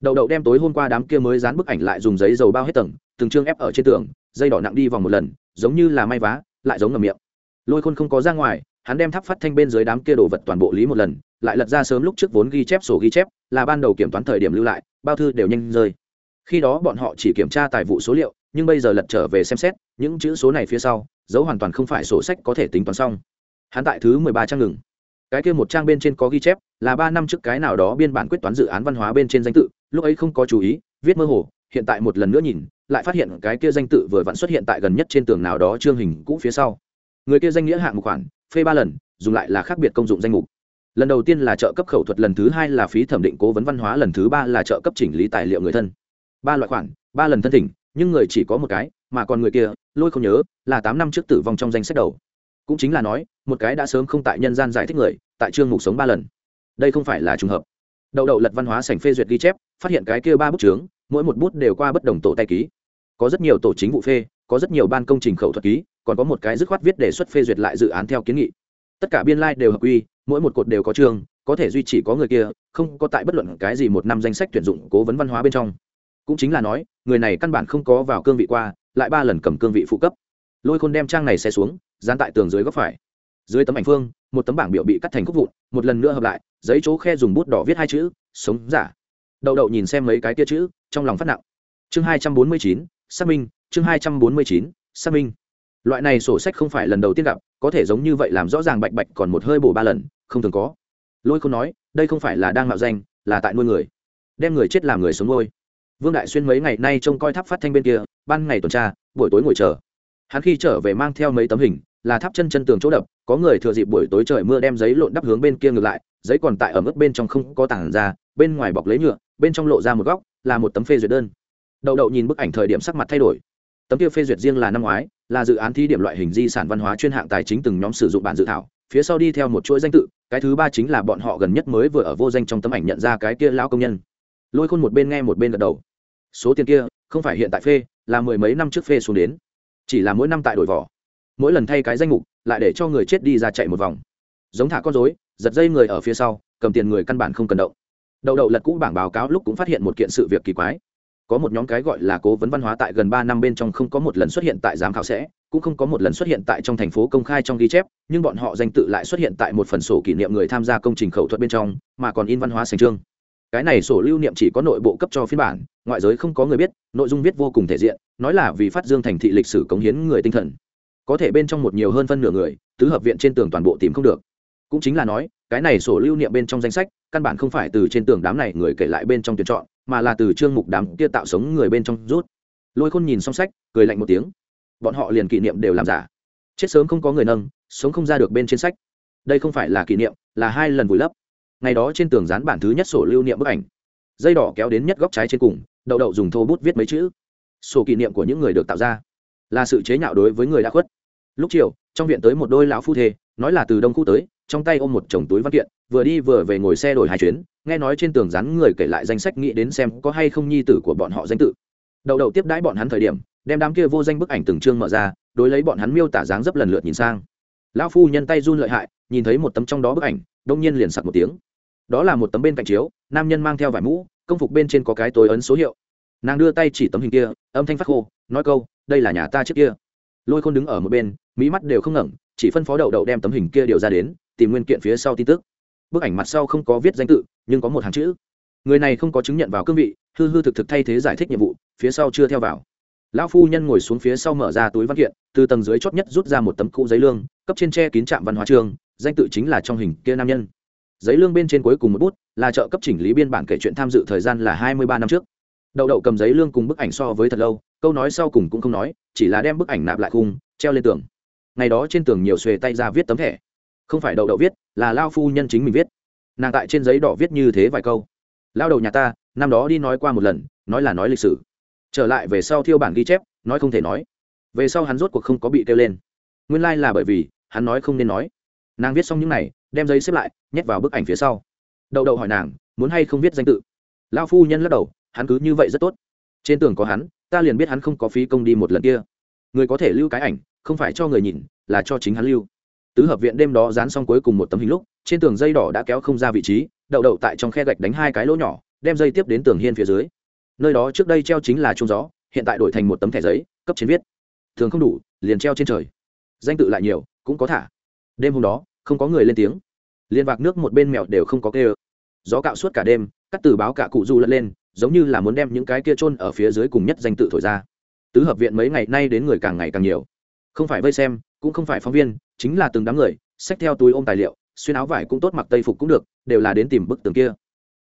đậu đậu đem tối hôm qua đám kia mới dán bức ảnh lại dùng giấy dầu bao hết tầng, từng chương ép ở trên tường, dây đỏ nặng đi vòng một lần, giống như là may vá, lại giống ngầm miệng. Lôi khôn không có ra ngoài, hắn đem tháp phát thanh bên dưới đám kia đồ vật toàn bộ lý một lần, lại lật ra sớm lúc trước vốn ghi chép sổ ghi chép, là ban đầu kiểm toán thời điểm lưu lại, bao thư đều nhanh rơi. Khi đó bọn họ chỉ kiểm tra tài vụ số liệu, nhưng bây giờ lật trở về xem xét, những chữ số này phía sau, dấu hoàn toàn không phải sổ sách có thể tính toán xong. Hắn tại thứ mười ba trang ngừng. Cái kia một trang bên trên có ghi chép, là ba năm trước cái nào đó biên bản quyết toán dự án văn hóa bên trên danh tự lúc ấy không có chú ý, viết mơ hồ, hiện tại một lần nữa nhìn, lại phát hiện cái kia danh tự vừa vặn xuất hiện tại gần nhất trên tường nào đó trương hình cũ phía sau. Người kia danh nghĩa hạng một khoản, phê ba lần, dùng lại là khác biệt công dụng danh mục. Lần đầu tiên là trợ cấp khẩu thuật, lần thứ hai là phí thẩm định cố vấn văn hóa, lần thứ ba là trợ cấp chỉnh lý tài liệu người thân. Ba loại khoản, ba lần thân thỉnh, nhưng người chỉ có một cái, mà còn người kia, lôi không nhớ, là tám năm trước tử vong trong danh sách đầu. Cũng chính là nói, một cái đã sớm không tại nhân gian giải thích người, tại chương mục sống ba lần. Đây không phải là trùng hợp đậu đậu lật văn hóa sành phê duyệt ghi chép, phát hiện cái kia ba bút trướng mỗi một bút đều qua bất đồng tổ tay ký. Có rất nhiều tổ chính vụ phê, có rất nhiều ban công trình khẩu thuật ký, còn có một cái dứt khoát viết đề xuất phê duyệt lại dự án theo kiến nghị. Tất cả biên lai、like、đều hợp quy, mỗi một cột đều có chương, có thể duy trì có người kia, không có tại bất luận cái gì một năm danh sách tuyển dụng cố vấn văn hóa bên trong. Cũng chính là nói, người này căn bản không có vào cương vị qua, lại ba lần cầm cương vị phụ cấp. Lôi khôn đem trang này xe xuống, dán tại tường dưới góc phải. Dưới tấm ảnh phương một tấm bảng biểu bị cắt thành khúc vụn, một lần nữa hợp lại, giấy chỗ khe dùng bút đỏ viết hai chữ, sống giả. Đậu đậu nhìn xem mấy cái kia chữ, trong lòng phát nặng. Chương hai trăm bốn mươi chín, xác minh, chương hai trăm bốn mươi chín, xác minh. Loại này sổ sách không phải lần đầu tiên gặp, có thể giống như vậy làm rõ ràng bạch bạch còn một hơi bổ ba lần, không thường có. Lôi không nói, đây không phải là đang mạo danh, là tại nuôi người. Đem người chết làm người sống nuôi. Vương đại xuyên mấy ngày nay trông coi tháp phát thanh bên kia, ban ngày tuần tra, buổi tối ngồi chờ. Hắn khi trở về mang theo mấy tấm hình, là tháp chân chân tường chỗ đập có người thừa dịp buổi tối trời mưa đem giấy lộn đắp hướng bên kia ngược lại, giấy còn tại ở mức bên trong không có tảng ra, bên ngoài bọc lấy nhựa, bên trong lộ ra một góc, là một tấm phê duyệt đơn. Đậu đậu nhìn bức ảnh thời điểm sắc mặt thay đổi. Tấm kia phê duyệt riêng là năm ngoái, là dự án thi điểm loại hình di sản văn hóa chuyên hạng tài chính từng nhóm sử dụng bản dự thảo, phía sau đi theo một chuỗi danh tự, cái thứ ba chính là bọn họ gần nhất mới vừa ở vô danh trong tấm ảnh nhận ra cái kia lao công nhân. Lôi khôn một bên nghe một bên gật đầu. Số tiền kia, không phải hiện tại phê, là mười mấy năm trước phê xuống đến. Chỉ là mỗi năm tại đổi vỏ mỗi lần thay cái danh mục lại để cho người chết đi ra chạy một vòng. Giống thả con dối giật dây người ở phía sau, cầm tiền người căn bản không cần động. Đậu đậu lật cũ bảng báo cáo lúc cũng phát hiện một kiện sự việc kỳ quái. Có một nhóm cái gọi là cố vấn văn hóa tại gần ba năm bên trong không có một lần xuất hiện tại giám khảo sẽ, cũng không có một lần xuất hiện tại trong thành phố công khai trong ghi chép, nhưng bọn họ danh tự lại xuất hiện tại một phần sổ kỷ niệm người tham gia công trình khẩu thuật bên trong, mà còn in văn hóa sành trương. Cái này sổ lưu niệm chỉ có nội bộ cấp cho phiên bản, ngoại giới không có người biết, nội dung viết vô cùng thể diện, nói là vì phát dương thành thị lịch sử cống hiến người tinh thần có thể bên trong một nhiều hơn phân nửa người, tứ hợp viện trên tường toàn bộ tìm không được. Cũng chính là nói, cái này sổ lưu niệm bên trong danh sách, căn bản không phải từ trên tường đám này người kể lại bên trong tuyển chọn, mà là từ chương mục đám kia tạo sống người bên trong rút. Lôi khôn nhìn xong sách, cười lạnh một tiếng. Bọn họ liền kỷ niệm đều làm giả. Chết sớm không có người nâng, sống không ra được bên trên sách. Đây không phải là kỷ niệm, là hai lần vùi lấp. Ngày đó trên tường dán bản thứ nhất sổ lưu niệm bức ảnh. Dây đỏ kéo đến nhất góc trái trên cùng, đậu đậu dùng thô bút viết mấy chữ. Sổ kỷ niệm của những người được tạo ra là sự chế nhạo đối với người đã khuất lúc chiều, trong viện tới một đôi lão phu thê, nói là từ đông khu tới, trong tay ôm một chồng túi văn kiện, vừa đi vừa về ngồi xe đổi hai chuyến, nghe nói trên tường rắn người kể lại danh sách nghĩ đến xem có hay không nhi tử của bọn họ danh tự. Đậu đậu tiếp đãi bọn hắn thời điểm, đem đám kia vô danh bức ảnh từng chương mở ra, đối lấy bọn hắn miêu tả dáng dấp lần lượt nhìn sang. Lão phu nhân tay run lợi hại, nhìn thấy một tấm trong đó bức ảnh, đông nhiên liền sặc một tiếng. Đó là một tấm bên cạnh chiếu, nam nhân mang theo vải mũ, công phục bên trên có cái tối ấn số hiệu. Nàng đưa tay chỉ tấm hình kia, âm thanh phát khô, nói câu, đây là nhà ta trước kia lôi khôn đứng ở một bên mỹ mắt đều không ngẩng, chỉ phân phó đậu đậu đem tấm hình kia điều ra đến, tìm nguyên kiện phía sau tin tức. Bức ảnh mặt sau không có viết danh tự, nhưng có một hàng chữ. Người này không có chứng nhận vào cương vị, hư hư thực thực thay thế giải thích nhiệm vụ, phía sau chưa theo vào. Lão phu nhân ngồi xuống phía sau mở ra túi văn kiện, từ tầng dưới chót nhất rút ra một tấm cũ giấy lương, cấp trên tre kín trạm văn hóa trường, danh tự chính là trong hình kia nam nhân. Giấy lương bên trên cuối cùng một bút, là trợ cấp chỉnh lý biên bản kể chuyện tham dự thời gian là hai mươi ba năm trước. Đậu đậu cầm giấy lương cùng bức ảnh so với thật lâu câu nói sau cùng cũng không nói, chỉ là đem bức ảnh nạp lại khung, treo lên tường. Ngày đó trên tường nhiều xuề tay ra viết tấm thẻ. Không phải đậu đậu viết, là lao phu nhân chính mình viết. Nàng tại trên giấy đỏ viết như thế vài câu. Lao đầu nhà ta, năm đó đi nói qua một lần, nói là nói lịch sử. Trở lại về sau thiêu bản ghi chép, nói không thể nói. Về sau hắn rốt cuộc không có bị kêu lên. Nguyên lai、like、là bởi vì, hắn nói không nên nói. Nàng viết xong những này, đem giấy xếp lại, nhét vào bức ảnh phía sau. Đậu đậu hỏi nàng, muốn hay không viết danh tự? Lao phu nhân lắc đầu, hắn cứ như vậy rất tốt trên tường có hắn, ta liền biết hắn không có phí công đi một lần kia. Người có thể lưu cái ảnh, không phải cho người nhìn, là cho chính hắn lưu. Tứ hợp viện đêm đó dán xong cuối cùng một tấm hình lúc, trên tường dây đỏ đã kéo không ra vị trí, đậu đậu tại trong khe gạch đánh hai cái lỗ nhỏ, đem dây tiếp đến tường hiên phía dưới. Nơi đó trước đây treo chính là trung gió, hiện tại đổi thành một tấm thẻ giấy, cấp chiến viết. Thường không đủ, liền treo trên trời. Danh tự lại nhiều, cũng có thả. Đêm hôm đó, không có người lên tiếng. Liên vạc nước một bên mèo đều không có kê ơ gió cạo suốt cả đêm, cắt từ báo cả cụ du lẫn lên giống như là muốn đem những cái kia chôn ở phía dưới cùng nhất danh tự thổi ra. Tứ hợp viện mấy ngày nay đến người càng ngày càng nhiều. Không phải vây xem, cũng không phải phóng viên, chính là từng đám người, xách theo túi ôm tài liệu, xuyên áo vải cũng tốt mặc tây phục cũng được, đều là đến tìm bức tường kia.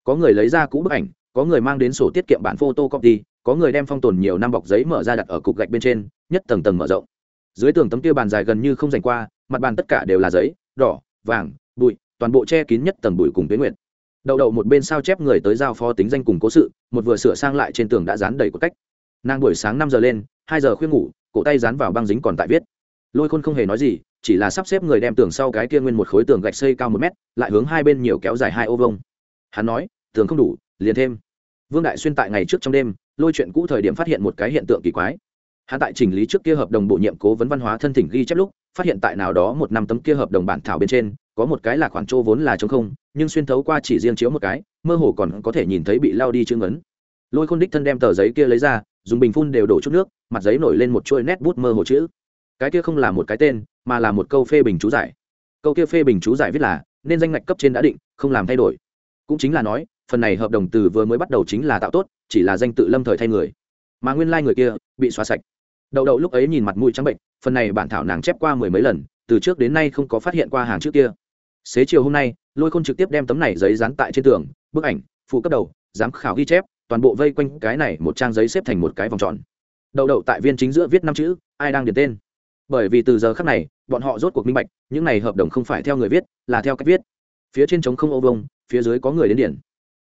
Có người lấy ra cũ bức ảnh, có người mang đến sổ tiết kiệm bản photocopy, có người đem phong tồn nhiều năm bọc giấy mở ra đặt ở cục gạch bên trên, nhất tầng tầng mở rộng. Dưới tường tấm kia bàn dài gần như không dành qua, mặt bàn tất cả đều là giấy, đỏ, vàng, bụi, toàn bộ che kín nhất tầng bụi cùng tuyến nguyện đậu đậu một bên sao chép người tới giao phó tính danh cùng cố sự, một vừa sửa sang lại trên tường đã dán đầy của cách. Nàng buổi sáng năm giờ lên, hai giờ khuyên ngủ, cổ tay dán vào băng dính còn tại viết. Lôi khôn không hề nói gì, chỉ là sắp xếp người đem tường sau cái kia nguyên một khối tường gạch xây cao một mét, lại hướng hai bên nhiều kéo dài hai ô vông hắn nói, tường không đủ, liền thêm. Vương đại xuyên tại ngày trước trong đêm, lôi chuyện cũ thời điểm phát hiện một cái hiện tượng kỳ quái. Hắn tại chỉnh lý trước kia hợp đồng bổ nhiệm cố vấn văn hóa thân thỉnh ghi chép lúc, phát hiện tại nào đó một năm tấm kia hợp đồng bản thảo bên trên có một cái là khoản trô vốn là trống không, nhưng xuyên thấu qua chỉ riêng chiếu một cái, mơ hồ còn có thể nhìn thấy bị lao đi chữ ngấn. Lôi khôn đích thân đem tờ giấy kia lấy ra, dùng bình phun đều đổ chút nước, mặt giấy nổi lên một chuỗi nét bút mơ hồ chữ. Cái kia không là một cái tên, mà là một câu phê bình chú giải. Câu kia phê bình chú giải viết là, nên danh ngạch cấp trên đã định, không làm thay đổi. Cũng chính là nói, phần này hợp đồng từ vừa mới bắt đầu chính là tạo tốt, chỉ là danh tự lâm thời thay người. Mà nguyên lai、like、người kia, bị xóa sạch. Đậu đậu lúc ấy nhìn mặt mũi trắng bệnh, phần này bản thảo nàng chép qua mười mấy lần, từ trước đến nay không có phát hiện qua hàng trước kia xế chiều hôm nay, lôi khôn trực tiếp đem tấm này giấy dán tại trên tường, bức ảnh, phụ cấp đầu, giám khảo ghi chép, toàn bộ vây quanh cái này một trang giấy xếp thành một cái vòng tròn. Đậu đậu tại viên chính giữa viết năm chữ, ai đang điền tên. Bởi vì từ giờ khác này, bọn họ rốt cuộc minh bạch, những này hợp đồng không phải theo người viết, là theo cách viết. Phía trên trống không ô vông phía dưới có người đến điển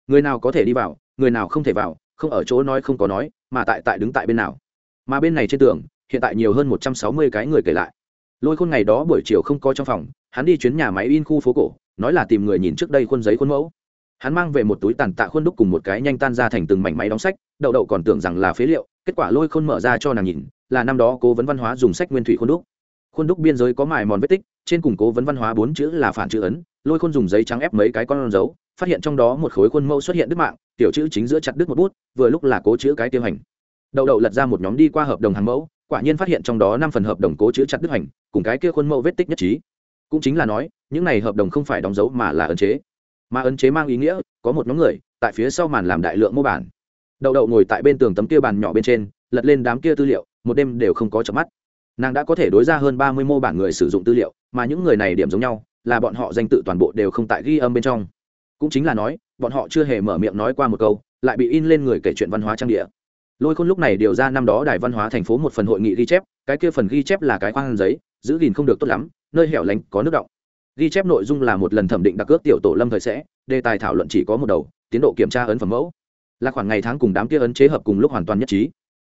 người nào có thể đi vào, người nào không thể vào, không ở chỗ nói không có nói, mà tại tại đứng tại bên nào. Mà bên này trên tường, hiện tại nhiều hơn một trăm sáu mươi cái người kể lại. Lôi khôn ngày đó buổi chiều không có trong phòng hắn đi chuyến nhà máy in khu phố cổ, nói là tìm người nhìn trước đây khuôn giấy khuôn mẫu. Hắn mang về một túi tàn tạ khuôn đúc cùng một cái nhanh tan ra thành từng mảnh máy đóng sách, đậu đậu còn tưởng rằng là phế liệu, kết quả lôi khôn mở ra cho nàng nhìn, là năm đó cố vấn văn hóa dùng sách nguyên thủy khuôn đúc. Khuôn đúc biên giới có mài mòn vết tích, trên cùng cố vấn văn hóa bốn chữ là phản chữ ấn, lôi khôn dùng giấy trắng ép mấy cái con dấu, phát hiện trong đó một khối khuôn mẫu xuất hiện đứt mạng, tiểu chữ chính giữa chặt đứt một bút, vừa lúc là cố chữ cái tiêu hành. Đậu đậu lật ra một nhóm đi qua hợp đồng hàng mẫu, quả nhiên phát hiện trong đó năm phần hợp đồng cố chữ chặt đứt hành, cùng cái kia khuôn mẫu vết tích nhất trí cũng chính là nói, những này hợp đồng không phải đóng dấu mà là ấn chế. Mà ấn chế mang ý nghĩa, có một nhóm người, tại phía sau màn làm đại lượng mô bản. Đậu đậu ngồi tại bên tường tấm kia bàn nhỏ bên trên, lật lên đám kia tư liệu, một đêm đều không có chợp mắt. Nàng đã có thể đối ra hơn ba mươi mô bản người sử dụng tư liệu, mà những người này điểm giống nhau, là bọn họ danh tự toàn bộ đều không tại ghi âm bên trong. Cũng chính là nói, bọn họ chưa hề mở miệng nói qua một câu, lại bị in lên người kể chuyện văn hóa trang địa lôi khôn lúc này điều ra năm đó đài văn hóa thành phố một phần hội nghị ghi chép, cái kia phần ghi chép là cái khoang giấy, giữ gìn không được tốt lắm, nơi hẻo lánh có nước động. Ghi chép nội dung là một lần thẩm định đặc ước tiểu tổ lâm thời sẽ, đề tài thảo luận chỉ có một đầu, tiến độ kiểm tra ấn phẩm mẫu. Là khoảng ngày tháng cùng đám kia ấn chế hợp cùng lúc hoàn toàn nhất trí.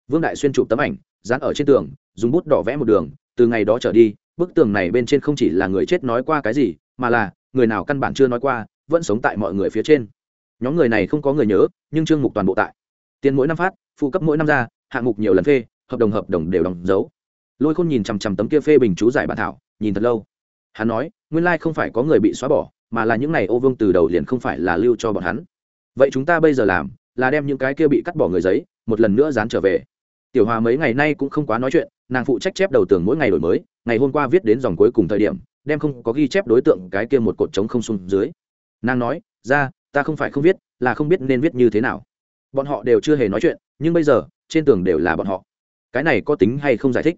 Vương đại xuyên chụp tấm ảnh, dán ở trên tường, dùng bút đỏ vẽ một đường, từ ngày đó trở đi, bức tường này bên trên không chỉ là người chết nói qua cái gì, mà là, người nào căn bản chưa nói qua, vẫn sống tại mọi người phía trên. Nhóm người này không có người nhớ, nhưng chương mục toàn bộ tại tiền mỗi năm phát, phụ cấp mỗi năm ra, hạng mục nhiều lần phê, hợp đồng hợp đồng đều đóng dấu. Lôi khôn nhìn chằm chằm tấm kia phê bình chú giải bản thảo, nhìn thật lâu. Hắn nói, nguyên lai không phải có người bị xóa bỏ, mà là những này ô vương từ đầu liền không phải là lưu cho bọn hắn. Vậy chúng ta bây giờ làm, là đem những cái kia bị cắt bỏ người giấy, một lần nữa dán trở về. Tiểu hòa mấy ngày nay cũng không quá nói chuyện, nàng phụ trách chép đầu tường mỗi ngày đổi mới, ngày hôm qua viết đến dòng cuối cùng thời điểm, đem không có ghi chép đối tượng cái kia một cột trống không xuống dưới. Nàng nói, ra, ta không phải không viết, là không biết nên viết như thế nào bọn họ đều chưa hề nói chuyện, nhưng bây giờ, trên tường đều là bọn họ. Cái này có tính hay không giải thích?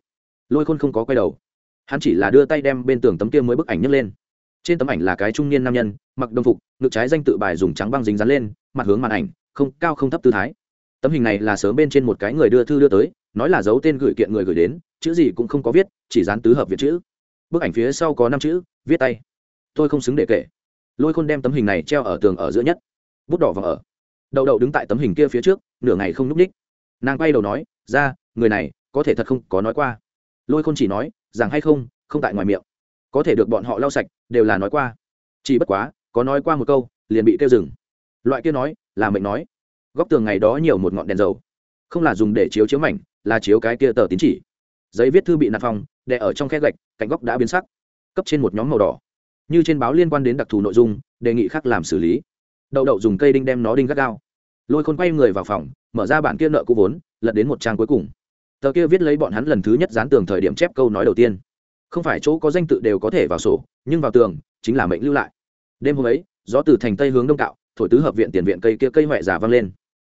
Lôi khôn không có quay đầu. Hắn chỉ là đưa tay đem bên tường tấm kia mới bức ảnh nhấc lên. Trên tấm ảnh là cái trung niên nam nhân, mặc đồng phục, ngực trái danh tự bài dùng trắng băng dính dán lên, mặt hướng màn ảnh, không, cao không thấp tư thái. Tấm hình này là sớm bên trên một cái người đưa thư đưa tới, nói là giấu tên gửi kiện người gửi đến, chữ gì cũng không có viết, chỉ dán tứ hợp việt chữ. Bức ảnh phía sau có năm chữ, viết tay. Tôi không xứng để kể. Lôi khôn đem tấm hình này treo ở tường ở giữa nhất. Bút đỏ vào ở đậu đậu đứng tại tấm hình kia phía trước, nửa ngày không n ú c ních nàng quay đầu nói, ra, người này, có thể thật không, có nói qua. Lôi khôn chỉ nói, rằng hay không không tại ngoài miệng. Có thể được bọn họ lau sạch, đều là nói qua. Chỉ bất quá, có nói qua một câu, liền bị kêu dừng. Loại kia nói, là mệnh nói. Góc tường ngày đó nhiều một ngọn đèn dầu. Không là dùng để chiếu chiếu mảnh, là chiếu cái kia tờ tín chỉ. Giấy viết thư bị nạp phòng, đè ở trong khe gạch, cạnh góc đã biến sắc, cấp trên một nhóm màu đỏ. Như trên báo liên quan đến đặc thù nội dung, đề nghị khác làm xử lý. Đậu đậu dùng cây đinh đem nó đinh gắt gao lôi khôn quay người vào phòng, mở ra bản kia nợ cũ vốn, lật đến một trang cuối cùng. Tờ kia viết lấy bọn hắn lần thứ nhất dán tường thời điểm chép câu nói đầu tiên. Không phải chỗ có danh tự đều có thể vào sổ, nhưng vào tường, chính là mệnh lưu lại. Đêm hôm ấy, gió từ thành tây hướng đông cạo, thổi tứ hợp viện tiền viện cây kia cây mẹ giả vang lên.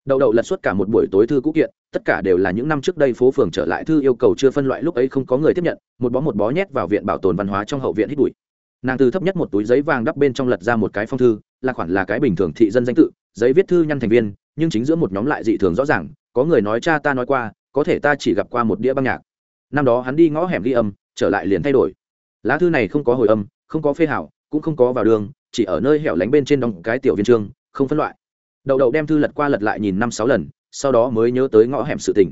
Đậu đậu lật suốt cả một buổi tối thư cũ kiện, tất cả đều là những năm trước đây phố phường trở lại thư yêu cầu chưa phân loại lúc ấy không có người tiếp nhận, một bó một bó nhét vào viện bảo tồn văn hóa trong hậu viện hít bụi. Nàng từ thấp nhất một túi giấy vàng đắp bên trong lật ra một cái phong thư, là khoản là cái bình thường thị dân danh tự giấy viết thư nhăn thành viên, nhưng chính giữa một nhóm lại dị thường rõ ràng, có người nói cha ta nói qua, có thể ta chỉ gặp qua một đĩa băng nhạc. Năm đó hắn đi ngõ hẻm ghi âm, trở lại liền thay đổi. Lá thư này không có hồi âm, không có phê hảo, cũng không có vào đường, chỉ ở nơi hẻo lánh bên trên đóng cái tiểu viên trương không phân loại. Đậu đậu đem thư lật qua lật lại nhìn năm sáu lần, sau đó mới nhớ tới ngõ hẻm sự tình.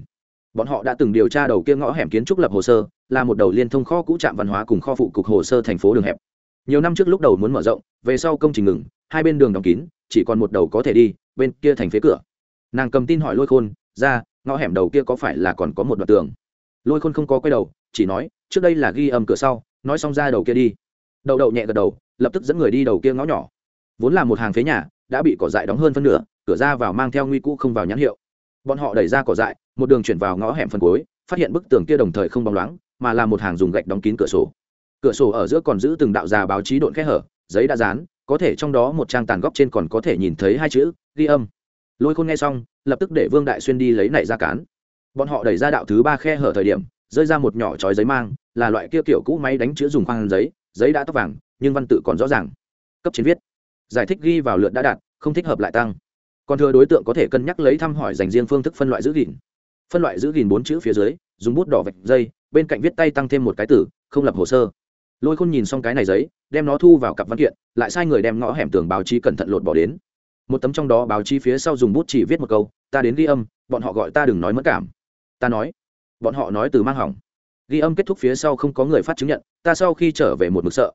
Bọn họ đã từng điều tra đầu kia ngõ hẻm kiến trúc lập hồ sơ, là một đầu liên thông kho cũ trạm văn hóa cùng kho phụ cục hồ sơ thành phố đường hẹp nhiều năm trước lúc đầu muốn mở rộng, về sau công trình ngừng, hai bên đường đóng kín, chỉ còn một đầu có thể đi, bên kia thành phế cửa. Nàng cầm tin hỏi lôi khôn, ra, ngõ hẻm đầu kia có phải là còn có một đoạn tường? Lôi khôn không có quay đầu, chỉ nói, trước đây là ghi âm cửa sau, nói xong ra đầu kia đi. Đậu đậu nhẹ gật đầu, lập tức dẫn người đi đầu kia ngõ nhỏ. Vốn là một hàng phế nhà, đã bị cỏ dại đóng hơn phân nửa, cửa ra vào mang theo nguy cũ không vào nhãn hiệu. Bọn họ đẩy ra cỏ dại, một đường chuyển vào ngõ hẻm phần cuối, phát hiện bức tường kia đồng thời không bóng loáng, mà là một hàng dùng gạch đóng kín cửa sổ cửa sổ ở giữa còn giữ từng đạo già báo chí độn khe hở, giấy đã dán, có thể trong đó một trang tàn góc trên còn có thể nhìn thấy hai chữ, ghi âm. Lôi khôn nghe xong, lập tức để vương đại xuyên đi lấy nảy ra cán. Bọn họ đẩy ra đạo thứ ba khe hở thời điểm, rơi ra một nhỏ chói giấy mang, là loại kia kiểu cũ máy đánh chữ dùng khoang giấy giấy đã tóc vàng, nhưng văn tự còn rõ ràng. Cấp trên viết, giải thích ghi vào lượt đã đạt, không thích hợp lại tăng. Còn thừa đối tượng có thể cân nhắc lấy thăm hỏi dành riêng phương thức phân loại giữ gìn. Phân loại giữ gìn bốn chữ phía dưới, dùng bút đỏ vạch dây, bên cạnh viết tay tăng thêm một cái tử, không lập hồ sơ lôi khôn nhìn xong cái này giấy, đem nó thu vào cặp văn kiện, lại sai người đem ngõ hẻm tường báo chí cẩn thận lột bỏ đến. Một tấm trong đó báo chí phía sau dùng bút chỉ viết một câu, ta đến ghi âm, bọn họ gọi ta đừng nói mất cảm. Ta nói, bọn họ nói từ mang hỏng. Ghi âm kết thúc phía sau không có người phát chứng nhận, ta sau khi trở về một mực sợ.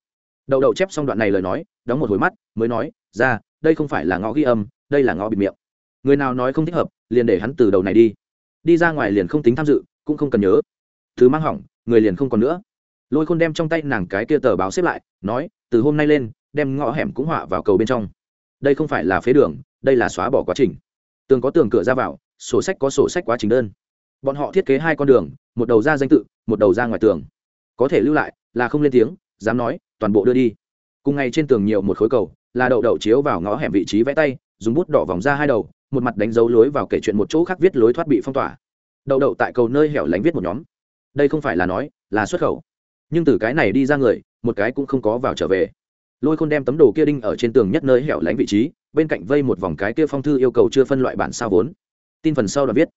Đậu đậu chép xong đoạn này lời nói, đóng một hồi mắt, mới nói, ra, đây không phải là ngõ ghi âm, đây là ngõ bịt miệng. Người nào nói không thích hợp, liền để hắn từ đầu này đi. Đi ra ngoài liền không tính tham dự, cũng không cần nhớ. Thứ mang hỏng, người liền không còn nữa lôi khôn đem trong tay nàng cái kia tờ báo xếp lại, nói, từ hôm nay lên, đem ngõ hẻm cũng họa vào cầu bên trong. Đây không phải là phế đường, đây là xóa bỏ quá trình. Tường có tường cửa ra vào, sổ sách có sổ sách quá trình đơn. Bọn họ thiết kế hai con đường, một đầu ra danh tự, một đầu ra ngoài tường. Có thể lưu lại, là không lên tiếng, dám nói, toàn bộ đưa đi. Cùng ngày trên tường nhiều một khối cầu, là đậu đậu chiếu vào ngõ hẻm vị trí vẽ tay, dùng bút đỏ vòng ra hai đầu, một mặt đánh dấu lối vào kể chuyện một chỗ khác viết lối thoát bị phong tỏa. Đậu đậu tại cầu nơi hẻo lánh viết một nhóm. Đây không phải là nói, là xuất khẩu nhưng từ cái này đi ra người, một cái cũng không có vào trở về. Lôi khôn đem tấm đồ kia đinh ở trên tường nhất nơi hẻo lánh vị trí, bên cạnh vây một vòng cái kia phong thư yêu cầu chưa phân loại bản sao vốn. Tin phần sau đoạn viết,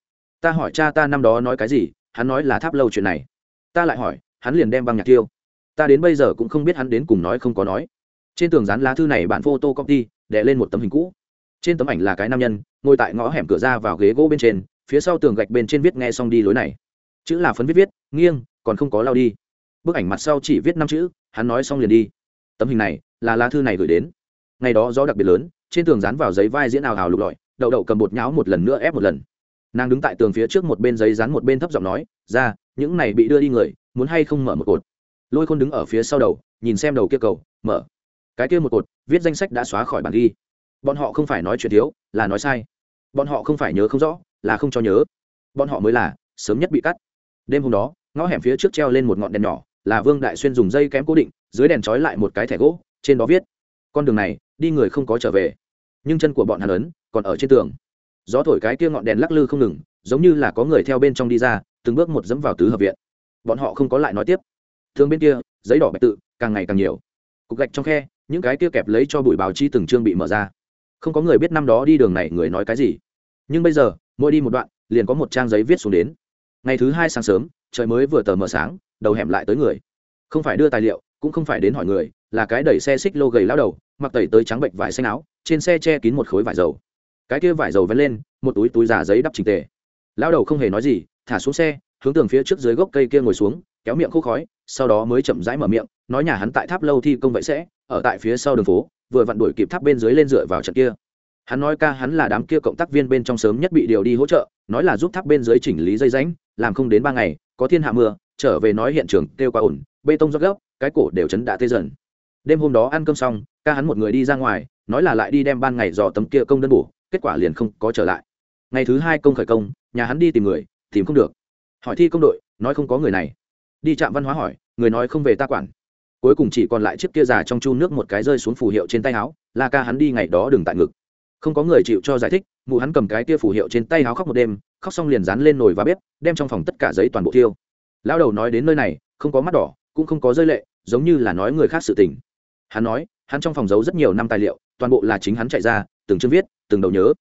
ta hỏi cha ta năm đó nói cái gì, hắn nói là tháp lâu chuyện này. Ta lại hỏi, hắn liền đem băng nhạc tiêu ta đến bây giờ cũng không biết hắn đến cùng nói không có nói. Trên tường dán lá thư này bạn photo copy đè lên một tấm hình cũ. Trên tấm ảnh là cái nam nhân, ngồi tại ngõ hẻm cửa ra vào ghế gỗ bên trên, phía sau tường gạch bên trên viết nghe xong đi lối này. Chữ là phấn viết viết, nghiêng, còn không có lao đi bức ảnh mặt sau chỉ viết năm chữ, hắn nói xong liền đi. Tấm hình này, là lá thư này gửi đến. Ngày đó gió đặc biệt lớn, trên tường dán vào giấy vai diễn ào hào lục lọi, đậu đậu cầm bột nháo một lần nữa ép một lần. Nàng đứng tại tường phía trước một bên giấy dán một bên thấp giọng nói, ra, những này bị đưa đi người, muốn hay không mở một cột? Lôi khôn đứng ở phía sau đầu, nhìn xem đầu kia cầu, mở. Cái kia một cột, viết danh sách đã xóa khỏi bản ghi. Bọn họ không phải nói chuyện thiếu, là nói sai. Bọn họ không phải nhớ không rõ, là không cho nhớ. Bọn họ mới là, sớm nhất bị cắt. Đêm hôm đó, ngõ hẻm phía trước treo lên một ngọn đèn nhỏ là vương đại xuyên dùng dây kém cố định, dưới đèn trói lại một cái thẻ gỗ, trên đó viết, con đường này, đi người không có trở về. Nhưng chân của bọn hàn ấn còn ở trên tường. Gió thổi cái kia ngọn đèn lắc lư không ngừng, giống như là có người theo bên trong đi ra, từng bước một dẫm vào tứ hợp viện. Bọn họ không có lại nói tiếp. Thương bên kia, giấy đỏ bạch tự, càng ngày càng nhiều. Cục gạch trong khe, những cái kia kẹp lấy cho bụi báo chi từng chương bị mở ra. Không có người biết năm đó đi đường này người nói cái gì. Nhưng bây giờ, mỗi đi một đoạn, liền có một trang giấy viết xuống đến. Ngày thứ hai sáng sớm, trời mới vừa tờ mờ sáng đầu hẻm lại tới người. Không phải đưa tài liệu, cũng không phải đến hỏi người, là cái đẩy xe xích lô gầy lao đầu, mặc tẩy tới trắng bệnh vải xanh áo, trên xe che kín một khối vải dầu. Cái kia vải dầu vén lên, một túi túi giả giấy đắp trình tề. Lao đầu không hề nói gì, thả xuống xe, hướng tường phía trước dưới gốc cây kia ngồi xuống, kéo miệng khô khói, sau đó mới chậm rãi mở miệng, nói nhà hắn tại tháp lâu thi công vậy sẽ, ở tại phía sau đường phố, vừa vặn đuổi kịp tháp bên dưới lên dựa vào trận kia. Hắn nói ca hắn là đám kia cộng tác viên bên trong sớm nhất bị điều đi hỗ trợ, nói là giúp tháp bên dưới chỉnh lý dây ránh làm không đến ba ngày, có thiên hạ mưa trở về nói hiện trường kêu qua ổn bê tông rót gốc, cái cổ đều chấn đã tê dần. Đêm hôm đó ăn cơm xong, ca hắn một người đi ra ngoài, nói là lại đi đem ban ngày dò tấm kia công đơn bổ, kết quả liền không có trở lại. Ngày thứ hai công khởi công, nhà hắn đi tìm người, tìm không được. Hỏi thi công đội, nói không có người này. Đi trạm văn hóa hỏi, người nói không về ta quản. Cuối cùng chỉ còn lại chiếc kia già trong chu nước một cái rơi xuống phù hiệu trên tay áo, là ca hắn đi ngày đó đừng tại ngực. Không có người chịu cho giải thích, mụ hắn cầm cái kia phù hiệu trên tay áo khóc một đêm, khóc xong liền dán lên nồi và bếp, đem trong phòng tất cả giấy toàn bộ tiêu lão đầu nói đến nơi này, không có mắt đỏ, cũng không có rơi lệ, giống như là nói người khác sự tình. Hắn nói, hắn trong phòng giấu rất nhiều năm tài liệu, toàn bộ là chính hắn chạy ra, từng chương viết, từng đầu nhớ.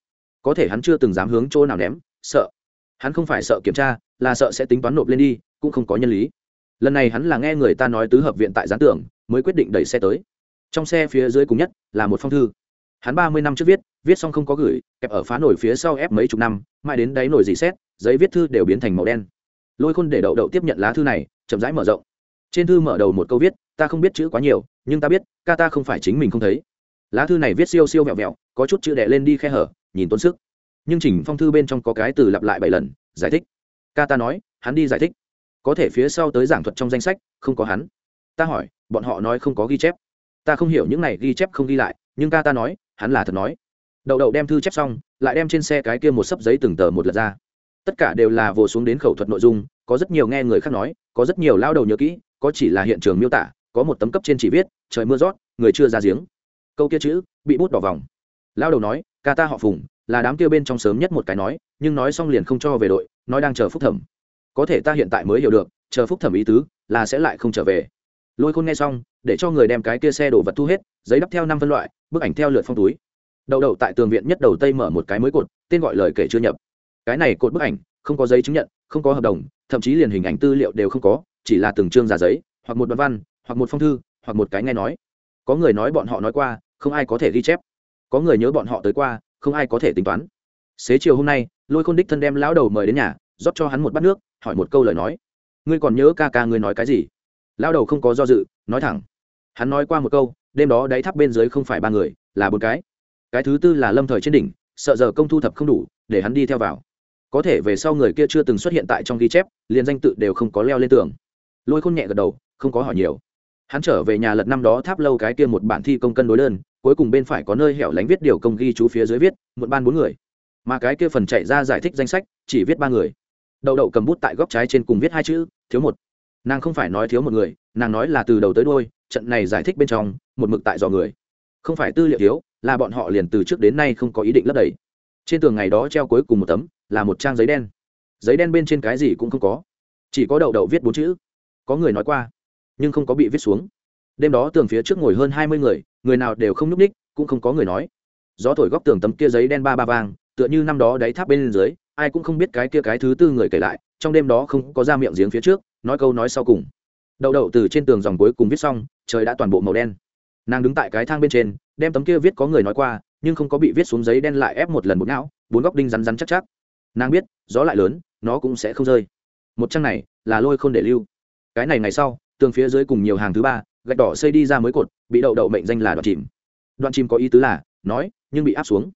Có thể hắn chưa từng dám hướng chỗ nào ném, sợ. Hắn không phải sợ kiểm tra, là sợ sẽ tính toán nộp lên đi, cũng không có nhân lý. Lần này hắn là nghe người ta nói tứ hợp viện tại gián tưởng mới quyết định đẩy xe tới. Trong xe phía dưới cùng nhất, là một phong thư. Hắn ba mươi năm trước viết viết xong không có gửi, kẹp ở phá nổi phía sau ép mấy chục năm, mãi đến đáy nổi dì xét, giấy viết thư đều biến thành màu đen lôi khôn để đậu đậu tiếp nhận lá thư này, chậm rãi mở rộng. Trên thư mở đầu một câu viết, ta không biết chữ quá nhiều, nhưng ta biết, ca ta không phải chính mình không thấy. Lá thư này viết siêu siêu vẹo vẹo, có chút chữ đẻ lên đi khe hở, nhìn tốn sức. Nhưng chỉnh phong thư bên trong có cái từ lặp lại bảy lần, giải thích. Ca ta nói, hắn đi giải thích. Có thể phía sau tới giảng thuật trong danh sách, không có hắn. Ta hỏi, bọn họ nói không có ghi chép. Ta không hiểu những này ghi chép không ghi lại, nhưng ca ta nói, hắn là thật nói. Đậu đậu đem thư chép xong, lại đem trên xe cái kia một sấp giấy từng tờ một lật ra tất cả đều là vồ xuống đến khẩu thuật nội dung, có rất nhiều nghe người khác nói, có rất nhiều lao đầu nhớ kỹ, có chỉ là hiện trường miêu tả, có một tấm cấp trên chỉ viết, trời mưa rót người chưa ra giếng. Câu kia chữ, bị bút đỏ vòng. Lao đầu nói, ca ta họ phùng, là đám kia bên trong sớm nhất một cái nói, nhưng nói xong liền không cho về đội, nói đang chờ phúc thẩm. Có thể ta hiện tại mới hiểu được, chờ phúc thẩm ý tứ, là sẽ lại không trở về. Lôi khôn nghe xong, để cho người đem cái kia xe đổ vật thu hết, giấy đắp theo năm phân loại, bức ảnh theo lượt phong túi. Đậu đậu tại tường viện nhất đầu tây mở một cái mới cột, tên gọi lời kể chưa nhập cái này cột bức ảnh, không có giấy chứng nhận, không có hợp đồng, thậm chí liền hình ảnh tư liệu đều không có, chỉ là từng chương giả giấy, hoặc một đoạn văn, hoặc một phong thư, hoặc một cái nghe nói. Có người nói bọn họ nói qua, không ai có thể ghi chép. Có người nhớ bọn họ tới qua, không ai có thể tính toán. Xế chiều hôm nay, lôi khôn đích thân đem lão đầu mời đến nhà, rót cho hắn một bát nước, hỏi một câu lời nói. Ngươi còn nhớ ca ca ngươi nói cái gì? Lão đầu không có do dự, nói thẳng. Hắn nói qua một câu, đêm đó đáy tháp bên dưới không phải ba người, là bốn cái. Cái thứ tư là lâm thời trên đỉnh, sợ giờ công thu thập không đủ, để hắn đi theo vào có thể về sau người kia chưa từng xuất hiện tại trong ghi chép, liền danh tự đều không có leo lên tường. Lôi khôn nhẹ gật đầu, không có hỏi nhiều. Hắn trở về nhà lật năm đó tháp lâu cái kia một bản thi công cân đối đơn, cuối cùng bên phải có nơi hẻo lánh viết điều công ghi chú phía dưới viết một ban bốn người. Mà cái kia phần chạy ra giải thích danh sách, chỉ viết ba người. Đậu đậu cầm bút tại góc trái trên cùng viết hai chữ, thiếu một. Nàng không phải nói thiếu một người, nàng nói là từ đầu tới đôi trận này giải thích bên trong, một mực tại dò người. Không phải tư liệu thiếu, là bọn họ liền từ trước đến nay không có ý định lấp đầy. Trên tường ngày đó treo cuối cùng một tấm là một trang giấy đen. Giấy đen bên trên cái gì cũng không có. Chỉ có đậu đậu viết bốn chữ. Có người nói qua nhưng không có bị viết xuống. Đêm đó tường phía trước ngồi hơn hai mươi người người nào đều không nhúc ních cũng không có người nói. Gió thổi góc tường tấm kia giấy đen ba ba vàng, tựa như năm đó đáy tháp bên dưới ai cũng không biết cái kia cái thứ tư người kể lại trong đêm đó không có ra miệng giếng phía trước nói câu nói sau cùng. Đậu đậu từ trên tường dòng cuối cùng viết xong trời đã toàn bộ màu đen. Nàng đứng tại cái thang bên trên đem tấm kia viết có người nói qua nhưng không có bị viết xuống giấy đen lại ép một lần một não bốn góc đinh rắn rắn chắc chắc nàng biết, gió lại lớn, nó cũng sẽ không rơi. Một trang này là lôi không để lưu. Cái này ngày sau, tường phía dưới cùng nhiều hàng thứ ba, gạch đỏ xây đi ra mới cột, bị đậu đậu mệnh danh là đoạn chìm. Đoạn chìm có ý tứ là, nói, nhưng bị áp xuống.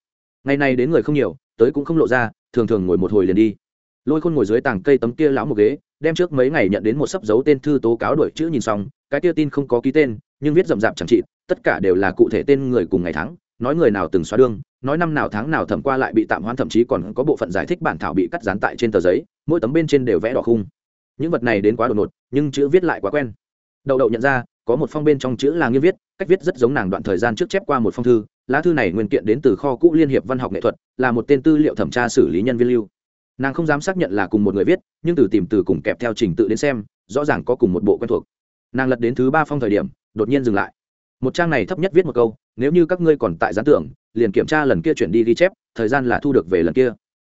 Ngày này đến người không nhiều, tới cũng không lộ ra, thường thường ngồi một hồi liền đi. Lôi khôn ngồi dưới tảng cây tấm kia lão một ghế, đem trước mấy ngày nhận đến một sấp dấu tên thư tố cáo đổi chữ nhìn xong, cái kia tin không có ký tên, nhưng viết rậm rạp chẳng trị tất cả đều là cụ thể tên người cùng ngày tháng, nói người nào từng xóa đương nói năm nào tháng nào thẩm qua lại bị tạm hoãn, thậm chí còn có bộ phận giải thích bản thảo bị cắt dán tại trên tờ giấy, mỗi tấm bên trên đều vẽ đỏ khung. Những vật này đến quá đột ngột, nhưng chữ viết lại quá quen. Đậu đậu nhận ra, có một phong bên trong chữ là nghiêm viết, cách viết rất giống nàng đoạn thời gian trước chép qua một phong thư. Lá thư này nguyên kiện đến từ kho cũ liên hiệp văn học nghệ thuật, là một tên tư liệu thẩm tra xử lý nhân viên lưu. Nàng không dám xác nhận là cùng một người viết, nhưng từ tìm từ cùng kẹp theo trình tự đến xem, rõ ràng có cùng một bộ quen thuộc. Nàng lật đến thứ ba phong thời điểm, đột nhiên dừng lại. Một trang này thấp nhất viết một câu, nếu như các ngươi còn tại gián tưởng liền kiểm tra lần kia chuyển đi ghi chép, thời gian là thu được về lần kia.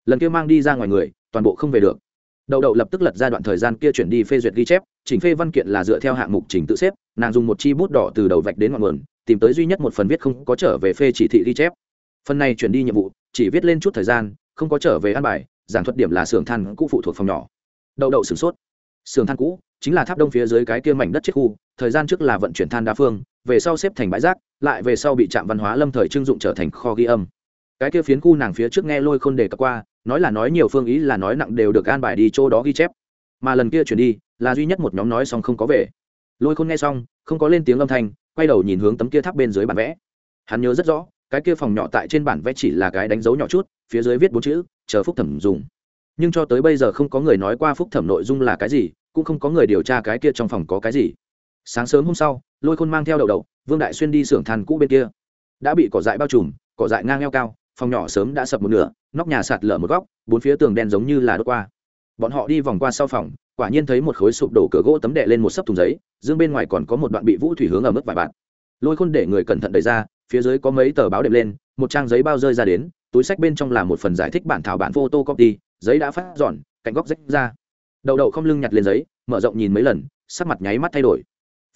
Lần kia mang đi ra ngoài người, toàn bộ không về được. Đậu đậu lập tức lật ra đoạn thời gian kia chuyển đi phê duyệt ghi chép, chỉnh phê văn kiện là dựa theo hạng mục trình tự xếp, nàng dùng một chi bút đỏ từ đầu vạch đến ngọn nguồn, tìm tới duy nhất một phần viết không có trở về phê chỉ thị ghi chép. Phần này chuyển đi nhiệm vụ, chỉ viết lên chút thời gian, không có trở về ăn bài, giảng thuật điểm là xưởng than cũ phụ thuộc phòng nhỏ. Đậu đậu sửng sốt. Xưởng than cũ chính là tháp đông phía dưới cái kia mảnh đất chết khu, thời gian trước là vận chuyển than đa phương, về sau xếp thành bãi rác lại về sau bị trạm văn hóa lâm thời trưng dụng trở thành kho ghi âm. Cái kia phiến khu nàng phía trước nghe lôi khôn đề cập qua, nói là nói nhiều phương ý là nói nặng đều được an bài đi chỗ đó ghi chép. Mà lần kia chuyển đi, là duy nhất một nhóm nói xong không có về. Lôi khôn nghe xong, không có lên tiếng âm thanh, quay đầu nhìn hướng tấm kia tháp bên dưới bản vẽ. Hắn nhớ rất rõ, cái kia phòng nhỏ tại trên bản vẽ chỉ là cái đánh dấu nhỏ chút, phía dưới viết bốn chữ, chờ phúc thẩm dùng. Nhưng cho tới bây giờ không có người nói qua phúc thẩm nội dung là cái gì, cũng không có người điều tra cái kia trong phòng có cái gì. Sáng sớm hôm sau, lôi khôn mang theo đậu đậu vương đại xuyên đi xưởng than cũ bên kia. Đã bị cỏ dại bao trùm, cỏ dại ngang eo cao, phòng nhỏ sớm đã sập một nửa, nóc nhà sạt lở một góc, bốn phía tường đen giống như là đốt qua. Bọn họ đi vòng qua sau phòng, quả nhiên thấy một khối sụp đổ cửa gỗ tấm đệ lên một sấp thùng giấy, dương bên ngoài còn có một đoạn bị vũ thủy hướng ở mức vài bạn lôi khôn để người cẩn thận đẩy ra, phía dưới có mấy tờ báo đệm lên, một trang giấy bao rơi ra đến, túi sách bên trong là một phần giải thích bản thảo bản photocopy, giấy đã phát dọn, cạnh góc rách ra. Đầu đầu không lưng nhặt lên giấy, mở rộng nhìn mấy lần, sắc mặt nháy mắt thay đổi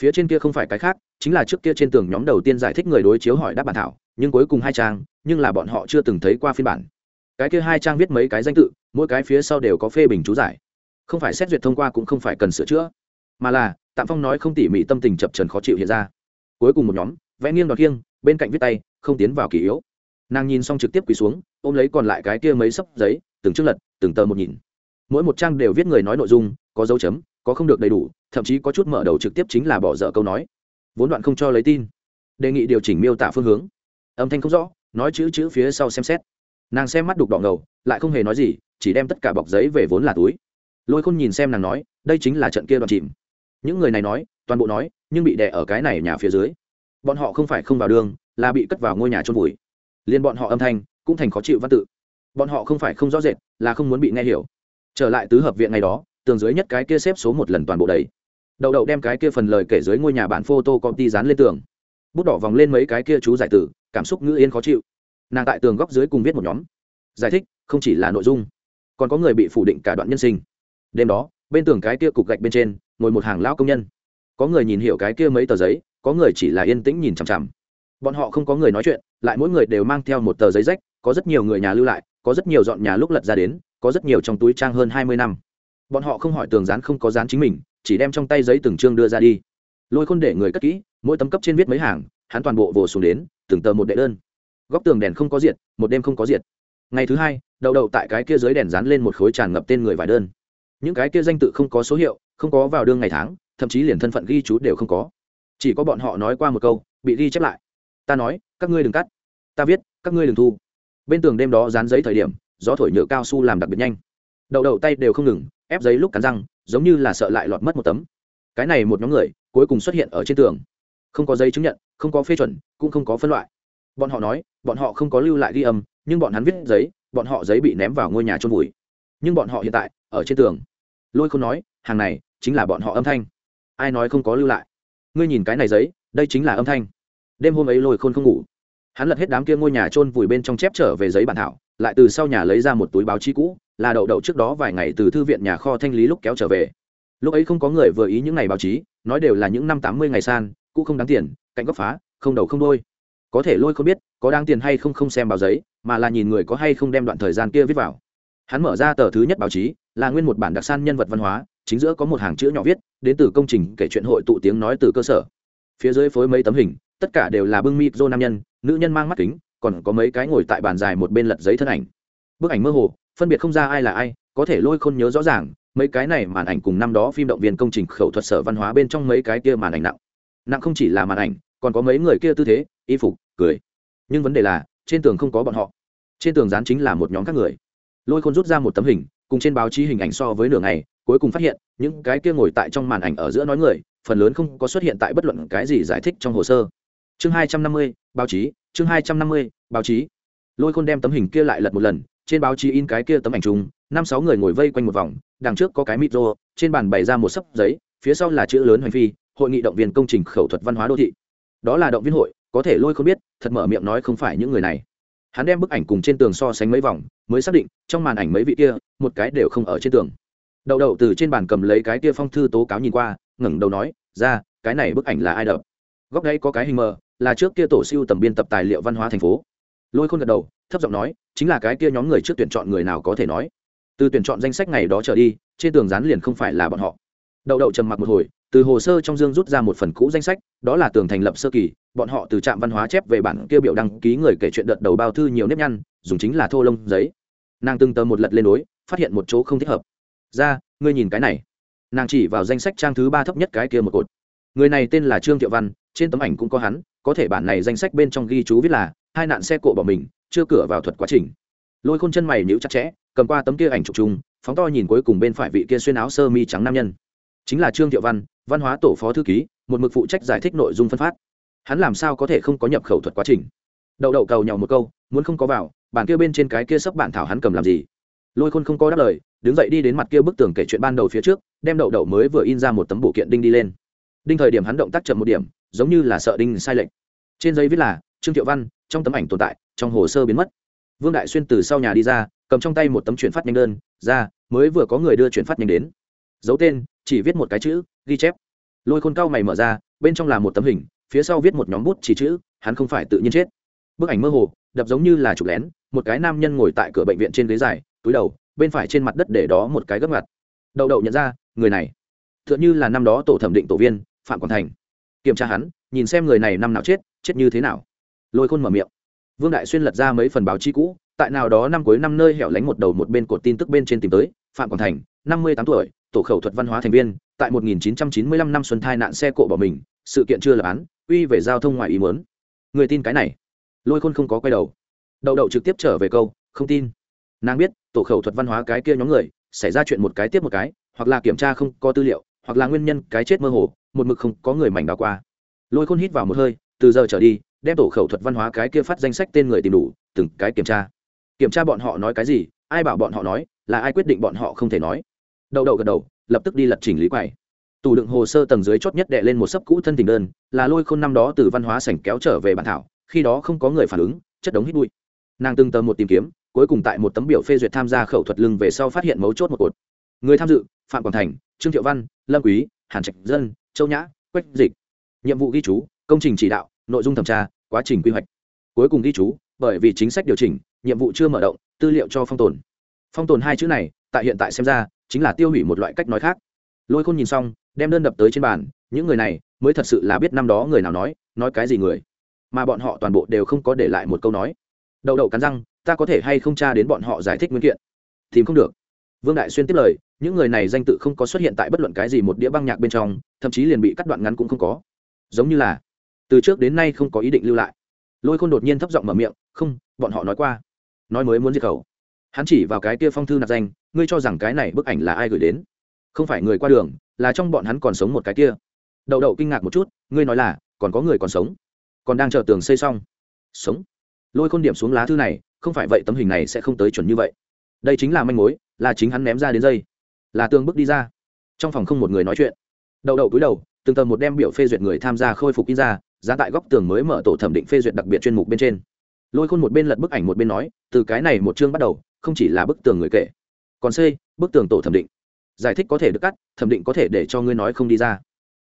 phía trên kia không phải cái khác, chính là trước kia trên tường nhóm đầu tiên giải thích người đối chiếu hỏi đáp bản thảo, nhưng cuối cùng hai trang, nhưng là bọn họ chưa từng thấy qua phiên bản. Cái kia hai trang viết mấy cái danh tự, mỗi cái phía sau đều có phê bình chú giải. Không phải xét duyệt thông qua cũng không phải cần sửa chữa, mà là, tạm phong nói không tỉ mỉ tâm tình chập trần khó chịu hiện ra. Cuối cùng một nhóm, vẽ nghiêng đoạt nghiêng bên cạnh viết tay, không tiến vào kỷ yếu. Nàng nhìn xong trực tiếp quỳ xuống, ôm lấy còn lại cái kia mấy sấp giấy, từng chiếc lật, từng tờ một nhìn. Mỗi một trang đều viết người nói nội dung, có dấu chấm, có không được đầy đủ thậm chí có chút mở đầu trực tiếp chính là bỏ dở câu nói. Vốn đoạn không cho lấy tin. Đề nghị điều chỉnh miêu tả phương hướng. Âm thanh không rõ, nói chữ chữ phía sau xem xét. Nàng xem mắt đục đỏ ngầu, lại không hề nói gì, chỉ đem tất cả bọc giấy về vốn là túi. Lôi khôn nhìn xem nàng nói, đây chính là trận kia đoạn chìm. Những người này nói, toàn bộ nói, nhưng bị đè ở cái này nhà phía dưới. Bọn họ không phải không vào đường, là bị cất vào ngôi nhà trôn vùi. Liên bọn họ âm thanh cũng thành khó chịu văn tự. Bọn họ không phải không rõ rệt, là không muốn bị nghe hiểu. Trở lại tứ hợp viện ngày đó, tường dưới nhất cái kia xếp số một lần toàn bộ đầy đậu đậu đem cái kia phần lời kể dưới ngôi nhà bản photo công ty dán lên tường. Bút đỏ vòng lên mấy cái kia chú giải tử, cảm xúc ngữ yên khó chịu. Nàng tại tường góc dưới cùng viết một nhóm. Giải thích, không chỉ là nội dung, còn có người bị phủ định cả đoạn nhân sinh. Đêm đó, bên tường cái kia cục gạch bên trên, ngồi một hàng lão công nhân. Có người nhìn hiểu cái kia mấy tờ giấy, có người chỉ là yên tĩnh nhìn chằm chằm. Bọn họ không có người nói chuyện, lại mỗi người đều mang theo một tờ giấy rách, có rất nhiều người nhà lưu lại, có rất nhiều dọn nhà lúc lật ra đến, có rất nhiều trong túi trang hơn hai mươi năm. Bọn họ không hỏi tường dán không có dán chính mình chỉ đem trong tay giấy từng chương đưa ra đi. Lôi khôn để người cất kỹ, mỗi tấm cấp trên viết mấy hàng, hắn toàn bộ vồ xuống đến, từng tờ một đệ đơn. Góc tường đèn không có diệt, một đêm không có diệt. Ngày thứ hai, đậu đậu tại cái kia dưới đèn dán lên một khối tràn ngập tên người vài đơn. Những cái kia danh tự không có số hiệu, không có vào đương ngày tháng, thậm chí liền thân phận ghi chú đều không có. Chỉ có bọn họ nói qua một câu, bị ghi chép lại. Ta nói, các ngươi đừng cắt. Ta viết, các ngươi đừng thu. Bên tường đêm đó dán giấy thời điểm, gió thổi nhựa cao su làm đặc biệt nhanh. Đậu đậu tay đều không ngừng, ép giấy lúc cắn răng giống như là sợ lại lọt mất một tấm. Cái này một nhóm người, cuối cùng xuất hiện ở trên tường. Không có giấy chứng nhận, không có phê chuẩn, cũng không có phân loại. Bọn họ nói, bọn họ không có lưu lại ghi âm, nhưng bọn hắn viết giấy, bọn họ giấy bị ném vào ngôi nhà trôn vùi. Nhưng bọn họ hiện tại, ở trên tường. Lôi không nói, hàng này chính là bọn họ âm thanh. Ai nói không có lưu lại? Ngươi nhìn cái này giấy, đây chính là âm thanh. Đêm hôm ấy lôi khôn không ngủ. Hắn lật hết đám kia ngôi nhà trôn vùi bên trong chép trở về giấy bản thảo, lại từ sau nhà lấy ra một túi báo chí cũ là đậu đậu trước đó vài ngày từ thư viện nhà kho thanh lý lúc kéo trở về. Lúc ấy không có người vừa ý những ngày báo chí, nói đều là những năm tám mươi ngày san cũ không đáng tiền, cạnh góc phá, không đầu không đôi có thể lôi không biết, có đáng tiền hay không không xem báo giấy, mà là nhìn người có hay không đem đoạn thời gian kia viết vào. Hắn mở ra tờ thứ nhất báo chí, là nguyên một bản đặc san nhân vật văn hóa, chính giữa có một hàng chữ nhỏ viết, đến từ công trình kể chuyện hội tụ tiếng nói từ cơ sở. Phía dưới phối mấy tấm hình, tất cả đều là bưng mịt dô nam nhân, nữ nhân mang mắt kính, còn có mấy cái ngồi tại bàn dài một bên lật giấy thân ảnh. Bức ảnh mơ hồ phân biệt không ra ai là ai, có thể lôi khôn nhớ rõ ràng, mấy cái này màn ảnh cùng năm đó phim động viên công trình khẩu thuật sở văn hóa bên trong mấy cái kia màn ảnh nặng. Nặng không chỉ là màn ảnh, còn có mấy người kia tư thế, y phục, cười. Nhưng vấn đề là, trên tường không có bọn họ. Trên tường dán chính là một nhóm các người. Lôi khôn rút ra một tấm hình, cùng trên báo chí hình ảnh so với nửa ngày, cuối cùng phát hiện, những cái kia ngồi tại trong màn ảnh ở giữa nói người, phần lớn không có xuất hiện tại bất luận cái gì giải thích trong hồ sơ. Chương hai trăm năm mươi, báo chí, chương hai trăm năm mươi, báo chí. Lôi khôn đem tấm hình kia lại lật một lần trên báo chí in cái kia tấm ảnh chung, năm sáu người ngồi vây quanh một vòng, đằng trước có cái micro trên bàn bày ra một sấp giấy, phía sau là chữ lớn hành phi, hội nghị động viên công trình khẩu thuật văn hóa đô thị. Đó là động viên hội, có thể lôi không biết, thật mở miệng nói không phải những người này. Hắn đem bức ảnh cùng trên tường so sánh mấy vòng, mới xác định, trong màn ảnh mấy vị kia, một cái đều không ở trên tường. Đậu đậu từ trên bàn cầm lấy cái kia phong thư tố cáo nhìn qua, ngẩng đầu nói, ra, cái này bức ảnh là ai đập? Góc đây có cái hình mờ, là trước kia tổ siêu tầm biên tập tài liệu văn hóa thành phố. Lôi khôn gật đầu, thấp giọng nói chính là cái kia nhóm người trước tuyển chọn người nào có thể nói. Từ tuyển chọn danh sách ngày đó trở đi, trên tường dán liền không phải là bọn họ. Đậu đậu trầm mặc một hồi, từ hồ sơ trong dương rút ra một phần cũ danh sách, đó là tường thành lập sơ kỳ, bọn họ từ trạm văn hóa chép về bản kia biểu đăng ký người kể chuyện đợt đầu bao thư nhiều nếp nhăn, dùng chính là thô lông giấy. Nàng từng tờ một lật lên đối, phát hiện một chỗ không thích hợp. Ra, ngươi nhìn cái này. Nàng chỉ vào danh sách trang thứ ba thấp nhất cái kia một cột. Người này tên là trương thiệu văn, trên tấm ảnh cũng có hắn, có thể bản này danh sách bên trong ghi chú viết là, hai nạn xe cộ bỏ mình chưa cửa vào thuật quá trình. Lôi khôn chân mày nhíu chặt chẽ, cầm qua tấm kia ảnh chụp chung, phóng to nhìn cuối cùng bên phải vị kia xuyên áo sơ mi trắng nam nhân. Chính là trương thiệu văn văn hóa tổ phó thư ký, một mực phụ trách giải thích nội dung phân phát. Hắn làm sao có thể không có nhập khẩu thuật quá trình? Đậu đậu cầu nhau một câu, muốn không có vào bản kia bên trên cái kia sắp bản thảo hắn cầm làm gì? Lôi khôn không có đáp lời, đứng dậy đi đến mặt kia bức tường kể chuyện ban đầu phía trước, đem đậu đậu mới vừa in ra một tấm bộ kiện đinh đi lên. Đinh thời điểm hắn động tác chậm một điểm, giống như là sợ đinh sai lệch. Trên giấy viết là, trương thiệu văn, trong tấm ảnh tồn tại trong hồ sơ biến mất. Vương đại xuyên từ sau nhà đi ra, cầm trong tay một tấm chuyển phát nhanh đơn, ra, mới vừa có người đưa chuyển phát nhanh đến. Giấu tên, chỉ viết một cái chữ, ghi chép. Lôi khôn cao mày mở ra, bên trong là một tấm hình, phía sau viết một nhóm bút chỉ chữ, hắn không phải tự nhiên chết. Bức ảnh mơ hồ, đập giống như là chụp lén, một cái nam nhân ngồi tại cửa bệnh viện trên ghế dài, túi đầu, bên phải trên mặt đất để đó một cái gấp ngặt đậu đậu nhận ra, người này t h ư ợ n h ư là năm đó tổ thẩm định tổ viên, phạm quảng thành. Kiểm tra hắn, nhìn xem người này năm nào chết chết như thế nào. Lôi khôn mở miệng vương đại xuyên lật ra mấy phần báo chí cũ, tại nào đó năm cuối năm nơi hẻo lánh một đầu một bên cột tin tức bên trên tìm tới, phạm quảng thành, năm mươi tám tuổi, tổ khẩu thuật văn hóa thành viên, tại 1995 năm xuân thai nạn xe cộ bỏ mình, sự kiện chưa lập án, uy về giao thông ngoài ý muốn. Người tin cái này. Lôi khôn không có quay đầu. Đậu đậu trực tiếp trở về câu, không tin. Nàng biết, tổ khẩu thuật văn hóa cái kia nhóm người, xảy ra chuyện một cái tiếp một cái, hoặc là kiểm tra không có tư liệu, hoặc là nguyên nhân cái chết mơ hồ, một mực không có người mảnh đào qua. Lôi khôn hít vào một hơi, từ giờ trở đi đem tổ khẩu thuật văn hóa cái kia phát danh sách tên người tìm đủ, từng cái kiểm tra. Kiểm tra bọn họ nói cái gì, ai bảo bọn họ nói, là ai quyết định bọn họ không thể nói. Đậu đậu gật đầu, lập tức đi lật chỉnh lý quầy. Tủ đựng hồ sơ tầng dưới chót nhất đệ lên một sấp cũ thân tình đơn, là lôi khôn năm đó từ văn hóa sảnh kéo trở về bản thảo, khi đó không có người phản ứng, chất đống hít bụi. Nàng từng tờ một tìm kiếm, cuối cùng tại một tấm biểu phê duyệt tham gia khẩu thuật lưng về sau phát hiện mấu chốt một cột. Người tham dự, phạm quảng thành, trương thiệu văn, lâm quý, hàn trạch dân, châu nhã, quách dịch. Nhiệm vụ ghi chú, công trình chỉ đạo nội dung thẩm tra, quá trình quy hoạch. Cuối cùng ghi chú, bởi vì chính sách điều chỉnh, nhiệm vụ chưa mở động, tư liệu cho phong tồn. Phong tồn hai chữ này, tại hiện tại xem ra, chính là tiêu hủy một loại cách nói khác. Lôi khôn nhìn xong, đem đơn đập tới trên bàn, những người này mới thật sự là biết năm đó người nào nói nói cái gì người. Mà bọn họ toàn bộ đều không có để lại một câu nói. Đậu đậu cắn răng, ta có thể hay không tra đến bọn họ giải thích nguyên kiện? Tìm không được. Vương đại xuyên tiếp lời, những người này danh tự không có xuất hiện tại bất luận cái gì một đĩa băng nhạc bên trong, thậm chí liền bị cắt đoạn ngắn cũng không có. Giống như là từ trước đến nay không có ý định lưu lại. Lôi khôn đột nhiên thấp giọng mở miệng, không, bọn họ nói qua. Nói mới muốn diệt khẩu. Hắn chỉ vào cái kia phong thư nạp danh, ngươi cho rằng cái này bức ảnh là ai gửi đến? Không phải người qua đường, là trong bọn hắn còn sống một cái kia. Đậu đậu kinh ngạc một chút, ngươi nói là, còn có người còn sống? Còn đang chờ tường xây xong? Sống. Lôi khôn điểm xuống lá thư này, không phải vậy tấm hình này sẽ không tới chuẩn như vậy. Đây chính là manh mối, là chính hắn ném ra đến dây. Là tương bước đi ra. Trong phòng không một người nói chuyện. Đậu đậu cúi đầu, từng tầm một đem biểu phê duyệt người tham gia khôi phục in ra giá tại góc tường mới mở tổ thẩm định phê duyệt đặc biệt chuyên mục bên trên. Lôi khôn một bên lật bức ảnh một bên nói, từ cái này một chương bắt đầu, không chỉ là bức tường người kể, còn c, bức tường tổ thẩm định. Giải thích có thể được cắt, thẩm định có thể để cho ngươi nói không đi ra.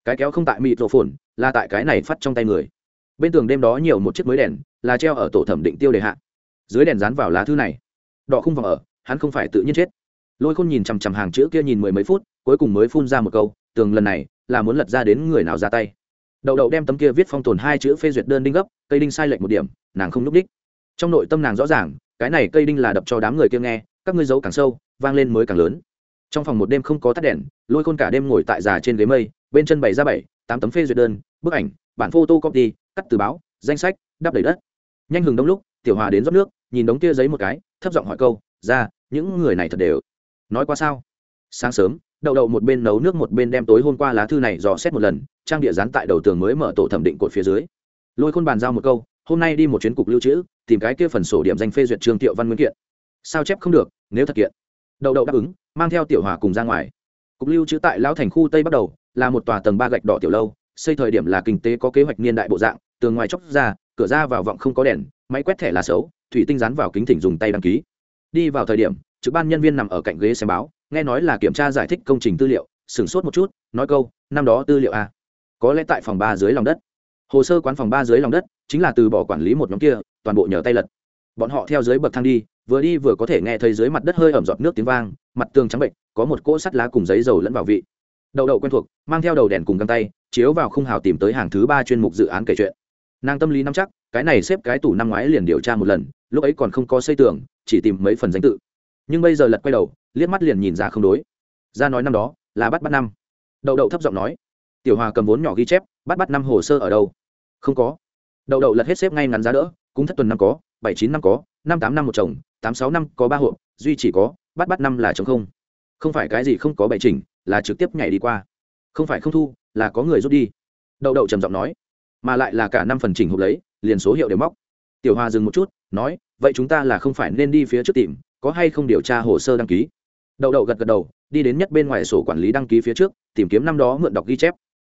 Cái kéo không tại mịt rổ phồn là tại cái này phát trong tay người. Bên tường đêm đó nhiều một chiếc mới đèn, là treo ở tổ thẩm định tiêu đề hạ. Dưới đèn dán vào lá thư này. Đỏ không vào ở, hắn không phải tự nhiên chết. Lôi khôn nhìn chằm chằm hàng chữ kia nhìn mười mấy phút, cuối cùng mới phun ra một câu, tường lần này là muốn lật ra đến người nào ra tay? Đậu đậu đem tấm kia viết phong tồn hai chữ phê duyệt đơn đinh gấp, cây đinh sai lệch một điểm, nàng không núp đích. Trong nội tâm nàng rõ ràng, cái này cây đinh là đập cho đám người kia nghe, các ngươi giấu càng sâu, vang lên mới càng lớn. Trong phòng một đêm không có tắt đèn, lôi khôn cả đêm ngồi tại già trên ghế mây, bên chân bảy ra bảy, tám tấm phê duyệt đơn, bức ảnh, bản photo copy cắt từ báo, danh sách, đắp đầy đất. Nhanh hừng đông lúc, tiểu hòa đến rót nước, nhìn đống kia giấy một cái, thấp giọng hỏi câu, ra, những người này thật đều? Nói qua sao? Sáng sớm đậu đậu một bên nấu nước một bên đem tối hôm qua lá thư này dò xét một lần, trang địa dán tại đầu tường mới mở tổ thẩm định cột phía dưới. Lôi khôn bàn giao một câu, hôm nay đi một chuyến cục lưu trữ, tìm cái kia phần sổ điểm danh phê duyệt trương tiệu văn nguyên kiện. Sao chép không được, nếu thật kiện. Đậu đậu đáp ứng, mang theo tiểu hòa cùng ra ngoài. Cục lưu trữ tại lão thành khu tây bắt đầu, là một tòa tầng ba gạch đỏ tiểu lâu, xây thời điểm là kinh tế có kế hoạch niên đại bộ dạng, tường ngoài chóc ra, cửa ra vào vọng không có đèn, máy quét thẻ là xấu, thủy tinh dán vào kính thỉnh dùng tay đăng ký. Đi vào thời điểm, trực ban nhân viên nằm ở cạnh ghế xem báo nghe nói là kiểm tra giải thích công trình tư liệu, sửng sốt một chút, nói câu, năm đó tư liệu a có lẽ tại phòng ba dưới lòng đất. Hồ sơ quán phòng ba dưới lòng đất chính là từ bỏ quản lý một nhóm kia, toàn bộ nhờ tay lật. Bọn họ theo dưới bậc thang đi, vừa đi vừa có thể nghe thấy dưới mặt đất hơi ẩm giọt nước tiếng vang, mặt tường trắng bệnh có một cỗ sắt lá cùng giấy dầu lẫn vào vị. Đậu đậu quen thuộc, mang theo đầu đèn cùng găng tay, chiếu vào khung hào tìm tới hàng thứ ba chuyên mục dự án kể chuyện. Nàng tâm lý nắm chắc, cái này xếp cái tủ năm ngoái liền điều tra một lần, lúc ấy còn không có xây tường, chỉ tìm mấy phần danh tự. Nhưng bây giờ lật quay đầu liếc mắt liền nhìn ra không đối. Ra nói năm đó là bắt bắt năm. Đậu đậu thấp giọng nói tiểu hòa cầm vốn nhỏ ghi chép bắt bắt năm hồ sơ ở đâu? Không có. Đậu đậu lật hết xếp ngay ngắn giá đỡ cũng thất tuần năm có bảy chín năm có năm tám năm một chồng tám sáu năm có ba hộ, duy chỉ có bắt bắt năm là chống không. Không phải cái gì không có bảy chỉnh là trực tiếp nhảy đi qua. Không phải không thu là có người rút đi. Đậu đậu trầm giọng nói mà lại là cả năm phần chỉnh hộp lấy liền số hiệu đều móc. Tiểu hòa dừng một chút nói vậy chúng ta là không phải nên đi phía trước tìm có hay không điều tra hồ sơ đăng ký? Đậu đậu gật gật đầu, đi đến nhất bên ngoài sổ quản lý đăng ký phía trước, tìm kiếm năm đó mượn đọc ghi chép.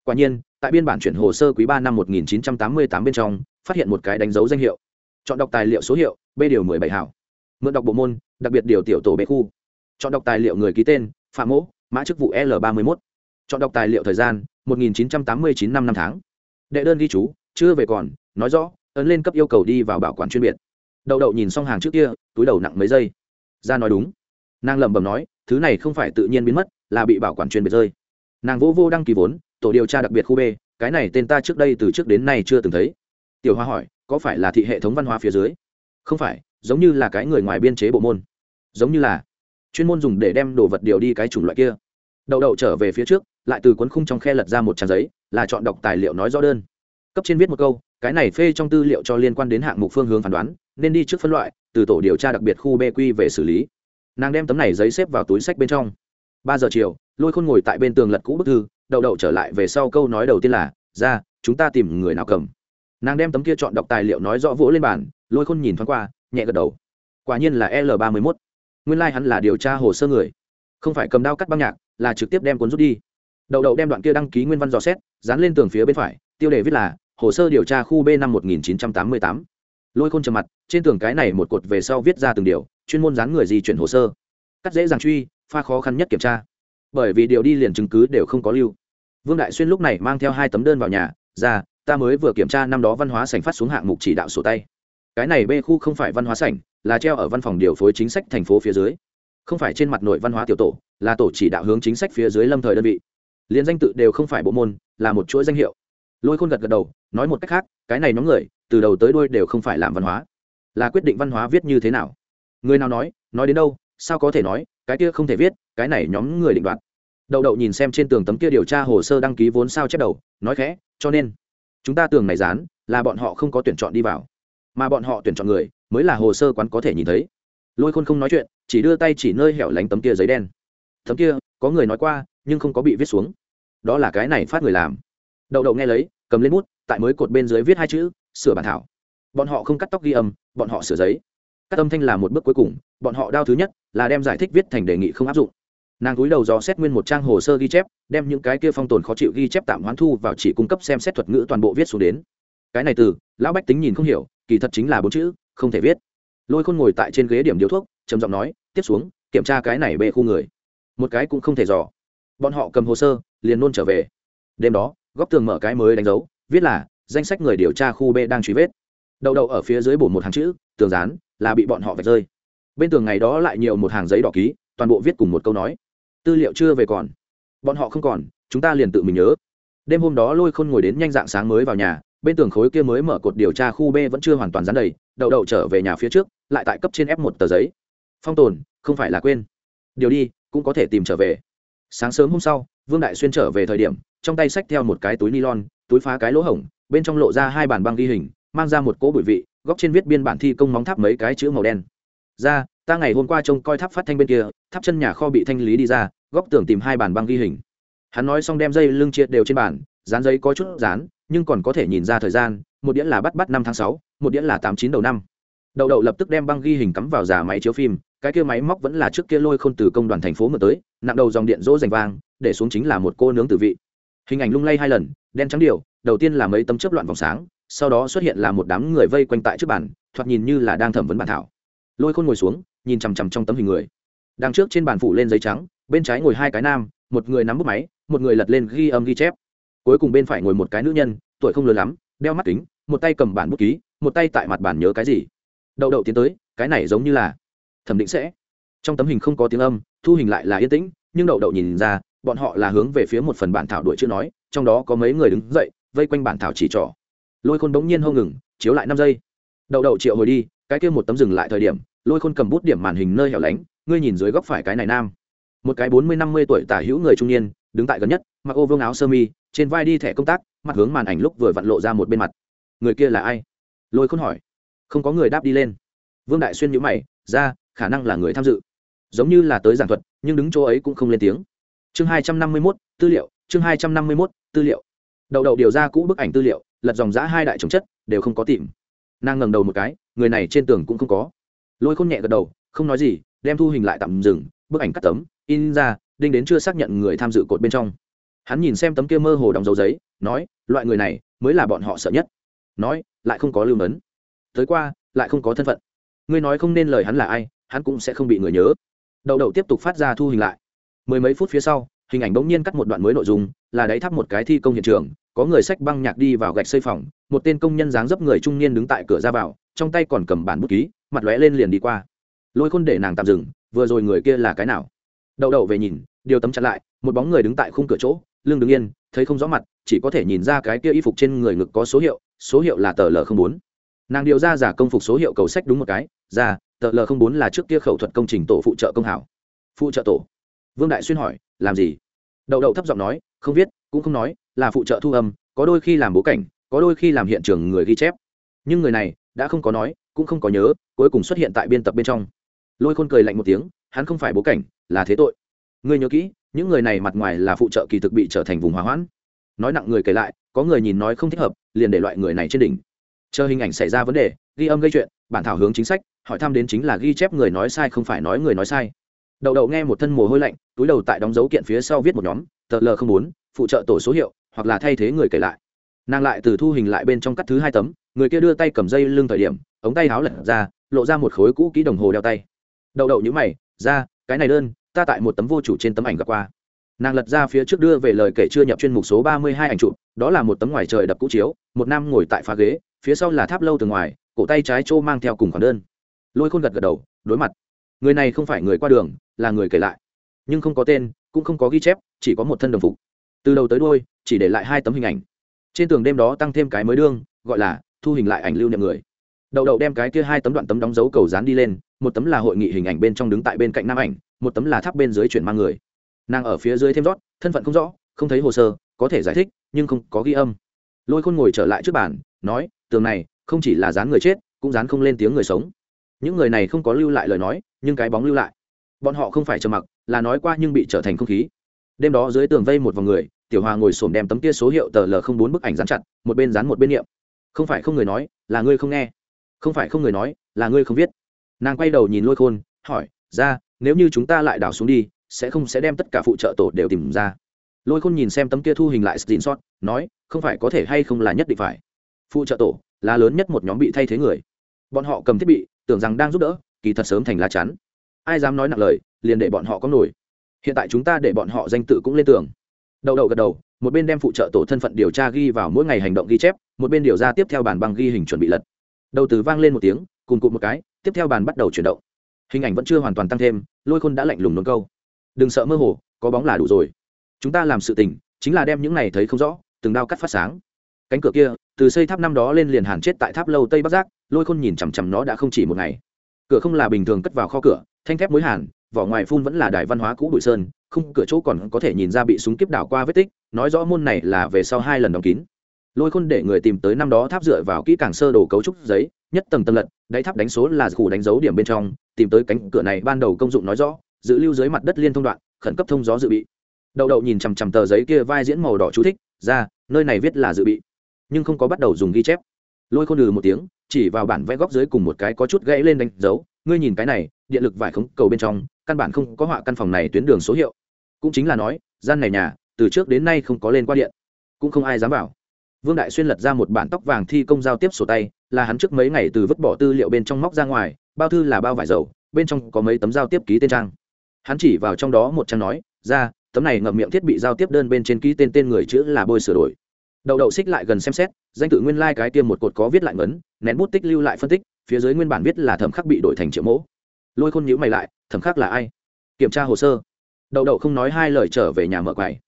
Quả nhiên, tại biên bản chuyển hồ sơ quý ba năm 1988 bên trong, phát hiện một cái đánh dấu danh hiệu. Chọn đọc tài liệu số hiệu, b điều 17 hảo. Mượn đọc bộ môn, đặc biệt điều tiểu tổ b khu. Chọn đọc tài liệu người ký tên, phạm mỗ, mã chức vụ l 31 chọn đọc tài liệu thời gian 1989 năm năm tháng. Đệ đơn ghi chú, chưa về còn, nói rõ, ấn lên cấp yêu cầu đi vào bảo quản chuyên biệt. Đậu đậu nhìn xong hàng trước kia, túi đầu nặng mấy giây. Ra nói đúng. Nàng lẩm bẩm nói thứ này không phải tự nhiên biến mất, là bị bảo quản chuyên biệt rơi. Nàng vô vô đăng ký vốn, tổ điều tra đặc biệt khu b, cái này tên ta trước đây từ trước đến nay chưa từng thấy. Tiểu hoa hỏi, có phải là thị hệ thống văn hóa phía dưới? Không phải, giống như là cái người ngoài biên chế bộ môn. Giống như là. Chuyên môn dùng để đem đồ vật điều đi cái chủng loại kia. Đậu đậu trở về phía trước, lại từ cuốn khung trong khe lật ra một trang giấy, là chọn đọc tài liệu nói rõ đơn. Cấp trên viết một câu, cái này phê trong tư liệu cho liên quan đến hạng mục phương hướng phán đoán, nên đi trước phân loại, từ tổ điều tra đặc biệt khu bq về xử lý nàng đem tấm này giấy xếp vào túi sách bên trong. Ba giờ chiều, lôi khôn ngồi tại bên tường lật cũ bức thư, đậu đậu trở lại về sau câu nói đầu tiên là, ra, chúng ta tìm người nào cầm? Nàng đem tấm kia chọn đọc tài liệu nói rõ vỗ lên bàn, lôi khôn nhìn thoáng qua, nhẹ gật đầu. Quả nhiên là l ba mươi mốt. Nguyên lai、like、hắn là điều tra hồ sơ người. Không phải cầm đao cắt băng nhạc, là trực tiếp đem cuốn rút đi. Đậu đậu đem đoạn kia đăng ký nguyên văn dò xét, dán lên tường phía bên phải, tiêu đề viết là, hồ sơ điều tra khu b năm một nghìn chín trăm tám mươi tám. Lôi khôn trầm mặt, trên tường cái này một cột về sau viết ra từng điều chuyên môn dán người di chuyển hồ sơ. Cắt dễ dàng truy, pha khó khăn nhất kiểm tra. Bởi vì điều đi liền chứng cứ đều không có lưu. Vương đại xuyên lúc này mang theo hai tấm đơn vào nhà, ra, ta mới vừa kiểm tra năm đó văn hóa sảnh phát xuống hạng mục chỉ đạo sổ tay. Cái này b khu không phải văn hóa sảnh, là treo ở văn phòng điều phối chính sách thành phố phía dưới. Không phải trên mặt nội văn hóa tiểu tổ, là tổ chỉ đạo hướng chính sách phía dưới lâm thời đơn vị. Liên danh tự đều không phải bộ môn, là một chuỗi danh hiệu. Lôi khôn gật gật đầu, nói một cách khác, cái này nhóm người, từ đầu tới đuôi đều không phải làm văn hóa. Là quyết định văn hóa viết như thế nào? Người nào nói nói đến đâu, sao có thể nói, cái kia không thể viết, cái này nhóm người định đoạt. Đậu đậu nhìn xem trên tường tấm kia điều tra hồ sơ đăng ký vốn sao chép đầu, nói khẽ, cho nên, chúng ta tường này dán, là bọn họ không có tuyển chọn đi vào. Mà bọn họ tuyển chọn người, mới là hồ sơ quán có thể nhìn thấy. Lôi khôn không nói chuyện, chỉ đưa tay chỉ nơi hẻo lánh tấm kia giấy đen. Tấm kia, có người nói qua, nhưng không có bị viết xuống. Đó là cái này phát người làm. Đậu đậu nghe lấy, cầm lên bút, tại mới cột bên dưới viết hai chữ, sửa bản thảo. Bọn họ không cắt tóc ghi âm, bọn họ sửa giấy các âm thanh là một bước cuối cùng, bọn họ đao thứ nhất là đem giải thích viết thành đề nghị không áp dụng. Nàng cúi đầu dò xét nguyên một trang hồ sơ ghi chép, đem những cái kia phong tồn khó chịu ghi chép tạm hoán thu vào chỉ cung cấp xem xét thuật ngữ toàn bộ viết xuống đến. Cái này từ, lão bách tính nhìn không hiểu, kỳ thật chính là bốn chữ, không thể viết. Lôi khôn ngồi tại trên ghế điểm điếu thuốc, trầm giọng nói, tiếp xuống, kiểm tra cái này bê khu người. Một cái cũng không thể dò. Bọn họ cầm hồ sơ, liền nôn trở về. Đêm đó, góc tường mở cái mới đánh dấu, viết là, danh sách người điều tra khu b đang truy vết. Đậu đậu ở phía dưới bổ một hàng chữ tường rán là bị bọn họ vạch rơi. Bên tường ngày đó lại nhiều một hàng giấy đỏ ký, toàn bộ viết cùng một câu nói. Tư liệu chưa về còn. Bọn họ không còn, chúng ta liền tự mình nhớ. Đêm hôm đó lôi khôn ngồi đến nhanh dạng sáng mới vào nhà, bên tường khối kia mới mở cột điều tra khu b vẫn chưa hoàn toàn dán đầy, đậu đậu trở về nhà phía trước, lại tại cấp trên ép một tờ giấy. Phong tồn, không phải là quên. Điều đi, cũng có thể tìm trở về. Sáng sớm hôm sau, vương đại xuyên trở về thời điểm, trong tay xách theo một cái túi nylon, túi phá cái lỗ hổng, bên trong lộ ra hai bản băng ghi hình, mang ra một cỗ bụi vị góc trên viết biên bản thi công móng tháp mấy cái chữ màu đen. Ra, ta ngày hôm qua trông coi tháp phát thanh bên kia, tháp chân nhà kho bị thanh lý đi ra, góc tường tìm hai bản băng ghi hình. Hắn nói xong đem dây lưng chia đều trên bàn, dán giấy có chút dán, nhưng còn có thể nhìn ra thời gian, một đĩa là bắt bắt năm tháng sáu, một đĩa là tám chín đầu năm. Đậu đậu lập tức đem băng ghi hình cắm vào giả máy chiếu phim, cái kia máy móc vẫn là trước kia lôi khôn từ công đoàn thành phố mở tới, nặng đầu dòng điện rỗ rành vang, để xuống chính là một cô nướng tử vị. Hình ảnh lung lay hai lần, đen trắng điều, đầu tiên là mấy tấm chớp loạn vòng sáng sau đó xuất hiện là một đám người vây quanh tại trước bàn, thoạt nhìn như là đang thẩm vấn bản thảo. Lôi khôn ngồi xuống, nhìn chằm chằm trong tấm hình người. Đằng trước trên bàn phủ lên giấy trắng, bên trái ngồi hai cái nam, một người nắm bút máy, một người lật lên ghi âm ghi chép. Cuối cùng bên phải ngồi một cái nữ nhân, tuổi không lớn lắm, đeo mắt kính, một tay cầm bản bút ký, một tay tại mặt bản nhớ cái gì. Đậu đậu tiến tới, cái này giống như là thẩm định sẽ. Trong tấm hình không có tiếng âm, thu hình lại là yên tĩnh, nhưng đậu đậu nhìn ra, bọn họ là hướng về phía một phần bản thảo đuổi chữ nói, trong đó có mấy người đứng dậy, vây quanh bản thảo chỉ trỏ lôi khôn bỗng nhiên hô ngừng, chiếu lại năm giây. Đậu đậu triệu hồi đi, cái kia một tấm dừng lại thời điểm, lôi khôn cầm bút điểm màn hình nơi hẻo lánh, ngươi nhìn dưới góc phải cái này nam. Một cái bốn mươi, năm mươi tuổi tả hữu người trung niên, đứng tại gần nhất, mặc ô vương áo sơ mi, trên vai đi thẻ công tác, mặt hướng màn ảnh lúc vừa vặn lộ ra một bên mặt. Người kia là ai? Lôi khôn hỏi. Không có người đáp đi lên. Vương đại xuyên nhữ mày, ra, khả năng là người tham dự. Giống như là tới giảng thuật, nhưng đứng chỗ ấy cũng không lên tiếng. Chương hai trăm năm mươi mốt, tư liệu, chương hai trăm năm mươi mốt, tư liệu. Đậu đậu điều ra cũ bức ảnh tư liệu lật dòng giã hai đại trồng chất, đều không có tìm. Nàng ngẩng đầu một cái, người này trên tường cũng không có. Lôi khôn nhẹ gật đầu, không nói gì, đem thu hình lại tạm dừng, bức ảnh cắt tấm, in ra, đinh đến chưa xác nhận người tham dự cột bên trong. Hắn nhìn xem tấm kia mơ hồ đóng dấu giấy, nói, loại người này mới là bọn họ sợ nhất. Nói, lại không có lưu nấn tới qua, lại không có thân phận. Ngươi nói không nên lời hắn là ai, hắn cũng sẽ không bị người nhớ. Đậu đậu tiếp tục phát ra thu hình lại. Mười mấy phút phía sau, hình ảnh bỗng nhiên cắt một đoạn mới nội dung, là đáy thắp một cái thi công hiện trường có người sách băng nhạc đi vào gạch xây phòng, một tên công nhân dáng dấp người trung niên đứng tại cửa ra vào, trong tay còn cầm bản bút ký, mặt lóe lên liền đi qua. Lôi khôn để nàng tạm dừng, vừa rồi người kia là cái nào? Đậu đậu về nhìn, điều tấm chặn lại, một bóng người đứng tại khung cửa chỗ, lưng đứng yên, thấy không rõ mặt, chỉ có thể nhìn ra cái kia y phục trên người ngực có số hiệu số hiệu là tờ l bốn. Nàng điều ra giả công phục số hiệu cầu sách đúng một cái, ra tờ l bốn là trước kia khẩu thuật công trình tổ phụ trợ công hảo. Phụ trợ tổ. Vương đại xuyên hỏi, làm gì? Đậu đậu thấp giọng nói, không viết, cũng không nói là phụ trợ thu âm, có đôi khi làm bố cảnh, có đôi khi làm hiện trường người ghi chép. Nhưng người này đã không có nói, cũng không có nhớ, cuối cùng xuất hiện tại biên tập bên trong. Lôi khôn cười lạnh một tiếng, hắn không phải bố cảnh, là thế tội. Ngươi nhớ kỹ, những người này mặt ngoài là phụ trợ kỳ thực bị trở thành vùng hỏa hoãn. Nói nặng người kể lại, có người nhìn nói không thích hợp, liền để loại người này trên đỉnh. Chờ hình ảnh xảy ra vấn đề, ghi âm gây chuyện, bản thảo hướng chính sách, hỏi thăm đến chính là ghi chép người nói sai không phải nói người nói sai. Đậu đậu nghe một thân mồ hôi lạnh, túi đầu tại đóng dấu kiện phía sau viết một nhóm, tờ l bốn, phụ trợ tổ số hiệu hoặc là thay thế người kể lại. Nàng lại từ thu hình lại bên trong cắt thứ hai tấm, người kia đưa tay cầm dây lưng thời điểm, ống tay áo lật ra, lộ ra một khối cũ kỹ đồng hồ đeo tay. Đậu đậu nhữ mày, ra, cái này đơn, ta tại một tấm vô chủ trên tấm ảnh gặp qua. Nàng lật ra phía trước đưa về lời kể chưa nhập chuyên mục số ba mươi hai ảnh chụp, đó là một tấm ngoài trời đập cũ chiếu, một nam ngồi tại phá ghế, phía sau là tháp lâu từ ngoài, cổ tay trái trô mang theo cùng khoản đơn. Lôi khôn gật gật đầu, đối mặt. Người này không phải người qua đường, là người kể lại. Nhưng không có tên, cũng không có ghi chép, chỉ có một thân đồng phục từ đầu tới đôi chỉ để lại hai tấm hình ảnh. Trên tường đêm đó tăng thêm cái mới đương, gọi là thu hình lại ảnh lưu niệm người. Đậu đậu đem cái kia hai tấm đoạn tấm đóng dấu cầu dán đi lên, một tấm là hội nghị hình ảnh bên trong đứng tại bên cạnh nam ảnh, một tấm là tháp bên dưới chuyển mang người. Nàng ở phía dưới thêm rót, thân phận không rõ, không thấy hồ sơ, có thể giải thích, nhưng không có ghi âm. Lôi khôn ngồi trở lại trước bàn, nói, tường này, không chỉ là dán người chết, cũng dán không lên tiếng người sống. Những người này không có lưu lại lời nói, nhưng cái bóng lưu lại. Bọn họ không phải trầm mặc, là nói qua nhưng bị trở thành không khí đêm đó dưới tường vây một vòng người, tiểu hòa ngồi xổm đem tấm kia số hiệu tờ l không bốn bức ảnh dán chặt, một bên dán một bên niệm. Không phải không người nói, là ngươi không nghe. Không phải không người nói, là ngươi không viết. Nàng quay đầu nhìn lôi khôn, hỏi, ra, nếu như chúng ta lại đảo xuống đi, sẽ không sẽ đem tất cả phụ trợ tổ đều tìm ra? Lôi khôn nhìn xem tấm kia thu hình lại xin sót nói, không phải có thể hay không là nhất định phải. Phụ trợ tổ, là lớn nhất một nhóm bị thay thế người. Bọn họ cầm thiết bị, tưởng rằng đang giúp đỡ, kỳ thật sớm thành lá chắn. Ai dám nói nặng lời, liền để bọn họ có nổi hiện tại chúng ta để bọn họ danh tự cũng lên tường. Đầu đầu gật đầu, một bên đem phụ trợ tổ thân phận điều tra ghi vào mỗi ngày hành động ghi chép, một bên điều ra tiếp theo bản băng ghi hình chuẩn bị lật. Đầu từ vang lên một tiếng, cùng cụt một cái, tiếp theo bàn bắt đầu chuyển động. Hình ảnh vẫn chưa hoàn toàn tăng thêm, lôi khôn đã lạnh lùng nôn câu. Đừng sợ mơ hồ, có bóng là đủ rồi. Chúng ta làm sự tình, chính là đem những này thấy không rõ, từng đao cắt phát sáng. Cánh cửa kia, từ xây tháp năm đó lên liền hàn chết tại tháp lâu tây bắc giác, lôi khôn nhìn chằm chằm nó đã không chỉ một ngày. Cửa không là bình thường cất vào kho cửa, thanh thép mối hàn vỏ ngoài phun vẫn là đài văn hóa cũ bụi sơn khung cửa chỗ còn có thể nhìn ra bị súng kiếp đảo qua vết tích, nói rõ môn này là về sau hai lần đóng kín. Lôi khôn để người tìm tới năm đó tháp dựa vào kỹ càng sơ đồ cấu trúc giấy, nhất tầng tầng lật, đáy tháp đánh số là khủ đánh dấu điểm bên trong, tìm tới cánh cửa này ban đầu công dụng nói rõ giữ lưu dưới mặt đất liên thông đoạn, khẩn cấp thông gió dự bị. Đậu đậu nhìn chằm chằm tờ giấy kia vai diễn màu đỏ chú thích, ra, nơi này viết là dự bị, nhưng không có bắt đầu dùng ghi chép. Lôi khôn lừ một tiếng, chỉ vào bản vẽ góc dưới cùng một cái có chút gãy lên đánh dấu, ngươi nhìn cái này, điện lực vải khống cầu bên trong căn bản không có họa căn phòng này tuyến đường số hiệu. Cũng chính là nói, gian này nhà, từ trước đến nay không có lên qua điện. Cũng không ai dám vào. Vương đại xuyên lật ra một bản tóc vàng thi công giao tiếp sổ tay, là hắn trước mấy ngày từ vứt bỏ tư liệu bên trong móc ra ngoài, bao thư là bao vải dầu, bên trong có mấy tấm giao tiếp ký tên trang. Hắn chỉ vào trong đó một trang nói, ra, tấm này ngậm miệng thiết bị giao tiếp đơn bên trên ký tên tên người chữ là bôi sửa đổi. Đậu đậu xích lại gần xem xét, danh tự nguyên lai cái tiêm một cột có viết lại ngấn, nén bút tích lưu lại phân tích, phía dưới nguyên bản viết là thẩm khắc bị đổi thành triệu mẫu lôi khôn nhữ mày lại thẩm khắc là ai? Kiểm tra hồ sơ. Đậu đậu không nói hai lời trở về nhà mở quầy.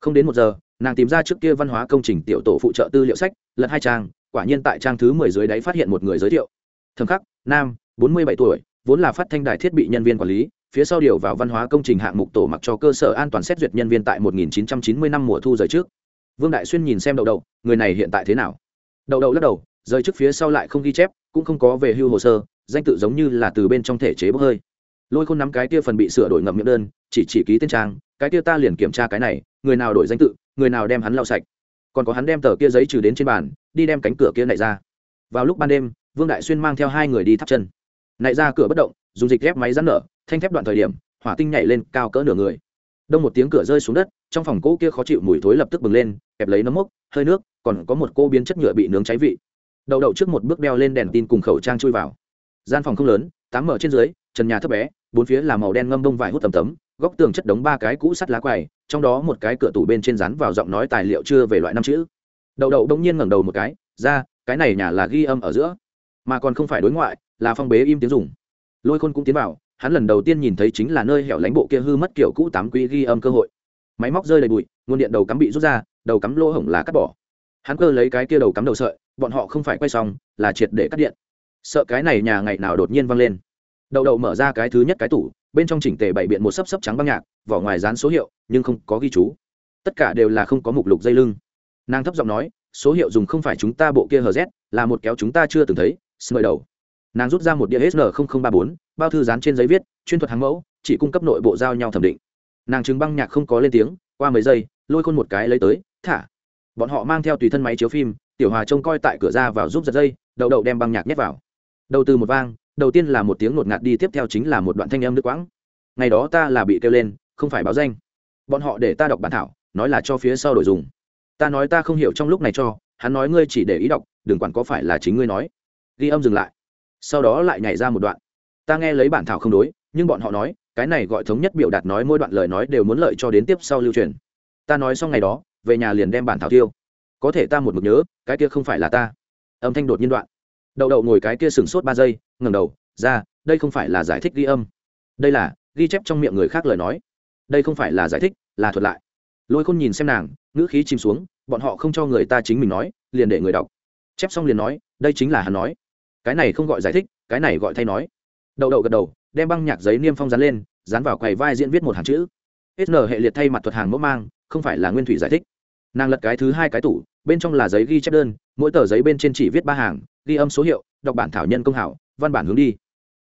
Không đến một giờ, nàng tìm ra trước kia văn hóa công trình tiểu tổ phụ trợ tư liệu sách, lật hai trang, quả nhiên tại trang thứ mười dưới đáy phát hiện một người giới thiệu. Thẩm khắc, nam, bốn mươi bảy tuổi, vốn là phát thanh đài thiết bị nhân viên quản lý, phía sau điều vào văn hóa công trình hạng mục tổ mặc cho cơ sở an toàn xét duyệt nhân viên tại 1990 năm mùa thu rời trước. Vương đại xuyên nhìn xem đậu đậu, người này hiện tại thế nào? Đậu đậu lắc đầu, rời trước phía sau lại không ghi chép, cũng không có về hưu hồ sơ danh tự giống như là từ bên trong thể chế bốc hơi. Lôi khôn nắm cái kia phần bị sửa đổi ngậm miệng đơn, chỉ chỉ ký tên trang, cái kia ta liền kiểm tra cái này, người nào đổi danh tự, người nào đem hắn lau sạch. Còn có hắn đem tờ kia giấy trừ đến trên bàn, đi đem cánh cửa kia nảy ra. Vào lúc ban đêm, vương đại xuyên mang theo hai người đi thắp chân. Nảy ra cửa bất động, dùng dịch ghép máy rắn nở, thanh thép đoạn thời điểm, hỏa tinh nhảy lên, cao cỡ nửa người. Đông một tiếng cửa rơi xuống đất, trong phòng cỗ kia khó chịu mùi thối lập tức bừng lên, kẹp lấy nấm mốc, hơi nước, còn có một cô biến chất nhựa bị nướng cháy vị. Đậu đậu trước một bước đeo lên đèn tin cùng khẩu trang chui vào gian phòng không lớn, tám mở trên dưới, trần nhà thấp bé, bốn phía là màu đen ngâm đông vải hút tầm tấm, góc tường chất đống ba cái cũ sắt lá quầy, trong đó một cái cửa tủ bên trên rắn vào giọng nói tài liệu chưa về loại năm chữ. Đậu đậu đông nhiên ngẩng đầu một cái, ra, cái này nhà là ghi âm ở giữa, mà còn không phải đối ngoại, là phong bế im tiếng dùng. Lôi khôn cũng tiến vào, hắn lần đầu tiên nhìn thấy chính là nơi hẻo lánh bộ kia hư mất kiểu cũ tám quý ghi âm cơ hội. Máy móc rơi đầy bụi, nguồn điện đầu cắm bị rút ra, đầu cắm lỗ hổng là cắt bỏ. Hắn cơ lấy cái kia đầu cắm đầu sợi, bọn họ không phải quay xong, là triệt để cắt điện sợ cái này nhà ngày nào đột nhiên văng lên. Đậu đậu mở ra cái thứ nhất cái tủ, bên trong chỉnh tề bảy biện một sấp sấp trắng băng nhạc, vỏ ngoài dán số hiệu, nhưng không có ghi chú. Tất cả đều là không có mục lục dây lưng. Nàng thấp giọng nói, số hiệu dùng không phải chúng ta bộ kia hz là một kéo chúng ta chưa từng thấy, sợi đầu. Nàng rút ra một đĩa sn ba bốn, bao thư dán trên giấy viết, chuyên thuật hàng mẫu, chỉ cung cấp nội bộ giao nhau thẩm định. Nàng chứng băng nhạc không có lên tiếng, qua mấy giây, lôi khôn một cái lấy tới, thả. Bọn họ mang theo tùy thân máy chiếu phim, tiểu hòa trông coi tại cửa ra vào giúp giật dây, đậu đậu đem băng nhạc nhét vào đầu tư một vang, đầu tiên là một tiếng ngột ngạt đi, tiếp theo chính là một đoạn thanh âm nước quãng. Ngày đó ta là bị kêu lên, không phải báo danh. Bọn họ để ta đọc bản thảo, nói là cho phía sau đổi dùng. Ta nói ta không hiểu trong lúc này cho, hắn nói ngươi chỉ để ý đọc, đừng quản có phải là chính ngươi nói. Ghi âm dừng lại. Sau đó lại nhảy ra một đoạn. Ta nghe lấy bản thảo không đối, nhưng bọn họ nói, cái này gọi thống nhất biểu đạt nói mỗi đoạn lời nói đều muốn lợi cho đến tiếp sau lưu truyền. Ta nói xong ngày đó, về nhà liền đem bản thảo tiêu. Có thể ta một mực nhớ, cái kia không phải là ta. Âm thanh đột nhiên đoạn đậu đậu ngồi cái kia sừng sốt ba giây, ngẩng đầu, ra, đây không phải là giải thích ghi âm. Đây là ghi chép trong miệng người khác lời nói. Đây không phải là giải thích, là thuật lại. Lôi khôn nhìn xem nàng, ngữ khí chìm xuống, bọn họ không cho người ta chính mình nói, liền để người đọc. Chép xong liền nói, đây chính là hắn nói. Cái này không gọi giải thích, cái này gọi thay nói. Đậu đậu gật đầu, đem băng nhạc giấy niêm phong dán lên, dán vào quầy vai diễn viết một hàng chữ. Sn hệ liệt thay mặt thuật hàng mẫu mang, không phải là nguyên thủy giải thích. Nàng lật cái thứ hai cái tủ, bên trong là giấy ghi chép đơn, mỗi tờ giấy bên trên chỉ viết ba hàng ghi âm số hiệu, đọc bản thảo nhân công hảo, văn bản hướng đi.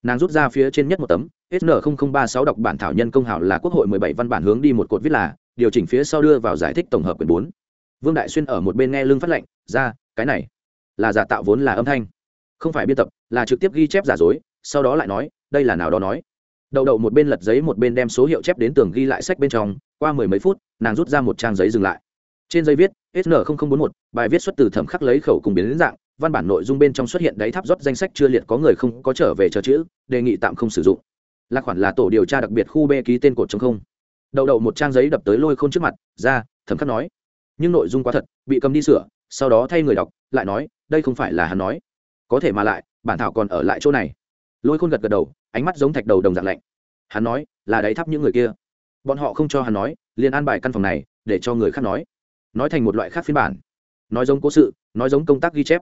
Nàng rút ra phía trên nhất một tấm sn ba sáu đọc bản thảo nhân công hảo là quốc hội mười bảy văn bản hướng đi một cột viết là, điều chỉnh phía sau đưa vào giải thích tổng hợp quyển bốn. Vương đại xuyên ở một bên nghe lưng phát lệnh, ra, cái này là giả tạo vốn là âm thanh. Không phải biên tập, là trực tiếp ghi chép giả dối, sau đó lại nói, đây là nào đó nói. Đậu đậu một bên lật giấy một bên đem số hiệu chép đến tường ghi lại sách bên trong, qua mười mấy phút, nàng rút ra một trang giấy dừng lại. Trên giấy viết sn bốn một, bài viết xuất từ thẩm khắc lấy khẩu cùng biến đến dạng văn bản nội dung bên trong xuất hiện đáy tháp rót danh sách chưa liệt có người không có trở về chờ chữ, đề nghị tạm không sử dụng. Là khoản là tổ điều tra đặc biệt khu b ký tên cột chống không. Đậu đậu một trang giấy đập tới lôi khôn trước mặt, ra, thẩm khắc nói. Nhưng nội dung quá thật, bị cầm đi sửa, sau đó thay người đọc, lại nói, đây không phải là hắn nói. Có thể mà lại, bản thảo còn ở lại chỗ này. Lôi khôn gật gật đầu, ánh mắt giống thạch đầu đồng dạng lạnh. Hắn nói, là đáy thắp những người kia. Bọn họ không cho hắn nói, liền an bài căn phòng này, để cho người khác nói. Nói thành một loại khác phiên bản. Nói giống cố sự, nói giống công tác ghi chép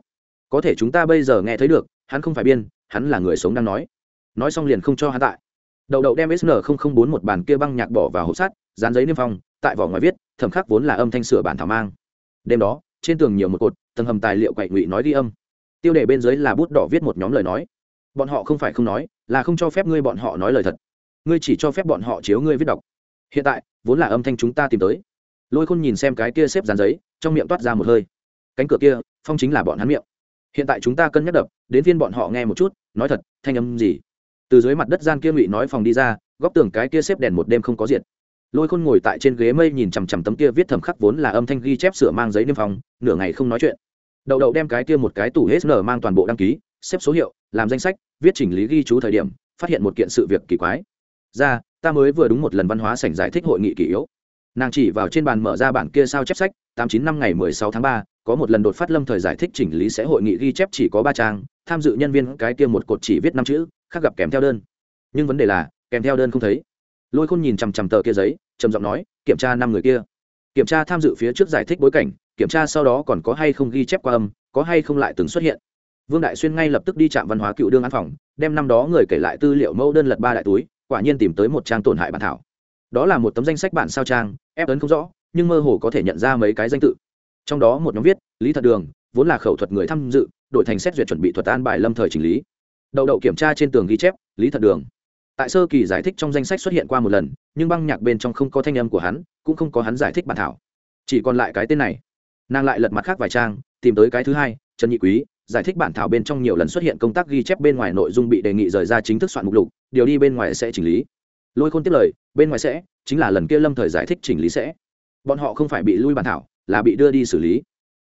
có thể chúng ta bây giờ nghe thấy được, hắn không phải biên, hắn là người sống đang nói. Nói xong liền không cho hắn tại. Đậu đậu đem sn bốn một bản kia băng nhạc bỏ vào hộp sắt, dán giấy niêm phong, tại vỏ ngoài viết thẩm khắc vốn là âm thanh sửa bản thảo mang. Đêm đó, trên tường nhiều một cột, tầng hầm tài liệu quậy ngụy nói ghi âm. Tiêu đề bên dưới là bút đỏ viết một nhóm lời nói. Bọn họ không phải không nói, là không cho phép ngươi bọn họ nói lời thật. Ngươi chỉ cho phép bọn họ chiếu ngươi viết đọc. Hiện tại, vốn là âm thanh chúng ta tìm tới. Lôi khôn nhìn xem cái kia xếp dán giấy, trong miệng toát ra một hơi. Cánh cửa kia, phong chính là bọn hắn miệng hiện tại chúng ta cân nhắc đập, đến viên bọn họ nghe một chút, nói thật, thanh âm gì? Từ dưới mặt đất gian kia ngụy nói phòng đi ra, góc tường cái kia xếp đèn một đêm không có diệt. Lôi khôn ngồi tại trên ghế mây nhìn chằm chằm tấm kia viết thầm khắc vốn là âm thanh ghi chép sửa mang giấy niêm phòng nửa ngày không nói chuyện. Đậu đậu đem cái kia một cái tủ hết nở mang toàn bộ đăng ký, xếp số hiệu, làm danh sách, viết chỉnh lý ghi chú thời điểm, phát hiện một kiện sự việc kỳ quái. Ra, ta mới vừa đúng một lần văn hóa sảnh giải thích hội nghị kỷ yếu. Nàng chỉ vào trên bàn mở ra bản kia sao chép sách, tám chín năm ngày mười sáu tháng ba có một lần đột phát lâm thời giải thích chỉnh lý sẽ hội nghị ghi chép chỉ có ba trang, tham dự nhân viên cái kia một cột chỉ viết năm chữ, khác gặp kèm theo đơn. Nhưng vấn đề là, kèm theo đơn không thấy. Lôi khôn nhìn chằm chằm tờ kia giấy, trầm giọng nói, kiểm tra năm người kia. Kiểm tra tham dự phía trước giải thích bối cảnh, kiểm tra sau đó còn có hay không ghi chép qua âm, có hay không lại từng xuất hiện. Vương đại xuyên ngay lập tức đi trạm văn hóa cựu đương an phòng, đem năm đó người kể lại tư liệu mẫu đơn lật ba đại túi, quả nhiên tìm tới một trang tổn hại bản thảo. Đó là một tấm danh sách bản sao trang, ép ấn không rõ, nhưng mơ hồ có thể nhận ra mấy cái danh tự trong đó một nhóm viết, lý thật đường, vốn là khẩu thuật người tham dự, đội thành xét duyệt chuẩn bị thuật an bài lâm thời chỉnh lý. Đậu đậu kiểm tra trên tường ghi chép, lý thật đường. Tại sơ kỳ giải thích trong danh sách xuất hiện qua một lần, nhưng băng nhạc bên trong không có thanh âm của hắn, cũng không có hắn giải thích bản thảo. Chỉ còn lại cái tên này. Nàng lại lật mặt khác vài trang, tìm tới cái thứ hai, trần nhị quý, giải thích bản thảo bên trong nhiều lần xuất hiện công tác ghi chép bên ngoài nội dung bị đề nghị rời ra chính thức soạn mục lục, điều đi bên ngoài sẽ chỉnh lý. Lôi khôn tiếp lời, bên ngoài sẽ, chính là lần kia lâm thời giải thích chỉnh lý sẽ. Bọn họ không phải bị lui bản thảo là bị đưa đi xử lý.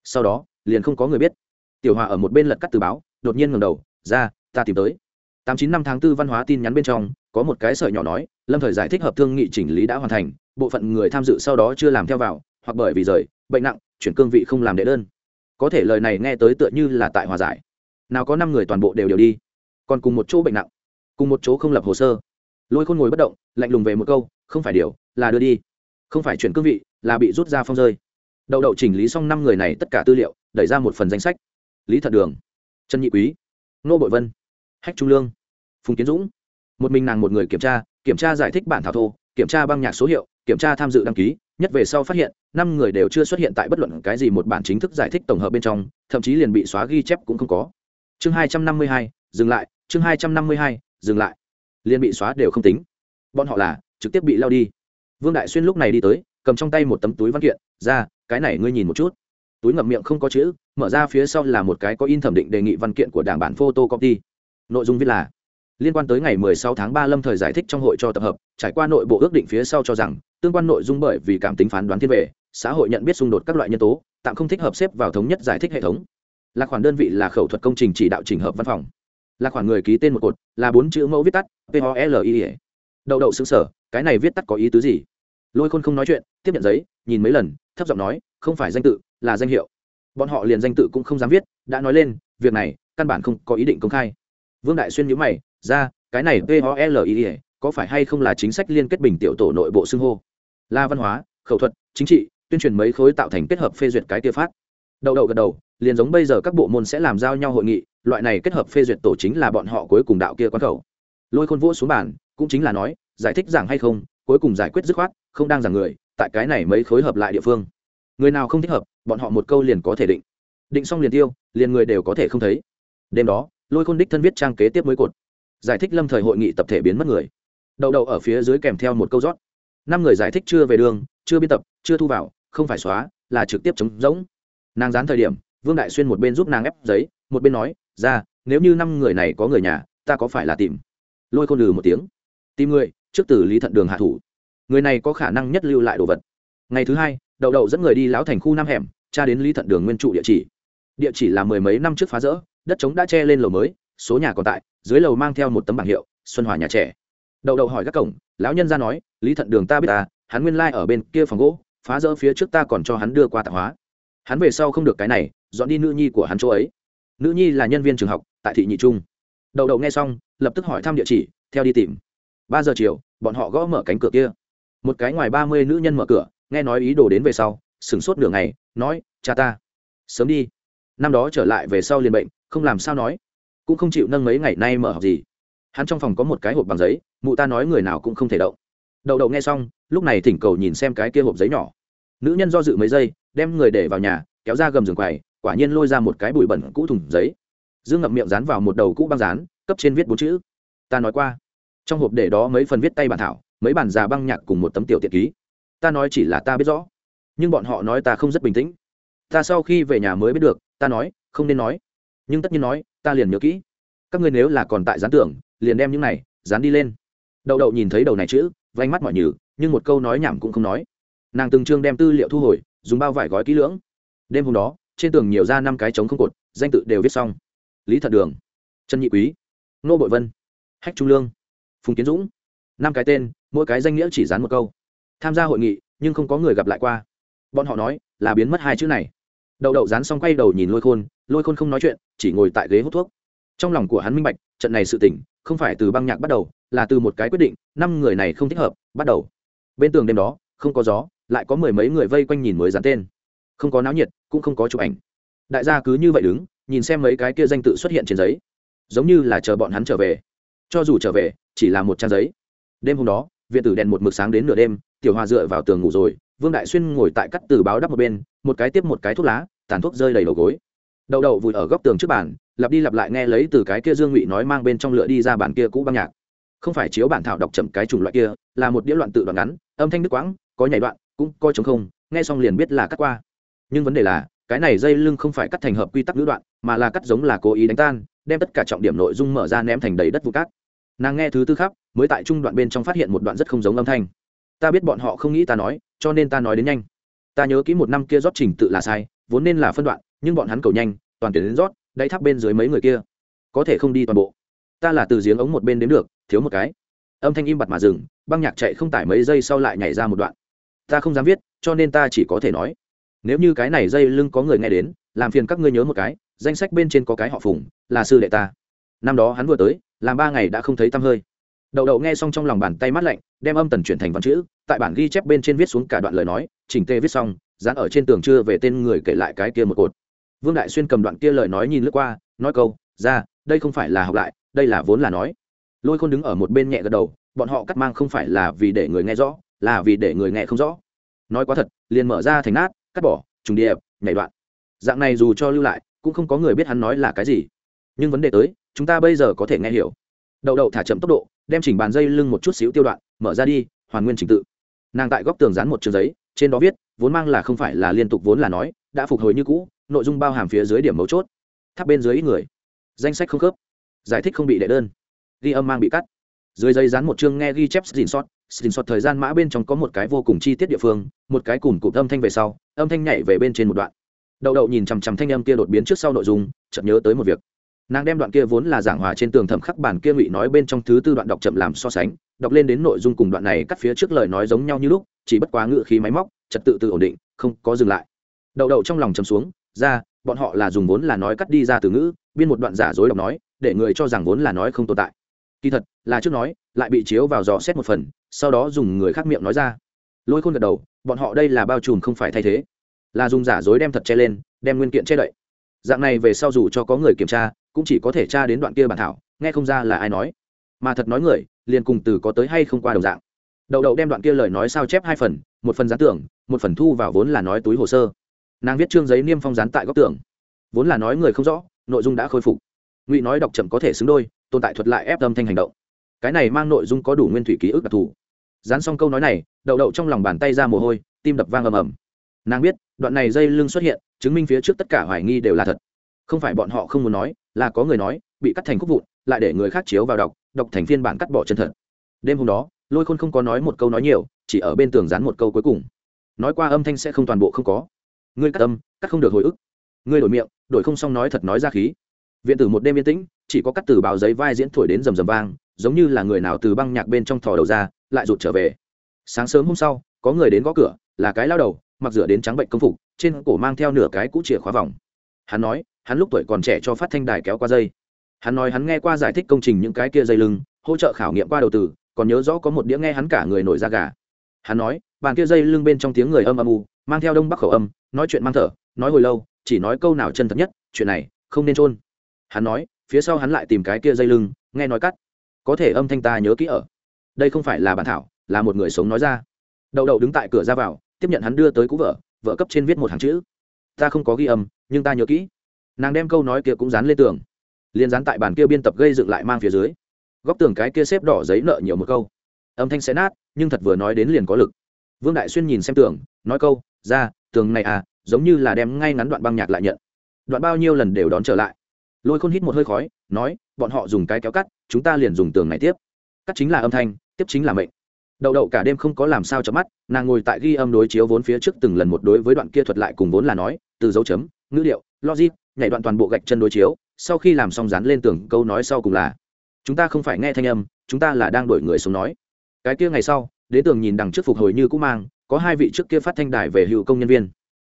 Sau đó, liền không có người biết. Tiểu hòa ở một bên lật cắt từ báo, đột nhiên ngầm đầu, ra, ta tìm tới. Tám chín năm tháng tư văn hóa tin nhắn bên trong, có một cái sợi nhỏ nói, lâm thời giải thích hợp thương nghị chỉnh lý đã hoàn thành, bộ phận người tham dự sau đó chưa làm theo vào, hoặc bởi vì rời, bệnh nặng, chuyển cương vị không làm đệ đơn. Có thể lời này nghe tới tựa như là tại hòa giải. Nào có năm người toàn bộ đều đều đi, còn cùng một chỗ bệnh nặng, cùng một chỗ không lập hồ sơ. Lôi khôn ngồi bất động, lạnh lùng về một câu, không phải điều, là đưa đi. Không phải chuyển cương vị, là bị rút ra phong rơi đậu đậu chỉnh lý xong năm người này tất cả tư liệu, đẩy ra một phần danh sách. Lý thật đường, trần nhị quý nô bội vân, hách trung lương, phùng kiến dũng. Một mình nàng một người kiểm tra kiểm tra giải thích bản thảo thô, kiểm tra băng nhạc số hiệu, kiểm tra tham dự đăng ký, nhất về sau phát hiện, năm người đều chưa xuất hiện tại bất luận cái gì một bản chính thức giải thích tổng hợp bên trong, thậm chí liền bị xóa ghi chép cũng không có. Chương hai trăm năm mươi hai, dừng lại, chương hai trăm năm mươi hai, dừng lại. Liền bị xóa đều không tính. Bọn họ là trực tiếp bị lao đi. Vương đại xuyên lúc này đi tới cầm trong tay một tấm túi văn kiện, ra, cái này ngươi nhìn một chút. Túi ngậm miệng không có chữ, mở ra phía sau là một cái có in thẩm định đề nghị văn kiện của đảng bản photocopy. Nội dung viết là, liên quan tới ngày 16 tháng 3 lâm thời giải thích trong hội cho tập hợp, trải qua nội bộ ước định phía sau cho rằng, tương quan nội dung bởi vì cảm tính phán đoán thiên về, xã hội nhận biết xung đột các loại nhân tố, tạm không thích hợp xếp vào thống nhất giải thích hệ thống. Là khoản đơn vị là khẩu thuật công trình chỉ đạo trình hợp văn phòng. Là khoản người ký tên một cột là bốn chữ mẫu viết tắt, p o l i e. Đậu đậu xứng sở cái này viết tắt có ý tứ gì? Lôi khôn không nói chuyện, tiếp nhận giấy, nhìn mấy lần, thấp giọng nói, không phải danh tự, là danh hiệu. Bọn họ liền danh tự cũng không dám viết, đã nói lên, việc này, căn bản không có ý định công khai. Vương đại xuyên nhữ mày, ra, cái này polii có phải hay không là chính sách liên kết bình tiểu tổ nội bộ xưng hô? Là văn hóa, khẩu thuật, chính trị, tuyên truyền mấy khối tạo thành kết hợp phê duyệt cái tiêu phát. Đầu đầu gật đầu, liền giống bây giờ các bộ môn sẽ làm giao nhau hội nghị, loại này kết hợp phê duyệt tổ chính là bọn họ cuối cùng đạo kia quán khẩu. Lôi khôn vỗ xuống bàn, cũng chính là nói, giải thích giảng hay không, cuối cùng giải quyết dứt khoát không đang giảng người, tại cái này mấy khối hợp lại địa phương. Người nào không thích hợp, bọn họ một câu liền có thể định. Định xong liền tiêu, liền người đều có thể không thấy. Đêm đó, lôi khôn đích thân viết trang kế tiếp mới cột. Giải thích lâm thời hội nghị tập thể biến mất người. Đậu đậu ở phía dưới kèm theo một câu rót. Năm người giải thích chưa về đường, chưa biên tập, chưa thu vào, không phải xóa, là trực tiếp chống rỗng. Nàng dán thời điểm, vương đại xuyên một bên giúp nàng ép giấy, một bên nói, ra, nếu như năm người này có người nhà, ta có phải là tìm? Lôi khôn lừ một tiếng. Tìm người, trước từ lý thận đường hạ thủ người này có khả năng nhất lưu lại đồ vật. Ngày thứ hai, đậu đậu dẫn người đi lão thành khu Nam hẻm, tra đến lý thận đường nguyên trụ địa chỉ. Địa chỉ là mười mấy năm trước phá rỡ, đất trống đã che lên lầu mới, số nhà còn tại, dưới lầu mang theo một tấm bảng hiệu, xuân hòa nhà trẻ. Đậu đậu hỏi các cổng, lão nhân ra nói, lý thận đường ta biết ta, hắn nguyên lai、like、ở bên kia phòng gỗ, phá rỡ phía trước ta còn cho hắn đưa qua tạp hóa. Hắn về sau không được cái này, dọn đi nữ nhi của hắn chỗ ấy. Nữ nhi là nhân viên trường học, tại thị nhị trung. Đậu đậu nghe xong, lập tức hỏi thăm địa chỉ, theo đi tìm. Ba giờ chiều, bọn họ gõ mở cánh cửa kia một cái ngoài ba mươi nữ nhân mở cửa, nghe nói ý đồ đến về sau, sửng sốt nửa ngày, nói, cha ta, sớm đi. Năm đó trở lại về sau liền bệnh, không làm sao nói. Cũng không chịu nâng mấy ngày nay mở học gì. Hắn trong phòng có một cái hộp bằng giấy, mụ ta nói người nào cũng không thể động. Đậu đậu nghe xong, lúc này thỉnh cầu nhìn xem cái kia hộp giấy nhỏ. Nữ nhân do dự mấy giây, đem người để vào nhà, kéo ra gầm giường quầy, quả nhiên lôi ra một cái bụi bẩn cũ thùng giấy. Dương ngậm miệng dán vào một đầu cũ băng dán, cấp trên viết bốn chữ. Ta nói qua. Trong hộp để đó mấy phần viết tay bản thảo mấy bản già băng nhạc cùng một tấm tiểu tiện ký. Ta nói chỉ là ta biết rõ, nhưng bọn họ nói ta không rất bình tĩnh. Ta sau khi về nhà mới biết được, ta nói, không nên nói. Nhưng tất nhiên nói, ta liền nhớ kỹ. Các ngươi nếu là còn tại gián tưởng, liền đem những này, dán đi lên. Đậu đậu nhìn thấy đầu này chữ vánh mắt mỏi nhừ, nhưng một câu nói nhảm cũng không nói. Nàng từng chương đem tư liệu thu hồi, dùng bao vải gói kỹ lưỡng. Đêm hôm đó, trên tường nhiều ra năm cái trống không cột, danh tự đều viết xong. Lý thận đường, trần nhị quý, nô bội vân, hách trung lương, phùng kiến dũng năm cái tên, mỗi cái danh nghĩa chỉ dán một câu. Tham gia hội nghị, nhưng không có người gặp lại qua. Bọn họ nói, là biến mất hai chữ này. Đậu đậu dán xong quay đầu nhìn lôi khôn lôi khôn không nói chuyện, chỉ ngồi tại ghế hút thuốc. Trong lòng của hắn minh bạch, trận này sự tỉnh không phải từ băng nhạc bắt đầu, là từ một cái quyết định, năm người này không thích hợp, bắt đầu. Bên tường đêm đó, không có gió, lại có mười mấy người vây quanh nhìn mới dán tên. Không có náo nhiệt, cũng không có chụp ảnh. Đại gia cứ như vậy đứng, nhìn xem mấy cái kia danh tự xuất hiện trên giấy. Giống như là chờ bọn hắn trở về. Cho dù trở về, chỉ là một trang giấy đêm hôm đó, viện tử đèn một mực sáng đến nửa đêm, tiểu hòa dựa vào tường ngủ rồi, vương đại xuyên ngồi tại cắt từ báo đắp một bên, một cái tiếp một cái thuốc lá, tàn thuốc rơi đầy đầu gối. Đậu đậu vùi ở góc tường trước bàn, lặp đi lặp lại nghe lấy từ cái kia dương ngụy nói mang bên trong lửa đi ra bản kia cũ băng nhạc. Không phải chiếu bản thảo đọc chậm cái chủng loại kia, là một đĩa loạn tự đoạn ngắn, âm thanh đứt quãng, có nhảy đoạn, cũng coi chống không, nghe xong liền biết là cắt qua. Nhưng vấn đề là, cái này dây lưng không phải cắt thành hợp quy tắc ngữ đoạn, mà là cắt giống là cố ý đánh tan, đem tất cả trọng điểm nội dung mở ra ném thành đầy đất vụ cát. Nàng nghe thứ tư khắp mới tại trung đoạn bên trong phát hiện một đoạn rất không giống âm thanh. Ta biết bọn họ không nghĩ ta nói, cho nên ta nói đến nhanh. Ta nhớ kỹ một năm kia rót trình tự là sai, vốn nên là phân đoạn, nhưng bọn hắn cầu nhanh, toàn tuyển đến rót, đáy tháp bên dưới mấy người kia. Có thể không đi toàn bộ. Ta là từ giếng ống một bên đến được, thiếu một cái. Âm thanh im bặt mà dừng, băng nhạc chạy không tải mấy giây sau lại nhảy ra một đoạn. Ta không dám viết, cho nên ta chỉ có thể nói. Nếu như cái này dây lưng có người nghe đến, làm phiền các ngươi nhớ một cái, danh sách bên trên có cái họ phùng, là sư đệ ta. Năm đó hắn vừa tới, làm ba ngày đã không thấy tăm hơi đậu đậu nghe xong trong lòng bàn tay mắt lạnh, đem âm tần chuyển thành văn chữ, tại bản ghi chép bên trên viết xuống cả đoạn lời nói, chỉnh tê viết xong, dán ở trên tường chưa về tên người kể lại cái kia một cột. Vương đại xuyên cầm đoạn kia lời nói nhìn lướt qua, nói câu, ra, đây không phải là học lại, đây là vốn là nói. Lôi khôn đứng ở một bên nhẹ gật đầu, bọn họ cắt mang không phải là vì để người nghe rõ, là vì để người nghe không rõ. Nói quá thật, liền mở ra thành nát, cắt bỏ, trùng điệp, nhảy đoạn. Dạng này dù cho lưu lại, cũng không có người biết hắn nói là cái gì. Nhưng vấn đề tới, chúng ta bây giờ có thể nghe hiểu đậu đậu thả chậm tốc độ, đem chỉnh bàn dây lưng một chút xíu tiêu đoạn, mở ra đi, hoàn nguyên trình tự. Nàng tại góc tường dán một trường giấy, trên đó viết, vốn mang là không phải là liên tục vốn là nói, đã phục hồi như cũ, nội dung bao hàm phía dưới điểm mấu chốt. Tháp bên dưới ít người. Danh sách không khớp. Giải thích không bị đệ đơn. Ghi âm mang bị cắt. Dưới giấy dán một chương nghe ghi chép xin sót xin sót thời gian mã bên trong có một cái vô cùng chi tiết địa phương, một cái cùng cụm âm thanh về sau, âm thanh nhảy về bên trên một đoạn. Đậu đậu nhìn chằm chằm thanh âm kia đột biến trước sau nội dung, chợt nhớ tới một việc nàng đem đoạn kia vốn là giảng hòa trên tường thẩm khắc bản kia ngụy nói bên trong thứ tư đoạn đọc chậm làm so sánh, đọc lên đến nội dung cùng đoạn này cắt phía trước lời nói giống nhau như lúc, chỉ bất quá ngự khí máy móc, trật tự tự ổn định, không có dừng lại. Đậu đậu trong lòng chầm xuống, ra, bọn họ là dùng vốn là nói cắt đi ra từ ngữ, biên một đoạn giả dối đọc nói, để người cho rằng vốn là nói không tồn tại. Kỳ thật, là trước nói, lại bị chiếu vào dò xét một phần, sau đó dùng người khác miệng nói ra. Lôi khôn gật đầu, bọn họ đây là bao trùm không phải thay thế. Là dùng giả dối đem thật che lên, đem nguyên kiện che đậy. Dạng này về sau dù cho có người kiểm tra cũng chỉ có thể tra đến đoạn kia bản thảo, nghe không ra là ai nói. Mà thật nói người, liền cùng từ có tới hay không qua đồng dạng. Đậu đậu đem đoạn kia lời nói sao chép hai phần, một phần gián tưởng, một phần thu vào vốn là nói túi hồ sơ. Nàng viết chương giấy niêm phong dán tại góc tường. Vốn là nói người không rõ, nội dung đã khôi phục. Ngụy nói đọc chậm có thể xứng đôi, tồn tại thuật lại ép âm thanh hành động. Cái này mang nội dung có đủ nguyên thủy ký ức đặc thù. Dán xong câu nói này, đậu đậu trong lòng bàn tay ra mồ hôi, tim đập vang ầm ầm. Nàng biết, đoạn này dây lưng xuất hiện, chứng minh phía trước tất cả hoài nghi đều là thật không phải bọn họ không muốn nói, là có người nói, bị cắt thành khúc vụn, lại để người khác chiếu vào đọc đọc thành phiên bản cắt bỏ chân thật. Đêm hôm đó, lôi khôn không có nói một câu nói nhiều, chỉ ở bên tường dán một câu cuối cùng. Nói qua âm thanh sẽ không toàn bộ không có. Ngươi cắt âm, cắt không được hồi ức. Ngươi đổi miệng, đổi không xong nói thật nói ra khí. Viện tử một đêm yên tĩnh, chỉ có cắt từ bào giấy vai diễn thổi đến rầm rầm vang, giống như là người nào từ băng nhạc bên trong thò đầu ra, lại rụt trở về. Sáng sớm hôm sau, có người đến gõ cửa, là cái lao đầu, mặc rửa đến trắng bệnh công phục, trên cổ mang theo nửa cái cũ chìa khóa vòng. Hắn nói hắn lúc tuổi còn trẻ cho phát thanh đài kéo qua dây. Hắn nói hắn nghe qua giải thích công trình những cái kia dây lưng, hỗ trợ khảo nghiệm qua đầu tử còn nhớ rõ có một đĩa nghe hắn cả người nổi da gà. Hắn nói, bàn kia dây lưng bên trong tiếng người âm âm u, mang theo đông bắc khẩu âm, nói chuyện mang thở, nói hồi lâu, chỉ nói câu nào chân thật nhất, chuyện này, không nên trôn hắn nói, phía sau hắn lại tìm cái kia dây lưng, nghe nói cắt. Có thể âm thanh ta nhớ kỹ ở. Đây không phải là bản thảo, là một người sống nói ra. Đậu đậu đứng tại cửa ra vào, tiếp nhận hắn đưa tới cũ vợ vợ cấp trên viết một hàng chữ. Ta không có ghi âm, nhưng ta nhớ kỹ nàng đem câu nói kia cũng dán lên tường, liền dán tại bàn kia biên tập gây dựng lại mang phía dưới. Góc tường cái kia xếp đỏ giấy nợ nhiều một câu. Âm thanh sẽ nát, nhưng thật vừa nói đến liền có lực. Vương đại xuyên nhìn xem tường, nói câu, ra, tường này à giống như là đem ngay ngắn đoạn băng nhạc lại nhận. Đoạn bao nhiêu lần đều đón trở lại. Lôi khôn hít một hơi khói, nói, bọn họ dùng cái kéo cắt, chúng ta liền dùng tường này tiếp. Cắt chính là âm thanh, tiếp chính là mệnh. Đậu đậu cả đêm không có làm sao chấm mắt, nàng ngồi tại ghi âm đối chiếu vốn phía trước từng lần một đối với đoạn kia thuật lại cùng vốn là nói, từ dấu chấm, ngữ liệu logic nhảy đoạn toàn bộ gạch chân đối chiếu, sau khi làm xong dán lên tường, câu nói sau cùng là, chúng ta không phải nghe thanh âm, chúng ta là đang đổi người xuống nói. Cái kia ngày sau, đế tường nhìn đằng trước phục hồi như cũ mang, có hai vị trước kia phát thanh đài về hữu công nhân viên.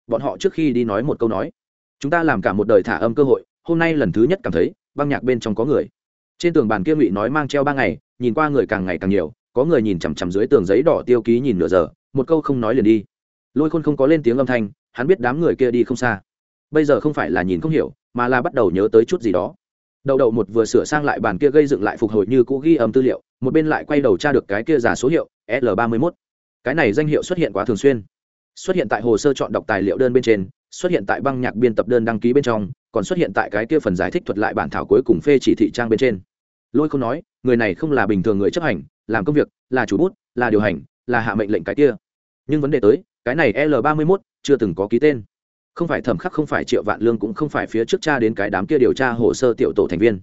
Bọn họ trước khi đi nói một câu nói, chúng ta làm cả một đời thả âm cơ hội, hôm nay lần thứ nhất cảm thấy, băng nhạc bên trong có người. Trên tường bàn kia ngụy nói mang treo ba ngày, nhìn qua người càng ngày càng nhiều, có người nhìn chằm chằm dưới tường giấy đỏ tiêu ký nhìn nửa giờ, một câu không nói liền đi. Lôi khôn không có lên tiếng âm thanh, hắn biết đám người kia đi không xa bây giờ không phải là nhìn không hiểu, mà là bắt đầu nhớ tới chút gì đó. Đậu đậu một vừa sửa sang lại bàn kia gây dựng lại phục hồi như cũ ghi âm tư liệu, một bên lại quay đầu tra được cái kia giả số hiệu l ba mươi mốt. Cái này danh hiệu xuất hiện quá thường xuyên. Xuất hiện tại hồ sơ chọn đọc tài liệu đơn bên trên, xuất hiện tại băng nhạc biên tập đơn đăng ký bên trong, còn xuất hiện tại cái kia phần giải thích thuật lại bản thảo cuối cùng phê chỉ thị trang bên trên. Lôi không nói, người này không là bình thường người chấp hành, làm công việc, là chủ bút, là điều hành, là hạ mệnh lệnh cái kia. Nhưng vấn đề tới, cái này l ba mươi mốt chưa từng có ký tên không phải thẩm khắc, không phải triệu vạn lương, cũng không phải phía trước cha đến cái đám kia điều tra hồ sơ tiểu tổ thành viên.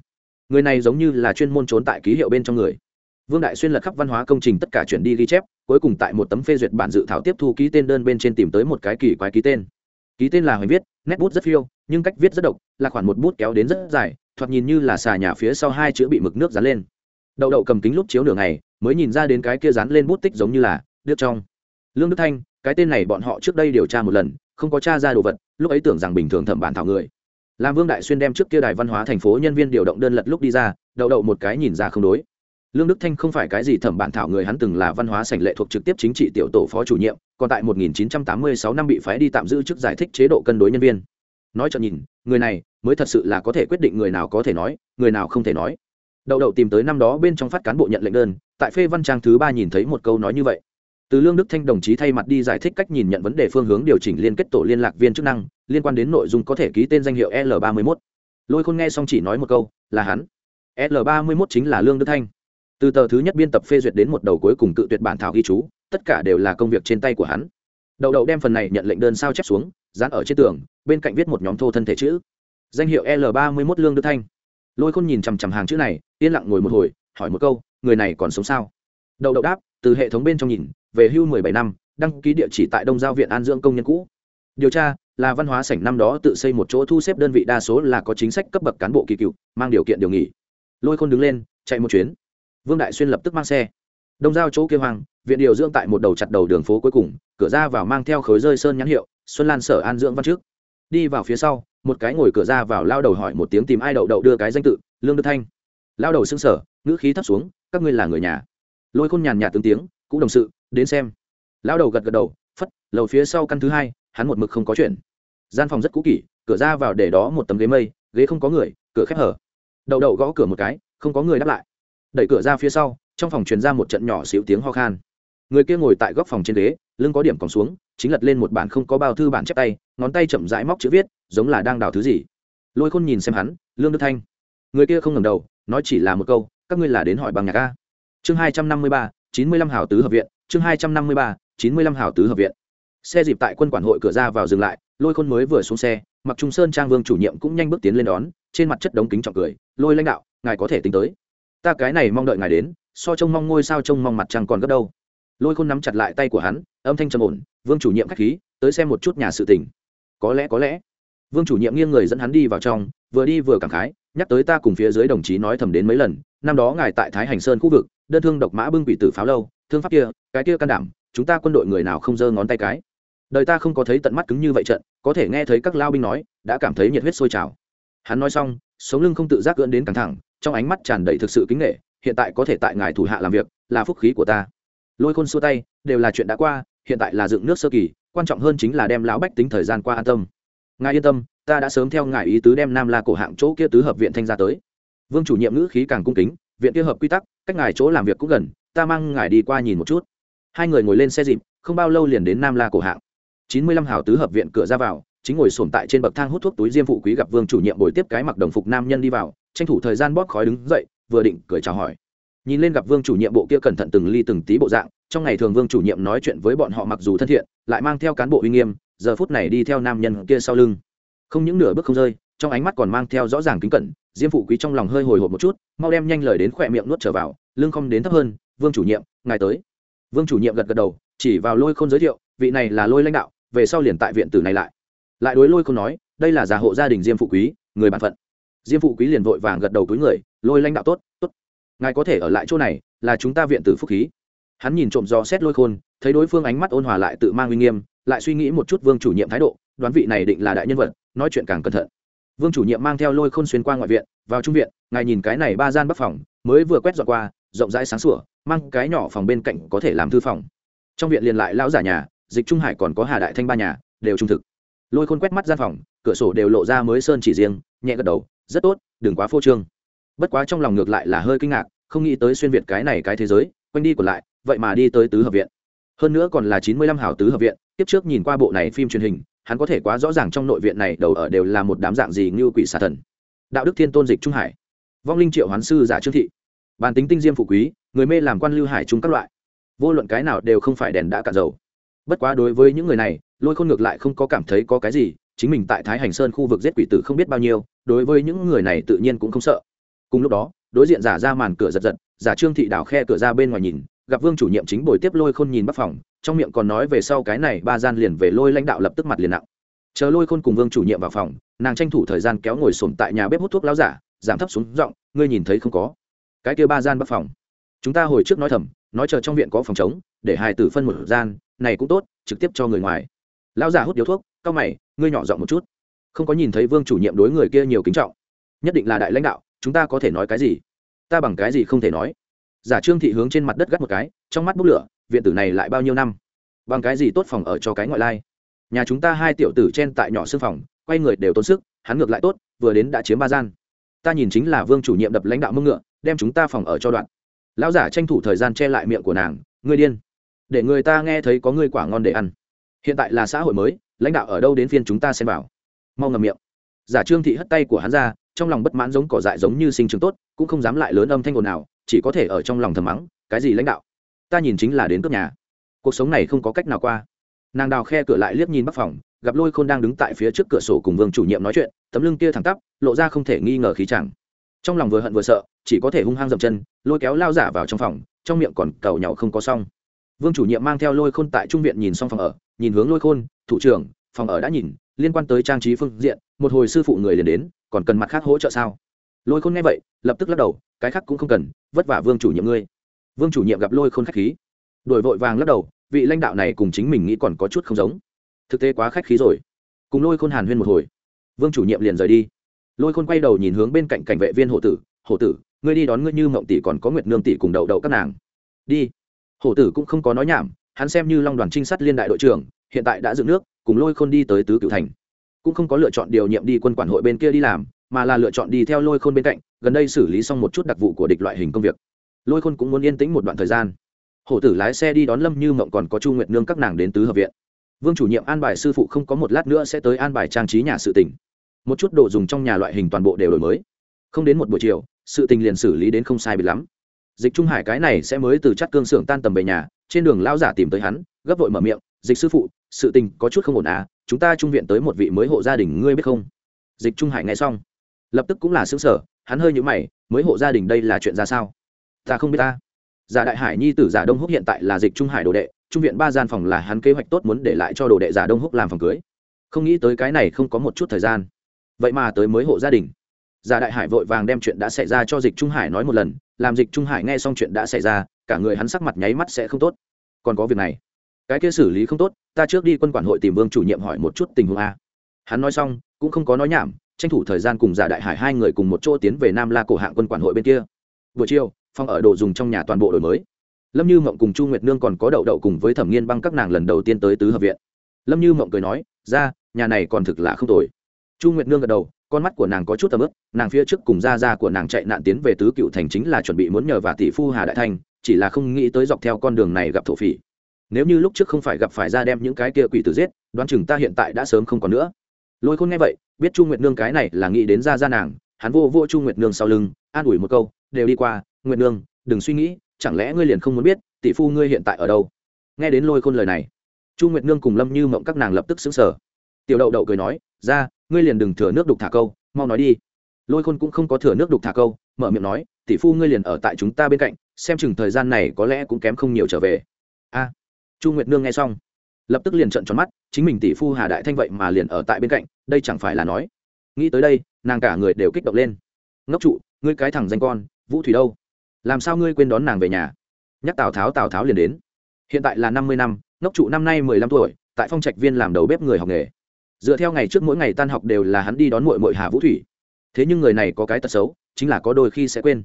Người này giống như là chuyên môn trốn tại ký hiệu bên trong người. Vương đại xuyên lật khắp văn hóa công trình tất cả chuyển đi ghi chép, cuối cùng tại một tấm phê duyệt bản dự thảo tiếp thu ký tên đơn bên trên tìm tới một cái kỳ quái ký tên. Ký tên là hoành viết, nét bút rất phiêu, nhưng cách viết rất độc, là khoản một bút kéo đến rất dài, thoạt nhìn như là xà nhà phía sau hai chữ bị mực nước dán lên. Đậu đậu cầm kính lúc chiếu nửa ngày, mới nhìn ra đến cái kia dán lên bút tích giống như là nước trong. Lương đức thanh, cái tên này bọn họ trước đây điều tra một lần không có t r a ra đồ vật, lúc ấy tưởng rằng bình thường thẩm bản thảo người. Làm vương đại xuyên đem trước kia đài văn hóa thành phố nhân viên điều động đơn lật lúc đi ra, đậu đậu một cái nhìn ra không đối. Lương đức thanh không phải cái gì thẩm bản thảo người, hắn từng là văn hóa sảnh lệ thuộc trực tiếp chính trị tiểu tổ phó chủ nhiệm, còn tại 1986 năm bị phái đi tạm giữ chức giải thích chế độ cân đối nhân viên. Nói cho nhìn, người này mới thật sự là có thể quyết định người nào có thể nói, người nào không thể nói. Đậu đậu tìm tới năm đó bên trong phát cán bộ nhận lệnh đơn, tại phê văn trang thứ ba nhìn thấy một câu nói như vậy từ lương đức thanh đồng chí thay mặt đi giải thích cách nhìn nhận vấn đề phương hướng điều chỉnh liên kết tổ liên lạc viên chức năng, liên quan đến nội dung có thể ký tên danh hiệu l 31 lôi khôn nghe xong chỉ nói một câu, là hắn. L 31 chính là lương đức thanh. Từ tờ thứ nhất biên tập phê duyệt đến một đầu cuối cùng tự tuyệt bản thảo ghi chú, tất cả đều là công việc trên tay của hắn. Đậu đậu đem phần này nhận lệnh đơn sao chép xuống, dán ở trên tường, bên cạnh viết một nhóm thô thân thể chữ. Danh hiệu l 31 lương đức thanh. Lôi khôn nhìn chằm chằm hàng chữ này, yên lặng ngồi một hồi, hỏi một câu, người này còn sống sao? Đậu đậu đáp, từ hệ thống bên trong nhìn về hưu mười bảy năm đăng ký địa chỉ tại đông giao viện an dưỡng công nhân cũ. Điều tra là văn hóa sảnh năm đó tự xây một chỗ thu xếp đơn vị đa số là có chính sách cấp bậc cán bộ kỳ cựu mang điều kiện điều nghỉ. Lôi khôn đứng lên chạy một chuyến. Vương đại xuyên lập tức mang xe. Đông giao chỗ kêu hoàng, viện điều dưỡng tại một đầu chặt đầu đường phố cuối cùng cửa ra vào mang theo khối rơi sơn nhãn hiệu xuân lan sở an dưỡng văn trước. Đi vào phía sau một cái ngồi cửa ra vào lao đầu hỏi một tiếng tìm ai đậu đậu đưa cái danh tự lương đức thanh. Lao đầu xưng sở ngữ khí thấp xuống các ngươi là người nhà. Lôi khôn nhàn nhạt tướng tiếng cũng đồng sự đến xem. Lao đầu gật gật đầu, phất, lầu phía sau căn thứ hai, hắn một mực không có chuyện. Gian phòng rất cũ kỹ, cửa ra vào để đó một tấm ghế mây, ghế không có người, cửa khép hở. Đầu đầu gõ cửa một cái, không có người đáp lại. Đẩy cửa ra phía sau, trong phòng truyền ra một trận nhỏ xíu tiếng ho khan. Người kia ngồi tại góc phòng trên ghế, lưng có điểm còn xuống, chính lật lên một bản không có bao thư bản chép tay, ngón tay chậm rãi móc chữ viết, giống là đang đào thứ gì. Lôi khôn nhìn xem hắn, lương đức thanh. Người kia không ngẩng đầu, nói chỉ là một câu, các ngươi là đến hỏi bằng nhạc a? Chương hai trăm năm mươi ba, chín mươi lăm hào tứ hợp viện chương hai trăm năm mươi ba, chín mươi lăm hào tứ hợp viện. Xe dịp tại quân quản hội cửa ra vào dừng lại, lôi khôn mới vừa xuống xe mặc trung sơn trang vương chủ nhiệm cũng nhanh bước tiến lên đón, trên mặt chất đống kính trọng cười, lôi lãnh đạo, ngài có thể tính tới. Ta cái này mong đợi ngài đến, so trông mong ngôi sao trông mong mặt trăng còn gấp đâu. Lôi khôn nắm chặt lại tay của hắn, âm thanh trầm ổn, vương chủ nhiệm k h á c h khí, tới xem một chút nhà sự tình. Có lẽ có lẽ. Vương chủ nhiệm nghiêng người dẫn hắn đi vào trong, vừa đi vừa cảm khái, nhắc tới ta cùng phía dưới đồng chí nói thầm đến mấy lần, năm đó ngài tại thái hành sơn khu vực, đơn thương độc mã bưng bị tử pháo lâu thương pháp kia, cái kia can đảm, chúng ta quân đội người nào không giơ ngón tay cái? Đời ta không có thấy tận mắt cứng như vậy trận, có thể nghe thấy các lao binh nói, đã cảm thấy nhiệt huyết sôi trào. Hắn nói xong, sống lưng không tự giác gỡn đến căng thẳng, trong ánh mắt tràn đầy thực sự kính nghệ hiện tại có thể tại ngài thủ hạ làm việc, là phúc khí của ta. Lôi khôn xua tay, đều là chuyện đã qua, hiện tại là dựng nước sơ kỳ, quan trọng hơn chính là đem lão bách tính thời gian qua an tâm. Ngài yên tâm, ta đã sớm theo ngài ý tứ đem nam la cổ hạng chỗ kia tứ hợp viện thanh ra tới. Vương chủ nhiệm ngữ khí càng cung kính, viện kia hợp quy tắc, cách ngài chỗ làm việc cũng gần ta mang ngài đi qua nhìn một chút. Hai người ngồi lên xe dịp, không bao lâu liền đến nam la cổ hạng. Chín mươi lăm hào tứ hợp viện cửa ra vào, chính ngồi sồn tại trên bậc thang hút thuốc túi diêm phụ quý gặp vương chủ nhiệm bồi tiếp cái mặc đồng phục nam nhân đi vào, tranh thủ thời gian bóp khói đứng dậy, vừa định cười chào hỏi. Nhìn lên gặp vương chủ nhiệm bộ kia cẩn thận từng ly từng tí bộ dạng, trong ngày thường vương chủ nhiệm nói chuyện với bọn họ mặc dù thân thiện, lại mang theo cán bộ uy nghiêm, giờ phút này đi theo nam nhân kia sau lưng. Không những nửa bước không rơi, trong ánh mắt còn mang theo rõ ràng kính cẩn, diêm phụ quý trong lòng hơi hồi hộp một chút, mau đem nhanh lời đến khỏe miệng nuốt trở vào, lưng không đến thấp hơn vương chủ nhiệm, ngài tới. Vương chủ nhiệm gật gật đầu, chỉ vào lôi khôn giới thiệu, vị này là lôi lãnh đạo, về sau liền tại viện tử này lại. Lại đối lôi khôn nói, đây là già hộ gia đình diêm phụ quý, người bản phận. Diêm phụ quý liền vội vàng gật đầu túi người, lôi lãnh đạo tốt tốt. Ngài có thể ở lại chỗ này, là chúng ta viện tử phúc khí. Hắn nhìn trộm do xét lôi khôn, thấy đối phương ánh mắt ôn hòa lại tự mang uy nghiêm, lại suy nghĩ một chút vương chủ nhiệm thái độ, đoán vị này định là đại nhân vật, nói chuyện càng cẩn thận. Vương chủ nhiệm mang theo lôi khôn xuyên qua ngoại viện, vào trung viện, ngài nhìn cái này ba gian bắc phòng, mới vừa quét dọn qua, rộng rãi sáng sủa mang cái nhỏ phòng bên cạnh có thể làm thư phòng. Trong viện liền lại lão giả nhà, dịch trung hải còn có hà đại thanh ba nhà, đều trung thực. Lôi khôn quét mắt gian phòng, cửa sổ đều lộ ra mới sơn chỉ riêng, nhẹ gật đầu, rất tốt, đừng quá phô trương. Bất quá trong lòng ngược lại là hơi kinh ngạc, không nghĩ tới xuyên việt cái này cái thế giới, quanh đi còn lại, vậy mà đi tới tứ hợp viện. Hơn nữa còn là chín mươi lăm hào tứ hợp viện, tiếp trước nhìn qua bộ này phim truyền hình, hắn có thể quá rõ ràng trong nội viện này đầu ở đều là một đám dạng gì như quỷ xà thần. Đạo đức thiên tôn dịch trung hải. Vong linh triệu hoán sư giả trương thị bản tính tinh diêm phụ quý, người mê làm quan lưu hải chúng các loại. Vô luận cái nào đều không phải đèn đã cạn dầu. Bất quá đối với những người này, lôi khôn ngược lại không có cảm thấy có cái gì, chính mình tại thái hành sơn khu vực giết quỷ tử không biết bao nhiêu, đối với những người này tự nhiên cũng không sợ. Cùng lúc đó, đối diện giả ra màn cửa giật giật, giả trương thị đảo khe cửa ra bên ngoài nhìn, gặp vương chủ nhiệm chính bồi tiếp lôi khôn nhìn bắc phòng, trong miệng còn nói về sau cái này ba gian liền về lôi lãnh đạo lập tức mặt liền nặng. Chờ lôi khôn cùng vương chủ nhiệm vào phòng, nàng tranh thủ thời gian kéo ngồi sồn tại nhà bếp hút thuốc láo giả, giảm thấp xuống giọng, ngươi nhìn thấy không có? Cái kia ba gian bắc phòng. Chúng ta hồi trước nói thầm, nói chờ trong viện có phòng chống để hai tử phân một gian, này cũng tốt, trực tiếp cho người ngoài. Lão già hút điếu thuốc cao mày, ngươi nhỏ giọng một chút. Không có nhìn thấy vương chủ nhiệm đối người kia nhiều kính trọng. Nhất định là đại lãnh đạo, chúng ta có thể nói cái gì? Ta bằng cái gì không thể nói? Giả trương thị hướng trên mặt đất gắt một cái, trong mắt bốc lửa, viện tử này lại bao nhiêu năm? Bằng cái gì tốt phòng ở cho cái ngoại lai? Nhà chúng ta hai tiểu tử trên tại nhỏ xương phòng, quay người đều tốn sức, hắn ngược lại tốt, vừa đến đã chiếm ba gian ta nhìn chính là vương chủ nhiệm đập lãnh đạo mưng ngựa, đem chúng ta phòng ở cho đoạn. Lão giả tranh thủ thời gian che lại miệng của nàng, ngươi điên. Để người ta nghe thấy có ngươi quả ngon để ăn. Hiện tại là xã hội mới, lãnh đạo ở đâu đến phiên chúng ta xem vào. Mau ngầm miệng. Giả trương thị hất tay của hắn ra, trong lòng bất mãn giống cỏ dại giống như sinh trường tốt, cũng không dám lại lớn âm thanh ồn nào chỉ có thể ở trong lòng thầm mắng, cái gì lãnh đạo? Ta nhìn chính là đến cướp nhà. Cuộc sống này không có cách nào qua nàng đào khe cửa lại liếc nhìn bắc phòng, gặp lôi khôn đang đứng tại phía trước cửa sổ cùng vương chủ nhiệm nói chuyện, tấm lưng kia thẳng tắp, lộ ra không thể nghi ngờ khí chẳng. Trong lòng vừa hận vừa sợ, chỉ có thể hung hăng dậm chân, lôi kéo lao giả vào trong phòng, trong miệng còn cầu nhau không có xong. Vương chủ nhiệm mang theo lôi khôn tại trung viện nhìn xong phòng ở, nhìn hướng lôi khôn, thủ trưởng, phòng ở đã nhìn, liên quan tới trang trí phương diện, một hồi sư phụ người liền đến, còn cần mặt khác hỗ trợ sao? Lôi khôn nghe vậy, lập tức lắc đầu, cái khác cũng không cần, vất vả vương chủ nhiệm ngươi. Vương chủ nhiệm gặp lôi khôn khách khí, đổi vội vàng lắc đầu vị lãnh đạo này cùng chính mình nghĩ còn có chút không giống. Thực tế quá khách khí rồi. Cùng lôi khôn hàn huyên một hồi. Vương chủ nhiệm liền rời đi. Lôi khôn quay đầu nhìn hướng bên cạnh cảnh vệ viên hộ tử. Hộ tử, ngươi đi đón ngươi như mộng tỷ còn có nguyệt nương tỷ cùng đậu đậu các nàng. Đi. Hổ tử cũng không có nói nhảm, hắn xem như long đoàn trinh sát liên đại đội trưởng, hiện tại đã dựng nước, cùng lôi khôn đi tới tứ cửu thành. Cũng không có lựa chọn điều nhiệm đi quân quản hội bên kia đi làm, mà là lựa chọn đi theo lôi khôn bên cạnh, gần đây xử lý xong một chút đặc vụ của địch loại hình công việc. Lôi khôn cũng muốn yên tĩnh một đoạn thời gian hổ tử lái xe đi đón lâm như mộng còn có chu nguyệt nương các nàng đến tứ hợp viện. Vương chủ nhiệm an bài sư phụ không có một lát nữa sẽ tới an bài trang trí nhà sự tỉnh một chút đồ dùng trong nhà loại hình toàn bộ đều đổi mới. Không đến một buổi chiều, sự tình liền xử lý đến không sai bị lắm. Dịch trung hải cái này sẽ mới từ chắt cương xưởng tan tầm về nhà, trên đường lao giả tìm tới hắn, gấp vội mở miệng, dịch sư phụ, sự tình có chút không ổn à chúng ta trung viện tới một vị mới hộ gia đình ngươi biết không? Dịch trung hải nghe xong, lập tức cũng là xứng sở hắn hơi nhũ mày, mới hộ gia đình đây là chuyện ra sao? Ta không biết ta giả đại hải nhi tử giả đông húc hiện tại là dịch trung hải đồ đệ, trung viện ba gian phòng là hắn kế hoạch tốt muốn để lại cho đồ đệ giả đông húc làm phòng cưới. Không nghĩ tới cái này không có một chút thời gian. Vậy mà tới mới hộ gia đình. Giả đại hải vội vàng đem chuyện đã xảy ra cho dịch trung hải nói một lần, làm dịch trung hải nghe xong chuyện đã xảy ra, cả người hắn sắc mặt nháy mắt sẽ không tốt. Còn có việc này. Cái kia xử lý không tốt, ta trước đi quân quản hội tìm vương chủ nhiệm hỏi một chút tình huống a. Hắn nói xong, cũng không có nói nhảm, tranh thủ thời gian cùng giả đại hải hai người cùng một chỗ tiến về nam la cổ hạng quân quản hội bên kia. Buổi chiều phong ở đồ dùng trong nhà toàn bộ đổi mới. Lâm như mộng cùng chu nguyệt nương còn có đậu đậu cùng với thẩm nghiên băng các nàng lần đầu tiên tới tứ hợp viện. Lâm như mộng cười nói, ra, nhà này còn thực là không tồi. Chu nguyệt nương gật đầu, con mắt của nàng có chút tầm ức, nàng phía trước cùng gia gia của nàng chạy nạn tiến về tứ cựu thành chính là chuẩn bị muốn nhờ và tỷ phu hà đại thanh, chỉ là không nghĩ tới dọc theo con đường này gặp thổ phỉ. Nếu như lúc trước không phải gặp phải ra đem những cái kia quỷ tử giết, đoán chừng ta hiện tại đã sớm không còn nữa. Lôi khôn nghe vậy, biết chu nguyệt nương cái này là nghĩ đến ra ra nàng, hắn vô vô chu nguyệt nương sau lưng, an ủi một câu, đều đi qua nguyệt nương, đừng suy nghĩ, chẳng lẽ ngươi liền không muốn biết, tỷ phu ngươi hiện tại ở đâu? Nghe đến lôi khôn lời này, chu nguyệt nương cùng lâm như mộng các nàng lập tức xứng sở tiểu đậu đậu cười nói, ra, ngươi liền đừng thừa nước đục thả câu, mau nói đi. Lôi khôn cũng không có thừa nước đục thả câu, mở miệng nói, tỷ phu ngươi liền ở tại chúng ta bên cạnh, xem chừng thời gian này có lẽ cũng kém không nhiều trở về. A. Chu nguyệt nương nghe xong, lập tức liền trợn tròn mắt, chính mình tỷ phu hà đại thanh vậy mà liền ở tại bên cạnh, đây chẳng phải là nói. Nghĩ tới đây, nàng cả người đều kích động lên. Ngốc trụ, ngươi cái thằng danh con, vũ thủy đâu? Làm sao ngươi quên đón nàng về nhà? Nhắc tào tháo tào tháo liền đến. Hiện tại là năm mươi năm, ngốc trụ năm nay mười lăm tuổi, tại phong trạch viên làm đầu bếp người học nghề. Dựa theo ngày trước mỗi ngày tan học đều là hắn đi đón mội mội hà vũ thủy. Thế nhưng người này có cái tật xấu, chính là có đôi khi sẽ quên.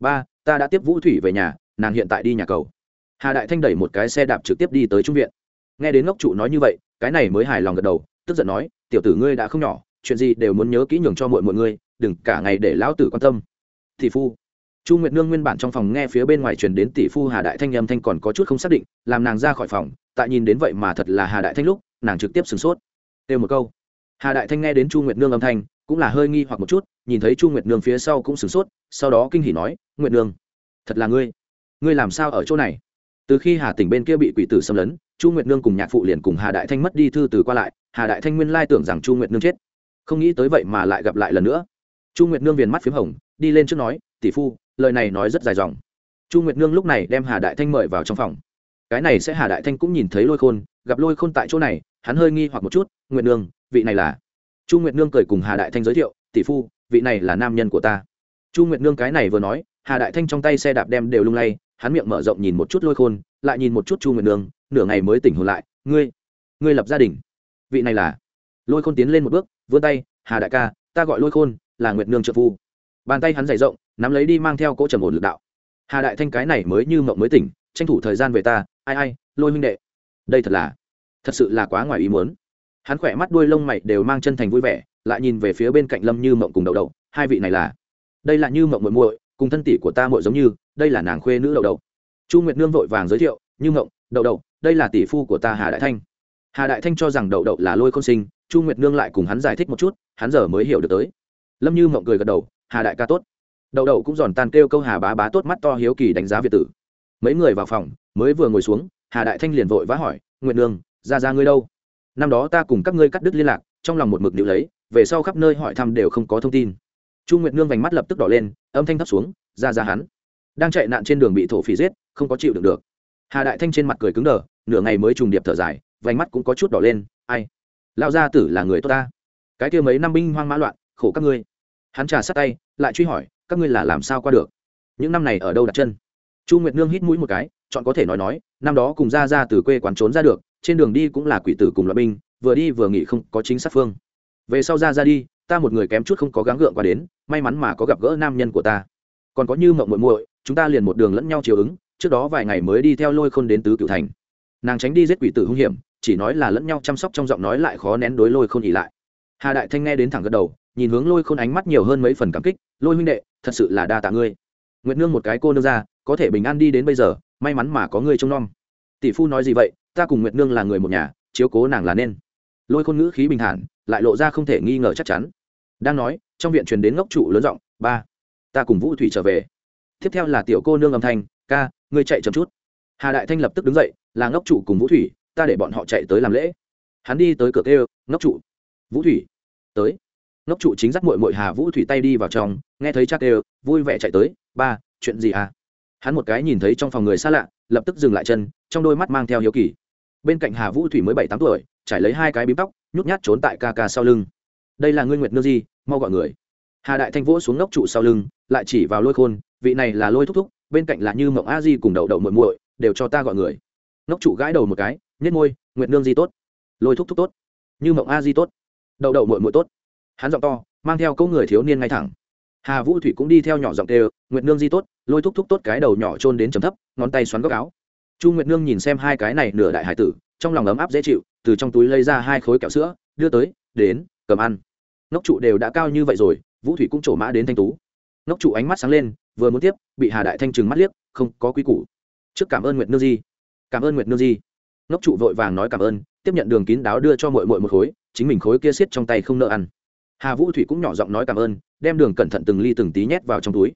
Ba, ta đã tiếp vũ thủy về nhà, nàng hiện tại đi nhà cầu. Hà đại thanh đẩy một cái xe đạp trực tiếp đi tới trung viện. Nghe đến ngốc trụ nói như vậy, cái này mới hài lòng gật đầu, tức giận nói, tiểu tử ngươi đã không nhỏ, chuyện gì đều muốn nhớ kỹ nhường cho mọi mọi ngươi, đừng cả ngày để lão tử quan tâm. Thị phu chu nguyệt nương nguyên bản trong phòng nghe phía bên ngoài truyền đến tỷ phu hà đại thanh âm thanh còn có chút không xác định, làm nàng ra khỏi phòng, tại nhìn đến vậy mà thật là hà đại thanh lúc, nàng trực tiếp sửng sốt. Têu một câu. Hà đại thanh nghe đến chu nguyệt nương âm thanh, cũng là hơi nghi hoặc một chút, nhìn thấy chu nguyệt nương phía sau cũng sửng sốt, sau đó kinh hỉ nói, nguyệt nương, thật là ngươi. Ngươi làm sao ở chỗ này? Từ khi hà tỉnh bên kia bị quỷ tử xâm lấn, chu nguyệt nương cùng nhạc phụ liền cùng hà đại thanh mất đi thư từ qua lại, hà đại thanh nguyên lai tưởng rằng chu nguyệt nương chết. Không nghĩ tới vậy mà lại gặp lại lần nữa. Chu nguyệt nương viền mắt p h í m hồng, đi lên trước nói, tỷ phu lời này nói rất dài dòng. Chu nguyệt nương lúc này đem hà đại thanh mời vào trong phòng. Cái này sẽ hà đại thanh cũng nhìn thấy lôi khôn, gặp lôi khôn tại chỗ này, hắn hơi nghi hoặc một chút, nguyệt nương, vị này là? Chu nguyệt nương cười cùng hà đại thanh giới thiệu, tỷ phu, vị này là nam nhân của ta. Chu nguyệt nương cái này vừa nói, hà đại thanh trong tay xe đạp đem đều lung lay, hắn miệng mở rộng nhìn một chút lôi khôn, lại nhìn một chút chu nguyệt nương, nửa ngày mới tỉnh hồn lại, ngươi ngươi lập gia đình. Vị này là? Lôi khôn tiến lên một bước, vươn tay, hà đại ca, ta gọi lôi khôn, là nguyệt nương trợ phu bàn tay hắn dày rộng, nắm lấy đi mang theo cỗ trầm ổn lực đạo. Hà đại thanh cái này mới như mộng mới tỉnh, tranh thủ thời gian về ta, ai ai, lôi huynh đệ. Đây thật là, thật sự là quá ngoài ý muốn. Hắn khỏe mắt đuôi lông mày đều mang chân thành vui vẻ, lại nhìn về phía bên cạnh lâm như mộng cùng đậu đậu, hai vị này là. Đây là như mộng muội muội, cùng thân tỷ của ta muội giống như, đây là nàng khuê nữ đậu đậu. Chu nguyệt nương vội vàng giới thiệu, như mộng, đậu đậu, đây là tỷ phu của ta hà đại thanh. Hà đại thanh cho rằng đậu đậu là lôi không sinh, chu nguyệt nương lại cùng hắn giải thích một chút, hắn giờ mới hiểu được tới. Lâm như mộng cười gật đầu hà đại ca tốt. Đậu đậu cũng giòn tan kêu câu hà bá bá tốt mắt to hiếu kỳ đánh giá việt tử. Mấy người vào phòng, mới vừa ngồi xuống, hà đại thanh liền vội vã hỏi, nguyệt nương, ra ra ngươi đâu? Năm đó ta cùng các ngươi cắt đứt liên lạc, trong lòng một mực điệu lấy, về sau khắp nơi hỏi thăm đều không có thông tin. Chu nguyệt nương vành mắt lập tức đỏ lên, âm thanh thấp xuống, ra ra hắn. Đang chạy nạn trên đường bị thổ phỉ giết, không có chịu đựng được. Hà đại thanh trên mặt cười cứng đờ, nửa ngày mới trùng điệp thở dài, vành mắt cũng có chút đỏ lên, ai? Lão gia tử là người tốt ta. Cái kia mấy năm binh hoang mã loạn, khổ các ngươi hắn trà sát tay, lại truy hỏi, các ngươi là làm sao qua được? Những năm này ở đâu đặt chân? Chu nguyệt nương hít mũi một cái, chọn có thể nói nói, năm đó cùng ra ra từ quê quán trốn ra được, trên đường đi cũng là quỷ tử cùng loại binh, vừa đi vừa nghỉ không có chính sát phương. Về sau ra ra đi, ta một người kém chút không có gắng gượng qua đến, may mắn mà có gặp gỡ nam nhân của ta. Còn có như mộng muội muội, chúng ta liền một đường lẫn nhau chiều ứng, trước đó vài ngày mới đi theo lôi khôn đến tứ cửu thành. Nàng tránh đi giết quỷ tử hung hiểm, chỉ nói là lẫn nhau chăm sóc trong giọng nói lại khó nén đối lôi khôn ỉ lại. Hà đại thanh nghe đến thẳng gật đầu nhìn hướng lôi khôn ánh mắt nhiều hơn mấy phần cảm kích, lôi huynh đệ, thật sự là đa tạ ngươi. Nguyệt nương một cái cô nương ra, có thể bình an đi đến bây giờ, may mắn mà có ngươi trông nom. Tỷ phu nói gì vậy? Ta cùng nguyệt nương là người một nhà, chiếu cố nàng là nên. Lôi khôn ngữ khí bình thản, lại lộ ra không thể nghi ngờ chắc chắn. Đang nói, trong viện truyền đến ngốc trụ lớn giọng, ba, ta cùng vũ thủy trở về. Tiếp theo là tiểu cô nương âm thanh, ca, ngươi chạy chậm chút. Hà đại thanh lập tức đứng dậy, là ngốc trụ cùng vũ thủy, ta để bọn họ chạy tới làm lễ. Hắn đi tới cửa kêu, ngốc trụ. Vũ thủy, tới ngốc trụ chính dắt mội mội hà vũ thủy tay đi vào trong, nghe thấy chắc đều, vui vẻ chạy tới, ba, chuyện gì à? Hắn một cái nhìn thấy trong phòng người xa lạ, lập tức dừng lại chân, trong đôi mắt mang theo hiếu kỳ. Bên cạnh hà vũ thủy mới bảy tám tuổi, trải lấy hai cái bím tóc, nhút nhát trốn tại ca ca sau lưng. Đây là ngươi nguyệt nương di, mau gọi người. Hà đại thanh vỗ xuống ngốc trụ sau lưng, lại chỉ vào lôi khôn, vị này là lôi thúc thúc, bên cạnh là như mộng a di cùng đậu đậu muội muội, đều cho ta gọi người. Ngốc trụ gãi đầu một cái nhét môi, nguyệt nương di tốt. Lôi thúc thúc tốt. Như mộng a di tốt. Đậu đậu muội muội tốt hắn giọng to, mang theo câu người thiếu niên ngay thẳng. Hà vũ thủy cũng đi theo nhỏ giọng đều nguyệt nương di tốt, lôi thúc thúc tốt cái đầu nhỏ trôn đến chấm thấp, ngón tay xoắn góc áo. Chu nguyệt nương nhìn xem hai cái này nửa đại hải tử, trong lòng ấm áp dễ chịu, từ trong túi lấy ra hai khối kẹo sữa, đưa tới, đến, cầm ăn. Nóc trụ đều đã cao như vậy rồi, vũ thủy cũng trổ mã đến thanh tú. Nóc trụ ánh mắt sáng lên, vừa muốn tiếp, bị hà đại thanh trừng mắt liếc, không, có quý củ. Trước cảm ơn nguyệt nương di. Cảm ơn nguyệt nương di. Nóc trụ vội vàng nói cảm ơn, tiếp nhận đường kín đáo đưa cho mội mội một khối, chính mình khối kia xiết trong tay không nợ ăn hà vũ thủy cũng nhỏ giọng nói cảm ơn đem đường cẩn thận từng ly từng tí nhét vào trong túi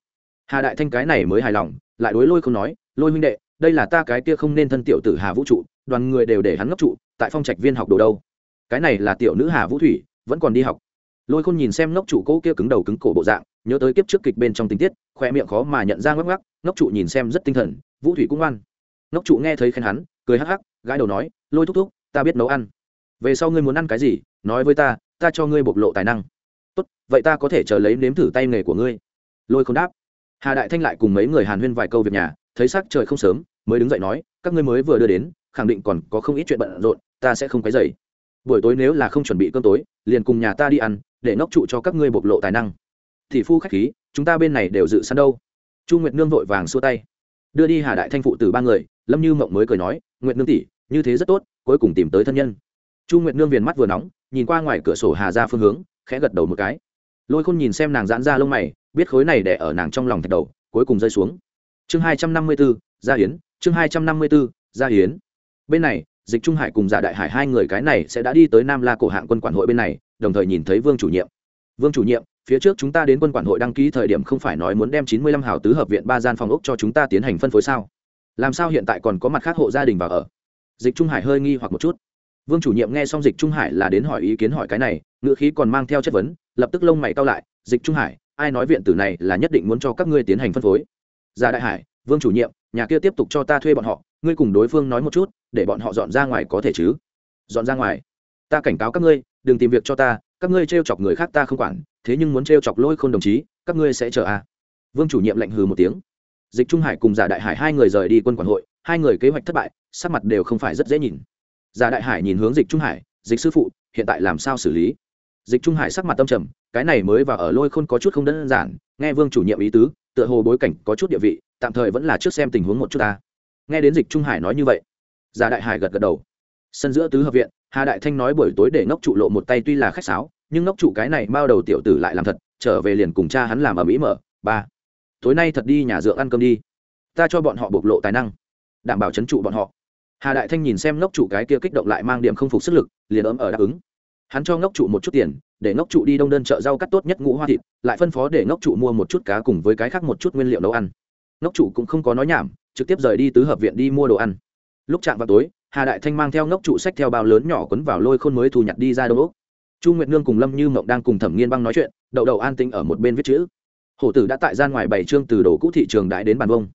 hà đại thanh cái này mới hài lòng lại đối lôi không nói lôi huynh đệ đây là ta cái kia không nên thân tiểu tử hà vũ trụ đoàn người đều để hắn ngốc trụ tại phong trạch viên học đồ đâu cái này là tiểu nữ hà vũ thủy vẫn còn đi học lôi khôn nhìn xem ngốc trụ cỗ kia cứng đầu cứng cổ bộ dạng nhớ tới kiếp trước kịch bên trong tình tiết khoe miệng khó mà nhận ra ngắc ngắc ngốc trụ nhìn xem rất tinh thần vũ thủy cũng ngoan ngốc trụ nghe thấy khen hắn cười hắc hắc gái đầu nói lôi thúc thúc ta biết nấu ăn về sau ngươi muốn ăn cái gì nói với ta ta cho ngươi bộc lộ tài năng tốt, vậy ta có thể chờ lấy nếm thử tay nghề của ngươi. Lôi không đáp. Hà đại thanh lại cùng mấy người hàn huyên vài câu việc nhà, thấy sắc trời không sớm, mới đứng dậy nói, các ngươi mới vừa đưa đến, khẳng định còn có không ít chuyện bận rộn, ta sẽ không cái dày buổi tối nếu là không chuẩn bị cơm tối, liền cùng nhà ta đi ăn, để nóc trụ cho các ngươi bộc lộ tài năng. Thì phu khách khí, chúng ta bên này đều dự sẵn đâu. Chu nguyệt nương vội vàng xua tay. Đưa đi hà đại thanh phụ từ ba người, lâm như mộng mới cười nói, nguyệt nương tỷ, như thế rất tốt, cuối cùng tìm tới thân nhân. Chu nguyệt nương viền mắt vừa nóng, nhìn qua ngoài cửa sổ hà ra phương hướng khẽ gật đầu một cái. Lôi khôn nhìn xem nàng giãn ra lông mày, biết khối này đẻ ở nàng trong lòng thạch đầu, cuối cùng rơi xuống. Chương hai trăm năm mươi b ố gia hiến chương hai trăm năm mươi b ố gia hiến bên này, dịch trung hải cùng giả đại hải hai người cái này sẽ đã đi tới nam la cổ hạng quân quản hội bên này, đồng thời nhìn thấy vương chủ nhiệm. Vương chủ nhiệm, phía trước chúng ta đến quân quản hội đăng ký thời điểm không phải nói muốn đem chín mươi lăm hào tứ hợp viện ba gian phòng ốc cho chúng ta tiến hành phân phối sao? Làm sao hiện tại còn có mặt khác hộ gia đình vào ở? Dịch trung hải hơi nghi hoặc một chút. Vương chủ nhiệm nghe xong dịch trung hải là đến hỏi ý kiến hỏi cái này ngữ khí còn mang theo chất vấn, lập tức lông mày cao lại, dịch trung hải, ai nói viện tử này là nhất định muốn cho các ngươi tiến hành phân phối? Gia đại hải, vương chủ nhiệm, nhà kia tiếp tục cho ta thuê bọn họ, ngươi cùng đối phương nói một chút, để bọn họ dọn ra ngoài có thể chứ? Dọn ra ngoài? Ta cảnh cáo các ngươi, đừng tìm việc cho ta, các ngươi t chọc người khác ta không quản, thế nhưng muốn t chọc lôi k h ô n đồng chí, các ngươi sẽ chờ à. vương chủ nhiệm lạnh hừ một tiếng. Dịch trung hải cùng giả đại hải hai người rời đi quân quản hội, hai người kế hoạch thất bại, sắc mặt đều không phải rất dễ nhìn. Giả đại hải nhìn hướng dịch trung hải, dịch sư phụ, hiện tại làm sao xử lý? Dịch trung hải sắc mặt tâm trầm, cái này mới và ở lôi khôn có chút không đơn giản, nghe vương chủ nhiệm ý tứ, tựa hồ bối cảnh có chút địa vị, tạm thời vẫn là trước xem tình huống một chút ta. Nghe đến dịch trung hải nói như vậy, giả đại hải gật gật đầu. Sân giữa tứ hợp viện, hà đại thanh nói buổi tối để ngốc trụ lộ một tay tuy là khách sáo, nhưng ngốc trụ cái này bao đầu tiểu tử lại làm thật, trở về liền cùng cha hắn làm ở mỹ mở. Ba, tối nay thật đi nhà dựa ăn cơm đi. Ta cho bọn họ bộc lộ tài năng, đảm bảo chấn trụ bọn họ. Hà đại thanh nhìn xem ngốc trụ cái kia kích động lại mang điểm không phục sức lực, liền ấm ở đáp ứng hắn cho ngốc trụ một chút tiền, để ngốc trụ đi đông đơn chợ rau cắt tốt nhất ngũ hoa thịt, lại phân phó để ngốc trụ mua một chút cá cùng với cái khác một chút nguyên liệu nấu ăn. Ngốc trụ cũng không có nói nhảm, trực tiếp rời đi tứ hợp viện đi mua đồ ăn. Lúc chạm vào tối, hà đại thanh mang theo ngốc trụ sách theo bao lớn nhỏ quấn vào lôi khôn mới thu nhặt đi ra đông úc chu nguyệt nương cùng lâm như mộng đang cùng thẩm nghiên băng nói chuyện, đậu đầu an tinh ở một bên viết chữ. Hổ tử đã tại gian ngoài bảy trương từ đồ cũ thị trường đại đến bàn vông.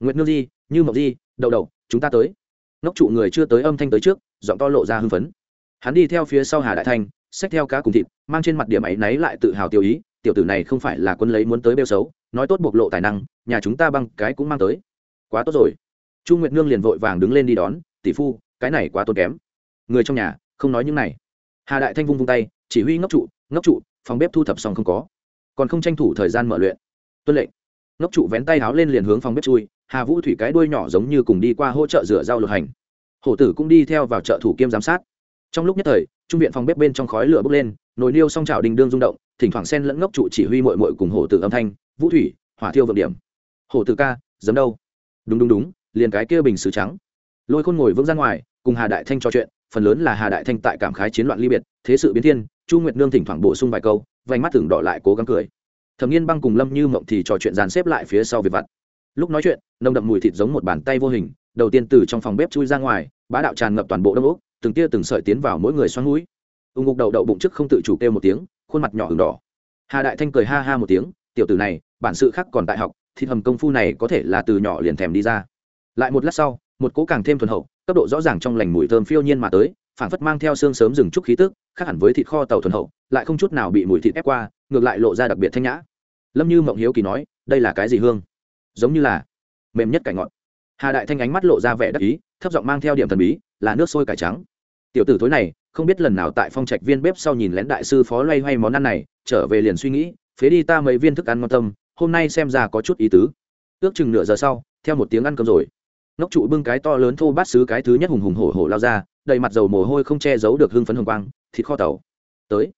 Nguyệt nương di, như mộng di, đậu đầu chúng ta tới. Ngốc trụ người chưa tới âm thanh tới trước, giọng to lộ ra hưng phấn hắn đi theo phía sau hà đại thanh, xách theo cá cùng thịt, mang trên mặt điểm ấy náy lại tự hào tiêu ý, tiểu tử này không phải là quân lấy muốn tới bêu xấu, nói tốt bộc lộ tài năng, nhà chúng ta băng cái cũng mang tới. Quá tốt rồi. Chu nguyệt nương liền vội vàng đứng lên đi đón, tỷ phu, cái này quá tốn kém. Người trong nhà, không nói những này. Hà đại thanh vung vung tay, chỉ huy ngốc trụ ngốc trụ, phòng bếp thu thập xong không có. Còn không tranh thủ thời gian mở luyện. Tuân lệnh. Ngốc trụ vén tay háo lên liền hướng phòng bếp chui, hà vũ thủy cái đuôi nhỏ giống như cùng đi qua hỗ trợ rửa rau lột hành. Hổ tử cũng đi theo vào chợ thủ kiêm giám sát trong lúc nhất thời, trung viện phòng bếp bên trong khói lửa bốc lên, nồi niêu song chảo đình đương rung động, thỉnh thoảng sen lẫn ngốc trụ chỉ huy mội mội cùng hổ tử âm thanh, vũ thủy, hỏa thiêu vượng điểm. Hổ tử ca giấm đâu? Đúng đúng đúng, liền cái kia bình xứ trắng. Lôi khôn ngồi vững ra ngoài, cùng hà đại thanh trò chuyện, phần lớn là hà đại thanh tại cảm khái chiến loạn ly biệt, thế sự biến thiên, chu nguyệt nương thỉnh thoảng bổ sung vài câu, vành mắt tưởng đỏ lại cố gắng cười. Thẩm nghiên băng cùng lâm như mộng thì trò chuyện dàn xếp lại phía sau việc vặt. Lúc nói chuyện, nồng đậm mùi thịt giống một bàn tay vô hình, đầu tiên từ trong phòng bếp chui ra ngoài, bá đạo tràn ngập toàn bộ đông úc từng tia từng sợi tiến vào mỗi người xoắn mũi. Ung ngục đầu đậu bụng trước không tự chủ kêu một tiếng, khuôn mặt nhỏ hừng đỏ. Hà đại thanh cười ha ha một tiếng, tiểu tử này, bản sự khác còn tại học, thịt hầm công phu này có thể là từ nhỏ liền thèm đi ra. Lại một lát sau, một cỗ càng thêm thuần hậu, cấp độ rõ ràng trong lành mùi thơm phiêu nhiên mà tới phản phất mang theo xương sớm rừng trúc khí tức, khác hẳn với thịt kho tàu thuần hậu, lại không chút nào bị mùi thịt ép qua, ngược lại lộ ra đặc biệt thanh nhã. Lâm như mộng hiếu kỳ nói, đây là cái gì hương? Giống như là mềm nhất cải ngọn. hà đại thanh ánh mắt lộ ra vẻ đắc ý, thấp giọng mang theo điểm thần bí, là nước sôi cải trắng tiểu tử tối này, không biết lần nào tại phong trạch viên bếp sau nhìn lén đại sư phó loay hoay món ăn này, trở về liền suy nghĩ, phế đi ta mấy viên thức ăn ngon tâm, hôm nay xem ra có chút ý tứ. Ước chừng nửa giờ sau, theo một tiếng ăn cơm rồi. Nóc trụ bưng cái to lớn thô bát xứ cái thứ nhất hùng hùng hổ hổ lao ra, đầy mặt dầu mồ hôi không che giấu được hưng phấn hồng quang, thịt kho tàu. Tới.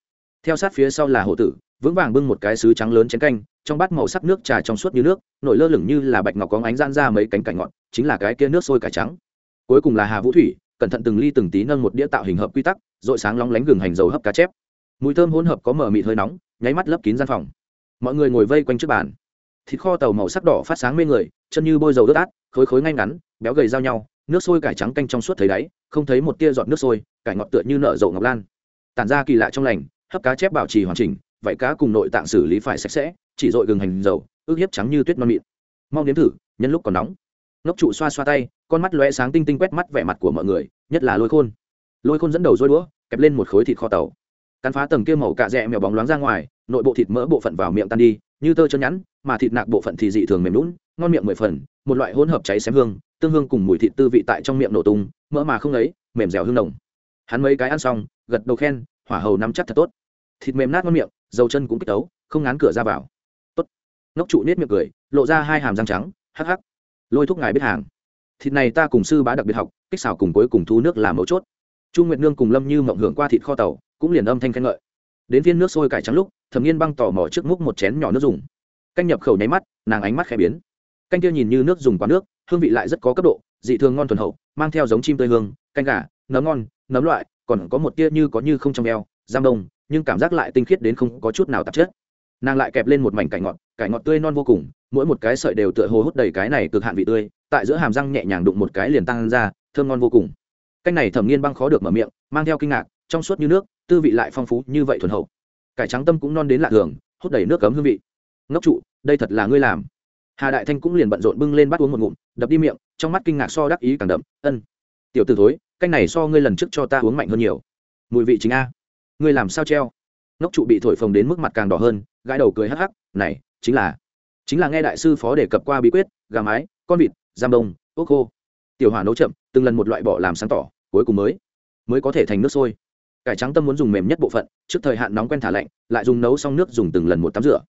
Theo sát phía sau là hổ tử, vững vàng bưng một cái xứ trắng lớn chén canh, trong bát màu sắc nước trà trong suốt như nước, nổi lơ lửng như là bạch ngọc có ánh gian ra mấy cánh cảnh ngọn, chính là cái kia nước sôi cải trắng. Cuối cùng là hà vũ thủy cẩn thận từng ly từng tí nâng một đĩa tạo hình hợp quy tắc dội sáng lóng lánh gừng hành dầu hấp cá chép. Mùi thơm hỗn hợp có mở mịt hơi nóng, nháy mắt lấp kín gian phòng. Mọi người ngồi vây quanh trước bàn. Thịt kho tàu màu sắc đỏ phát sáng mê người, chân như bôi dầu ướt át, khối khối ngay ngắn, béo gầy giao nhau, nước sôi cải trắng canh trong suốt thấy đáy, không thấy một tia giọt nước sôi, cải ngọt tựa như nở rộ ngọc lan. Tản ra kỳ lạ trong lành, hấp cá chép bảo trì hoàn chỉnh vậy cá cùng nội tạng xử lý phải sạch sẽ, chỉ dội gừng hành dầu ướp hiếp trắng như tuyết non mịn. Mong nếm thử, nhân lúc còn nóng ngốc trụ xoa xoa tay, con mắt lóe sáng tinh tinh quét mắt vẻ mặt của mọi người, nhất là lôi khôn. Lôi khôn dẫn đầu rối đũa kẹp lên một khối thịt kho tàu. Cắn phá tầng kia màu cạ rẽ mèo bóng loáng ra ngoài, nội bộ thịt mỡ bộ phận vào miệng tan đi, như tơ chân nhẵn, mà thịt nạc bộ phận thì dị thường mềm lún ngon miệng mười phần, một loại hỗn hợp cháy xém hương, tương hương cùng mùi thịt tư vị tại trong miệng nổ tung, mỡ mà không lấy mềm dẻo hương nồng. Hắn mấy cái ăn xong, gật đầu khen, hỏa hầu nắm chắc thật tốt. Thịt mềm nát ngon miệng, dầu chân cũng kích tấu, không ngán cửa ra vào. Tốt. Ngốc trụ nết miệng cười, lộ ra hai hàm răng trắng, hắc hắc lôi thúc ngài biết hàng. Thịt này ta cùng sư bá đặc biệt học, kích xào cùng cuối cùng thu nước làm mấu chốt. Chu nguyệt nương cùng lâm như mộng hưởng qua thịt kho tàu, cũng liền âm thanh khen ngợi. Đến viên nước sôi cải trắng lúc, thẩm nghiên băng tỏ mỏ trước múc một chén nhỏ nước dùng. Canh nhập khẩu nháy mắt, nàng ánh mắt khẽ biến. Canh kia nhìn như nước dùng quá nước, hương vị lại rất có cấp độ, dị thường ngon thuần hậu, mang theo giống chim tươi hương, canh gà, nấm ngon, nấm loại, còn có một tia như có như không trong eo, giam đông, nhưng cảm giác lại tinh khiết đến không có chút nào tạp chất nàng lại kẹp lên một mảnh cải ngọt cải ngọt tươi non vô cùng, mỗi một cái sợi đều tựa hồ hút đầy cái này cực hạn vị tươi, tại giữa hàm răng nhẹ nhàng đụng một cái liền tăng ra, thơm ngon vô cùng. Canh này thẩm nghiên băng khó được mở miệng, mang theo kinh ngạc, trong suốt như nước, tư vị lại phong phú như vậy thuần hậu. Cải trắng tâm cũng non đến lạ thường, hút đầy nước cấm hương vị. Ngốc trụ, đây thật là ngươi làm. Hà đại thanh cũng liền bận rộn bưng lên bắt uống một ngụm, đập đi miệng, trong mắt kinh ngạc so đắc ý càng đậm, ân, tiểu t ử thối canh này so ngươi lần trước cho ta uống mạnh hơn nhiều. Mùi vị chính a, ngươi làm sao treo? Ngốc trụ bị thổi phồng đến mức mặt càng đỏ hơn gãi đầu cười hắc hắc, này, chính là chính là nghe đại sư phó đề cập qua bí quyết, gà mái, con vịt, giam đông, ốc khô. Tiểu hỏa nấu chậm, từng lần một loại bỏ làm sáng tỏ, cuối cùng mới mới có thể thành nước sôi. Cải trắng tâm muốn dùng mềm nhất bộ phận, trước thời hạn nóng quen thả lạnh, lại dùng nấu xong nước dùng từng lần một tắm rửa.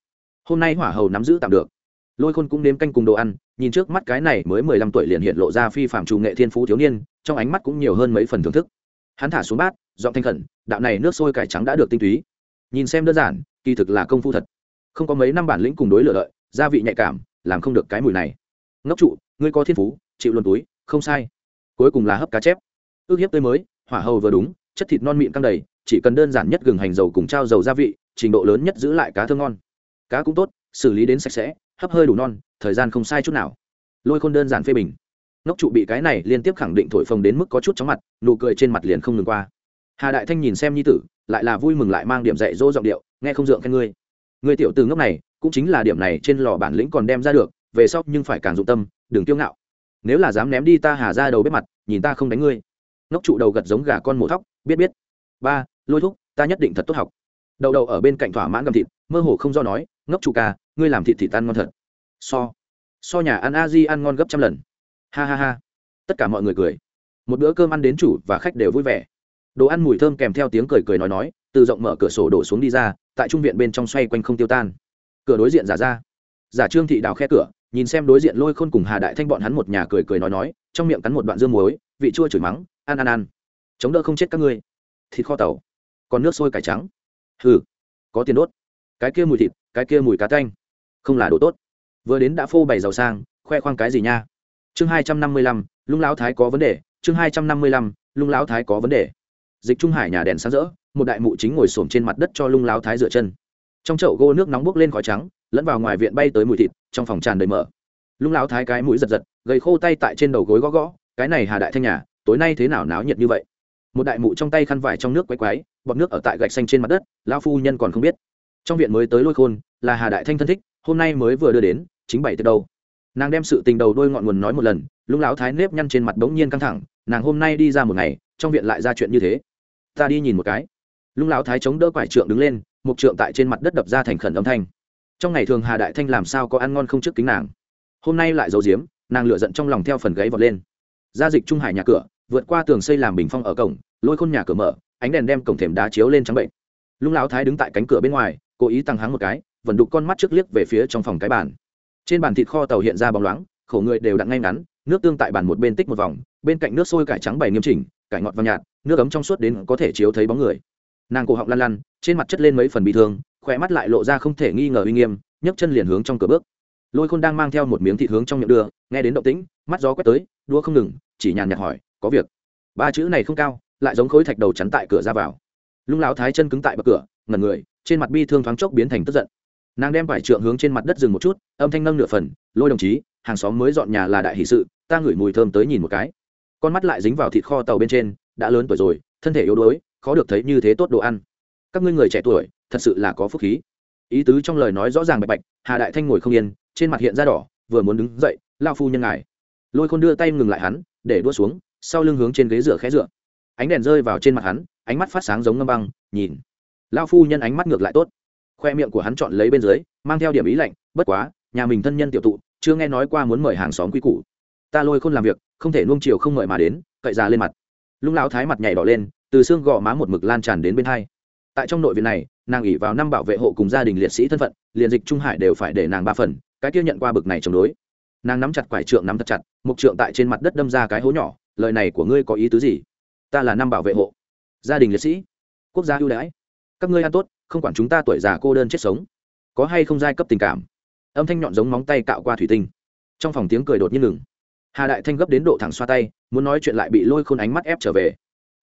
Hôm nay hỏa hầu nắm giữ tạm được. Lôi khôn cũng nếm canh cùng đồ ăn, nhìn trước mắt cái này mới mười lăm tuổi liền hiện lộ ra phi phạm trù nghệ thiên phú thiếu niên, trong ánh mắt cũng nhiều hơn mấy phần thưởng thức. Hắn thả xuống bát dọn thanh khẩn, đạo này nước sôi cải trắng đã được tinh túy. Nhìn xem đơn giản kỳ thực là công phu thật. Không có mấy năm bản lĩnh cùng đối lựa lợi gia vị nhạy cảm, làm không được cái mùi này. Ngốc trụ, ngươi có thiên phú, chịu luôn túi, không sai. Cuối cùng là hấp cá chép. Ước hiếp tươi mới, hỏa hầu vừa đúng, chất thịt non mịn căng đầy, chỉ cần đơn giản nhất gừng hành dầu cùng trao dầu gia vị, trình độ lớn nhất giữ lại cá thơm ngon. Cá cũng tốt, xử lý đến sạch sẽ, hấp hơi đủ non, thời gian không sai chút nào. Lôi khôn đơn giản phê bình. Ngốc trụ bị cái này liên tiếp khẳng định thổi phồng đến mức có chút chóng mặt, nụ cười trên mặt liền không ngừng qua. Hà đại thanh nhìn xem nhi tử lại là vui mừng lại mang điểm dạy dỗ giọng điệu, nghe không dượng khen ngươi. Ngươi tiểu từ ngốc này, cũng chính là điểm này trên lò bản lĩnh còn đem ra được, về sau nhưng phải càng dụng tâm, đừng kiêu ngạo. Nếu là dám ném đi ta hà ra đầu bếp mặt, nhìn ta không đánh ngươi. Ngốc trụ đầu gật giống gà con mổ thóc, biết biết. Ba, lôi thúc, ta nhất định thật tốt học. Đầu đầu ở bên cạnh thỏa mãn gầm thịt, mơ hồ không do nói, ngốc trụ ca, ngươi làm thịt thịt tan ngon thật. So so nhà ăn a di ăn ngon gấp trăm lần. Ha ha ha. Tất cả mọi người cười. Một bữa cơm ăn đến chủ và khách đều vui vẻ đồ ăn mùi thơm kèm theo tiếng cười cười nói nói, từ rộng mở cửa sổ đổ xuống đi ra, tại trung viện bên trong xoay quanh không tiêu tan. Cửa đối diện giả ra. Giả trương thị đào khe cửa, nhìn xem đối diện lôi khôn cùng hà đại thanh bọn hắn một nhà cười cười nói nói, trong miệng cắn một đoạn dương muối, vị chua chửi mắng, ăn ăn ăn. Chống đỡ không chết các ngươi. Thịt kho tàu. Còn nước sôi cải trắng. Hừ, có tiền đốt. Cái kia mùi thịt, cái kia mùi cá canh không là đồ tốt. Vừa đến đã phô bày giàu sang, khoe khoang cái gì nha? Chương hai trăm năm mươi lăm, lung lão thái có vấn đề. Chương hai trăm năm mươi lăm, lung lão thái có vấn đề dịch trung hải nhà đèn sáng rỡ, một đại mụ chính ngồi xổm trên mặt đất cho lung lão thái dựa chân. Trong chậu gô nước nóng bốc lên khói trắng, lẫn vào ngoài viện bay tới mùi thịt, trong phòng tràn đầy mở lung lão thái cái mũi giật giật, gầy khô tay tại trên đầu gối gõ gõ, cái này hà đại thanh nhà, tối nay thế nào náo nhiệt như vậy? Một đại mụ trong tay khăn vải trong nước quay quái, bọt nước ở tại gạch xanh trên mặt đất lao phu nhân còn không biết. Trong viện mới tới lôi khôn, là hà đại thanh thân thích, hôm nay mới vừa đưa đến, chính bảy từ đâu. Nàng đem sự tình đầu đôi ngọn nguồn nói một lần lũng lão thái nếp nhăn trên mặt bỗng nhiên căng thẳng, nàng hôm nay đi ra một ngày, trong viện lại ra chuyện như thế ta đi nhìn một cái. Lũng lão thái chống đỡ quải trượng đứng lên một trượng tại trên mặt đất đập ra thành khẩn âm thanh. Trong ngày thường hà đại thanh làm sao có ăn ngon không trước kính nàng? Hôm nay lại giấu giếm, nàng lựa giận trong lòng theo phần gáy vọt lên. Gia dịch trung hải nhà cửa, vượt qua tường xây làm bình phong ở cổng, lôi khôn nhà cửa mở, ánh đèn đem cổng thềm đá chiếu lên trắng bệnh. Lũng lão thái đứng tại cánh cửa bên ngoài, cố ý tăng hắng một cái, vẫn đục con mắt trước liếc về phía trong phòng cái bàn. Trên bàn thịt kho tàu hiện ra bóng loáng, khổ người đều đặn ngay ngắn, nước tương tại bàn một bên tích một vòng, bên cạnh nước sôi cải trắng bày nghiêm chỉnh cải ngọt và nhạt, nước ấm trong suốt đến có thể chiếu thấy bóng người. Nàng cổ họng lăn lăn, trên mặt chất lên mấy phần bị thương, khỏe mắt lại lộ ra không thể nghi ngờ uy nghiêm, nhấc chân liền hướng trong cửa bước. Lôi khôn đang mang theo một miếng thịt hướng trong miệng đưa, nghe đến động tĩnh, mắt gió quét tới, đua không ngừng, chỉ nhàn nhạt hỏi, có việc? Ba chữ này không cao, lại giống khối thạch đầu chắn tại cửa ra vào. Lung lão thái chân cứng tại bậc cửa, ngẩn người, trên mặt bi thương thoáng chốc biến thành tức giận. Nàng đem vải trượng hướng trên mặt đất dừng một chút, âm thanh nâng nửa phần, lôi đồng chí, hàng xóm mới dọn nhà là đại hỷ sự, ta ngửi mùi thơm tới nhìn một cái con mắt lại dính vào thịt kho tàu bên trên, đã lớn tuổi rồi, thân thể yếu đuối, khó được thấy như thế tốt đồ ăn. Các ngươi người trẻ tuổi, thật sự là có phúc khí. Ý tứ trong lời nói rõ ràng bạch bạch, hà đại thanh ngồi không yên, trên mặt hiện ra đỏ, vừa muốn đứng dậy lao phu nhân ngài. Lôi khôn đưa tay ngừng lại hắn, để đua xuống, sau lưng hướng trên ghế rửa khẽ rửa ánh đèn rơi vào trên mặt hắn, ánh mắt phát sáng giống ngâm băng, nhìn. Lao phu nhân ánh mắt ngược lại tốt. Khoe miệng của hắn chọn lấy bên dưới, mang theo điểm ý lạnh, bất quá, nhà mình thân nhân tiểu tụ, chưa nghe nói qua muốn mời hàng xóm quy củ. Ta lôi khôn làm việc không thể nuông chiều không ngợi mà đến, cậy ra lên mặt. Lung lão thái mặt nhảy đỏ lên, từ xương gò má một mực lan tràn đến bên hai. Tại trong nội viện này, nàng ỉ vào năm bảo vệ hộ cùng gia đình liệt sĩ thân phận, liền dịch trung hải đều phải để nàng ba phần, cái kia nhận qua bực này chống đối. Nàng nắm chặt quải trượng nắm thật chặt, mục trượng tại trên mặt đất đâm ra cái hố nhỏ, lời này của ngươi có ý tứ gì? Ta là năm bảo vệ hộ. Gia đình liệt sĩ. Quốc gia ưu đãi. Các ngươi ăn tốt, không quản chúng ta tuổi già cô đơn chết sống. Có hay không giai cấp tình cảm? Âm thanh nhọn giống móng tay cạo qua thủy tinh. Trong phòng tiếng cười đột nhiên ngừng hà đại thanh gấp đến độ thẳng xoa tay, muốn nói chuyện lại bị lôi khôn ánh mắt ép trở về.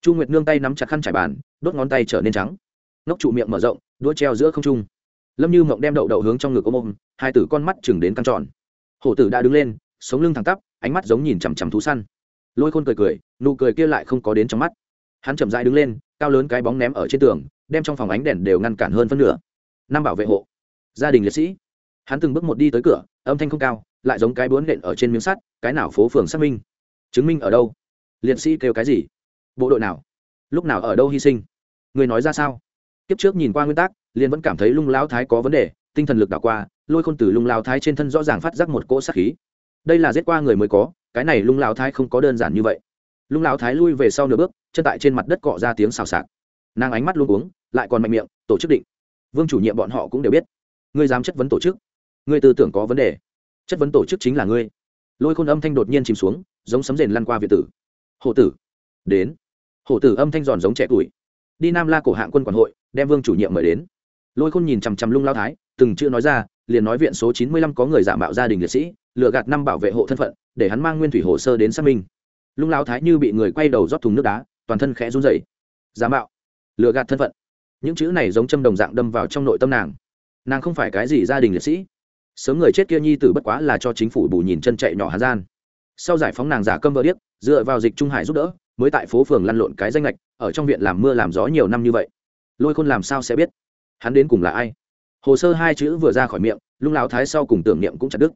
Chu nguyệt nương tay nắm chặt khăn trải bàn, đốt ngón tay trở nên trắng. Ngốc trụ miệng mở rộng đũa treo giữa không trung. Lâm như mộng đem đậu đậu hướng trong ngực ôm ôm, hai tử con mắt chừng đến căng tròn. Hổ tử đã đứng lên, sống lưng thẳng tắp, ánh mắt giống nhìn chằm chằm thú săn. Lôi khôn cười cười, nụ cười kia lại không có đến trong mắt. Hắn chậm rãi đứng lên, cao lớn cái bóng ném ở trên tường, đem trong phòng ánh đèn đều ngăn cản hơn phân nửa. Năm bảo vệ hộ. Gia đình liệt sĩ hắn từng bước một đi tới cửa, âm thanh không cao, lại giống cái bướn nện ở trên miếng sắt, cái nào phố phường xác minh? Chứng minh ở đâu? Liệt sĩ kêu cái gì? Bộ đội nào? Lúc nào ở đâu hy sinh? Người nói ra sao? Kiếp trước nhìn qua nguyên tắc, liền vẫn cảm thấy lung lao thái có vấn đề, tinh thần lực đảo qua, lôi khôn từ lung lao thái trên thân rõ ràng phát giác một cỗ sát khí. Đây là giết qua người mới có, cái này lung lao thái không có đơn giản như vậy. Lung lao thái lui về sau nửa bước, chân tại trên mặt đất cọ ra tiếng xào xạc. Nàng ánh mắt luôn uống lại còn mạnh miệng, tổ chức định. Vương chủ nhiệm bọn họ cũng đều biết. Ngươi dám chất vấn tổ chức ngươi tư tưởng có vấn đề. Chất vấn tổ chức chính là ngươi. Lôi khôn âm thanh đột nhiên chìm xuống, giống sấm rền lăn qua việt tử. Hộ tử, đến. Hộ tử âm thanh giòn giống trẻ tuổi. Đi nam la cổ hạng quân quản hội, đem vương chủ nhiệm mời đến. Lôi khôn nhìn chằm chằm lung lao thái, từng chữ nói ra, liền nói viện số chín mươi lăm có người giả mạo gia đình liệt sĩ, lừa gạt năm bảo vệ hộ thân phận, để hắn mang nguyên thủy hồ sơ đến xác minh. Lung lao thái như bị người quay đầu rót thùng nước đá, toàn thân khẽ run rẩy. Giả mạo, lừa gạt thân phận. Những chữ này giống châm đồng dạng đâm vào trong nội tâm nàng. Nàng không phải cái gì gia đình liệt sĩ sớm người chết kia nhi tử bất quá là cho chính phủ bù nhìn chân chạy nhỏ hà gian. Sau giải phóng nàng giả câm vợ điếc, dựa vào dịch trung hải giúp đỡ, mới tại phố phường lăn lộn cái danh lệch, ở trong viện làm mưa làm gió nhiều năm như vậy. Lôi khôn làm sao sẽ biết? Hắn đến cùng là ai? Hồ sơ hai chữ vừa ra khỏi miệng, lung lao thái sau cùng tưởng niệm cũng chặt đứt.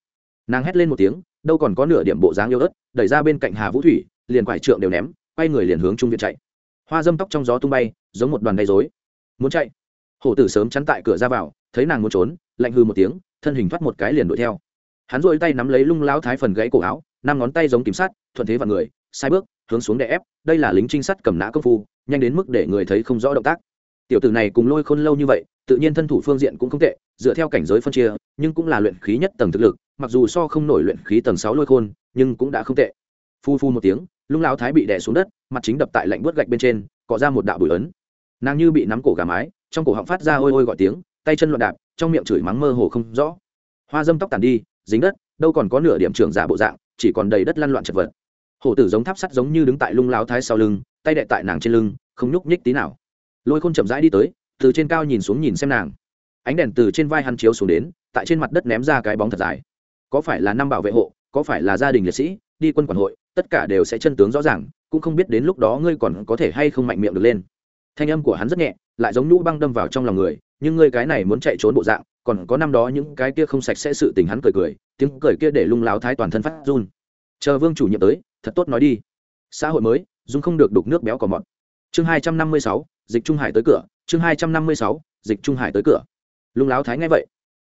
Nàng hét lên một tiếng, đâu còn có nửa điểm bộ dáng yêu ớt, đẩy ra bên cạnh hà vũ thủy, liền quải trượng đều ném, quay người liền hướng trung viện chạy. Hoa dâm tóc trong gió tung bay, giống một đoàn gây dối muốn chạy? Hổ tử sớm chắn tại cửa ra vào, thấy nàng muốn trốn, lạnh hư một tiếng thân hình thoát một cái liền đuổi theo. Hắn dội tay nắm lấy lung lao thái phần gãy cổ áo, năm ngón tay giống kiểm sát thuận thế vào người, sai bước, hướng xuống đè ép, đây là lính trinh sát cầm nã công phu, nhanh đến mức để người thấy không rõ động tác. Tiểu tử này cùng lôi khôn lâu như vậy, tự nhiên thân thủ phương diện cũng không tệ, dựa theo cảnh giới phân chia, nhưng cũng là luyện khí nhất tầng thực lực, mặc dù so không nổi luyện khí tầng sáu lôi khôn, nhưng cũng đã không tệ. Phu phu một tiếng, lung lao thái bị đè xuống đất, mặt chính đập tại lạnh bớt gạch bên trên, cọ ra một đạo bụi ấn. Nàng như bị nắm cổ gà mái, trong cổ họng phát ra ôi ôi gọi tiếng, tay chân loạn đạp trong miệng chửi mắng mơ hồ không rõ. Hoa dâm tóc tàn đi, dính đất, đâu còn có nửa điểm trưởng giả bộ dạng, chỉ còn đầy đất lăn loạn chật vật. Hổ tử giống tháp sắt giống như đứng tại lung láo thái sau lưng, tay đệ tại nàng trên lưng, không nhúc nhích tí nào. Lôi khôn chậm rãi đi tới, từ trên cao nhìn xuống nhìn xem nàng. Ánh đèn từ trên vai hắn chiếu xuống đến, tại trên mặt đất ném ra cái bóng thật dài. Có phải là năm bảo vệ hộ, có phải là gia đình liệt sĩ, đi quân quản hội, tất cả đều sẽ chân tướng rõ ràng, cũng không biết đến lúc đó ngươi còn có thể hay không mạnh miệng được lên thanh âm của hắn rất nhẹ, lại giống nhũ băng đâm vào trong lòng người, nhưng ngươi cái này muốn chạy trốn bộ dạng, còn có năm đó những cái kia không sạch sẽ sự tình hắn cười cười, tiếng cười kia để lung láo thái toàn thân phát run. Chờ vương chủ nhiệm tới, thật tốt nói đi. Xã hội mới dung không được đục nước béo cò mọt. Chương hai trăm năm mươi sáu, dịch trung hải tới cửa, chương hai trăm năm mươi sáu, dịch trung hải tới cửa. Lung láo thái nghe vậy,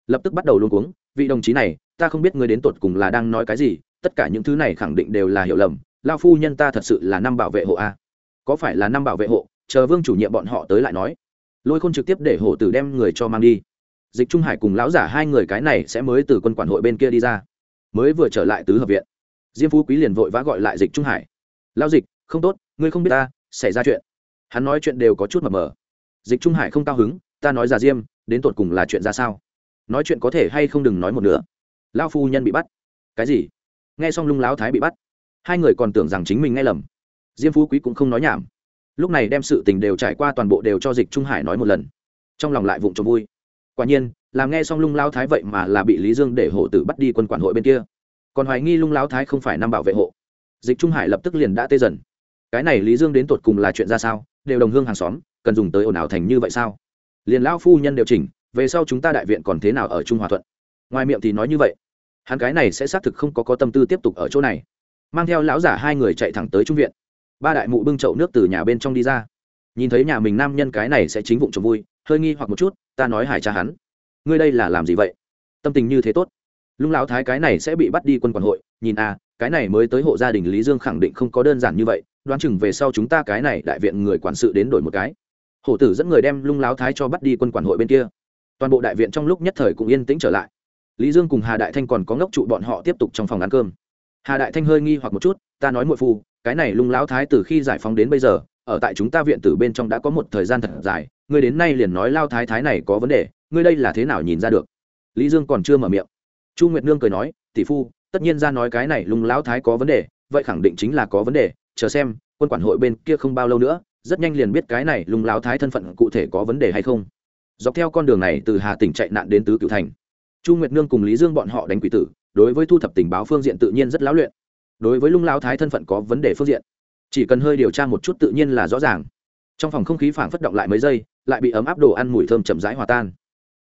lập tức bắt đầu luôn cuống, vị đồng chí này, ta không biết ngươi đến tột cùng là đang nói cái gì, tất cả những thứ này khẳng định đều là hiểu lầm lao phu nhân ta thật sự là năm bảo vệ hộ a. Có phải là năm bảo vệ hộ chờ vương chủ nhiệm bọn họ tới lại nói. Lôi khôn trực tiếp để hổ tử đem người cho mang đi. Dịch trung hải cùng lão giả hai người cái này sẽ mới từ quân quản hội bên kia đi ra. Mới vừa trở lại tứ hợp viện. Diêm phú quý liền vội vã gọi lại dịch trung hải. Lao dịch, không tốt, ngươi không biết ta, xảy ra chuyện. Hắn nói chuyện đều có chút mập mờ. Dịch trung hải không cao hứng, ta nói già diêm, đến tột cùng là chuyện ra sao? Nói chuyện có thể hay không đừng nói một nữa lao phu nhân bị bắt. Cái gì? Nghe xong lung láo thái bị bắt. Hai người còn tưởng rằng chính mình nghe lầm. Diêm phú quý cũng không nói nhảm lúc này đem sự tình đều trải qua toàn bộ đều cho dịch trung hải nói một lần. Trong lòng lại vụng trộm vui. Quả nhiên, làm nghe xong lung lao thái vậy mà là bị lý dương để hộ tử bắt đi quân quản hội bên kia. Còn hoài nghi lung lao thái không phải năm bảo vệ hộ. Dịch trung hải lập tức liền đã tê dần. Cái này lý dương đến tột cùng là chuyện ra sao? Đều đồng hương hàng xóm, cần dùng tới ồn ào thành như vậy sao? Liền lao phu nhân đều chỉnh, về sau chúng ta đại viện còn thế nào ở trung hòa thuận? Ngoài miệng thì nói như vậy. Hắn cái này sẽ xác thực không có có tâm tư tiếp tục ở chỗ này. Mang theo lão giả hai người chạy thẳng tới trung viện ba đại mụ bưng chậu nước từ nhà bên trong đi ra. Nhìn thấy nhà mình nam nhân cái này sẽ chính vụng trộm vui hơi nghi hoặc một chút ta nói hải cha hắn. Ngươi đây là làm gì vậy? Tâm tình như thế tốt. Lung lão thái cái này sẽ bị bắt đi quân quản hội nhìn a à, cái này mới tới hộ gia đình lý dương khẳng định không có đơn giản như vậy đoán chừng về sau chúng ta cái này đại viện người quản sự đến đổi một cái. Hổ tử dẫn người đem lung lão thái cho bắt đi quân quản hội bên kia. Toàn bộ đại viện trong lúc nhất thời cũng yên tĩnh trở lại. Lý dương cùng hà đại thanh còn có ngốc trụ bọn họ tiếp tục trong phòng ăn cơm. Hà đại thanh hơi nghi hoặc một chút ta nói muội phu cái này lung lão thái từ khi giải phóng đến bây giờ, ở tại chúng ta viện tử bên trong đã có một thời gian thật dài, ngươi đến nay liền nói lao thái thái này có vấn đề, ngươi đây là thế nào nhìn ra được? Lý dương còn chưa mở miệng. Chu nguyệt nương cười nói, tỷ phu, tất nhiên ra nói cái này lung lão thái có vấn đề, vậy khẳng định chính là có vấn đề, chờ xem, quân quản hội bên kia không bao lâu nữa, rất nhanh liền biết cái này lung lão thái thân phận cụ thể có vấn đề hay không. Dọc theo con đường này từ hà tỉnh chạy nạn đến tứ Cửu thành, chu nguyệt nương cùng lý dương bọn họ đánh quỷ tử, đối với thu thập tình báo phương diện tự nhiên rất lão luyện đối với lung lao thái thân phận có vấn đề phương diện. Chỉ cần hơi điều tra một chút tự nhiên là rõ ràng. Trong phòng không khí phảng phất động lại mấy giây, lại bị ấm áp đồ ăn mùi thơm chậm rãi hòa tan.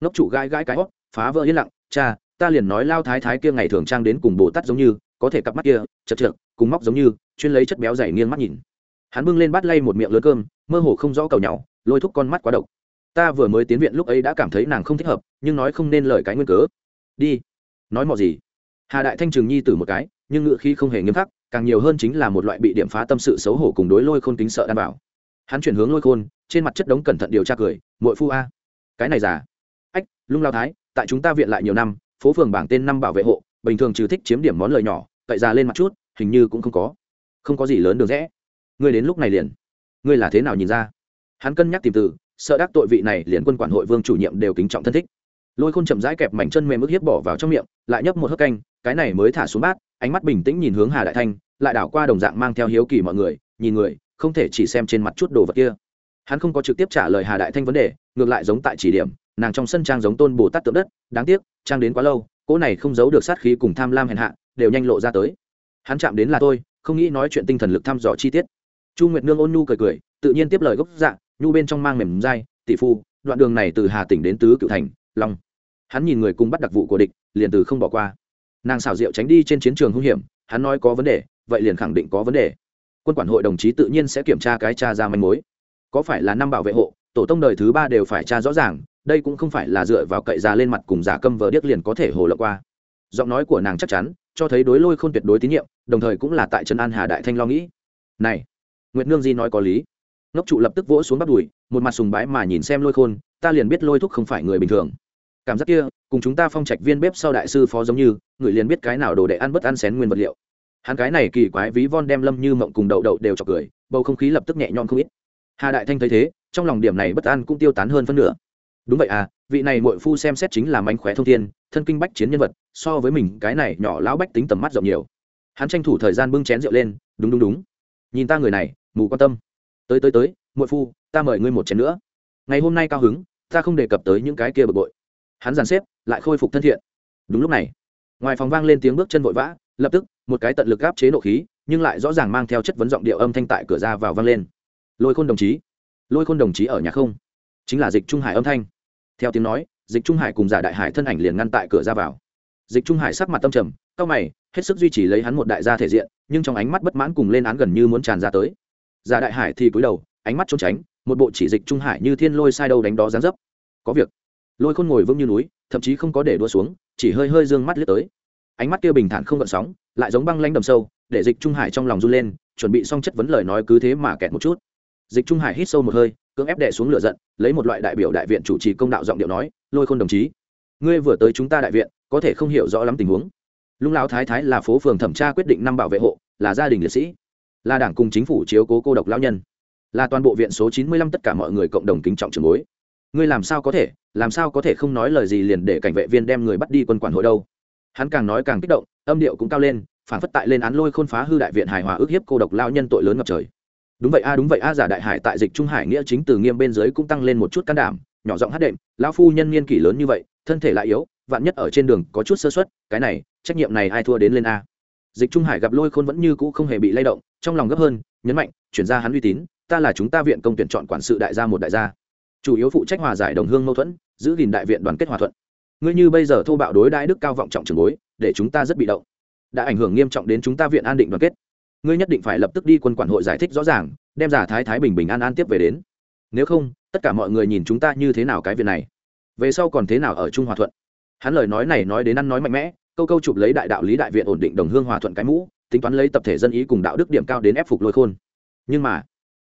Ngốc chủ gai gai cái hót phá vỡ yên lặng, cha, ta liền nói lao thái thái kia ngày thường trang đến cùng bồ tát giống như, có thể cặp mắt kia, chật trượt, cùng móc giống như, chuyên lấy chất béo dày nghiêng mắt nhìn. Hắn bưng lên bát lay một miệng lớn cơm, mơ hồ không rõ cầu nhau lôi thúc con mắt quá độc. Ta vừa mới tiến viện lúc ấy đã cảm thấy nàng không thích hợp, nhưng nói không nên lời cái nguyên cớ. Đi, nói mò gì? Hà đại thanh trường nhi tử một cái nhưng ngựa khi không hề nghiêm khắc, càng nhiều hơn chính là một loại bị điểm phá tâm sự xấu hổ cùng đối lôi khôn kính sợ đảm bảo. Hắn chuyển hướng lôi khôn, trên mặt chất đống cẩn thận điều tra cười, muội phu a, cái này giả ách, lung lao thái, tại chúng ta viện lại nhiều năm, phố phường bảng tên năm bảo vệ hộ, bình thường trừ thích chiếm điểm món lời nhỏ, cậy ra lên mặt chút, hình như cũng không có. Không có gì lớn đường rẽ. Ngươi đến lúc này liền. Ngươi là thế nào nhìn ra? Hắn cân nhắc tìm từ, sợ đắc tội vị này liền quân quản hội vương chủ nhiệm đều kính trọng thân thích. Lôi khôn chậm rãi kẹp mảnh chân mềm ức hiếp bỏ vào trong miệng, lại nhấp một hớp canh, cái này mới thả xuống bát ánh mắt bình tĩnh nhìn hướng hà đại thanh, lại đảo qua đồng dạng mang theo hiếu kỳ mọi người, nhìn người, không thể chỉ xem trên mặt chút đồ vật kia. Hắn không có trực tiếp trả lời hà đại thanh vấn đề, ngược lại giống tại chỉ điểm, nàng trong sân trang giống tôn bồ tát tượng đất, đáng tiếc, trang đến quá lâu, cỗ này không giấu được sát khí cùng tham lam hèn hạ, đều nhanh lộ ra tới. Hắn chạm đến là tôi, không nghĩ nói chuyện tinh thần lực thăm dò chi tiết. Chu nguyệt nương ôn nhu cười cười, tự nhiên tiếp lời gốc dạng nhu bên trong mang mềm dai, tỷ phu, đoạn đường này từ hà tỉnh đến tứ cựu thành, long. Hắn nhìn người cùng bắt đặc vụ của địch, liền từ không bỏ qua nàng xảo diệu tránh đi trên chiến trường hung hiểm, hắn nói có vấn đề, vậy liền khẳng định có vấn đề. Quân quản hội đồng chí tự nhiên sẽ kiểm tra cái cha ra manh mối. Có phải là năm bảo vệ hộ, tổ tông đời thứ ba đều phải tra rõ ràng, đây cũng không phải là dựa vào cậy ra lên mặt cùng giả câm vờ điếc liền có thể hồ lộ qua. Giọng nói của nàng chắc chắn, cho thấy đối lôi không tuyệt đối tín nhiệm, đồng thời cũng là tại trấn an hà đại thanh lo nghĩ. Này, nguyệt nương di nói có lý. Ngốc trụ lập tức vỗ xuống bắt đùi, một mặt sùng bái mà nhìn xem lôi khôn, ta liền biết lôi thúc không phải người bình thường cảm giác kia, cùng chúng ta phong trạch viên bếp sau đại sư phó giống như, người liền biết cái nào đồ để ăn bất ăn xén nguyên vật liệu. Hắn cái này kỳ quái ví von đem lâm như mộng cùng đậu đậu đều chọc cười, bầu không khí lập tức nhẹ nhõm không ít. Hà đại thanh thấy thế, trong lòng điểm này bất an cũng tiêu tán hơn phân nửa. Đúng vậy à vị này mội phu xem xét chính là mánh khóe thông thiên, thân kinh bách chiến nhân vật, so với mình, cái này nhỏ lão bách tính tầm mắt rộng nhiều. Hắn tranh thủ thời gian bưng chén rượu lên, đúng đúng đúng. Nhìn ta người này, mù quan tâm. Tới tới tới, muội phu, ta mời ngươi một chén nữa. Ngày hôm nay cao hứng, ta không đề cập tới những cái kia bực bội hắn dàn xếp, lại khôi phục thân thiện. Đúng lúc này, ngoài phòng vang lên tiếng bước chân vội vã, lập tức, một cái tận lực gáp chế nộ khí, nhưng lại rõ ràng mang theo chất vấn giọng điệu âm thanh tại cửa ra vào vang lên. Lôi khôn đồng chí, lôi khôn đồng chí ở nhà không? Chính là dịch trung hải âm thanh. Theo tiếng nói, dịch trung hải cùng giả đại hải thân ảnh liền ngăn tại cửa ra vào. Dịch trung hải sắc mặt tâm trầm cao mày, hết sức duy trì lấy hắn một đại gia thể diện, nhưng trong ánh mắt bất mãn cùng lên án gần như muốn tràn ra tới. Giả đại hải thì cúi đầu, ánh mắt trốn tránh, một bộ chỉ dịch trung hải như thiên lôi sai đâu đánh đó gián dấp. Có việc lôi khôn ngồi vững như núi, thậm chí không có để đua xuống, chỉ hơi hơi d ư ơ n g mắt lướt tới. Ánh mắt kia bình thản không gợn sóng, lại giống băng lanh đầm sâu, để dịch trung hải trong lòng run lên, chuẩn bị xong chất vấn lời nói cứ thế mà kẹt một chút. Dịch trung hải hít sâu một hơi, cưỡng ép đẻ xuống lửa giận, lấy một loại đại biểu đại viện chủ trì công đạo giọng điệu nói, lôi khôn đồng chí, ngươi vừa tới chúng ta đại viện, có thể không hiểu rõ lắm tình huống. Lung lão thái thái là phố phường thẩm tra quyết định năm bảo vệ hộ, là gia đình liệt sĩ, là đảng cùng chính phủ chiếu cố cô độc lão nhân, là toàn bộ viện số chín mươi lăm tất cả mọi người cộng đồng kính trọng trường bối ngươi làm sao có thể, làm sao có thể không nói lời gì liền để cảnh vệ viên đem người bắt đi quân quản hội đâu. Hắn càng nói càng kích động, âm điệu cũng cao lên, phản phất tại lên án lôi khôn phá hư đại viện hài hòa ước hiếp cô độc lao nhân tội lớn ngập trời. Đúng vậy a, đúng vậy a, giả đại hải tại dịch trung hải nghĩa chính từ nghiêm bên dưới cũng tăng lên một chút can đảm, nhỏ giọng hát đệm, lão phu nhân niên kỷ lớn như vậy, thân thể lại yếu, vạn nhất ở trên đường có chút sơ xuất cái này, trách nhiệm này ai thua đến lên a. Dịch trung hải gặp lôi khôn vẫn như cũ không hề bị lay động, trong lòng gấp hơn, nhấn mạnh, chuyển ra hắn uy tín, ta là chúng ta viện công tuyển chọn quản sự đại gia một đại gia chủ yếu phụ trách hòa giải đồng hương mâu thuẫn, giữ gìn đại viện đoàn kết hòa thuận. Ngươi như bây giờ thô bạo đối đại đức cao vọng trọng trường bối, để chúng ta rất bị động. Đã ảnh hưởng nghiêm trọng đến chúng ta viện an định đoàn kết. Ngươi nhất định phải lập tức đi quân quản hội giải thích rõ ràng, đem giả thái thái bình bình an an tiếp về đến. Nếu không, tất cả mọi người nhìn chúng ta như thế nào cái việc này? Về sau còn thế nào ở trung hòa thuận? Hắn lời nói này nói đến ăn nói mạnh mẽ, câu câu chụp lấy đại đạo lý đại viện ổn định đồng hương hòa thuận cái mũ, tính toán lấy tập thể dân ý cùng đạo đức điểm cao đến ép phục lôi khôn. Nhưng mà,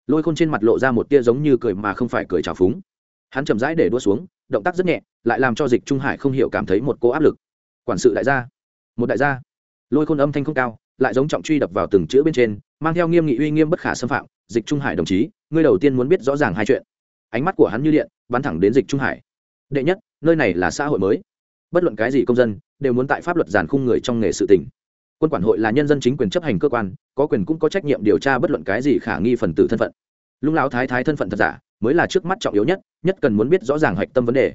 lôi khôn trên mặt lộ ra một tia giống như cười mà không phải cười trào phúng hắn chậm rãi để đua xuống, động tác rất nhẹ, lại làm cho dịch trung hải không hiểu cảm thấy một cô áp lực. Quản sự đại gia. Một đại gia. Lôi khôn âm thanh không cao, lại giống trọng truy đập vào từng chữ bên trên, mang theo nghiêm nghị uy nghiêm bất khả xâm phạm. Dịch trung hải đồng chí, ngươi đầu tiên muốn biết rõ ràng hai chuyện. Ánh mắt của hắn như điện, bắn thẳng đến dịch trung hải. Đệ nhất, nơi này là xã hội mới. Bất luận cái gì công dân, đều muốn tại pháp luật giàn khung người trong nghề sự tỉnh quân quản hội là nhân dân chính quyền chấp hành cơ quan, có quyền cũng có trách nhiệm điều tra bất luận cái gì khả nghi phần tử thân phận. Lung lão thái thái thân phận thật giả mới là trước mắt trọng yếu nhất nhất cần muốn biết rõ ràng hạch tâm vấn đề.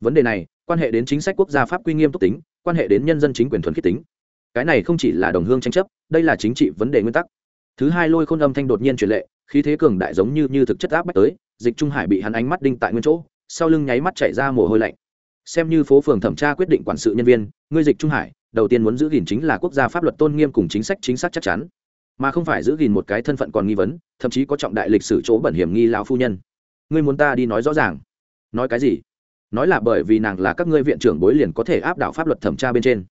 Vấn đề này, quan hệ đến chính sách quốc gia pháp quy nghiêm túc tính, quan hệ đến nhân dân chính quyền thuần khiết tính. Cái này không chỉ là đồng hương tranh chấp, đây là chính trị vấn đề nguyên tắc. Thứ hai lôi khôn âm thanh đột nhiên truyền lệ, khí thế cường đại giống như như thực chất áp bách tới, dịch trung hải bị hắn ánh mắt đinh tại nguyên chỗ, sau lưng nháy mắt chảy ra mồ hôi lạnh. Xem như phố phường thẩm tra quyết định quản sự nhân viên, ngươi dịch trung hải, đầu tiên muốn giữ gìn chính là quốc gia pháp luật tôn nghiêm cùng chính sách chính xác chắc chắn. Mà không phải giữ gìn một cái thân phận còn nghi vấn, thậm chí có trọng đại lịch sử chỗ bẩn hiểm nghi lao phu nhân ngươi muốn ta đi nói rõ ràng. Nói cái gì? Nói là bởi vì nàng là các ngươi viện trưởng bối liền có thể áp đảo pháp luật thẩm tra bên trên.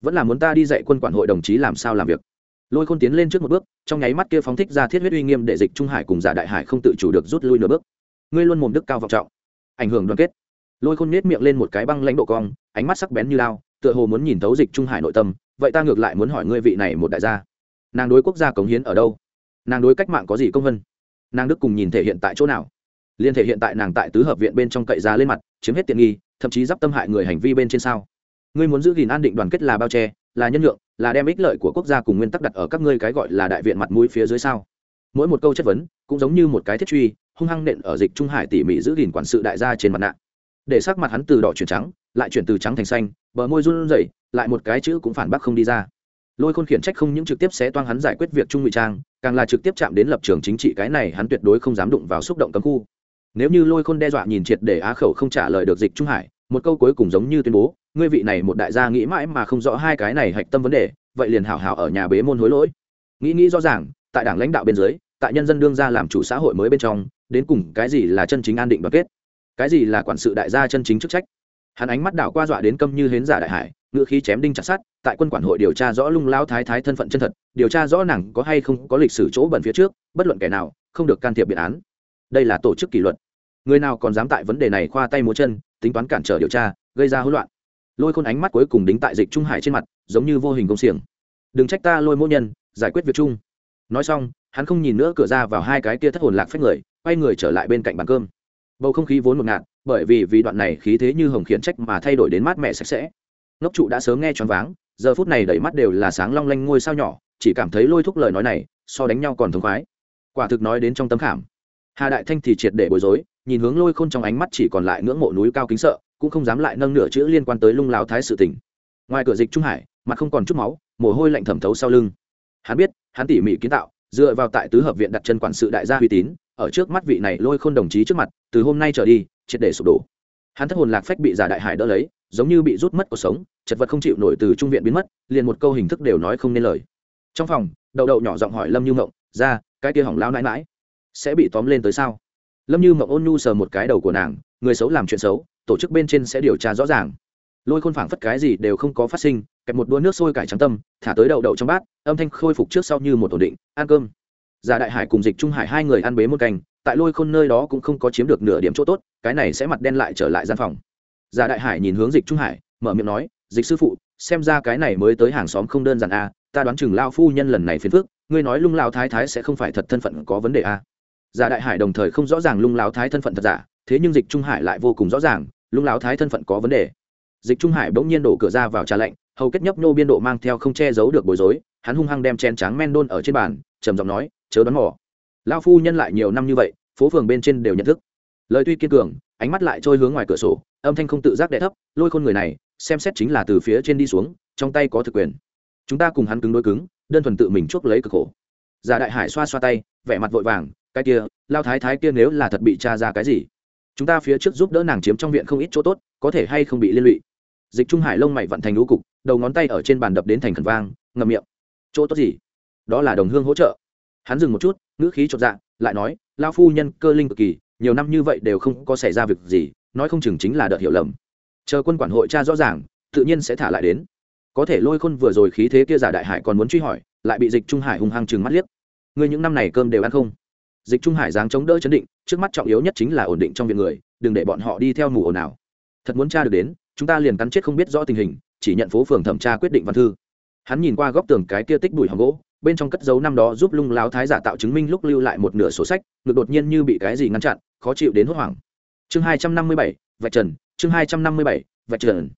Vẫn là muốn ta đi dạy quân quản hội đồng chí làm sao làm việc. Lôi khôn tiến lên trước một bước, trong nháy mắt kia phóng thích ra thiết huyết uy nghiêm để dịch trung hải cùng giả đại hải không tự chủ được rút lui nửa bước. Ngươi luôn mồm đức cao vọng trọng, ảnh hưởng đoàn kết. Lôi khôn nết miệng lên một cái băng lãnh độ cong, ánh mắt sắc bén như lao, tựa hồ muốn nhìn thấu dịch trung hải nội tâm, vậy ta ngược lại muốn hỏi ngươi vị này một đại gia. Nàng đối quốc gia cống hiến ở đâu? Nàng đối cách mạng có gì công vân? Nàng đức cùng nhìn thể hiện tại chỗ nào? Liên thể hiện tại nàng tại tứ hợp viện bên trong cậy giá lên mặt, chiếm hết tiện nghi, thậm chí d i p tâm hại người hành vi bên trên sao. Ngươi muốn giữ gìn an định đoàn kết là bao che, là nhân lượng là đem ích lợi của quốc gia cùng nguyên tắc đặt ở các ngươi cái gọi là đại viện mặt mũi phía dưới sao? Mỗi một câu chất vấn, cũng giống như một cái thiết truy, hung hăng nện ở dịch trung hải tỉ mỉ giữ gìn quản sự đại gia trên mặt nạ. Để sắc mặt hắn từ đỏ chuyển trắng, lại chuyển từ trắng thành xanh, bờ môi run rẩy, lại một cái chữ cũng phản bác không đi ra. Lôi khôn khiển trách không những trực tiếp sẽ toan hắn giải quyết việc trung ngụy trang, càng là trực tiếp chạm đến lập trường chính trị, cái này hắn tuyệt đối không dám đụng vào xúc động cấm khu nếu như lôi khôn đe dọa nhìn triệt để á khẩu không trả lời được dịch trung hải, một câu cuối cùng giống như tuyên bố, ngươi vị này một đại gia nghĩ mãi mà không rõ hai cái này hạch tâm vấn đề, vậy liền hảo hảo ở nhà bế môn hối lỗi. Nghĩ nghĩ rõ ràng, tại đảng lãnh đạo bên dưới, tại nhân dân đương ra làm chủ xã hội mới bên trong, đến cùng cái gì là chân chính an định đoàn kết? Cái gì là quản sự đại gia chân chính chức trách? Hắn ánh mắt đảo qua dọa đến câm như hến giả đại hải ngự khí chém đinh chặt sát tại quân quản hội điều tra rõ lung lao thái thái thân phận chân thật, điều tra rõ nàng có hay không có lịch sử chỗ bẩn phía trước, bất luận kẻ nào, không được can thiệp biện án. Đây là tổ chức kỷ luật người nào còn dám tại vấn đề này khoa tay múa chân, tính toán cản trở điều tra, gây ra hỗn loạn. Lôi khôn ánh mắt cuối cùng đính tại dịch trung hải trên mặt, giống như vô hình công xiềng. Đừng trách ta, lôi mỗ nhân, giải quyết việc chung. Nói xong, hắn không nhìn nữa cửa ra vào hai cái kia thất hồn lạc phép người, quay người trở lại bên cạnh bàn cơm. Bầu không khí vốn một ngạt, bởi vì vì đoạn này khí thế như hồng khiển trách mà thay đổi đến mát mẻ sạch sẽ. Ngốc trụ đã sớm nghe choáng váng, giờ phút này đẩy mắt đều là sáng long lanh ngôi sao nhỏ, chỉ cảm thấy lôi thúc lời nói này so đánh nhau còn thống khoái. Quả thực nói đến trong tấm khảm. Hà đại thanh thì triệt để bối rối nhìn hướng lôi khôn trong ánh mắt chỉ còn lại ngưỡng mộ núi cao kính sợ, cũng không dám lại nâng nửa chữ liên quan tới lung láo thái sự tình. Ngoài cửa dịch trung hải, mặt không còn chút máu, mồ hôi lạnh thẩm thấu sau lưng. Hắn biết, hắn tỉ mỉ kiến tạo, dựa vào tại tứ hợp viện đặt chân quản sự đại gia uy tín, ở trước mắt vị này lôi khôn đồng chí trước mặt, từ hôm nay trở đi, triệt để sụp đổ. Hắn thất hồn lạc phách bị giả đại hải đỡ lấy, giống như bị rút mất cuộc sống, chật vật không chịu nổi từ trung viện biến mất, liền một câu hình thức đều nói không nên lời. Trong phòng, đậu đậu nhỏ giọng hỏi lâm như mộng, ra, cái kia hỏng lao nãi mãi sẽ bị tóm lên tới sao? Lâm như mộng ôn nhu sờ một cái đầu của nàng người xấu làm chuyện xấu tổ chức bên trên sẽ điều tra rõ ràng. Lôi khôn phảng phất cái gì đều không có phát sinh kẹp một đũa nước sôi cải trắng tâm thả tới đậu đậu trong bát âm thanh khôi phục trước sau như một ổn định ăn cơm. Già đại hải cùng dịch trung hải hai người ăn bế một canh tại lôi khôn nơi đó cũng không có chiếm được nửa điểm chỗ tốt cái này sẽ mặt đen lại trở lại gian phòng. Già đại hải nhìn hướng dịch trung hải mở miệng nói dịch sư phụ xem ra cái này mới tới hàng xóm không đơn giản a à, ta đoán chừng lao phu nhân lần này phiền phức ngươi nói lung lao thái thái sẽ không phải thật thân phận có vấn đề a à giả đại hải đồng thời không rõ ràng lung láo thái thân phận thật giả, thế nhưng dịch trung hải lại vô cùng rõ ràng, lung láo thái thân phận có vấn đề. Dịch trung hải bỗng nhiên đổ cửa ra vào trà lạnh, hầu kết nhấp nô biên độ mang theo không che giấu được bối rối, hắn hung hăng đem chén trắng men đôn ở trên bàn, trầm giọng nói, chớ đoán mỏ lao phu nhân lại nhiều năm như vậy, phố phường bên trên đều nhận thức. Lời tuy kiên cường, ánh mắt lại trôi hướng ngoài cửa sổ, âm thanh không tự giác đẻ thấp, lôi khôn người này, xem xét chính là từ phía trên đi xuống, trong tay có thực quyền. Chúng ta cùng hắn cứng đối cứng, đơn thuần tự mình chuốc lấy cực khổ. Giả đại hải xoa xoa tay, vẻ mặt vội vàng cái kia, lao thái thái kia nếu là thật bị tra ra cái gì? Chúng ta phía trước giúp đỡ nàng chiếm trong viện không ít chỗ tốt, có thể hay không bị liên lụy? Dịch trung hải lông mày vận thành lũ cục, đầu ngón tay ở trên bàn đập đến thành khẩn vang ngầm miệng. Chỗ tốt gì? Đó là đồng hương hỗ trợ. Hắn dừng một chút, ngữ khí chột dạ lại nói, lao phu nhân cơ linh cực kỳ, nhiều năm như vậy đều không có xảy ra việc gì, nói không chừng chính là đợt hiểu lầm. Chờ quân quản hội cha rõ ràng, tự nhiên sẽ thả lại đến. Có thể lôi khôn vừa rồi khí thế kia giả đại hải còn muốn truy hỏi, lại bị dịch trung hải hung hăng chừng mắt liếc. Ngươi những năm này cơm đều ăn không? Dịch trung hải dáng chống đỡ chấn định, trước mắt trọng yếu nhất chính là ổn định trong việc người, đừng để bọn họ đi theo mù ồn nào thật muốn tra được đến, chúng ta liền cắn chết không biết rõ tình hình, chỉ nhận phố phường thẩm tra quyết định văn thư. Hắn nhìn qua góc tường cái kia tích bụi hòm gỗ, bên trong cất dấu năm đó giúp lung láo thái giả tạo chứng minh lúc lưu lại một nửa sổ sách ngược đột nhiên như bị cái gì ngăn chặn, khó chịu đến hốt hoảng. Chương hai trăm năm mươi bảy, vạch trần, chương hai trăm năm mươi bảy, vạch trần.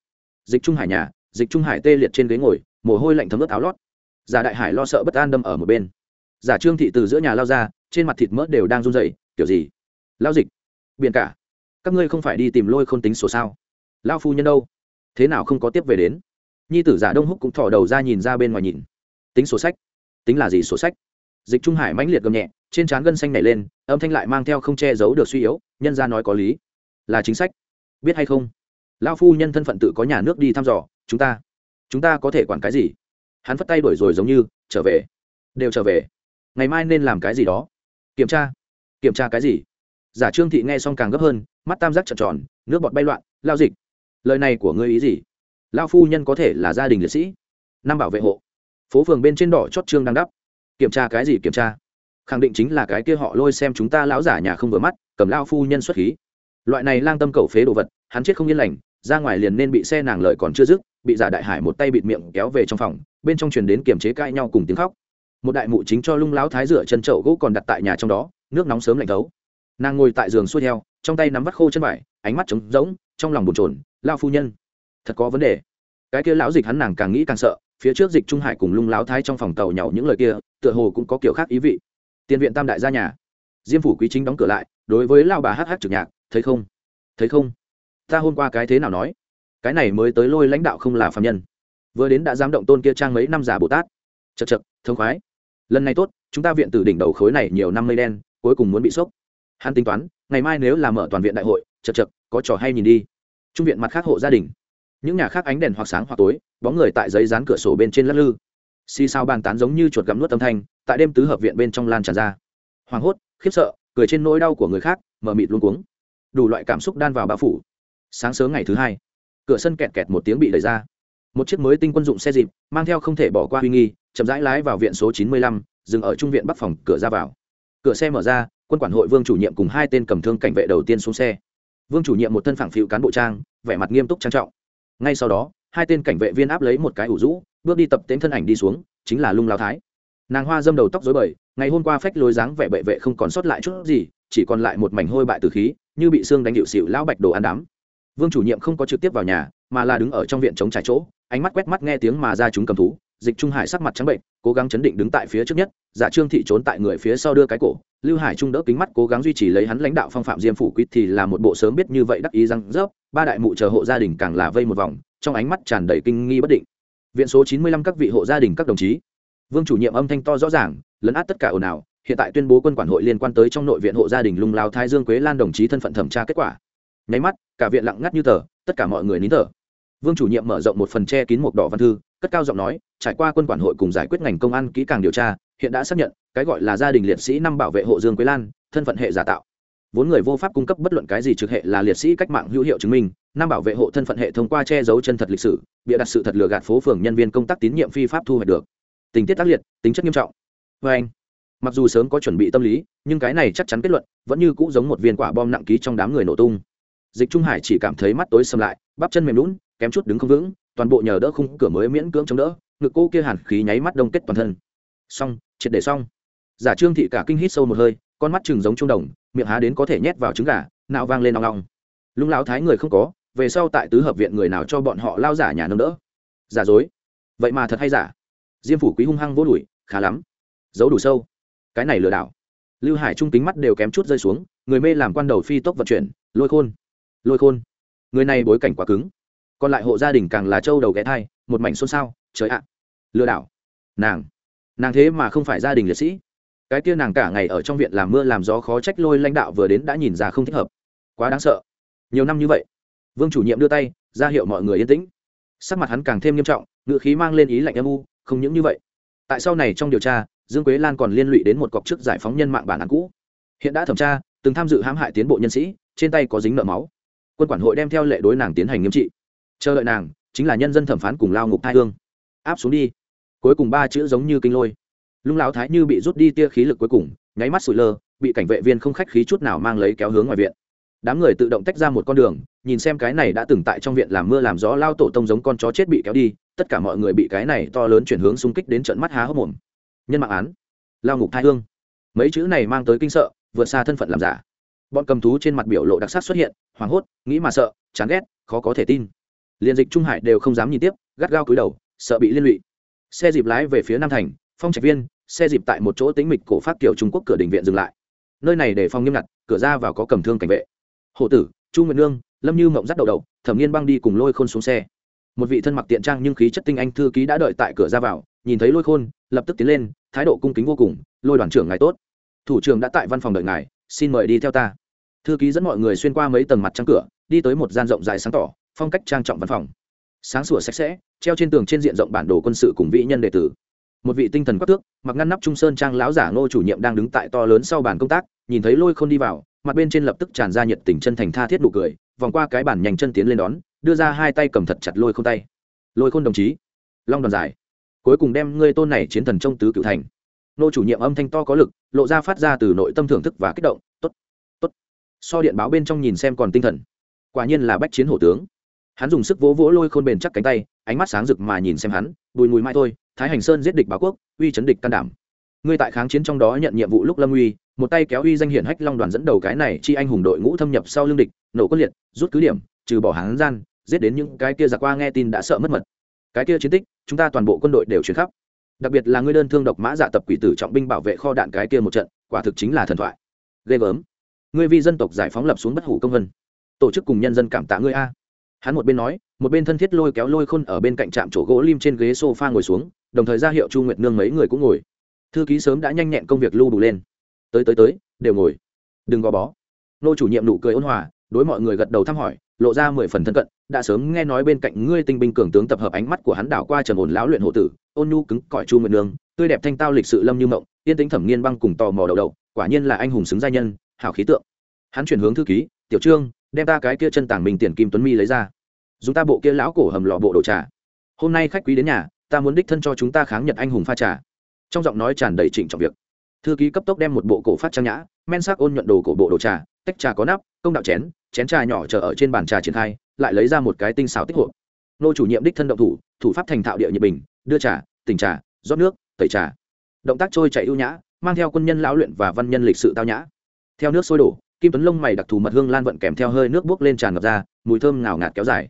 Dịch trung hải nhà, dịch trung hải tê liệt trên ghế ngồi, mồ hôi lạnh thấm ướt áo lót. Giả đại hải lo sợ bất an đâm ở một bên. Giả trương thị từ giữa nhà lao ra trên mặt thịt mỡ đều đang run dậy kiểu gì? Lao dịch, biển cả. Các ngươi không phải đi tìm lôi khôn tính sổ sao? Lao phu nhân đâu? Thế nào không có tiếp về đến? Nhi tử giả đông húc cũng thỏ đầu ra nhìn ra bên ngoài nhìn. Tính sổ sách. Tính là gì sổ sách? Dịch trung hải mãnh liệt gầm nhẹ, trên trán gân xanh nảy lên, âm thanh lại mang theo không che giấu được suy yếu, nhân ra nói có lý. Là chính sách. Biết hay không? Lao phu nhân thân phận tự có nhà nước đi thăm dò, chúng ta. Chúng ta có thể quản cái gì? Hắn phất tay đuổi rồi giống như, trở về. Đều trở về. Ngày mai nên làm cái gì đó kiểm tra. Kiểm tra cái gì? Giả trương thị nghe xong càng gấp hơn, mắt tam giác trợn tròn, nước bọt bay loạn, lao dịch, lời này của ngươi ý gì? Lao phu nhân có thể là gia đình liệt sĩ, năm bảo vệ hộ. Phố phường bên trên đỏ chót trương đang đắp. Kiểm tra cái gì kiểm tra? Khẳng định chính là cái kia họ lôi xem chúng ta lão giả nhà không vừa mắt, cầm lao phu nhân xuất khí. Loại này lang tâm cầu phế đồ vật, hắn chết không yên lành, ra ngoài liền nên bị xe nàng lời còn chưa dứt, bị giả đại hải một tay bịt miệng kéo về trong phòng, bên trong truyền đến kiềm chế cãi nhau cùng tiếng khóc một đại mụ chính cho lung lão thái rửa chân chậu gỗ còn đặt tại nhà trong đó, nước nóng sớm lạnh thấu. Nàng ngồi tại giường xuôi theo, trong tay nắm vắt khô chân vải, ánh mắt trống rỗng, trong lòng bồn trồn lao phu nhân, thật có vấn đề. Cái kia lão dịch hắn nàng càng nghĩ càng sợ, phía trước dịch trung hải cùng lung lão thái trong phòng tàu nhậu những lời kia, tựa hồ cũng có kiểu khác ý vị. Tiền viện tam đại gia nhà, diêm phủ quý chính đóng cửa lại, đối với lao bà hh trực nhạc, thấy không? Thấy không? Ta hôm qua cái thế nào nói? Cái này mới tới lôi lãnh đạo không là phạm nhân. Vừa đến đã dám động tôn kia trang mấy năm giả bồ tát. Chật chật thông khoái lần này tốt, chúng ta viện từ đỉnh đầu khối này nhiều năm mây đen, cuối cùng muốn bị sốc. Hắn tính toán, ngày mai nếu là mở toàn viện đại hội, chật chật, có trò hay nhìn đi. Trung viện mặt khác hộ gia đình. Những nhà khác ánh đèn hoặc sáng hoặc tối, bóng người tại giấy dán cửa sổ bên trên lắc lư. Xì sao bàn tán giống như chuột gặm nuốt âm thanh, tại đêm tứ hợp viện bên trong lan tràn ra. Hoảng hốt, khiếp sợ, cười trên nỗi đau của người khác mờ mịt luôn cuống. Đủ loại cảm xúc đan vào bao phủ. Sáng sớm ngày thứ hai, cửa sân kẹt kẹt một tiếng bị đẩy ra. Một chiếc mới tinh quân dụng xe dịp, mang theo không thể bỏ qua uy nghi chậm rãi lái vào viện số chín mươi lăm, dừng ở trung viện bắc phòng, cửa ra vào. Cửa xe mở ra, quân quản hội vương chủ nhiệm cùng hai tên cầm thương cảnh vệ đầu tiên xuống xe. Vương chủ nhiệm một thân phẳng phiu cán bộ trang, vẻ mặt nghiêm túc trang trọng. Ngay sau đó, hai tên cảnh vệ viên áp lấy một cái ủ rũ, bước đi tập tễnh thân ảnh đi xuống, chính là lung lao thái. Nàng hoa dâm đầu tóc dối bời, ngày hôm qua phách lối dáng vẻ bệ vệ không còn sót lại chút gì, chỉ còn lại một mảnh hôi bại từ khí, như bị xương đánh hiệu xịu lão bạch đồ ăn đám vương chủ nhiệm không có trực tiếp vào nhà, mà là đứng ở trong viện chống trải chỗ, ánh mắt quét mắt nghe tiếng mà ra chúng cầm thú dịch trung hải sắc mặt trắng bệnh, cố gắng chấn định đứng tại phía trước nhất, giả trương thị trốn tại người phía sau đưa cái cổ, lưu hải trung đỡ kính mắt cố gắng duy trì lấy hắn lãnh đạo phong phạm diêm phủ quýt thì là một bộ sớm biết như vậy đắc ý răng rớp, ba đại mụ chờ hộ gia đình càng là vây một vòng, trong ánh mắt tràn đầy kinh nghi bất định. Viện số chín mươi lăm các vị hộ gia đình các đồng chí. Vương chủ nhiệm âm thanh to rõ ràng, lấn át tất cả ồn ào, hiện tại tuyên bố quân quản hội liên quan tới trong nội viện hộ gia đình lung lao thái dương quế lan đồng chí thân phận thẩm tra kết quả. Nháy mắt, cả viện lặng ngắt như tờ, tất cả mọi người nín thở vương chủ nhiệm mở rộng một phần che kín một đỏ văn thư, cất cao giọng nói, trải qua quân quản hội cùng giải quyết ngành công an kỹ càng điều tra, hiện đã xác nhận, cái gọi là gia đình liệt sĩ năm bảo vệ hộ dương quế lan, thân phận hệ giả tạo. Vốn người vô pháp cung cấp bất luận cái gì trực hệ là liệt sĩ cách mạng hữu hiệu chứng minh, năm bảo vệ hộ thân phận hệ thông qua che giấu chân thật lịch sử, bịa đặt sự thật lừa gạt phố phường nhân viên công tác tín nhiệm phi pháp thu hoạch được. Tình tiết tác liệt, tính chất nghiêm trọng. Vê anh. Mặc dù sớm có chuẩn bị tâm lý, nhưng cái này chắc chắn kết luận, vẫn như cũ giống một viên quả bom nặng ký trong đám người nổ tung. Dịch trung hải chỉ cảm thấy mắt tối xâm lại, bắp chân mềm lún kém chút đứng không vững, toàn bộ nhờ đỡ khung cửa mới miễn cưỡng chống đỡ, ngực cô kia hàn khí nháy mắt đông kết toàn thân. Xong, triệt để xong. Giả trương thị cả kinh hít sâu một hơi, con mắt chừng giống trung đồng, miệng há đến có thể nhét vào trứng gà nạo vang lên nong nong lung lão thái người không có, về sau tại tứ hợp viện người nào cho bọn họ lao giả nhà nâng đỡ? Giả dối. Vậy mà thật hay giả? Diêm phủ quý hung hăng vô đùi, khá lắm. Giấu đủ sâu. Cái này lừa đảo. Lưu hải trung kính mắt đều kém chút rơi xuống, người mê làm quan đầu phi tốc vận chuyển, lôi khôn. Lôi khôn. Người này bối cảnh quá cứng còn lại hộ gia đình càng là trâu đầu ghé thai, một mảnh xôn xao, trời ạ, lừa đảo. Nàng nàng thế mà không phải gia đình liệt sĩ. Cái kia nàng cả ngày ở trong viện làm mưa làm gió khó trách lôi lãnh đạo vừa đến đã nhìn ra không thích hợp. Quá đáng sợ. Nhiều năm như vậy, vương chủ nhiệm đưa tay, ra hiệu mọi người yên tĩnh. Sắc mặt hắn càng thêm nghiêm trọng ngự khí mang lên ý lạnh âm u, không những như vậy. Tại sau này trong điều tra, dương quế lan còn liên lụy đến một cọc chức giải phóng nhân mạng bản án cũ. Hiện đã thẩm tra, từng tham dự hãm hại tiến bộ nhân sĩ, trên tay có dính nợ máu. Quân quản hội đem theo lệ đối nàng tiến hành nghiêm trị chờ đợi nàng chính là nhân dân thẩm phán cùng lao ngục thai hương. Áp xuống đi. Cuối cùng ba chữ giống như kinh lôi. Lung lão thái như bị rút đi tia khí lực cuối cùng, nháy mắt sụi lơ, bị cảnh vệ viên không khách khí chút nào mang lấy kéo hướng ngoài viện. Đám người tự động tách ra một con đường, nhìn xem cái này đã từng tại trong viện làm mưa làm gió lao tổ tông giống con chó chết bị kéo đi, tất cả mọi người bị cái này to lớn chuyển hướng xung kích đến trận mắt há hốc mồm. Nhân mạng án. Lao ngục thai hương. Mấy chữ này mang tới kinh sợ, vượt xa thân phận làm giả. Bọn cầm thú trên mặt biểu lộ đặc sắc xuất hiện, hoảng hốt, nghĩ mà sợ, chán ghét, khó có thể tin liền dịch trung hải đều không dám nhìn tiếp, gắt gao cúi đầu, sợ bị liên lụy. Xe dịp lái về phía nam thành, phong trạch viên, xe dịp tại một chỗ tính mịch cổ phát kiểu trung quốc cửa đình viện dừng lại. Nơi này để phong nghiêm ngặt, cửa ra vào có cầm thương cảnh vệ. Hộ tử, chu nguyện nương, lâm như mộng dắt đầu đầu, thẩm nghiên băng đi cùng lôi khôn xuống xe. Một vị thân mặc tiện trang nhưng khí chất tinh anh thư ký đã đợi tại cửa ra vào, nhìn thấy lôi khôn, lập tức tiến lên, thái độ cung kính vô cùng, lôi đoàn trưởng ngài tốt. Thủ trưởng đã tại văn phòng đợi ngài, xin mời đi theo ta. Thư ký dẫn mọi người xuyên qua mấy tầng mặt trăng cửa, đi tới một gian rộng dài sáng tỏ phong cách trang trọng văn phòng. Sáng sủa sạch sẽ, treo trên tường trên diện rộng bản đồ quân sự cùng vị nhân đệ tử. Một vị tinh thần quắc tước mặc ngăn nắp trung sơn trang lão giả ngô chủ nhiệm đang đứng tại to lớn sau bàn công tác, nhìn thấy lôi Không đi vào, mặt bên trên lập tức tràn ra nhiệt tình chân thành tha thiết nụ cười, vòng qua cái bản nhanh chân tiến lên đón, đưa ra hai tay cầm thật chặt lôi Không tay. Lôi khôn đồng chí, long đoàn giải. Cuối cùng đem ngươi tôn này chiến thần trong tứ cựu thành. Nô chủ nhiệm âm thanh to có lực, lộ ra phát ra từ nội tâm thưởng thức và kích động. Tốt tốt. So điện báo bên trong nhìn xem còn tinh thần. Quả nhiên là bách chiến hổ tướng hắn dùng sức vỗ vỗ lôi khôn bền chắc cánh tay, ánh mắt sáng rực mà nhìn xem hắn, bùi mùi mai thôi, thái hành sơn giết địch báo quốc, uy chấn địch can đảm. Ngươi tại kháng chiến trong đó nhận nhiệm vụ lúc lâm uy, một tay kéo uy danh hiển hách long đoàn dẫn đầu cái này chi anh hùng đội ngũ thâm nhập sau lương địch, nổ quân liệt, rút cứ điểm, trừ bỏ hắn gian, giết đến những cái kia giặc qua nghe tin đã sợ mất mật. Cái kia chiến tích, chúng ta toàn bộ quân đội đều chuyển khắp. Đặc biệt là ngươi đơn thương độc mã dạ tập quỷ tử trọng binh bảo vệ kho đạn cái kia một trận, quả thực chính là thần thoại. Ghê gớm. Ngươi vi dân tộc giải phóng lập xuống bất hủ công vân. Tổ chức cùng nhân dân cảm tạ ngươi a hắn một bên nói, một bên thân thiết lôi kéo lôi khôn ở bên cạnh trạm chỗ gỗ lim trên ghế sofa ngồi xuống, đồng thời ra hiệu chu nguyệt nương mấy người cũng ngồi. Thư ký sớm đã nhanh nhẹn công việc lưu đủ lên. Tới tới tới, đều ngồi. Đừng gò bó. Nô chủ nhiệm nụ cười ôn hòa, đối mọi người gật đầu thăm hỏi, lộ ra mười phần thân cận, đã sớm nghe nói bên cạnh ngươi tinh binh cường tướng tập hợp ánh mắt của hắn đảo qua trần ổn lão luyện hộ tử, ôn nhu cứng cỏi chu nguyệt nương, tươi đẹp thanh tao lịch sự lâm như mộng tiên tính thẩm nghiên băng cùng tò mò đầu đầu, quả nhiên là anh hùng xứng gia nhân hảo khí tượng. Hắn chuyển hướng thư ký, tiểu trương đem ta cái kia chân tảng mình tiền kim tuấn mi lấy ra. Dùng ta bộ kia lão cổ hầm lò bộ đồ trà. Hôm nay khách quý đến nhà, ta muốn đích thân cho chúng ta kháng nhật anh hùng pha trà. Trong giọng nói tràn đầy trịnh trọng việc. Thư ký cấp tốc đem một bộ cổ phát trang nhã, men sắc ôn nhuận đồ cổ bộ đồ trà, tách trà có nắp, công đạo chén chén trà nhỏ chờ ở trên bàn trà triển khai, lại lấy ra một cái tinh xào tích hộp. Nô chủ nhiệm đích thân động thủ thủ pháp thành thạo địa nhiệt bình, đưa trà, tỉnh trà, rót nước, tẩy trà. Động tác trôi chảy ưu nhã, mang theo quân nhân lão luyện và văn nhân lịch sự tao nhã. Theo nước sôi đổ kim tuấn lông mày đặc thù mật hương lan vận kèm theo hơi nước buốc lên tràn ngập ra, mùi thơm ngào ngạt kéo dài.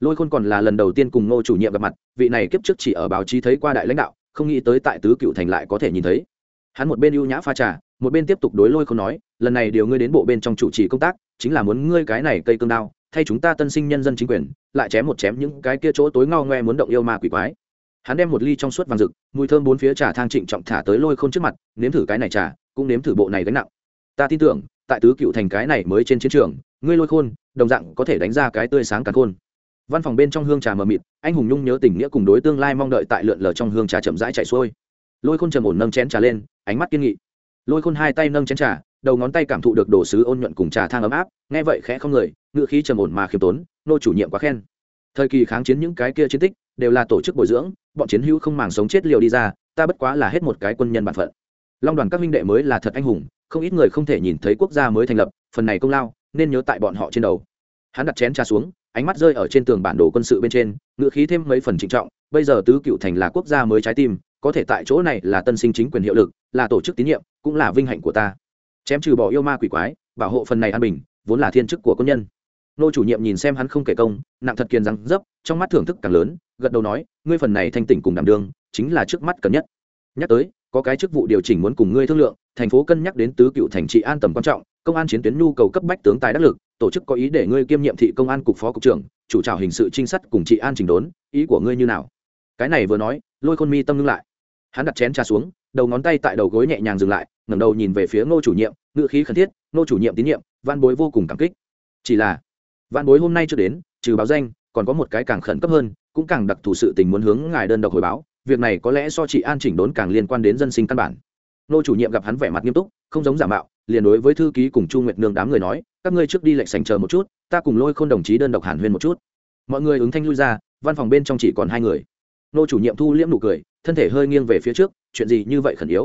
Lôi khôn còn là lần đầu tiên cùng ngô chủ nhiệm gặp mặt, vị này kiếp trước chỉ ở báo chí thấy qua đại lãnh đạo, không nghĩ tới tại tứ cựu thành lại có thể nhìn thấy. Hắn một bên ưu nhã pha trà, một bên tiếp tục đối lôi khôn nói, lần này điều ngươi đến bộ bên trong chủ trì công tác, chính là muốn ngươi cái này cây cương đao, thay chúng ta tân sinh nhân dân chính quyền, lại chém một chém những cái kia chỗ tối ngao ngoe muốn động yêu ma quỷ quái. Hắn đem một ly trong suốt vàng rực, mùi thơm bốn phía trà thang trịnh trọng thả tới lôi khôn trước mặt, nếm thử cái này trà, cũng nếm thử bộ này gánh nặng. Ta tin tưởng tại tứ cựu thành cái này mới trên chiến trường, ngươi lôi khôn, đồng dạng có thể đánh ra cái tươi sáng càn khôn. Văn phòng bên trong hương trà mờ mịt, anh hùng nhung nhớ tình nghĩa cùng đối tương lai mong đợi tại lượn lờ trong hương trà chậm rãi chạy xuôi. Lôi khôn trầm ổn nâng chén trà lên, ánh mắt kiên nghị. Lôi khôn hai tay nâng chén trà, đầu ngón tay cảm thụ được đồ sứ ôn nhuận cùng trà thang ấm áp, nghe vậy khẽ không người, ngựa khí trầm ổn mà khiêm tốn, nô chủ nhiệm quá khen. Thời kỳ kháng chiến những cái kia chiến tích, đều là tổ chức bồi dưỡng, bọn chiến hữu không màng sống chết liều đi ra, ta bất quá là hết một cái quân nhân bản phận. Long đoàn các minh đệ mới là thật anh hùng không ít người không thể nhìn thấy quốc gia mới thành lập, phần này công lao, nên nhớ tại bọn họ trên đầu. Hắn đặt chén trà xuống, ánh mắt rơi ở trên tường bản đồ quân sự bên trên ngự khí thêm mấy phần trịnh trọng, bây giờ tứ cựu thành là quốc gia mới trái tim, có thể tại chỗ này là tân sinh chính quyền hiệu lực, là tổ chức tín nhiệm, cũng là vinh hạnh của ta. Chém trừ bỏ yêu ma quỷ quái, bảo hộ phần này an bình, vốn là thiên chức của quân nhân. Nô chủ nhiệm nhìn xem hắn không kể công, nặng thật kiên răng, dấp, trong mắt thưởng thức càng lớn, gật đầu nói, ngươi phần này thanh tỉnh cùng đảm đương, chính là trước mắt cần nhất. Nhắc tới có cái chức vụ điều chỉnh muốn cùng ngươi thương lượng, thành phố cân nhắc đến tứ cựu thành trị an tầm quan trọng, công an chiến tuyến nhu cầu cấp bách tướng tài đắc lực, tổ chức có ý để ngươi kiêm nhiệm thị công an cục phó cục trưởng, chủ trào hình sự trinh sát cùng trị an trình đốn, ý của ngươi như nào? Cái này vừa nói, lôi khôn mi tâm ngưng lại. Hắn đặt chén trà xuống, đầu ngón tay tại đầu gối nhẹ nhàng dừng lại, ngẩng đầu nhìn về phía ngô chủ nhiệm ngự khí khẩn thiết, ngô chủ nhiệm tín nhiệm, văn bối vô cùng cảm kích. Chỉ là, văn bối hôm nay chưa đến, trừ báo danh, còn có một cái càng khẩn cấp hơn, cũng càng đặc thù sự tình muốn hướng ngài đơn độc hồi báo việc này có lẽ so chị an chỉnh đốn càng liên quan đến dân sinh căn bản. Nô chủ nhiệm gặp hắn vẻ mặt nghiêm túc, không giống giả mạo, liền đối với thư ký cùng chu nguyệt nương đám người nói, các ngươi trước đi lệnh sành chờ một chút, ta cùng lôi k h ô n đồng chí đơn độc hàn huyên một chút. Mọi người ứng thanh lui ra, văn phòng bên trong chỉ còn hai người. Nô chủ nhiệm thu liễm nụ cười, thân thể hơi nghiêng về phía trước, chuyện gì như vậy khẩn yếu?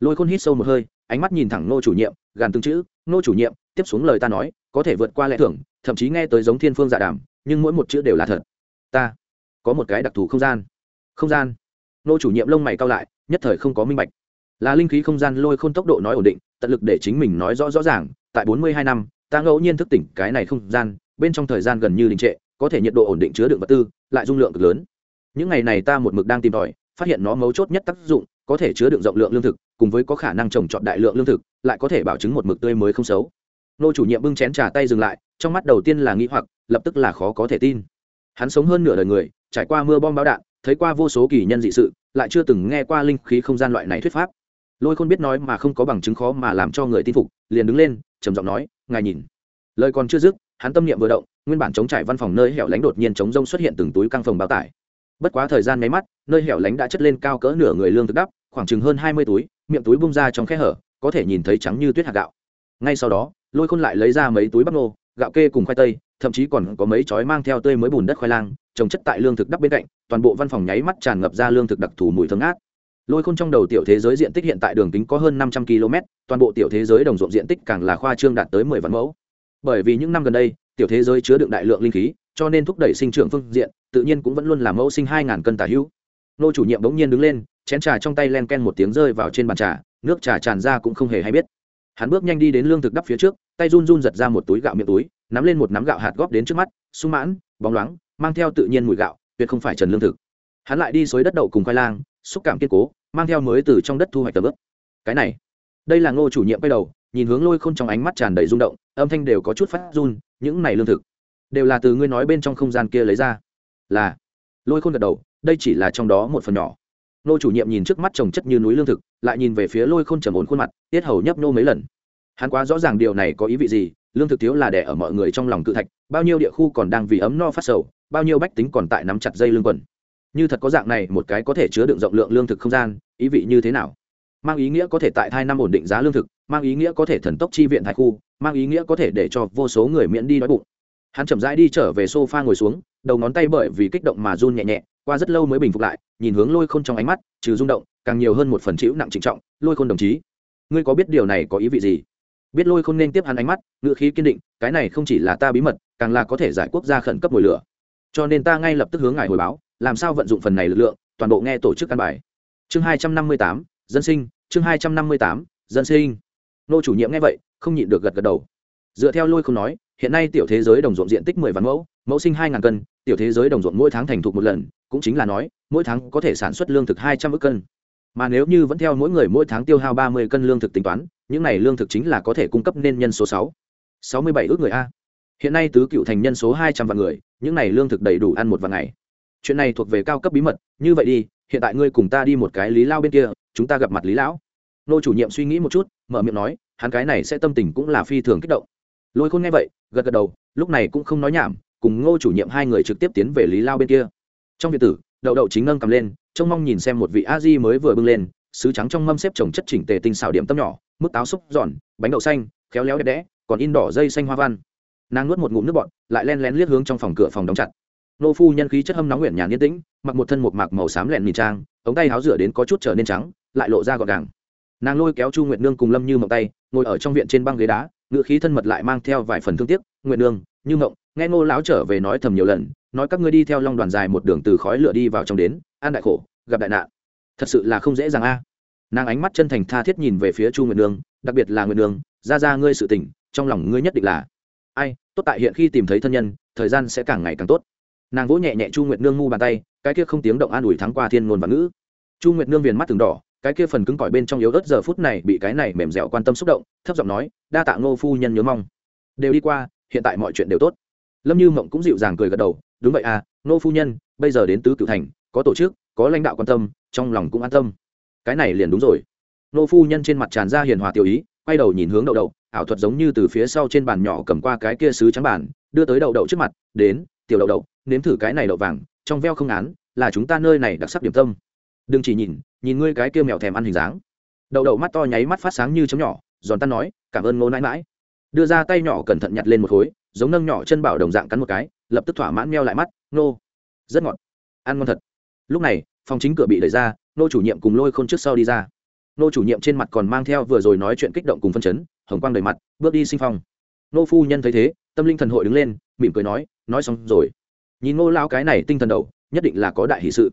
Lôi khôn hít sâu một hơi, ánh mắt nhìn thẳng nô chủ nhiệm, gàn tương chữ, nô chủ nhiệm, tiếp xuống lời ta nói, có thể vượt qua lẽ thưởng, thậm chí nghe tới giống thiên phương giả đàm, nhưng mỗi một chữ đều là thật. Ta có một cái đặc thù không gian. Không gian? Nô chủ nhiệm lông mày cao lại, nhất thời không có minh bạch. Là linh khí không gian lôi khôn tốc độ nói ổn định, tận lực để chính mình nói rõ rõ ràng, tại bốn mươi hai năm, ta ngẫu nhiên thức tỉnh cái này không gian, bên trong thời gian gần như đình trệ, có thể nhiệt độ ổn định chứa đựng vật tư, lại dung lượng cực lớn. Những ngày này ta một mực đang tìm tòi, phát hiện nó mấu chốt nhất tác dụng, có thể chứa đựng rộng lượng lương thực, cùng với có khả năng trồng trọt đại lượng lương thực, lại có thể bảo chứng một mực tươi mới không xấu. Nô chủ nhiệm bưng chén trà tay dừng lại, trong mắt đầu tiên là nghĩ hoặc, lập tức là khó có thể tin. Hắn sống hơn nửa đời người, trải qua mưa bom bão đạn thấy qua vô số kỳ nhân dị sự, lại chưa từng nghe qua linh khí không gian loại này thuyết pháp. Lôi khôn biết nói mà không có bằng chứng khó mà làm cho người tin phục, liền đứng lên, trầm giọng nói, ngài nhìn. Lời còn chưa dứt, hắn tâm niệm vừa động, nguyên bản chống trải văn phòng nơi hẻo lánh đột nhiên chống rông xuất hiện từng túi căng phòng bao tải. Bất quá thời gian mấy mắt, nơi hẻo lánh đã chất lên cao cỡ nửa người lương thực đắp, khoảng chừng hơn hai mươi túi, miệng túi bung ra trong khe hở, có thể nhìn thấy trắng như tuyết hạt gạo. Ngay sau đó, lôi khôn lại lấy ra mấy túi bắp nô gạo kê cùng khoai tây, thậm chí còn có mấy chói mang theo tươi mới bùn đất khoai lang, trồng chất tại lương thực đắp bên cạnh, toàn bộ văn phòng nháy mắt tràn ngập ra lương thực đặc thù mùi thơm ngát. Lôi khôn trong đầu tiểu thế giới diện tích hiện tại đường kính có hơn năm trăm km toàn bộ tiểu thế giới đồng ruộng diện tích càng là khoa trương đạt tới mười vạn mẫu. Bởi vì những năm gần đây, tiểu thế giới chứa đựng đại lượng linh khí, cho nên thúc đẩy sinh trưởng phương diện, tự nhiên cũng vẫn luôn làm mẫu sinh hai ngàn cân tả hữu. Nô chủ nhiệm bỗng nhiên đứng lên, chén trà trong tay len ken một tiếng rơi vào trên bàn trà, nước trà tràn ra cũng không hề hay biết hắn bước nhanh đi đến lương thực đắp phía trước, tay run run giật ra một túi gạo miệng túi, nắm lên một nắm gạo hạt góp đến trước mắt, sung mãn, bóng loáng, mang theo tự nhiên mùi gạo, tuyệt không phải trần lương thực. Hắn lại đi xối đất đậu cùng khoai lang, xúc cảm kiên cố, mang theo mới từ trong đất thu hoạch tầm ướp. Cái này, đây là ngô chủ nhiệm quay đầu, nhìn hướng lôi khôn trong ánh mắt tràn đầy rung động, âm thanh đều có chút phát run, những này lương thực, đều là từ ngươi nói bên trong không gian kia lấy ra. Là, lôi khôn gật đầu, đây chỉ là trong đó một phần nhỏ nô chủ nhiệm nhìn trước mắt trồng chất như núi lương thực, lại nhìn về phía lôi khôn trầm ổn khuôn mặt, tiết hầu nhấp nô mấy lần. Hắn quá rõ ràng điều này có ý vị gì, lương thực thiếu là đẻ ở mọi người trong lòng cự thạch, bao nhiêu địa khu còn đang vì ấm no phát sầu, bao nhiêu bách tính còn tại nắm chặt dây lương quần. Như thật có dạng này, một cái có thể chứa đựng rộng lượng lương thực không gian, ý vị như thế nào? Mang ý nghĩa có thể tại thai năm ổn định giá lương thực, mang ý nghĩa có thể thần tốc chi viện thái khu, mang ý nghĩa có thể để cho vô số người miễn đi đói bụng. Hắn chậm rãi đi trở về sofa ngồi xuống, đầu ngón tay bởi vì kích động mà run nhẹ nhẹ qua rất lâu mới bình phục lại, nhìn hướng lôi khôn trong ánh mắt, trừ rung động, càng nhiều hơn một phần chịu nặng trịnh trọng, lôi khôn đồng chí, ngươi có biết điều này có ý vị gì? Biết lôi khôn nên tiếp hắn ánh mắt ngự khí kiên định, cái này không chỉ là ta bí mật, càng là có thể giải quốc gia khẩn cấp mồi lửa. Cho nên ta ngay lập tức hướng ngài hồi báo, làm sao vận dụng phần này lực lượng, toàn bộ nghe tổ chức căn bài. Chương hai trăm năm mươi tám, dân sinh, chương hai trăm năm mươi tám, dân sinh. Nô chủ nhiệm nghe vậy, không nhịn được gật gật đầu. Dựa theo lôi không nói, hiện nay tiểu thế giới đồng ruộng diện tích mười vạn mẫu mẫu sinh hai ngàn cân, tiểu thế giới đồng ruộng mỗi tháng thành thục một lần cũng chính là nói, mỗi tháng có thể sản xuất lương thực hai trăm ước cân. Mà nếu như vẫn theo mỗi người mỗi tháng tiêu hao ba mươi cân lương thực tính toán, những này lương thực chính là có thể cung cấp nên nhân số sáu. Sáu mươi bảy ước người a. Hiện nay tứ cựu thành nhân số hai trăm vạn người, những này lương thực đầy đủ ăn một vạn ngày. Chuyện này thuộc về cao cấp bí mật, như vậy đi, hiện tại ngươi cùng ta đi một cái lý lao bên kia, chúng ta gặp mặt lý lão. Nô chủ nhiệm suy nghĩ một chút, mở miệng nói, hắn cái này sẽ tâm tình cũng là phi thường kích động. Lôi khôn nghe vậy, gật gật đầu, lúc này cũng không nói nhảm, cùng ngô chủ nhiệm hai người trực tiếp tiến về lý lao bên kia trong viện tử, đậu đậu chính nâng cầm lên, trông mong nhìn xem một vị a di mới vừa bưng lên, sứ trắng trong mâm xếp trồng chất chỉnh tề tinh xào điểm tâm nhỏ, mức táo xúc giòn, bánh đậu xanh, khéo léo đẹp đẽ, còn in đỏ dây xanh hoa văn. Nàng nuốt một ngụm nước bọt, lại len lén liếc hướng trong phòng cửa phòng đóng chặt. Nô phu nhân khí chất hâm nóng nguyện nhàn yên tĩnh, mặc một thân một mạc màu xám lẹn mì trang, ống tay háo rửa đến có chút trở nên trắng, lại lộ ra gọn gàng. Nàng lôi kéo chu nguyệt nương cùng lâm như mộng tay, ngồi ở trong viện trên băng ghế đá ngựa khí thân mật lại mang theo vài phần thương tiếc. Nguyệt nương, như mộng, nghe ngô lão trở về nói thầm nhiều lần nói các ngươi đi theo long đoàn dài một đường từ khói lửa đi vào trong đến, an đại khổ, gặp đại nạn. Thật sự là không dễ dàng a. Nàng ánh mắt chân thành tha thiết nhìn về phía chu nguyệt nương, đặc biệt là nguyệt nương, ra ra ngươi sự tỉnh trong lòng ngươi nhất định là. Ai, tốt tại hiện khi tìm thấy thân nhân, thời gian sẽ càng ngày càng tốt. Nàng vỗ nhẹ nhẹ chu nguyệt nương ngu bàn tay, cái kia không tiếng động an ủi thắng qua thiên ngôn và ngữ. Chu nguyệt nương viền mắt từng đỏ, cái kia phần cứng cỏi bên trong yếu ớt giờ phút này bị cái này mềm dẻo quan tâm xúc động, thấp giọng nói, đa tạ ngô phu nhân nhớ mong. Đều đi qua, hiện tại mọi chuyện đều tốt. Lâm như mộng cũng dịu dàng cười gật đầu đúng vậy à nô phu nhân, bây giờ đến tứ cựu thành, có tổ chức, có lãnh đạo quan tâm, trong lòng cũng an tâm. Cái này liền đúng rồi. Nô phu nhân trên mặt tràn ra hiền hòa tiểu ý, quay đầu nhìn hướng đậu đậu, ảo thuật giống như từ phía sau trên bàn nhỏ cầm qua cái kia sứ trắng bàn đưa tới đậu đậu trước mặt, đến, tiểu đậu đậu, nếm thử cái này đậu vàng, trong veo không án, là chúng ta nơi này đặc sắc điểm tâm. Đừng chỉ nhìn nhìn ngươi cái kia mèo thèm ăn hình dáng. Đậu đậu mắt to nháy mắt phát sáng như chấm nhỏ, giòn tan nói, cảm ơn ngô nãi mãi đưa ra tay nhỏ cẩn thận nhặt lên một khối, giống nâng nhỏ chân bảo đồng dạng cắn một cái lập tức thỏa mãn meo lại mắt, nô, rất ngọt, ăn ngon thật. Lúc này, phòng chính cửa bị đẩy ra, nô chủ nhiệm cùng lôi khôn trước sau đi ra. Nô chủ nhiệm trên mặt còn mang theo vừa rồi nói chuyện kích động cùng phân chấn, hồng quang đầy mặt, bước đi sinh phong nô phu nhân thấy thế, tâm linh thần hội đứng lên, mỉm cười nói nói xong rồi. Nhìn ngô lao cái này tinh thần đầu, nhất định là có đại hỷ sự.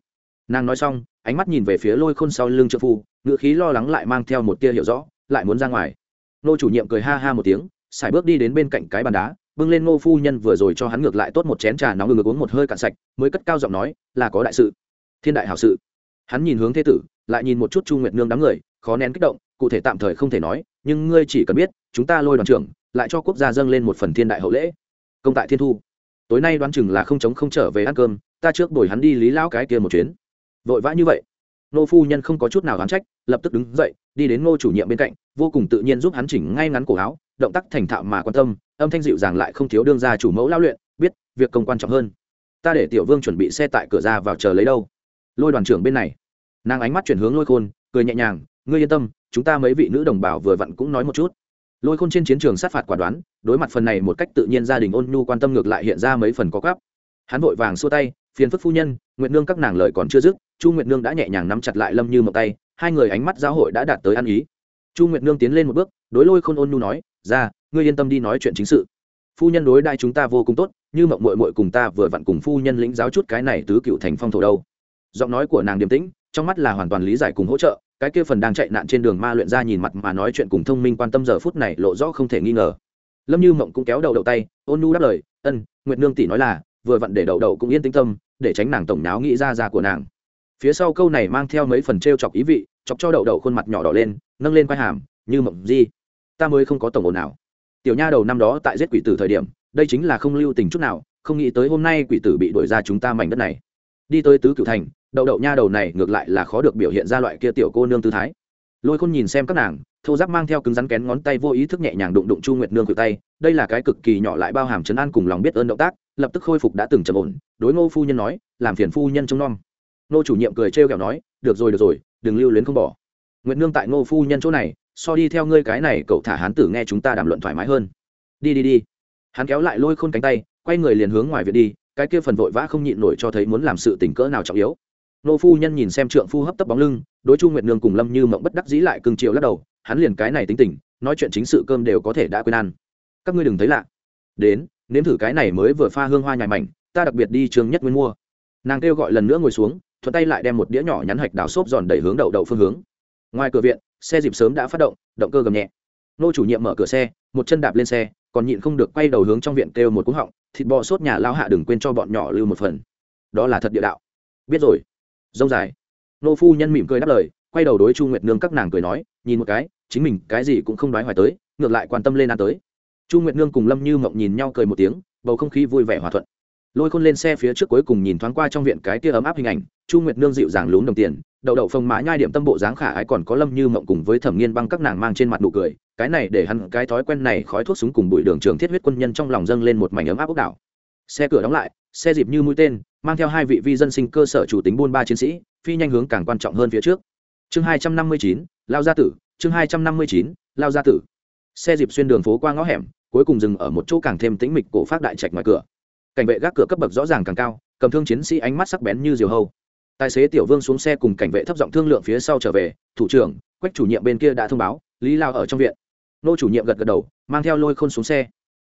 Nàng nói xong, ánh mắt nhìn về phía lôi khôn sau lưng trợ phu ngựa khí lo lắng lại mang theo một tia hiểu rõ, lại muốn ra ngoài. Nô chủ nhiệm cười ha ha một tiếng, xài bước đi đến bên cạnh cái bàn đá bưng lên ngô phu nhân vừa rồi cho hắn ngược lại tốt một chén trà nóng ngược uống một hơi cạn sạch, mới cất cao giọng nói, là có đại sự. Thiên đại hảo sự. Hắn nhìn hướng thế tử, lại nhìn một chút chu nguyệt nương đám người, khó nén kích động, cụ thể tạm thời không thể nói, nhưng ngươi chỉ cần biết, chúng ta lôi đoàn trưởng, lại cho quốc gia dâng lên một phần thiên đại hậu lễ. Công tại thiên thu. Tối nay đoán chừng là không chống không trở về ăn cơm, ta trước đổi hắn đi lý lão cái kia một chuyến. Vội vã như vậy. Nô phu nhân không có chút nào đoán trách, lập tức đứng dậy, đi đến ngô chủ nhiệm bên cạnh, vô cùng tự nhiên giúp hắn chỉnh ngay ngắn cổ áo, động tác thành thạo mà quan tâm âm thanh dịu dàng lại không thiếu đương gia chủ mẫu lao luyện, biết việc công quan trọng hơn. Ta để tiểu vương chuẩn bị xe tại cửa ra vào chờ lấy đâu. Lôi đoàn trưởng bên này. Nàng ánh mắt chuyển hướng lôi khôn, cười nhẹ nhàng, ngươi yên tâm, chúng ta mấy vị nữ đồng bào vừa vặn cũng nói một chút. Lôi khôn trên chiến trường sát phạt quả đoán, đối mặt phần này một cách tự nhiên gia đình ôn nhu quan tâm ngược lại hiện ra mấy phần có cắp hắn vội vàng xua tay, phiền phức phu nhân nguyện nương các nàng lời còn chưa dứt, chu nguyệt nương đã nhẹ nhàng nắm chặt lại lâm như một tay, hai người ánh mắt giáo hội đã đạt tới ăn ý. Chu nguyệt nương tiến lên một bước, đối lôi khôn ôn nhu nói, ra ngươi yên tâm đi nói chuyện chính sự. Phu nhân đối đại chúng ta vô cùng tốt, như mộng mội mội cùng ta vừa vặn cùng phu nhân lĩnh giáo chút cái này tứ cựu thành phong thổ đâu. Giọng nói của nàng điềm tĩnh, trong mắt là hoàn toàn lý giải cùng hỗ trợ, cái kia phần đang chạy nạn trên đường ma luyện ra nhìn mặt mà nói chuyện cùng thông minh quan tâm giờ phút này lộ rõ không thể nghi ngờ. Lâm như mộng cũng kéo đầu đầu tay, ôn nu đáp lời, ân, nguyệt nương tỷ nói là, vừa vặn để đầu đầu cũng yên tĩnh tâm, để tránh nàng tổng náo nghĩ ra ra của nàng. Phía sau câu này mang theo mấy phần t r e o chọc ý vị, chọc cho đậu đậu khuôn mặt nhỏ đỏ lên, nâng lên quai hàm, như mộng di, ta mới không có tổng ồn nào tiểu nha đầu năm đó tại giết quỷ tử thời điểm, đây chính là không lưu tình chút nào, không nghĩ tới hôm nay quỷ tử bị đuổi ra chúng ta mảnh đất này. Đi tới tứ cửu thành, đậu đậu nha đầu này ngược lại là khó được biểu hiện ra loại kia tiểu cô nương tư thái. Lôi khôn nhìn xem các nàng, thô giáp mang theo cứng rắn kén ngón tay vô ý thức nhẹ nhàng đụng đụng chu nguyệt nương cự tay, đây là cái cực kỳ nhỏ lại bao hàm chấn an cùng lòng biết ơn động tác, lập tức khôi phục đã từng trầm ổn, đối ngô phu nhân nói, làm phiền phu nhân trông nom. Ngô chủ nhiệm cười trêu kẹo nói, được rồi được rồi, đừng lưu luyến không bỏ. Nguyệt nương tại ngô phu nhân chỗ này so đi theo ngươi cái này cậu thả hán tử nghe chúng ta đàm luận thoải mái hơn. Đi đi đi. Hắn kéo lại lôi khôn cánh tay, quay người liền hướng ngoài viện đi, cái kia phần vội vã không nhịn nổi cho thấy muốn làm sự tình cỡ nào trọng yếu. Nô phu nhân nhìn xem trượng phu hấp tấp bóng lưng, đối chu nguyệt nương cùng lâm như mộng bất đắc dĩ lại cưng chiều lắc đầu, hắn liền cái này tính tình, nói chuyện chính sự cơm đều có thể đã quên ăn. Các ngươi đừng thấy lạ. Đến, nếm thử cái này mới vừa pha hương hoa nhài mảnh, ta đặc biệt đi trường nhất nguyên mua. Nàng kêu gọi lần nữa ngồi xuống, thuận tay lại đem một đĩa nhỏ nhắn hạch đào xốp giòn đẩy hướng đậu đậu phương hướng. Ngoài cửa viện xe dịp sớm đã phát động động cơ gầm nhẹ. Nô chủ nhiệm mở cửa xe, một chân đạp lên xe, còn nhịn không được quay đầu hướng trong viện kêu một cú họng, thịt bò sốt nhà lao hạ đừng quên cho bọn nhỏ lưu một phần. Đó là thật địa đạo. Biết rồi. Dông dài. Nô phu nhân mỉm cười đáp lời, quay đầu đối chu nguyệt nương các nàng cười nói, nhìn một cái, chính mình cái gì cũng không đoái hoài tới, ngược lại quan tâm lên ăn tới. Chu nguyệt nương cùng lâm như mộng nhìn nhau cười một tiếng, bầu không khí vui vẻ hòa thuận lôi khôn lên xe phía trước cuối cùng nhìn thoáng qua trong viện cái kia ấm áp hình ảnh, chu nguyệt nương dịu dàng lún đồng tiền, đậu đậu phồng mã nhai điểm tâm bộ dáng khả ái còn có lâm như mộng cùng với thẩm nghiên băng các nàng mang trên mặt nụ cười, cái này để hắn cái thói quen này khói thuốc súng cùng bụi đường trường thiết huyết quân nhân trong lòng dâng lên một mảnh ấm áp ốc đảo. Xe cửa đóng lại, xe dịp như mũi tên, mang theo hai vị vi dân sinh cơ sở chủ tính buôn ba chiến sĩ, phi nhanh hướng càng quan trọng hơn phía trước. Chương hai trăm năm mươi chín, lao gia tử, chương hai trăm năm mươi chín, lao gia tử. Xe dịp xuyên đường phố qua ngõ hẻm, cuối cùng dừng ở một chỗ càng thêm tĩnh mịch cổ phát đại trạch ngoài cửa cảnh vệ gác cửa cấp bậc rõ ràng càng cao, cầm thương chiến sĩ ánh mắt sắc bén như diều hâu. Tài xế tiểu vương xuống xe cùng cảnh vệ thấp giọng thương lượng phía sau trở về, thủ trưởng, quách chủ nhiệm bên kia đã thông báo, lý lao ở trong viện. Nô chủ nhiệm gật gật đầu, mang theo lôi khôn xuống xe.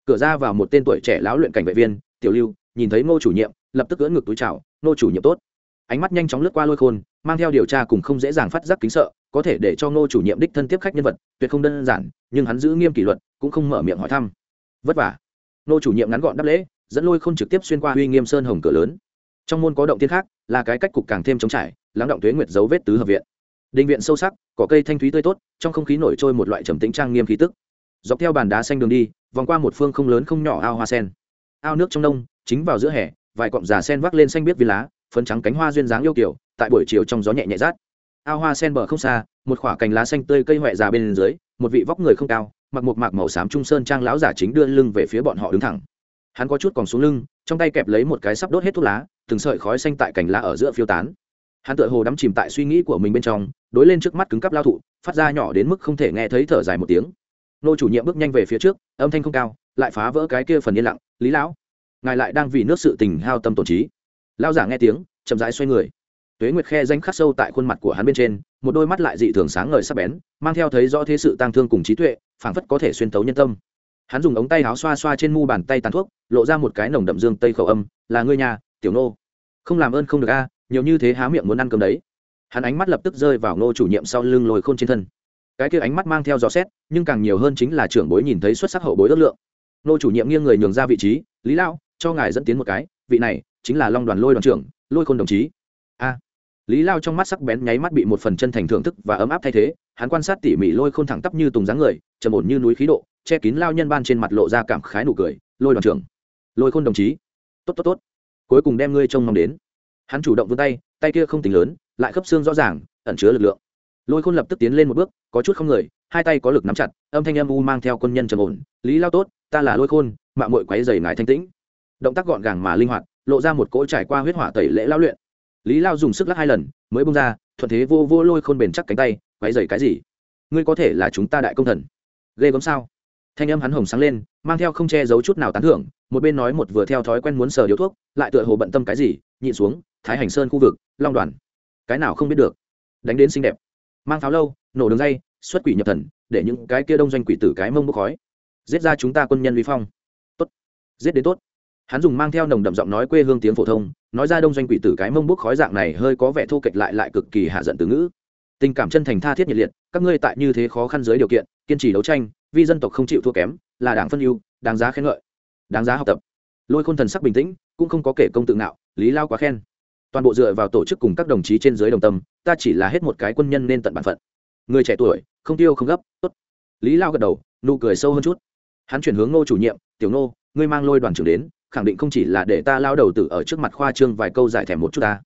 Cửa ra vào một tên tuổi trẻ lão luyện cảnh vệ viên, tiểu lưu, nhìn thấy ngô chủ nhiệm, lập tức gỡ ngực túi chào, ngô chủ nhiệm tốt. Ánh mắt nhanh chóng lướt qua lôi khôn, mang theo điều tra cùng không dễ dàng phát giác kính sợ, có thể để cho ngô chủ nhiệm đích thân tiếp khách nhân vật, tuyệt không đơn giản, nhưng hắn giữ nghiêm kỷ luật, cũng không mở miệng hỏi thăm. Vất vả. Ngô chủ nhiệm ngắn gọn đáp lễ dẫn lôi khôn trực tiếp xuyên qua uy nghiêm sơn hồng cửa lớn. Trong môn có động tiên khác, là cái cách cục càng thêm trống trải, lắng động tuế nguyệt dấu vết tứ hợp viện. Đình viện sâu sắc, có cây thanh thúy tươi tốt, trong không khí nổi trôi một loại trầm tĩnh trang nghiêm khí tức. Dọc theo bàn đá xanh đường đi, vòng qua một phương không lớn không nhỏ ao hoa sen. Ao nước trong đông chính vào giữa hè, vài cọng già sen vác lên xanh biết vi lá phấn trắng cánh hoa duyên dáng yêu kiểu, tại buổi chiều trong gió nhẹ nhẹ rát. Ao hoa sen bờ không xa, một khoả cành lá xanh tươi cây huệ già bên dưới, một vị vóc người không cao, mặc một mạc màu xám trung sơn trang lão giả chính đưa lưng về phía bọn họ đứng thẳng hắn có chút còn xuống lưng, trong tay kẹp lấy một cái sắp đốt hết thuốc lá, từng sợi khói xanh tại cành lá ở giữa phiêu tán. Hắn tựa hồ đắm chìm tại suy nghĩ của mình bên trong, đối lên trước mắt cứng cắp lao thụ, phát ra nhỏ đến mức không thể nghe thấy thở dài một tiếng. Nô chủ nhiệm bước nhanh về phía trước, âm thanh không cao, lại phá vỡ cái kia phần yên lặng, lý lão, ngài lại đang vì nước sự tình hao tâm tổn trí. Lao giả nghe tiếng, chậm rãi xoay người. Tuế nguyệt khe danh khắc sâu tại khuôn mặt của hắn bên trên, một đôi mắt lại dị thường sáng ngời sắc bén, mang theo thấy rõ thế sự tang thương cùng trí tuệ, phảng phất có thể xuyên tấu nhân tâm hắn dùng ống tay áo xoa xoa trên mu bàn tay tàn thuốc, lộ ra một cái nồng đậm dương tây khẩu âm, là ngươi nhà tiểu nô. Không làm ơn không được a, nhiều như thế há miệng muốn ăn cơm đấy. Hắn ánh mắt lập tức rơi vào nô chủ nhiệm sau lưng lồi khôn trên thân. Cái kia ánh mắt mang theo gió xét, nhưng càng nhiều hơn chính là trưởng bối nhìn thấy xuất sắc hậu bối ước lượng. Nô chủ nhiệm nghiêng người nhường ra vị trí, lý lão, cho ngài dẫn tiến một cái, vị này chính là long đoàn lôi đoàn trưởng, lôi khôn đồng chí. A. Lý lao trong mắt sắc bén nháy mắt bị một phần chân thành thưởng thức và ấm áp thay thế hắn quan sát tỉ mỉ lôi khôn thẳng tắp như tùng dáng người, trầm ổn như núi khí độ, che kín lao nhân ban trên mặt lộ ra cảm khái nụ cười, lôi đoàn trưởng. Lôi khôn đồng chí. Tốt tốt tốt. Cuối cùng đem ngươi trông mong đến. Hắn chủ động vươn tay tay kia không tính lớn, lại khớp xương rõ ràng, ẩn chứa lực lượng. Lôi khôn lập tức tiến lên một bước, có chút không người, hai tay có lực nắm chặt, âm thanh âm u mang theo quân nhân trầm ổn, lý lao tốt, ta là lôi khôn, mạng mội quáy dày ngài thanh tĩnh. Động tác gọn gàng mà linh hoạt, lộ ra một cỗ trải qua huyết hỏa tẩy lễ lao luyện. Lý lao dùng sức lắc hai lần, mới bông ra, thuận thế vô vô lôi khôn bền chắc cánh tay quấy rầy cái gì? Ngươi có thể là chúng ta đại công thần. Ghê gớm sao? Thanh âm hắn hồng sáng lên, mang theo không che giấu chút nào tán thưởng, một bên nói một vừa theo thói quen muốn sờ điếu thuốc, lại tựa hồ bận tâm cái gì, nhịn xuống, thái hành sơn khu vực, long đoàn. Cái nào không biết được. Đánh đến xinh đẹp. Mang pháo lâu, nổ đường dây, xuất quỷ nhập thần, để những cái kia đông doanh quỷ tử cái mông bốc khói. Giết ra chúng ta quân nhân vi phong. Tốt. Giết đến tốt. Hắn dùng mang theo nồng đậm giọng nói quê hương tiếng phổ thông, nói ra đông doanh quỷ tử cái mông bốc khói dạng này hơi có vẻ thô kệch lại lại cực kỳ hạ giận từ ngữ tình cảm chân thành tha thiết nhiệt liệt, các ngươi tại như thế khó khăn dưới điều kiện, kiên trì đấu tranh, vì dân tộc không chịu thua kém, là đảng phân ưu, đáng giá khen ngợi, đáng giá học tập. Lôi khôn thần sắc bình tĩnh, cũng không có kể công tự ngạo, lý lao quá khen. Toàn bộ dựa vào tổ chức cùng các đồng chí trên dưới đồng tâm, ta chỉ là hết một cái quân nhân nên tận bản phận. Người trẻ tuổi, không tiêu không gấp, tốt. Lý lao gật đầu, nụ cười sâu hơn chút. Hắn chuyển hướng ngô chủ nhiệm, tiểu ngô, ngươi mang lôi đoàn trưởng đến, khẳng định không chỉ là để ta lao đầu tử ở trước mặt khoa trương vài câu giải thèm một chút ta.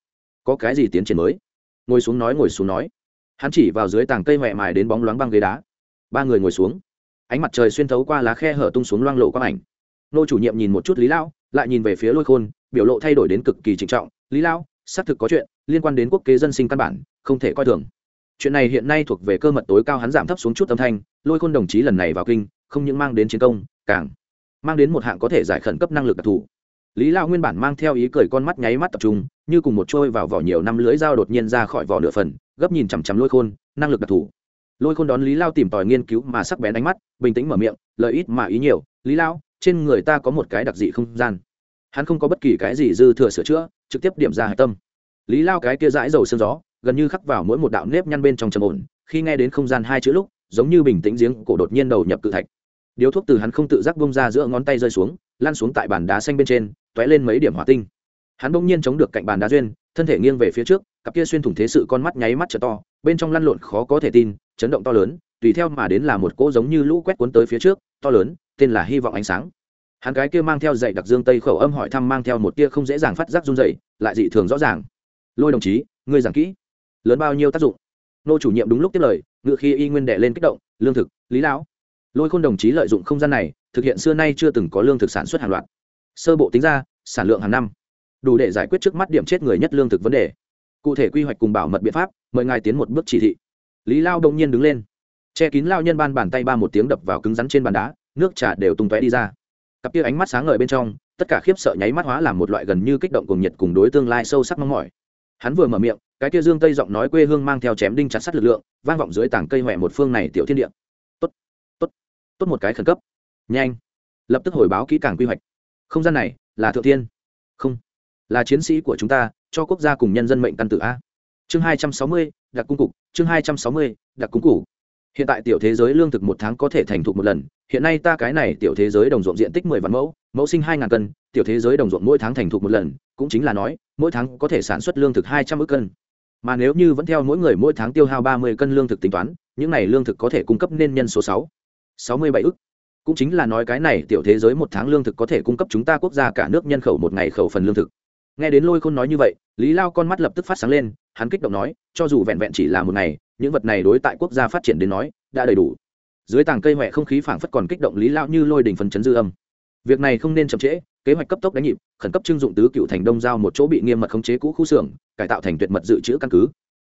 Có cái gì tiến triển mới? Ngồi xuống nói, ngồi xuống nói hắn chỉ vào dưới tàng cây mẹ mài đến bóng loáng băng ghế đá. Ba người ngồi xuống. Ánh mặt trời xuyên thấu qua lá khe hở tung xuống loang lộ quang ảnh. Nô chủ nhiệm nhìn một chút lý lão, lại nhìn về phía lôi khôn, biểu lộ thay đổi đến cực kỳ trịnh trọng. Lý lão, xác thực có chuyện, liên quan đến quốc kế dân sinh căn bản, không thể coi thường. Chuyện này hiện nay thuộc về cơ mật tối cao hắn giảm thấp xuống chút âm thanh, lôi khôn đồng chí lần này vào kinh, không những mang đến chiến công, càng mang đến một hạng có thể giải khẩn cấp năng lực đặc thù lý lao nguyên bản mang theo ý cười con mắt nháy mắt tập trung, như cùng một trôi vào vỏ nhiều năm lưới dao đột nhiên ra khỏi vỏ nửa phần, gấp nhìn chằm chằm lôi khôn, năng lực đặc thù. Lôi khôn đón lý lao tìm tòi nghiên cứu mà sắc bén ánh mắt, bình tĩnh mở miệng lợi ít mà ý nhiều, lý lao, trên người ta có một cái đặc dị không gian. Hắn không có bất kỳ cái gì dư thừa sửa chữa, trực tiếp điểm ra hạch tâm. Lý lao cái kia dãi dầu sương gió, gần như khắc vào mỗi một đạo nếp nhăn bên trong trầm ổn, khi nghe đến không gian hai chữ lúc, giống như bình tĩnh giếng cổ đột nhiên đầu nhập cự thạch. Điếu thuốc từ hắn không tự giác bông ra giữa ngón tay rơi xuống lan xuống tại bàn đá xanh bên trên tóe lên mấy điểm hỏa tinh. Hắn bỗng nhiên chống được cạnh bàn đá duyên, thân thể nghiêng về phía trước, cặp kia xuyên thủng thế sự con mắt nháy mắt trở to, bên trong lăn lộn khó có thể tin, chấn động to lớn, tùy theo mà đến là một cỗ giống như lũ quét cuốn tới phía trước, to lớn, tên là hy vọng ánh sáng. Hắn cái kia mang theo dạy đặc dương tây khẩu âm hỏi thăm mang theo một tia không dễ dàng phát giác run dậy lại dị thường rõ ràng. Lôi đồng chí, ngươi giảng kỹ, lớn bao nhiêu tác dụng? Nô chủ nhiệm đúng lúc tiếp lời, ngựa khi y nguyên đệ lên kích động, lương thực, lý lão. Lôi khôn đồng chí lợi dụng không gian này, thực hiện xưa nay chưa từng có lương thực sản xuất hàng loạt sơ bộ tính ra, sản lượng hàng năm, đủ để giải quyết trước mắt điểm chết người nhất lương thực vấn đề. Cụ thể quy hoạch cùng bảo mật biện pháp, mời ngài tiến một bước chỉ thị. Lý lao đông nhiên đứng lên. Che kín lao nhân ban bàn tay ba một tiếng đập vào cứng rắn trên bàn đá, nước trà đều tung tóe đi ra. Cặp kia ánh mắt sáng ngời bên trong, tất cả khiếp sợ nháy mắt hóa làm một loại gần như kích động cùng nhiệt cùng đối tương lai sâu sắc mong mỏi. Hắn vừa mở miệng, cái kia dương tây giọng nói quê hương mang theo chém đinh chặt sắt lực lượng, vang vọng dưới tảng cây huệ một phương này tiểu thiên địa. Tốt tốt tốt một cái khẩn cấp. Nhanh. Lập tức hồi báo kỹ càng quy hoạch không gian này là thượng tiên, không là chiến sĩ của chúng ta cho quốc gia cùng nhân dân mệnh căn tử a. Chương hai trăm sáu mươi đặc cung cục. Chương hai trăm sáu mươi đặc cung cục hiện tại tiểu thế giới lương thực một tháng có thể thành thục một lần. Hiện nay ta cái này tiểu thế giới đồng ruộng diện tích mười vạn mẫu mẫu sinh hai ngàn cân tiểu thế giới đồng ruộng mỗi tháng thành thục một lần cũng chính là nói mỗi tháng có thể sản xuất lương thực hai trăm ước cân. Mà nếu như vẫn theo mỗi người mỗi tháng tiêu hao ba mươi cân lương thực tính toán những này lương thực có thể cung cấp nên nhân số sáu. Sáu mươi bảy ước cũng chính là nói cái này tiểu thế giới một tháng lương thực có thể cung cấp chúng ta quốc gia cả nước nhân khẩu một ngày khẩu phần lương thực. Nghe đến lôi khôn nói như vậy, lý lao con mắt lập tức phát sáng lên, hắn kích động nói, cho dù vẹn vẹn chỉ là một ngày, những vật này đối tại quốc gia phát triển đến nói, đã đầy đủ. Dưới tàng cây huệ không khí phảng phất còn kích động lý lao như lôi đỉnh phần chấn dư âm. Việc này không nên chậm trễ, kế hoạch cấp tốc đánh nhịp, khẩn cấp trưng dụng tứ cựu thành đông giao một chỗ bị nghiêm mật khống chế cũ khu xưởng, cải tạo thành tuyệt mật dự trữ căn cứ.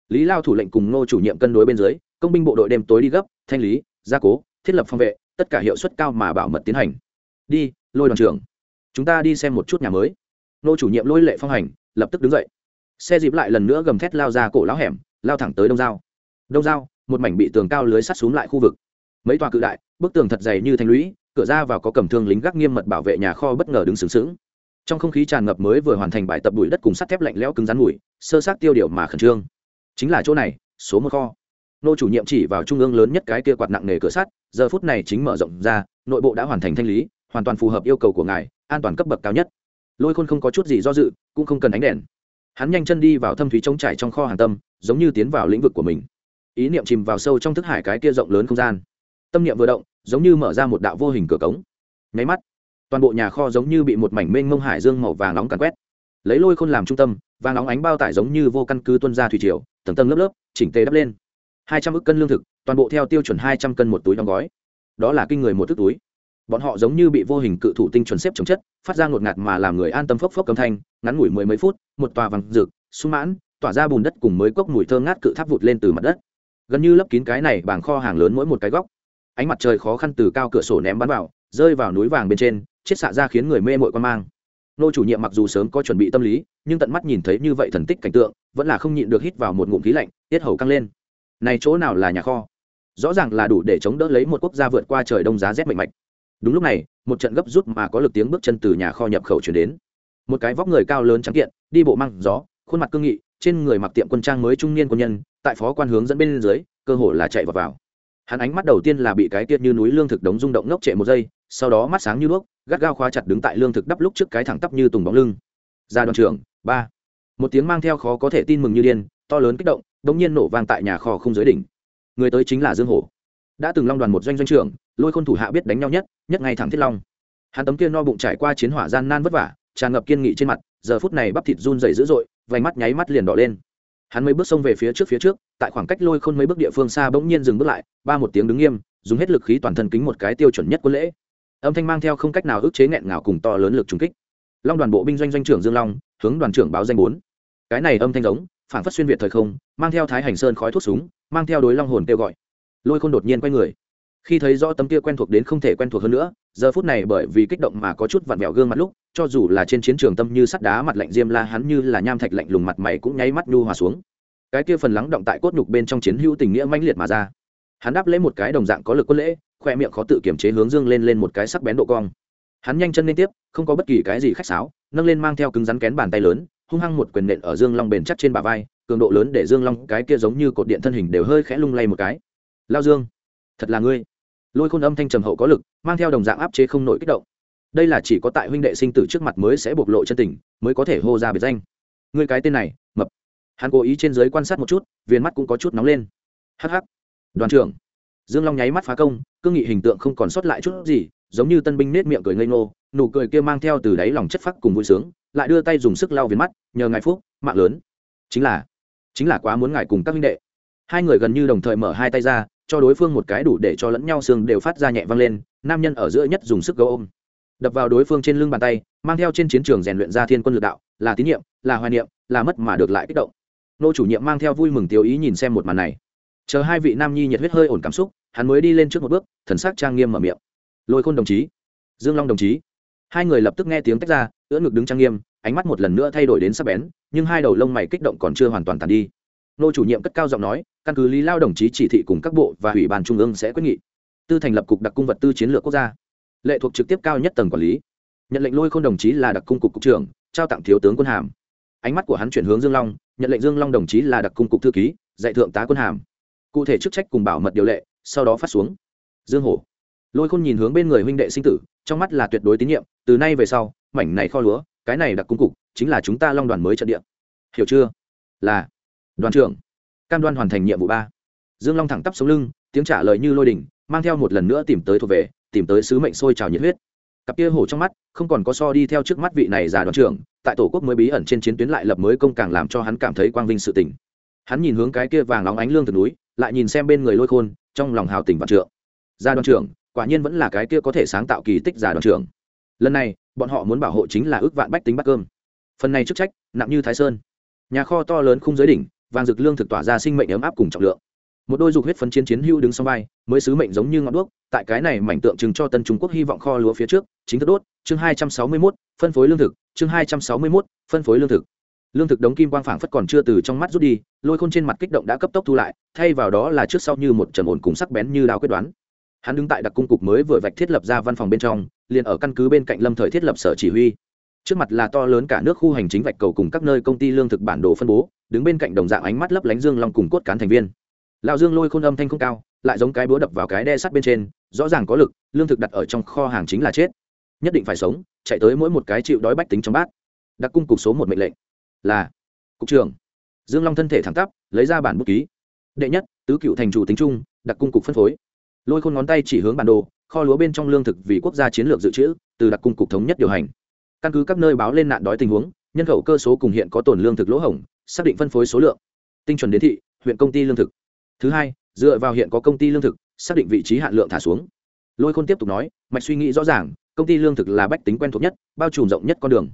Lý lao thủ lệnh cùng ngô chủ nhiệm cân đối bên dưới, công binh bộ đội đêm tối đi gấp, thanh lý, gia cố, thiết lập phòng vệ tất cả hiệu suất cao mà bảo mật tiến hành. Đi, lôi đoàn trưởng. Chúng ta đi xem một chút nhà mới. Nô chủ nhiệm lôi lệ phong hành, lập tức đứng dậy. Xe dịp lại lần nữa gầm thét lao ra cổ lão hẻm, lao thẳng tới đông giao. Đông giao, một mảnh bị tường cao lưới sắt xuống lại khu vực. Mấy tòa cự đại, bức tường thật dày như thanh lũy, cửa ra vào có cầm thương lính gác nghiêm mật bảo vệ nhà kho bất ngờ đứng sướng sướng trong không khí tràn ngập mới vừa hoàn thành bài tập bụi đất cùng sắt thép lạnh lẽo cứng rắn mùi, sơ sát tiêu điều mà khẩn trương. Chính là chỗ này, số một kho nô chủ nhiệm chỉ vào trung ương lớn nhất cái kia quạt nặng nề cửa sắt, giờ phút này chính mở rộng ra, nội bộ đã hoàn thành thanh lý, hoàn toàn phù hợp yêu cầu của ngài, an toàn cấp bậc cao nhất. Lôi khôn không có chút gì do dự, cũng không cần ánh đèn. Hắn nhanh chân đi vào thâm thúy trống trải trong kho hàng tâm, giống như tiến vào lĩnh vực của mình. Ý niệm chìm vào sâu trong thức hải cái kia rộng lớn không gian. Tâm niệm vừa động, giống như mở ra một đạo vô hình cửa cống. Nháy mắt, toàn bộ nhà kho giống như bị một mảnh mênh mông hải dương màu vàng nóng càn quét. Lấy lôi khôn làm trung tâm, vàng nóng ánh bao tải giống như vô căn cứ tuân ra thủy triều, tầng tầng lớp lớp, chỉnh tề đắp lên hai trăm ức cân lương thực, toàn bộ theo tiêu chuẩn hai trăm cân một túi đóng gói. Đó là kinh người một thức túi. Bọn họ giống như bị vô hình cự thủ tinh chuẩn xếp chống chất, phát ra ngột ngạt mà làm người an tâm phốc phốc cầm thanh, ngắn ngủi mười mấy phút, một tòa vàng rực, sung mãn, tỏa ra bùn đất cùng mới cốc mùi thơ ngát cự tháp vụt lên từ mặt đất. Gần như lấp kín cái này bảng kho hàng lớn mỗi một cái góc. Ánh mặt trời khó khăn từ cao cửa sổ ném bắn vào, rơi vào núi vàng bên trên, chết xạ ra khiến người mê mội quan mang. Nô chủ nhiệm mặc dù sớm có chuẩn bị tâm lý, nhưng tận mắt nhìn thấy như vậy thần tích cảnh tượng, vẫn là không nhịn được hít vào một ngụm khí lạnh, tiết hầu căng lên này chỗ nào là nhà kho? Rõ ràng là đủ để chống đỡ lấy một quốc gia vượt qua trời đông giá rét mạnh mạch. Đúng lúc này, một trận gấp rút mà có lực tiếng bước chân từ nhà kho nhập khẩu chuyển đến. Một cái vóc người cao lớn trắng kiện, đi bộ măng gió, khuôn mặt cương nghị, trên người mặc tiệm quân trang mới trung niên quân nhân, tại phó quan hướng dẫn bên dưới, cơ hồ là chạy vào vào. Hắn ánh mắt đầu tiên là bị cái tiết như núi lương thực đống rung động ngốc trệ một giây, sau đó mắt sáng như đuốc, gắt gao khóa chặt đứng tại lương thực đắp lúc trước cái thẳng tắp như tùng bóng lưng. Ra đoàn trưởng, ba. Một tiếng mang theo khó có thể tin mừng như điên to lớn kích động đ ỗ n g nhiên nổ vang tại nhà kho không giới đỉnh. Người tới chính là dương hổ. Đã từng long đoàn một doanh doanh trưởng, lôi khôn thủ hạ biết đánh nhau nhất nhất ngay thẳng thiết long. Hắn tấm kia no bụng trải qua chiến hỏa gian nan vất vả, tràn ngập kiên nghị trên mặt, giờ phút này bắp thịt run dày dữ dội, vành mắt nháy mắt liền đỏ lên. Hắn mấy bước xông về phía trước phía trước, tại khoảng cách lôi khôn mấy bước địa phương xa bỗng nhiên dừng bước lại, ba một tiếng đứng nghiêm, dùng hết lực khí toàn thân kính một cái tiêu chuẩn nhất quân lễ. Âm thanh mang theo không cách nào ức chế nghẹn ngào cùng to lớn lực trúng kích. Long đoàn bộ binh doanh doanh trưởng dương long, hướng đoàn trưởng báo danh bốn. Cái này âm thanh giống phản phất xuyên việt thời không, mang theo thái hành sơn khói thuốc súng, mang theo đối long hồn kêu gọi. Lôi khôn đột nhiên quay người. Khi thấy rõ tấm kia quen thuộc đến không thể quen thuộc hơn nữa, giờ phút này bởi vì kích động mà có chút vặn vẹo gương mặt lúc, cho dù là trên chiến trường tâm như sắt đá mặt lạnh diêm la, hắn như là nham thạch lạnh lùng mặt mày cũng nháy mắt nhu hòa xuống. Cái kia phần lắng động tại cốt nhục bên trong chiến hữu tình nghĩa mãnh liệt mà ra. Hắn đáp lấy một cái đồng dạng có lực quân lễ, khoe miệng khó tự kiểm chế hướng dương lên lên một cái sắc bén độ cong. Hắn nhanh chân lên tiếp, không có bất kỳ cái gì khách sáo, nâng lên mang theo cứng rắn kén bàn tay lớn hung hăng một quyền nện ở dương long bền chắc trên bà vai, cường độ lớn để dương long cái kia giống như cột điện thân hình đều hơi khẽ lung lay một cái. Lao dương, thật là ngươi. Lôi khôn âm thanh trầm hậu có lực, mang theo đồng dạng áp chế không nổi kích động. Đây là chỉ có tại huynh đệ sinh tử trước mặt mới sẽ bộc lộ chân tình, mới có thể hô ra biệt danh. Ngươi cái tên này, mập. Hắn cố ý trên giới quan sát một chút viên mắt cũng có chút nóng lên. Hh đoàn trưởng. Dương long nháy mắt phá công, cương nghị hình tượng không còn sót lại chút gì, giống như tân binh nết miệng cười ngây ngô, nụ cười kia mang theo từ đáy lòng chất phác cùng vui sướng lại đưa tay dùng sức lau viền mắt, nhờ ngài phúc, mạng lớn. Chính là chính là quá muốn ngài cùng các minh đệ. Hai người gần như đồng thời mở hai tay ra, cho đối phương một cái đủ để cho lẫn nhau xương đều phát ra nhẹ vang lên, nam nhân ở giữa nhất dùng sức gấu ôm. Đập vào đối phương trên lưng bàn tay, mang theo trên chiến trường rèn luyện ra thiên quân lực đạo, là tín nhiệm, là hoài niệm, là mất mà được lại kích động. Nô chủ nhiệm mang theo vui mừng tiêu ý nhìn xem một màn này. Chờ hai vị nam nhi nhiệt huyết hơi ổn cảm xúc, hắn mới đi lên trước một bước, thần sắc trang nghiêm mở miệng. Lôi khôn đồng chí, dương long đồng chí. Hai người lập tức nghe tiếng tách ra ưỡn ngực đứng trang nghiêm, ánh mắt một lần nữa thay đổi đến sắc bén, nhưng hai đầu lông mày kích động còn chưa hoàn toàn tàn đi. Nô chủ nhiệm cất cao giọng nói, căn cứ lý lao đồng chí chỉ thị cùng các bộ và ủy ban trung ương sẽ quyết nghị, tư thành lập cục đặc cung vật tư chiến lược quốc gia, lệ thuộc trực tiếp cao nhất tầng quản lý, nhận lệnh lôi k h ô n đồng chí là đặc cung cục cục trưởng, trao tặng thiếu tướng quân hàm. Ánh mắt của hắn chuyển hướng dương long, nhận lệnh dương long đồng chí là đặc cung cục thư ký, dạy thượng tá quân hàm. Cụ thể chức trách cùng bảo mật điều lệ, sau đó phát xuống. Dương hổ. Lôi khôn nhìn hướng bên người huynh đệ sinh tử trong mắt là tuyệt đối tín nhiệm, từ nay về sau, mảnh này kho lúa, cái này đặc cung cục, chính là chúng ta long đoàn mới trận địa. Hiểu chưa? Là, đoàn trưởng. Cam đoan hoàn thành nhiệm vụ ba. Dương long thẳng tắp sống lưng, tiếng trả lời như lôi đình mang theo một lần nữa tìm tới thuộc về, tìm tới sứ mệnh sôi trào nhiệt huyết. Cặp kia hổ trong mắt, không còn có so đi theo trước mắt vị này già đoàn trưởng, tại tổ quốc mới bí ẩn trên chiến tuyến lại lập mới công càng làm cho hắn cảm thấy quang vinh sự tỉnh hắn nhìn hướng cái kia vàng óng ánh lương từ núi, lại nhìn xem bên người lôi khôn, trong lòng hào tình vạn trượng. Gia đoàn trưởng quả nhiên vẫn là cái kia có thể sáng tạo kỳ tích giả đoàn trưởng. Lần này bọn họ muốn bảo hộ chính là ước vạn bách tính bắt cơm. Phần này chức trách nặng như thái sơn. Nhà kho to lớn khung giới đỉnh vàng rực lương thực tỏa ra sinh mệnh ấm áp cùng trọng lượng. Một đôi dục huyết phấn chiến chiến hưu đứng sau vai mới sứ mệnh giống như ngọn đuốc tại cái này mảnh tượng trưng cho tân trung quốc hy vọng kho lúa phía trước chính thức đốt chương hai trăm sáu mươi 261, phân phối lương thực chương hai trăm sáu mươi 261, phân phối lương thực. Lương thực đống kim quang phảng phất còn chưa từ trong mắt rút đi lôi khôn trên mặt kích động đã cấp tốc thu lại thay vào đó là trước sau như một trần ổn cùng sắc bén như đao quyết đoán hắn đứng tại đặc cung cục mới vừa vạch thiết lập ra văn phòng bên trong, liền ở căn cứ bên cạnh lâm thời thiết lập sở chỉ huy. Trước mặt là to lớn cả nước khu hành chính vạch cầu cùng các nơi công ty lương thực bản đồ phân bố, đứng bên cạnh đồng dạng ánh mắt lấp lánh dương long cùng cốt cán thành viên. Lão dương lôi khôn âm thanh không cao, lại giống cái búa đập vào cái đe sắt bên trên, rõ ràng có lực, lương thực đặt ở trong kho hàng chính là chết. Nhất định phải sống, chạy tới mỗi một cái chịu đói bách tính trong bát. Đặc cung cục số một mệnh lệnh là cục trưởng. Dương long thân thể thẳng tắp, lấy ra bản bút ký. Đệ nhất, tứ cựu thành chủ tính trung đặc cung cục phân phối lôi khôn ngón tay chỉ hướng bản đồ, kho lúa bên trong lương thực vì quốc gia chiến lược dự trữ, từ đặc cung cục thống nhất điều hành. Căn cứ các nơi báo lên nạn đói tình huống, nhân khẩu cơ số cùng hiện có tồn lương thực lỗ hổng, xác định phân phối số lượng. Tinh chuẩn đến thị, huyện công ty lương thực. Thứ hai, dựa vào hiện có công ty lương thực, xác định vị trí hạn lượng thả xuống. Lôi khôn tiếp tục nói, mạch suy nghĩ rõ ràng, công ty lương thực là bách tính quen thuộc nhất, bao trùm rộng nhất con đường.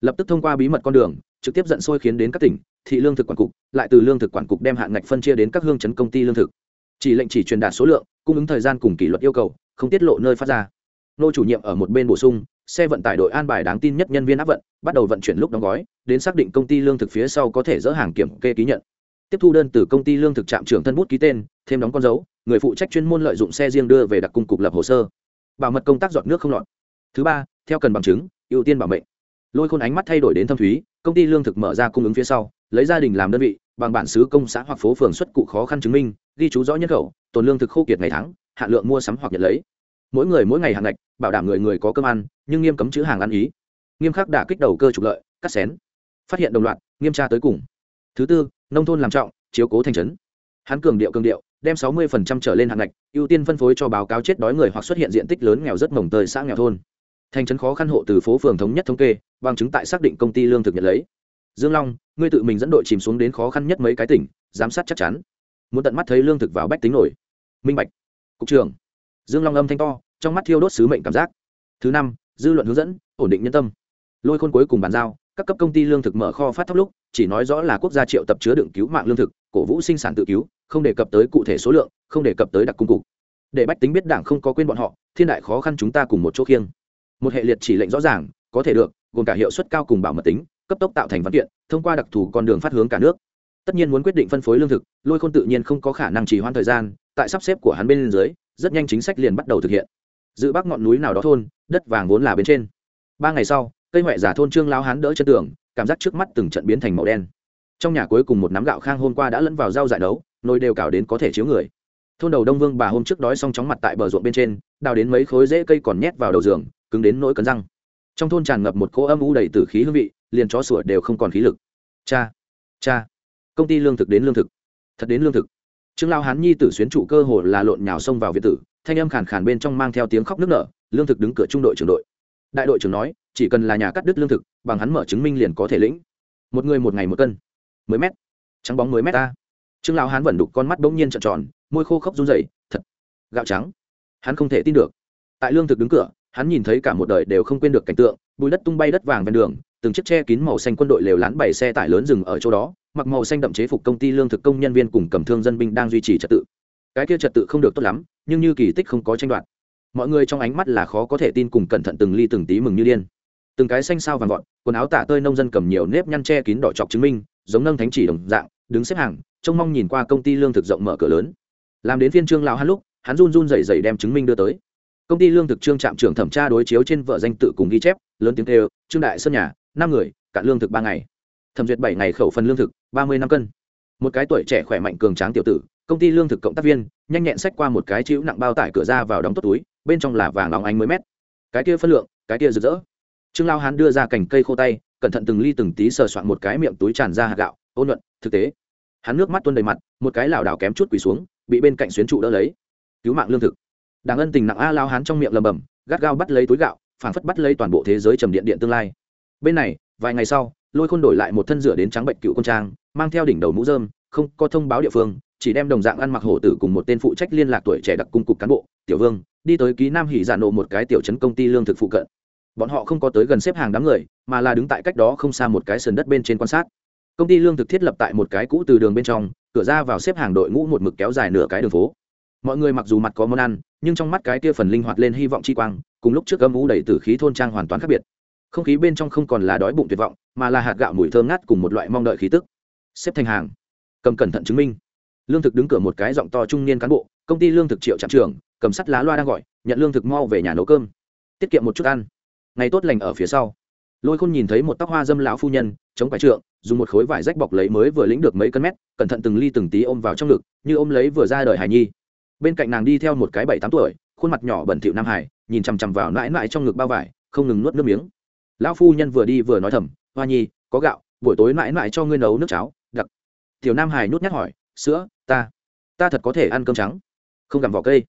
Lập tức thông qua bí mật con đường, trực tiếp dẫn sôi khiến đến các tỉnh, thị lương thực quản cục, lại từ lương thực quản cục đem hạn ngạch phân chia đến các hương chấn công ty lương thực chỉ lệnh chỉ truyền đạt số lượng, cung ứng thời gian cùng kỷ luật yêu cầu, không tiết lộ nơi phát ra. Nô chủ nhiệm ở một bên bổ sung, xe vận tải đội an bài đáng tin nhất nhân viên áp vận, bắt đầu vận chuyển lúc đóng gói, đến xác định công ty lương thực phía sau có thể dỡ hàng kiểm kê ký nhận. Tiếp thu đơn từ công ty lương thực trạm trưởng thân bút ký tên, thêm đóng con dấu, người phụ trách chuyên môn lợi dụng xe riêng đưa về đặc cung cục lập hồ sơ. Bảo mật công tác dọn nước không lọt. Thứ ba, theo cần bằng chứng, ưu tiên bảo mệnh. Lôi khôn ánh mắt thay đổi đến thâm thúy, công ty lương thực mở ra cung ứng phía sau, lấy gia đình làm đơn vị bằng bản xứ công xã hoặc phố phường xuất cụ khó khăn chứng minh, ghi chú rõ nhân khẩu, tồn lương thực khô kiệt ngày tháng hạn lượng mua sắm hoặc nhận lấy. Mỗi người mỗi ngày hàng ngạch, bảo đảm người người có cơm ăn, nhưng nghiêm cấm chữ hàng ăn ý. Nghiêm khắc đả kích đầu cơ trục lợi, cắt xén. Phát hiện đồng loạt, nghiêm tra tới cùng. Thứ tư, nông thôn làm trọng, chiếu cố thành trấn. Hắn cường điệu cường điệu, đem sáu mươi trở lên hàng ngạch, ưu tiên phân phối cho báo cáo chết đói người hoặc xuất hiện diện tích lớn nghèo rất mồng tơi xã nghèo thôn. Thành trấn khó khăn hộ từ phố phường thống nhất thống kê, bằng chứng tại xác định công ty lương thực nhận lấy dương long, ngươi tự mình dẫn đội chìm xuống đến khó khăn nhất mấy cái tỉnh, giám sát chắc chắn. Muốn tận mắt thấy lương thực vào bách tính nổi. Minh bạch, cục trưởng. Dương long âm thanh to, trong mắt thiêu đốt sứ mệnh cảm giác. Thứ năm, dư luận hướng dẫn, ổn định nhân tâm. Lôi khôn cuối cùng bàn giao, các cấp công ty lương thực mở kho phát thóc lúc, chỉ nói rõ là quốc gia triệu tập chứa đựng cứu mạng lương thực, cổ vũ sinh sản tự cứu, không đề cập tới cụ thể số lượng, không đề cập tới đặc cung cục. Để bách tính biết đảng không có quên bọn họ, thiên đại khó khăn chúng ta cùng một chỗ khiêng. Một hệ liệt chỉ lệnh rõ ràng, có thể được, gồm cả hiệu suất cao cùng bảo mật tính cấp tốc tạo thành văn kiện, thông qua đặc thù con đường phát hướng cả nước. Tất nhiên muốn quyết định phân phối lương thực, lôi khôn tự nhiên không có khả năng trì hoãn thời gian, tại sắp xếp của hắn bên dưới, rất nhanh chính sách liền bắt đầu thực hiện. Dự bắc ngọn núi nào đó thôn, đất vàng vốn là bên trên. Ba ngày sau, cây huệ giả thôn trương lao hán đỡ chân tường, cảm giác trước mắt từng trận biến thành màu đen. Trong nhà cuối cùng một nắm gạo khang hôm qua đã lẫn vào rau giải đấu nồi đều cào đến có thể chiếu người. Thôn đầu đông vương bà hôm trước đói xong chóng mặt tại bờ ruộng bên trên, đào đến mấy khối rễ cây còn nhét vào đầu giường, cứng đến nỗi cấn răng trong thôn tràn ngập một cỗ âm u đầy tử khí hương vị, liền chó sủa đều không còn khí lực. Cha cha, công ty lương thực đến lương thực, thật đến lương thực. Trương lao hán nhi tử xuyến trụ cơ hồ là lộn nhào xông vào việt tử, thanh âm khàn khàn bên trong mang theo tiếng khóc nức nở, lương thực đứng cửa trung đội trưởng đội. Đại đội trưởng nói, chỉ cần là nhà cắt đứt lương thực, bằng hắn mở chứng minh liền có thể lĩnh. Một người một ngày một cân. Mười mét. Trắng bóng mười mét ta. Trương lão hán vẫn đục con mắt bỗng nhiên trợn tròn, môi khô khốc run rẩy, thật gạo trắng. Hắn không thể tin được. Tại lương thực đứng cửa hắn nhìn thấy cả một đời đều không quên được cảnh tượng, bùi đất tung bay đất vàng ven đường, từng chiếc che kín màu xanh quân đội lều lán bảy xe tải lớn dừng ở chỗ đó, mặc màu xanh đậm chế phục công ty lương thực công nhân viên cùng cầm thương dân binh đang duy trì trật tự. Cái kia trật tự không được tốt lắm, nhưng như kỳ tích không có tranh đoạt. Mọi người trong ánh mắt là khó có thể tin cùng cẩn thận từng ly từng tí mừng như điên. Từng cái xanh sao vàng gọn quần áo tả tơi nông dân cầm nhiều nếp nhăn che kín đỏ chọc chứng minh, giống nâng thánh chỉ đồng dạng, đứng xếp hàng, trông mong nhìn qua công ty lương thực rộng mở cửa lớn. Làm đến phiên trương lão hắn lúc, hắn run run rẩy rẩy đem chứng minh đưa tới công ty lương thực trương trạm trưởng thẩm tra đối chiếu trên vợ danh tự cùng ghi chép, lớn tiếng kêu, trương đại sơn nhà, năm người, cạn lương thực ba ngày. Thẩm duyệt bảy ngày khẩu phần lương thực, ba mươi năm cân. Một cái tuổi trẻ khỏe mạnh cường tráng tiểu tử, công ty lương thực cộng tác viên, nhanh nhẹn xách qua một cái chịu nặng bao tải cửa ra vào đóng tốt túi, bên trong là vàng óng ánh mới mét. Cái kia phân lượng, cái kia rực rỡ. Trương lao hán đưa ra cành cây khô tay, cẩn thận từng ly từng tí sờ soạn một cái miệng túi tràn ra hạt gạo ôn nhuận, thực tế. Hắn nước mắt tuôn đầy mặt, một cái lảo đảo kém chút quỳ xuống, bị bên cạnh xuyến trụ đỡ lấy. Cứu mạng lương thực đáng ân tình nặng a lao hán trong miệng lầm bầm, gắt gao bắt lấy túi gạo, phảng phất bắt lấy toàn bộ thế giới trầm điện điện tương lai. Bên này, vài ngày sau, lôi khôn đổi lại một thân rửa đến trắng bệnh cựu công trang, mang theo đỉnh đầu mũ dơm không có thông báo địa phương, chỉ đem đồng dạng ăn mặc hổ tử cùng một tên phụ trách liên lạc tuổi trẻ đặc cung cục cán bộ, tiểu vương, đi tới ký nam hỉ giả nộ một cái tiểu trấn công ty lương thực phụ cận. Bọn họ không có tới gần xếp hàng đám người, mà là đứng tại cách đó không xa một cái sườn đất bên trên quan sát. Công ty lương thực thiết lập tại một cái cũ từ đường bên trong, cửa ra vào xếp hàng đội ngũ một mực kéo dài nửa cái đường phố mọi người mặc dù mặt có món ăn, nhưng trong mắt cái kia phần linh hoạt lên hy vọng chi quang, cùng lúc trước âm u đầy tử khí thôn trang hoàn toàn khác biệt. Không khí bên trong không còn là đói bụng tuyệt vọng, mà là hạt gạo mùi thơm ngát cùng một loại mong đợi khí tức. Xếp thành hàng. Cầm cẩn thận chứng minh. Lương thực đứng cửa một cái giọng to trung niên cán bộ, công ty lương thực triệu trạm trưởng, cầm sắt lá loa đang gọi, nhận lương thực mau về nhà nấu cơm. Tiết kiệm một chút ăn. Ngày tốt lành ở phía sau. Lôi khôn nhìn thấy một tóc hoa dâm lão phu nhân, chống phải trượng, dùng một khối vải rách bọc lấy mới vừa lĩnh được mấy cân mét, cẩn thận từng ly từng tí ôm vào trong ngực, như ôm lấy vừa ra đời hải nhi bên cạnh nàng đi theo một cái bảy tám tuổi, khuôn mặt nhỏ bẩn thỉu nam hải, nhìn chằm chằm vào mãi mãi trong ngực bao vải, không ngừng nuốt nước miếng. Lão phu nhân vừa đi vừa nói thầm, hoa nhi, có gạo, buổi tối mãi mãi cho ngươi nấu nước cháo, đặc. Tiểu nam hải nhút nhát hỏi, sữa, ta ta thật có thể ăn cơm trắng. Không gặm vỏ cây.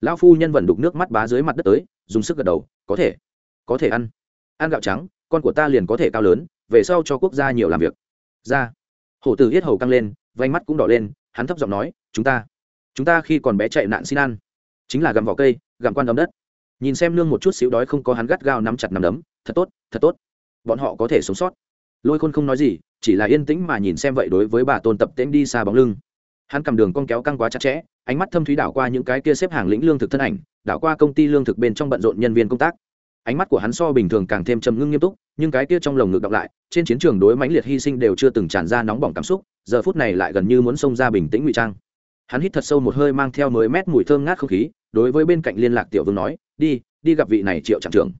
Lão phu nhân vẫn đục nước mắt bá dưới mặt đất tới, dùng sức gật đầu, có thể có thể ăn. Ăn gạo trắng, con của ta liền có thể cao lớn, về sau cho quốc gia nhiều làm việc. Ra, hổ tử hết hầu căng lên vánh mắt cũng đỏ lên, hắn thấp giọng nói, chúng ta chúng ta khi còn bé chạy nạn xin ăn. Chính là gặm vỏ cây, gặm quan đấm đất. Nhìn xem nương một chút xíu đói không có hắn gắt gao nắm chặt nắm đấm, thật tốt thật tốt. Bọn họ có thể sống sót. Lôi khôn không nói gì, chỉ là yên tĩnh mà nhìn xem vậy đối với bà tôn tập tễnh đi xa bóng lưng. Hắn cầm đường con kéo căng quá chặt chẽ, ánh mắt thâm thúy đảo qua những cái kia xếp hàng lĩnh lương thực thân ảnh, đảo qua công ty lương thực bên trong bận rộn nhân viên công tác. Ánh mắt của hắn so bình thường càng thêm trầm ngưng nghiêm túc, nhưng cái kia trong lồng ngực đọc lại, trên chiến trường đối mãnh liệt hy sinh đều chưa từng tràn ra nóng bỏng cảm xúc, giờ phút này lại gần như muốn xông ra bình tĩnh ngụy trang hắn hít thật sâu một hơi mang theo mười mét mùi thơm ngát không khí, đối với bên cạnh liên lạc tiểu vương nói, đi đi gặp vị này triệu trạm trưởng.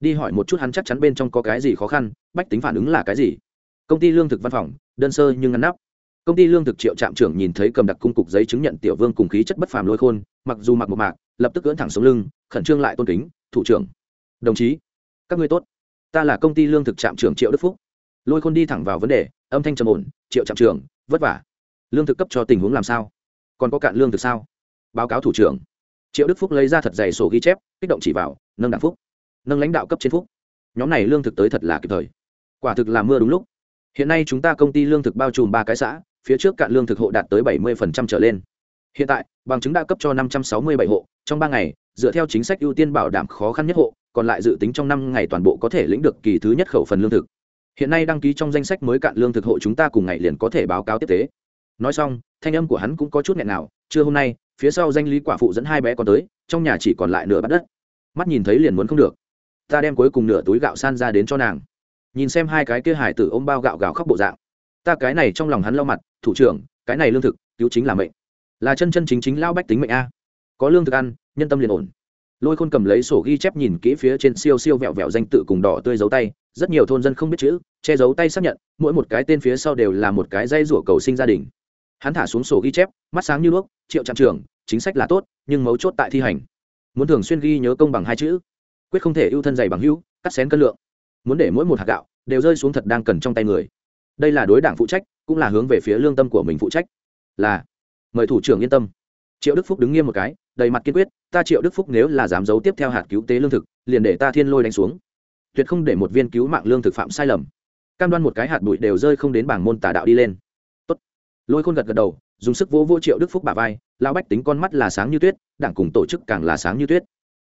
Đi hỏi một chút hắn chắc chắn bên trong có cái gì khó khăn, bách tính phản ứng là cái gì? Công ty lương thực văn phòng, đơn sơ nhưng ngăn nắp. Công ty lương thực triệu trạm trưởng nhìn thấy cầm đặc cung cục giấy chứng nhận tiểu vương cùng khí chất bất phàm lôi khôn, mặc dù mặc một mạc, lập tức cưỡn thẳng sống lưng, khẩn trương lại tôn kính, thủ trưởng, đồng chí, các ngươi tốt. Ta là công ty lương thực trạm trưởng triệu đức phúc. Lôi khôn đi thẳng vào vấn đề, âm thanh trầm ổn, triệu trạm trưởng, vất vả. Lương thực cấp cho tình huống làm sao? Còn có cạn lương thực sao? Báo cáo thủ trưởng. Triệu đức phúc lấy ra thật dày sổ ghi chép, kích động chỉ vào, nâng đảng phúc, nâng lãnh đạo cấp trên phúc. Nhóm này lương thực tới thật là kịp thời. Quả thực là mưa đúng lúc. Hiện nay chúng ta công ty lương thực bao trùm ba cái xã, phía trước cạn lương thực hộ đạt tới bảy mươi trở lên. Hiện tại, bằng chứng đã cấp cho năm trăm sáu mươi bảy hộ, trong ba ngày, dựa theo chính sách ưu tiên bảo đảm khó khăn nhất hộ, còn lại dự tính trong năm ngày toàn bộ có thể lĩnh được kỳ thứ nhất khẩu phần lương thực. Hiện nay đăng ký trong danh sách mới cạn lương thực hộ chúng ta cùng ngày liền có thể báo cáo tiếp tế nói xong, thanh âm của hắn cũng có chút nghẹn nào, trưa hôm nay, phía sau danh lý quả phụ dẫn hai bé con tới, trong nhà chỉ còn lại nửa bát đất. Mắt nhìn thấy liền muốn không được. Ta đem cuối cùng nửa túi gạo san ra đến cho nàng. Nhìn xem hai cái kia hải tử ôm bao gạo gạo khóc bộ dạng. Ta cái này trong lòng hắn lau mặt, thủ trưởng, cái này lương thực, cứu chính là mệnh. Là chân chân chính chính lao bách tính mệnh a. Có lương thực ăn, nhân tâm liền ổn. Lôi khôn cầm lấy sổ ghi chép nhìn kỹ phía trên siêu siêu vẹo vẹo danh tự cùng đỏ tươi dấu tay, rất nhiều thôn dân không biết chữ, che giấu tay xác nhận, mỗi một cái tên phía sau đều là một cái dây rủa cầu sinh gia đình hắn thả xuống sổ ghi chép, mắt sáng như đuốc triệu trạm trưởng chính sách là tốt, nhưng mấu chốt tại thi hành. Muốn thường xuyên ghi nhớ công bằng hai chữ. Quyết không thể ưu thân dày bằng hữu, cắt xén cân lượng. Muốn để mỗi một hạt gạo đều rơi xuống thật đang cần trong tay người. Đây là đối đảng phụ trách, cũng là hướng về phía lương tâm của mình phụ trách. Là, mời thủ trưởng yên tâm. Triệu đức phúc đứng nghiêm một cái, đầy mặt kiên quyết, ta triệu đức phúc nếu là dám giấu tiếp theo hạt cứu tế lương thực, liền để ta thiên lôi đánh xuống. Tuyệt không để một viên cứu mạng lương thực phạm sai lầm. Cam đoan một cái hạt bụi đều rơi không đến bảng môn tà đạo đi lên lôi khôn gật gật đầu, dùng sức vỗ vỗ triệu đức phúc bà vai lao bách tính con mắt là sáng như tuyết, đảng cùng tổ chức càng là sáng như tuyết.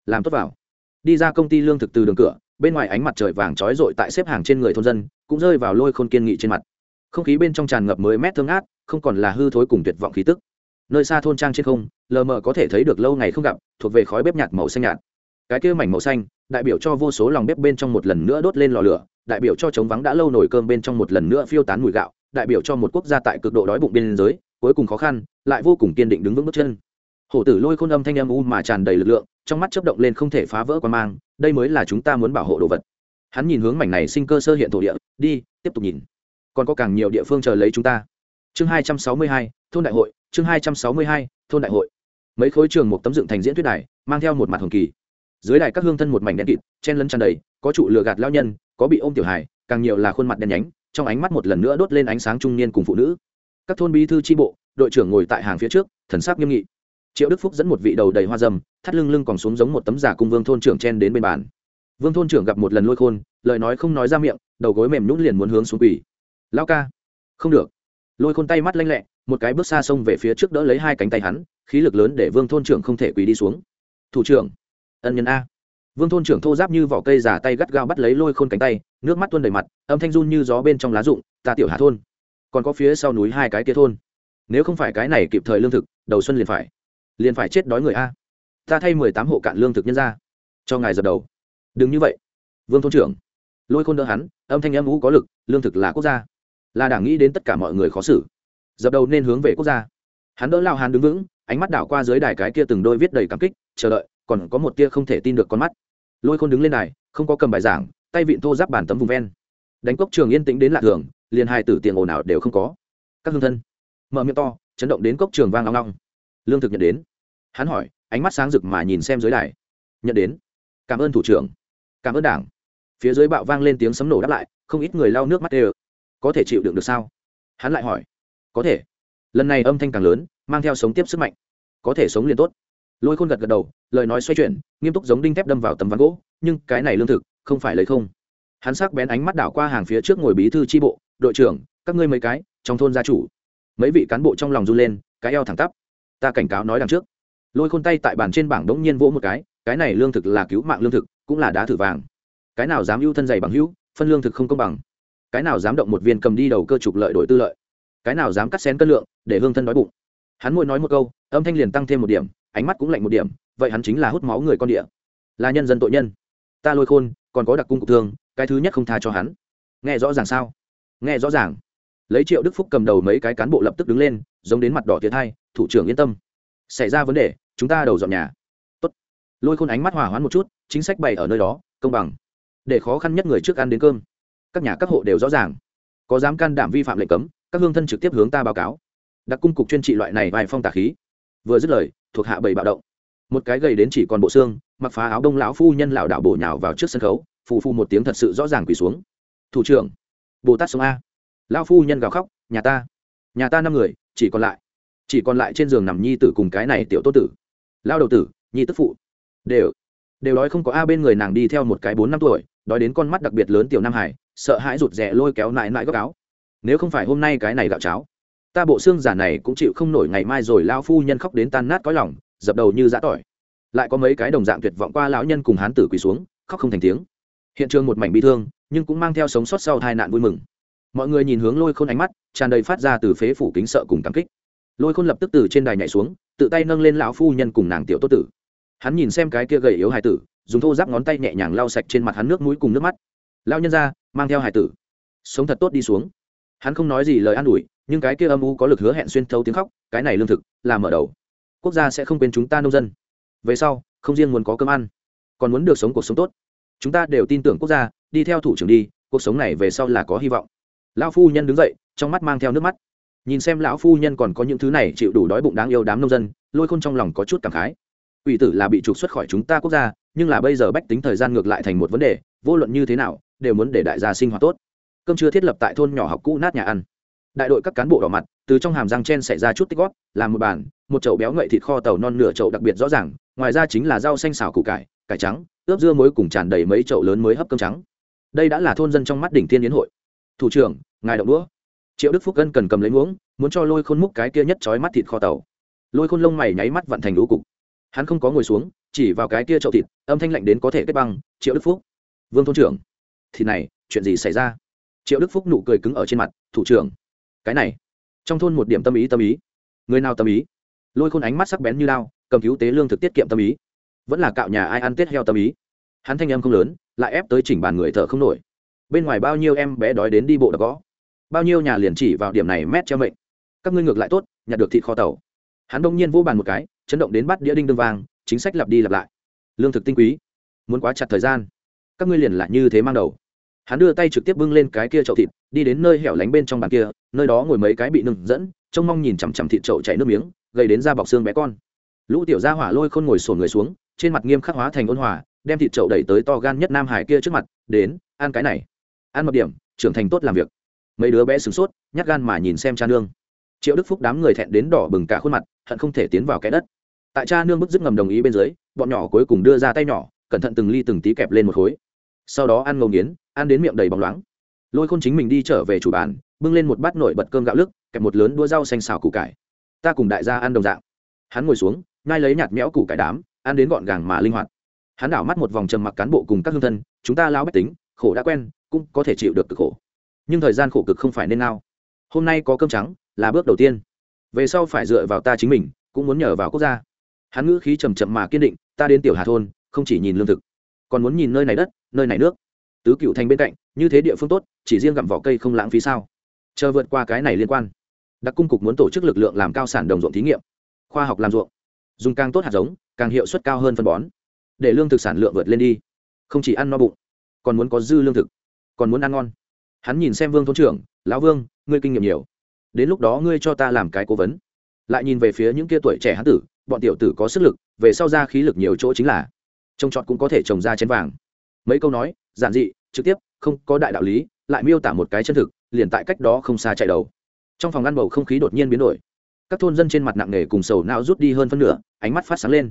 Làm tốt vào. Đi ra công ty lương thực từ đường cửa, bên ngoài ánh mặt trời vàng trói rọi tại xếp hàng trên người thôn dân, cũng rơi vào lôi khôn kiên nghị trên mặt. Không khí bên trong tràn ngập mới mét thương át không còn là hư thối cùng tuyệt vọng khí tức. Nơi xa thôn trang trên không, lờ mờ có thể thấy được lâu ngày không gặp, thuộc về khói bếp nhạt màu xanh nhạt. Cái kia mảnh màu xanh, đại biểu cho vô số lòng bếp bên trong một lần nữa đốt lên lò lửa, đại biểu cho trống vắng đã lâu nổi cơm bên trong một lần nữa phiêu tán mùi gạo đại biểu cho một quốc gia tại cực độ đói bụng biên giới, cuối cùng khó khăn, lại vô cùng kiên định đứng vững bước chân. Hổ tử lôi khôn âm thanh âm u mà tràn đầy lực lượng, trong mắt chớp động lên không thể phá vỡ quan mang, đây mới là chúng ta muốn bảo hộ đồ vật. Hắn nhìn hướng mảnh này sinh cơ sơ hiện thổ địa, đi, tiếp tục nhìn. Còn có càng nhiều địa phương chờ lấy chúng ta. Chương hai trăm sáu mươi hai, thôn đại hội, chương hai trăm sáu mươi hai, thôn đại hội. Mấy khối trường một tấm dựng thành diễn thuyết đài, mang theo một mặt hồng kỳ. Dưới đài các hương thân một mảnh đen kịt, chen lấn tràn đầy, có trụ lừa gạt lao nhân, có bị ôm tiểu hài, càng nhiều là khuôn mặt đen nhánh trong ánh mắt một lần nữa đốt lên ánh sáng trung niên cùng phụ nữ. Các thôn bí thư tri bộ, đội trưởng ngồi tại hàng phía trước, thần sắc nghiêm nghị. Triệu đức phúc dẫn một vị đầu đầy hoa dâm, thắt lưng lưng còn xuống giống một tấm giả cung vương thôn trưởng chen đến bên bàn. Vương thôn trưởng gặp một lần lôi khôn, lời nói không nói ra miệng, đầu gối mềm nhún liền muốn hướng xuống quỳ. Lao ca. Không được. Lôi khôn tay mắt lanh lẹ, một cái bước xa xông về phía trước đỡ lấy hai cánh tay hắn, khí lực lớn để vương thôn trưởng không thể quỳ đi xuống. Thủ trưởng. Ân nhân a vương thôn trưởng thô giáp như vỏ cây giả tay gắt gao bắt lấy lôi khôn cánh tay, nước mắt tuôn đầy mặt, âm thanh run như gió bên trong lá rụng, ta tiểu hạ thôn, còn có phía sau núi hai cái kia thôn. Nếu không phải cái này kịp thời lương thực, đầu xuân liền phải liền phải chết đói người a. Ta thay mười tám hộ cạn lương thực nhân ra. Cho ngài dập đầu. Đừng như vậy. Vương thôn trưởng. Lôi khôn đỡ hắn, âm thanh âm ngũ có lực, lương thực là quốc gia. Là đảng nghĩ đến tất cả mọi người khó xử. Dập đầu nên hướng về quốc gia. Hắn đỡ lao hàn đứng vững, ánh mắt đảo qua dưới đài cái kia từng đôi viết đầy cảm kích, chờ đợi, còn có một tia không thể tin được con mắt lôi khôn đứng lên đài, không có cầm bài giảng, tay vịn thô giáp bàn tấm vùng ven. Đánh cốc trường yên tĩnh đến lạ thường, liền hai tử tiền ồn nào đều không có. Các hương thân, mở miệng to, chấn động đến cốc trường vang long long lương thực nhận đến. Hắn hỏi, ánh mắt sáng rực mà nhìn xem dưới đài. Nhận đến. Cảm ơn thủ trưởng. Cảm ơn đảng. Phía dưới bạo vang lên tiếng sấm nổ đáp lại, không ít người lau nước mắt đều. Có thể chịu đựng được sao? Hắn lại hỏi. Có thể. Lần này âm thanh càng lớn, mang theo sống tiếp sức mạnh. Có thể sống liền tốt. Lôi khôn gật gật đầu lời nói xoay chuyển, nghiêm túc giống đinh thép đâm vào tấm ván gỗ, nhưng cái này lương thực, không phải lấy không. Hắn sắc bén ánh mắt đảo qua hàng phía trước ngồi bí thư tri bộ, đội trưởng, các ngươi mấy cái, trong thôn gia chủ. Mấy vị cán bộ trong lòng run lên, cái eo thẳng tắp. Ta cảnh cáo nói đằng trước. Lôi khôn tay tại bàn trên bảng đống nhiên vỗ một cái cái này lương thực là cứu mạng lương thực, cũng là đá thử vàng. Cái nào dám ưu thân dày bằng hữu, phân lương thực không công bằng. Cái nào dám động một viên cầm đi đầu cơ trục lợi đổi tư lợi. Cái nào dám cắt xén cân lượng, để hương thân đói bụng. Hắn mỗi nói một câu, âm thanh liền tăng thêm một điểm, ánh mắt cũng lạnh một điểm vậy hắn chính là hút máu người con địa. Là nhân dân tội nhân. Ta lôi khôn, còn có đặc cung cục thương, cái thứ nhất không tha cho hắn. Nghe rõ ràng sao? Nghe rõ ràng. Lấy triệu đức phúc cầm đầu mấy cái cán bộ lập tức đứng lên, giống đến mặt đỏ thiệt hai thủ trưởng yên tâm. Xảy ra vấn đề, chúng ta đầu dọn nhà. Tốt. lôi khôn ánh mắt hỏa hoãn một chút, chính sách bày ở nơi đó, công bằng. Để khó khăn nhất người trước ăn đến cơm. Các nhà, các hộ đều rõ ràng. Có dám can đảm vi phạm lệnh cấm, các hương thân trực tiếp hướng ta báo cáo. Đặc cung cục chuyên trị loại này vài phong tà khí. Vừa dứt lời, thuộc hạ bảy bạo động một cái gầy đến chỉ còn bộ xương, mặc phá áo đông lão phu nhân lão đảo bổ nhào vào trước sân khấu, phù phu một tiếng thật sự rõ ràng quỳ xuống. Thủ trưởng, bồ tát sống a. Lão phu nhân gào khóc, nhà ta nhà ta năm người, chỉ còn lại, chỉ còn lại trên giường nằm nhi tử cùng cái này tiểu tô tử. Lao đầu tử, nhi tức phụ, đều đều đói không có a bên người nàng đi theo một cái bốn năm tuổi, đói đến con mắt đặc biệt lớn tiểu nam hải, sợ hãi rụt rè lôi kéo nại nại góc áo. Nếu không phải hôm nay cái này gạo cháo, ta bộ xương giả này cũng chịu không nổi ngày mai rồi lao phu nhân khóc đến tan nát có lòng dập đầu như giã tỏi. Lại có mấy cái đồng dạng tuyệt vọng qua lão nhân cùng hán tử quỳ xuống, khóc không thành tiếng. Hiện trường một mảnh bi thương, nhưng cũng mang theo sống sót sau tai nạn vui mừng. Mọi người nhìn hướng lôi khôn ánh mắt, tràn đầy phát ra từ phế phủ kính sợ cùng cảm kích. Lôi khôn lập tức từ trên đài nhảy xuống, tự tay nâng lên lão phu nhân cùng nàng tiểu tốt tử. Hắn nhìn xem cái kia gầy yếu hải tử, dùng thô giáp ngón tay nhẹ nhàng lau sạch trên mặt hắn nước mũi cùng nước mắt. Lao nhân ra, mang theo hải tử. Sống thật tốt đi xuống. Hắn không nói gì lời an ủi, nhưng cái kia âm u có lực hứa hẹn xuyên thấu tiếng khóc, cái này lương thực, là mở đầu quốc gia sẽ không quên chúng ta nông dân. Về sau, không riêng muốn có cơm ăn, còn muốn được sống cuộc sống tốt. Chúng ta đều tin tưởng quốc gia, đi theo thủ trưởng đi, cuộc sống này về sau là có hy vọng. Lão phu nhân đứng dậy, trong mắt mang theo nước mắt. Nhìn xem lão phu nhân còn có những thứ này chịu đủ đói bụng đáng yêu đám nông dân, lôi khôn trong lòng có chút cảm khái. Ủy tử là bị trục xuất khỏi chúng ta quốc gia, nhưng là bây giờ bách tính thời gian ngược lại thành một vấn đề, vô luận như thế nào, đều muốn để đại gia sinh hoạt tốt. Cơm chưa thiết lập tại thôn nhỏ học cũ nát nhà ăn. Đại đội các cán bộ đỏ mặt, từ trong hàm răng chen xảy ra chút tích góp, làm một bàn một chậu béo ngậy thịt kho tàu non nửa chậu đặc biệt rõ ràng, ngoài ra chính là rau xanh xào củ cải cải trắng, ướp dưa muối cùng tràn đầy mấy chậu lớn mới hấp cơm trắng. Đây đã là thôn dân trong mắt đỉnh thiên yến hội. Thủ trưởng, ngài động đũa. Triệu đức phúc cân cần cầm lấy muỗng, muốn cho lôi khôn múc cái kia nhất trói mắt thịt kho tàu. Lôi khôn lông mày nháy mắt vặn thành lũ cục. Hắn không có ngồi xuống, chỉ vào cái kia chậu thịt, âm thanh lạnh đến có thể kết băng, triệu đức phúc. Vương thôn trưởng. Thịt này, chuyện gì xảy ra? Triệu đức phúc nụ cười cứng ở trên mặt, thủ trưởng. Cái này. Trong thôn một điểm tâm ý tâm ý. Người nào tâm ý? Lôi khôn ánh mắt sắc bén như lao cầm cứu tế lương thực tiết kiệm tâm ý. Vẫn là cạo nhà ai ăn tết heo tâm ý. Hắn thanh em không lớn, lại ép tới chỉnh bàn người thở không nổi. Bên ngoài bao nhiêu em bé đói đến đi bộ đập gõ. Bao nhiêu nhà liền chỉ vào điểm này mét treo mệnh. Các ngươi ngược lại tốt, nhặt được thịt kho tàu. Hắn đông nhiên vô bàn một cái, chấn động đến bắt đĩa đinh đương vàng, chính sách lặp đi lặp lại. Lương thực tinh quý. Muốn quá chặt thời gian. Các ngươi liền lại như thế mang đầu. Hắn đưa tay trực tiếp bưng lên cái kia chậu thịt, đi đến nơi hẻo lánh bên trong bàn kia, nơi đó ngồi mấy cái bị nừng dẫn, trông mong nhìn chằm chằm thịt chậu chảy nước miếng gây đến da bọc xương bé con. Lũ tiểu gia hỏa lôi khôn ngồi sổn người xuống, trên mặt nghiêm khắc hóa thành ôn hòa, đem thịt chậu đẩy tới to gan nhất nam hải kia trước mặt, đến, ăn cái này. Ăn một điểm, trưởng thành tốt làm việc. Mấy đứa bé sửng sốt, nhát gan mà nhìn xem cha nương. Triệu đức phúc đám người thẹn đến đỏ bừng cả khuôn mặt, hận không thể tiến vào cái đất. Tại cha nương bức dứt ngầm đồng ý bên dưới, bọn nhỏ cuối cùng đưa ra tay nhỏ, cẩn thận từng ly từng tí kẹp lên một khối. Sau đó ăn ngầu nghiến, ăn đến miệng đầy bóng loáng. Lôi khôn chính mình đi trở về chủ bàn, bưng lên một bát nổi bật cơm gạo lức, kẹp một lớn đua rau xanh xào củ cải ta cùng đại gia ăn đồng dạng. Hắn ngồi xuống ngay lấy nhạt méo củ cải đám, ăn đến gọn gàng mà linh hoạt. Hắn đảo mắt một vòng trầm mặc cán bộ cùng các hương thân, chúng ta lao bách tính, khổ đã quen, cũng có thể chịu được cực khổ. Nhưng thời gian khổ cực không phải nên nào hôm nay có cơm trắng, là bước đầu tiên. Về sau phải dựa vào ta chính mình, cũng muốn nhờ vào quốc gia. Hắn ngữ khí trầm chậm mà kiên định, ta đến tiểu hà thôn, không chỉ nhìn lương thực, còn muốn nhìn nơi này đất, nơi này nước. Tứ cựu thành bên cạnh, như thế địa phương tốt, chỉ riêng gặm vỏ cây không lãng phí sao? Chờ vượt qua cái này liên quan đặc cung cục muốn tổ chức lực lượng làm cao sản đồng ruộng thí nghiệm. Khoa học làm ruộng. Dùng càng tốt hạt giống, càng hiệu suất cao hơn phân bón. Để lương thực sản lượng vượt lên đi. Không chỉ ăn no bụng, còn muốn có dư lương thực, còn muốn ăn ngon. Hắn nhìn xem vương thôn trưởng, lão vương, ngươi kinh nghiệm nhiều. Đến lúc đó ngươi cho ta làm cái cố vấn. Lại nhìn về phía những kia tuổi trẻ hán tử, bọn tiểu tử có sức lực, về sau ra khí lực nhiều chỗ chính là trông trọt cũng có thể trồng ra chén vàng. Mấy câu nói, giản dị, trực tiếp, không có đại đạo lý, lại miêu tả một cái chân thực, liền tại cách đó không xa chạy đầu trong phòng ăn bầu không khí đột nhiên biến đổi. Các thôn dân trên mặt nặng nề cùng sầu não rút đi hơn phân nửa, ánh mắt phát sáng lên.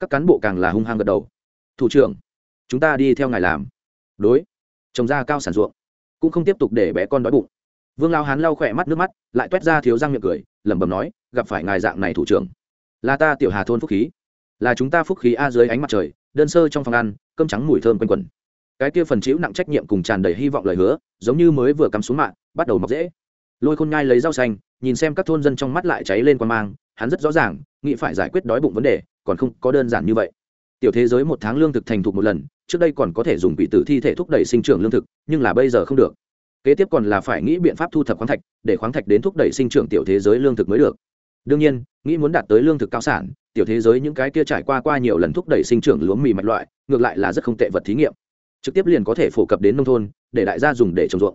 Các cán bộ càng là hung hăng gật đầu. Thủ trưởng, chúng ta đi theo ngài làm. Đối. Trồng ra cao sản ruộng. Cũng không tiếp tục để bé con đói bụng. Vương lao hán lau khỏe mắt nước mắt, lại t ra thiếu răng miệng cười, lẩm bẩm nói, gặp phải ngài dạng này thủ trưởng, là ta tiểu hà thôn phúc khí. Là chúng ta phúc khí a dưới ánh mặt trời, đơn sơ trong phòng ăn, cơm trắng mùi thơm quanh quẩn. Cái kia phần chịu nặng trách nhiệm cùng tràn đầy hy vọng lời hứa, giống như mới vừa cắm xuống mạng, bắt đầu mọc dễ lôi khôn nhai lấy rau xanh, nhìn xem các thôn dân trong mắt lại cháy lên quan mang, hắn rất rõ ràng, nghĩ phải giải quyết đói bụng vấn đề, còn không có đơn giản như vậy. Tiểu thế giới một tháng lương thực thành thục một lần, trước đây còn có thể dùng quỷ tử thi thể thúc đẩy sinh trưởng lương thực, nhưng là bây giờ không được. Kế tiếp còn là phải nghĩ biện pháp thu thập khoáng thạch, để khoáng thạch đến thúc đẩy sinh trưởng tiểu thế giới lương thực mới được. Đương nhiên, nghĩ muốn đạt tới lương thực cao sản, tiểu thế giới những cái kia trải qua qua nhiều lần thúc đẩy sinh trưởng lúa mì mạch loại, ngược lại là rất không tệ vật thí nghiệm. Trực tiếp liền có thể phổ cập đến nông thôn, để đại gia dùng để trồng ruộng.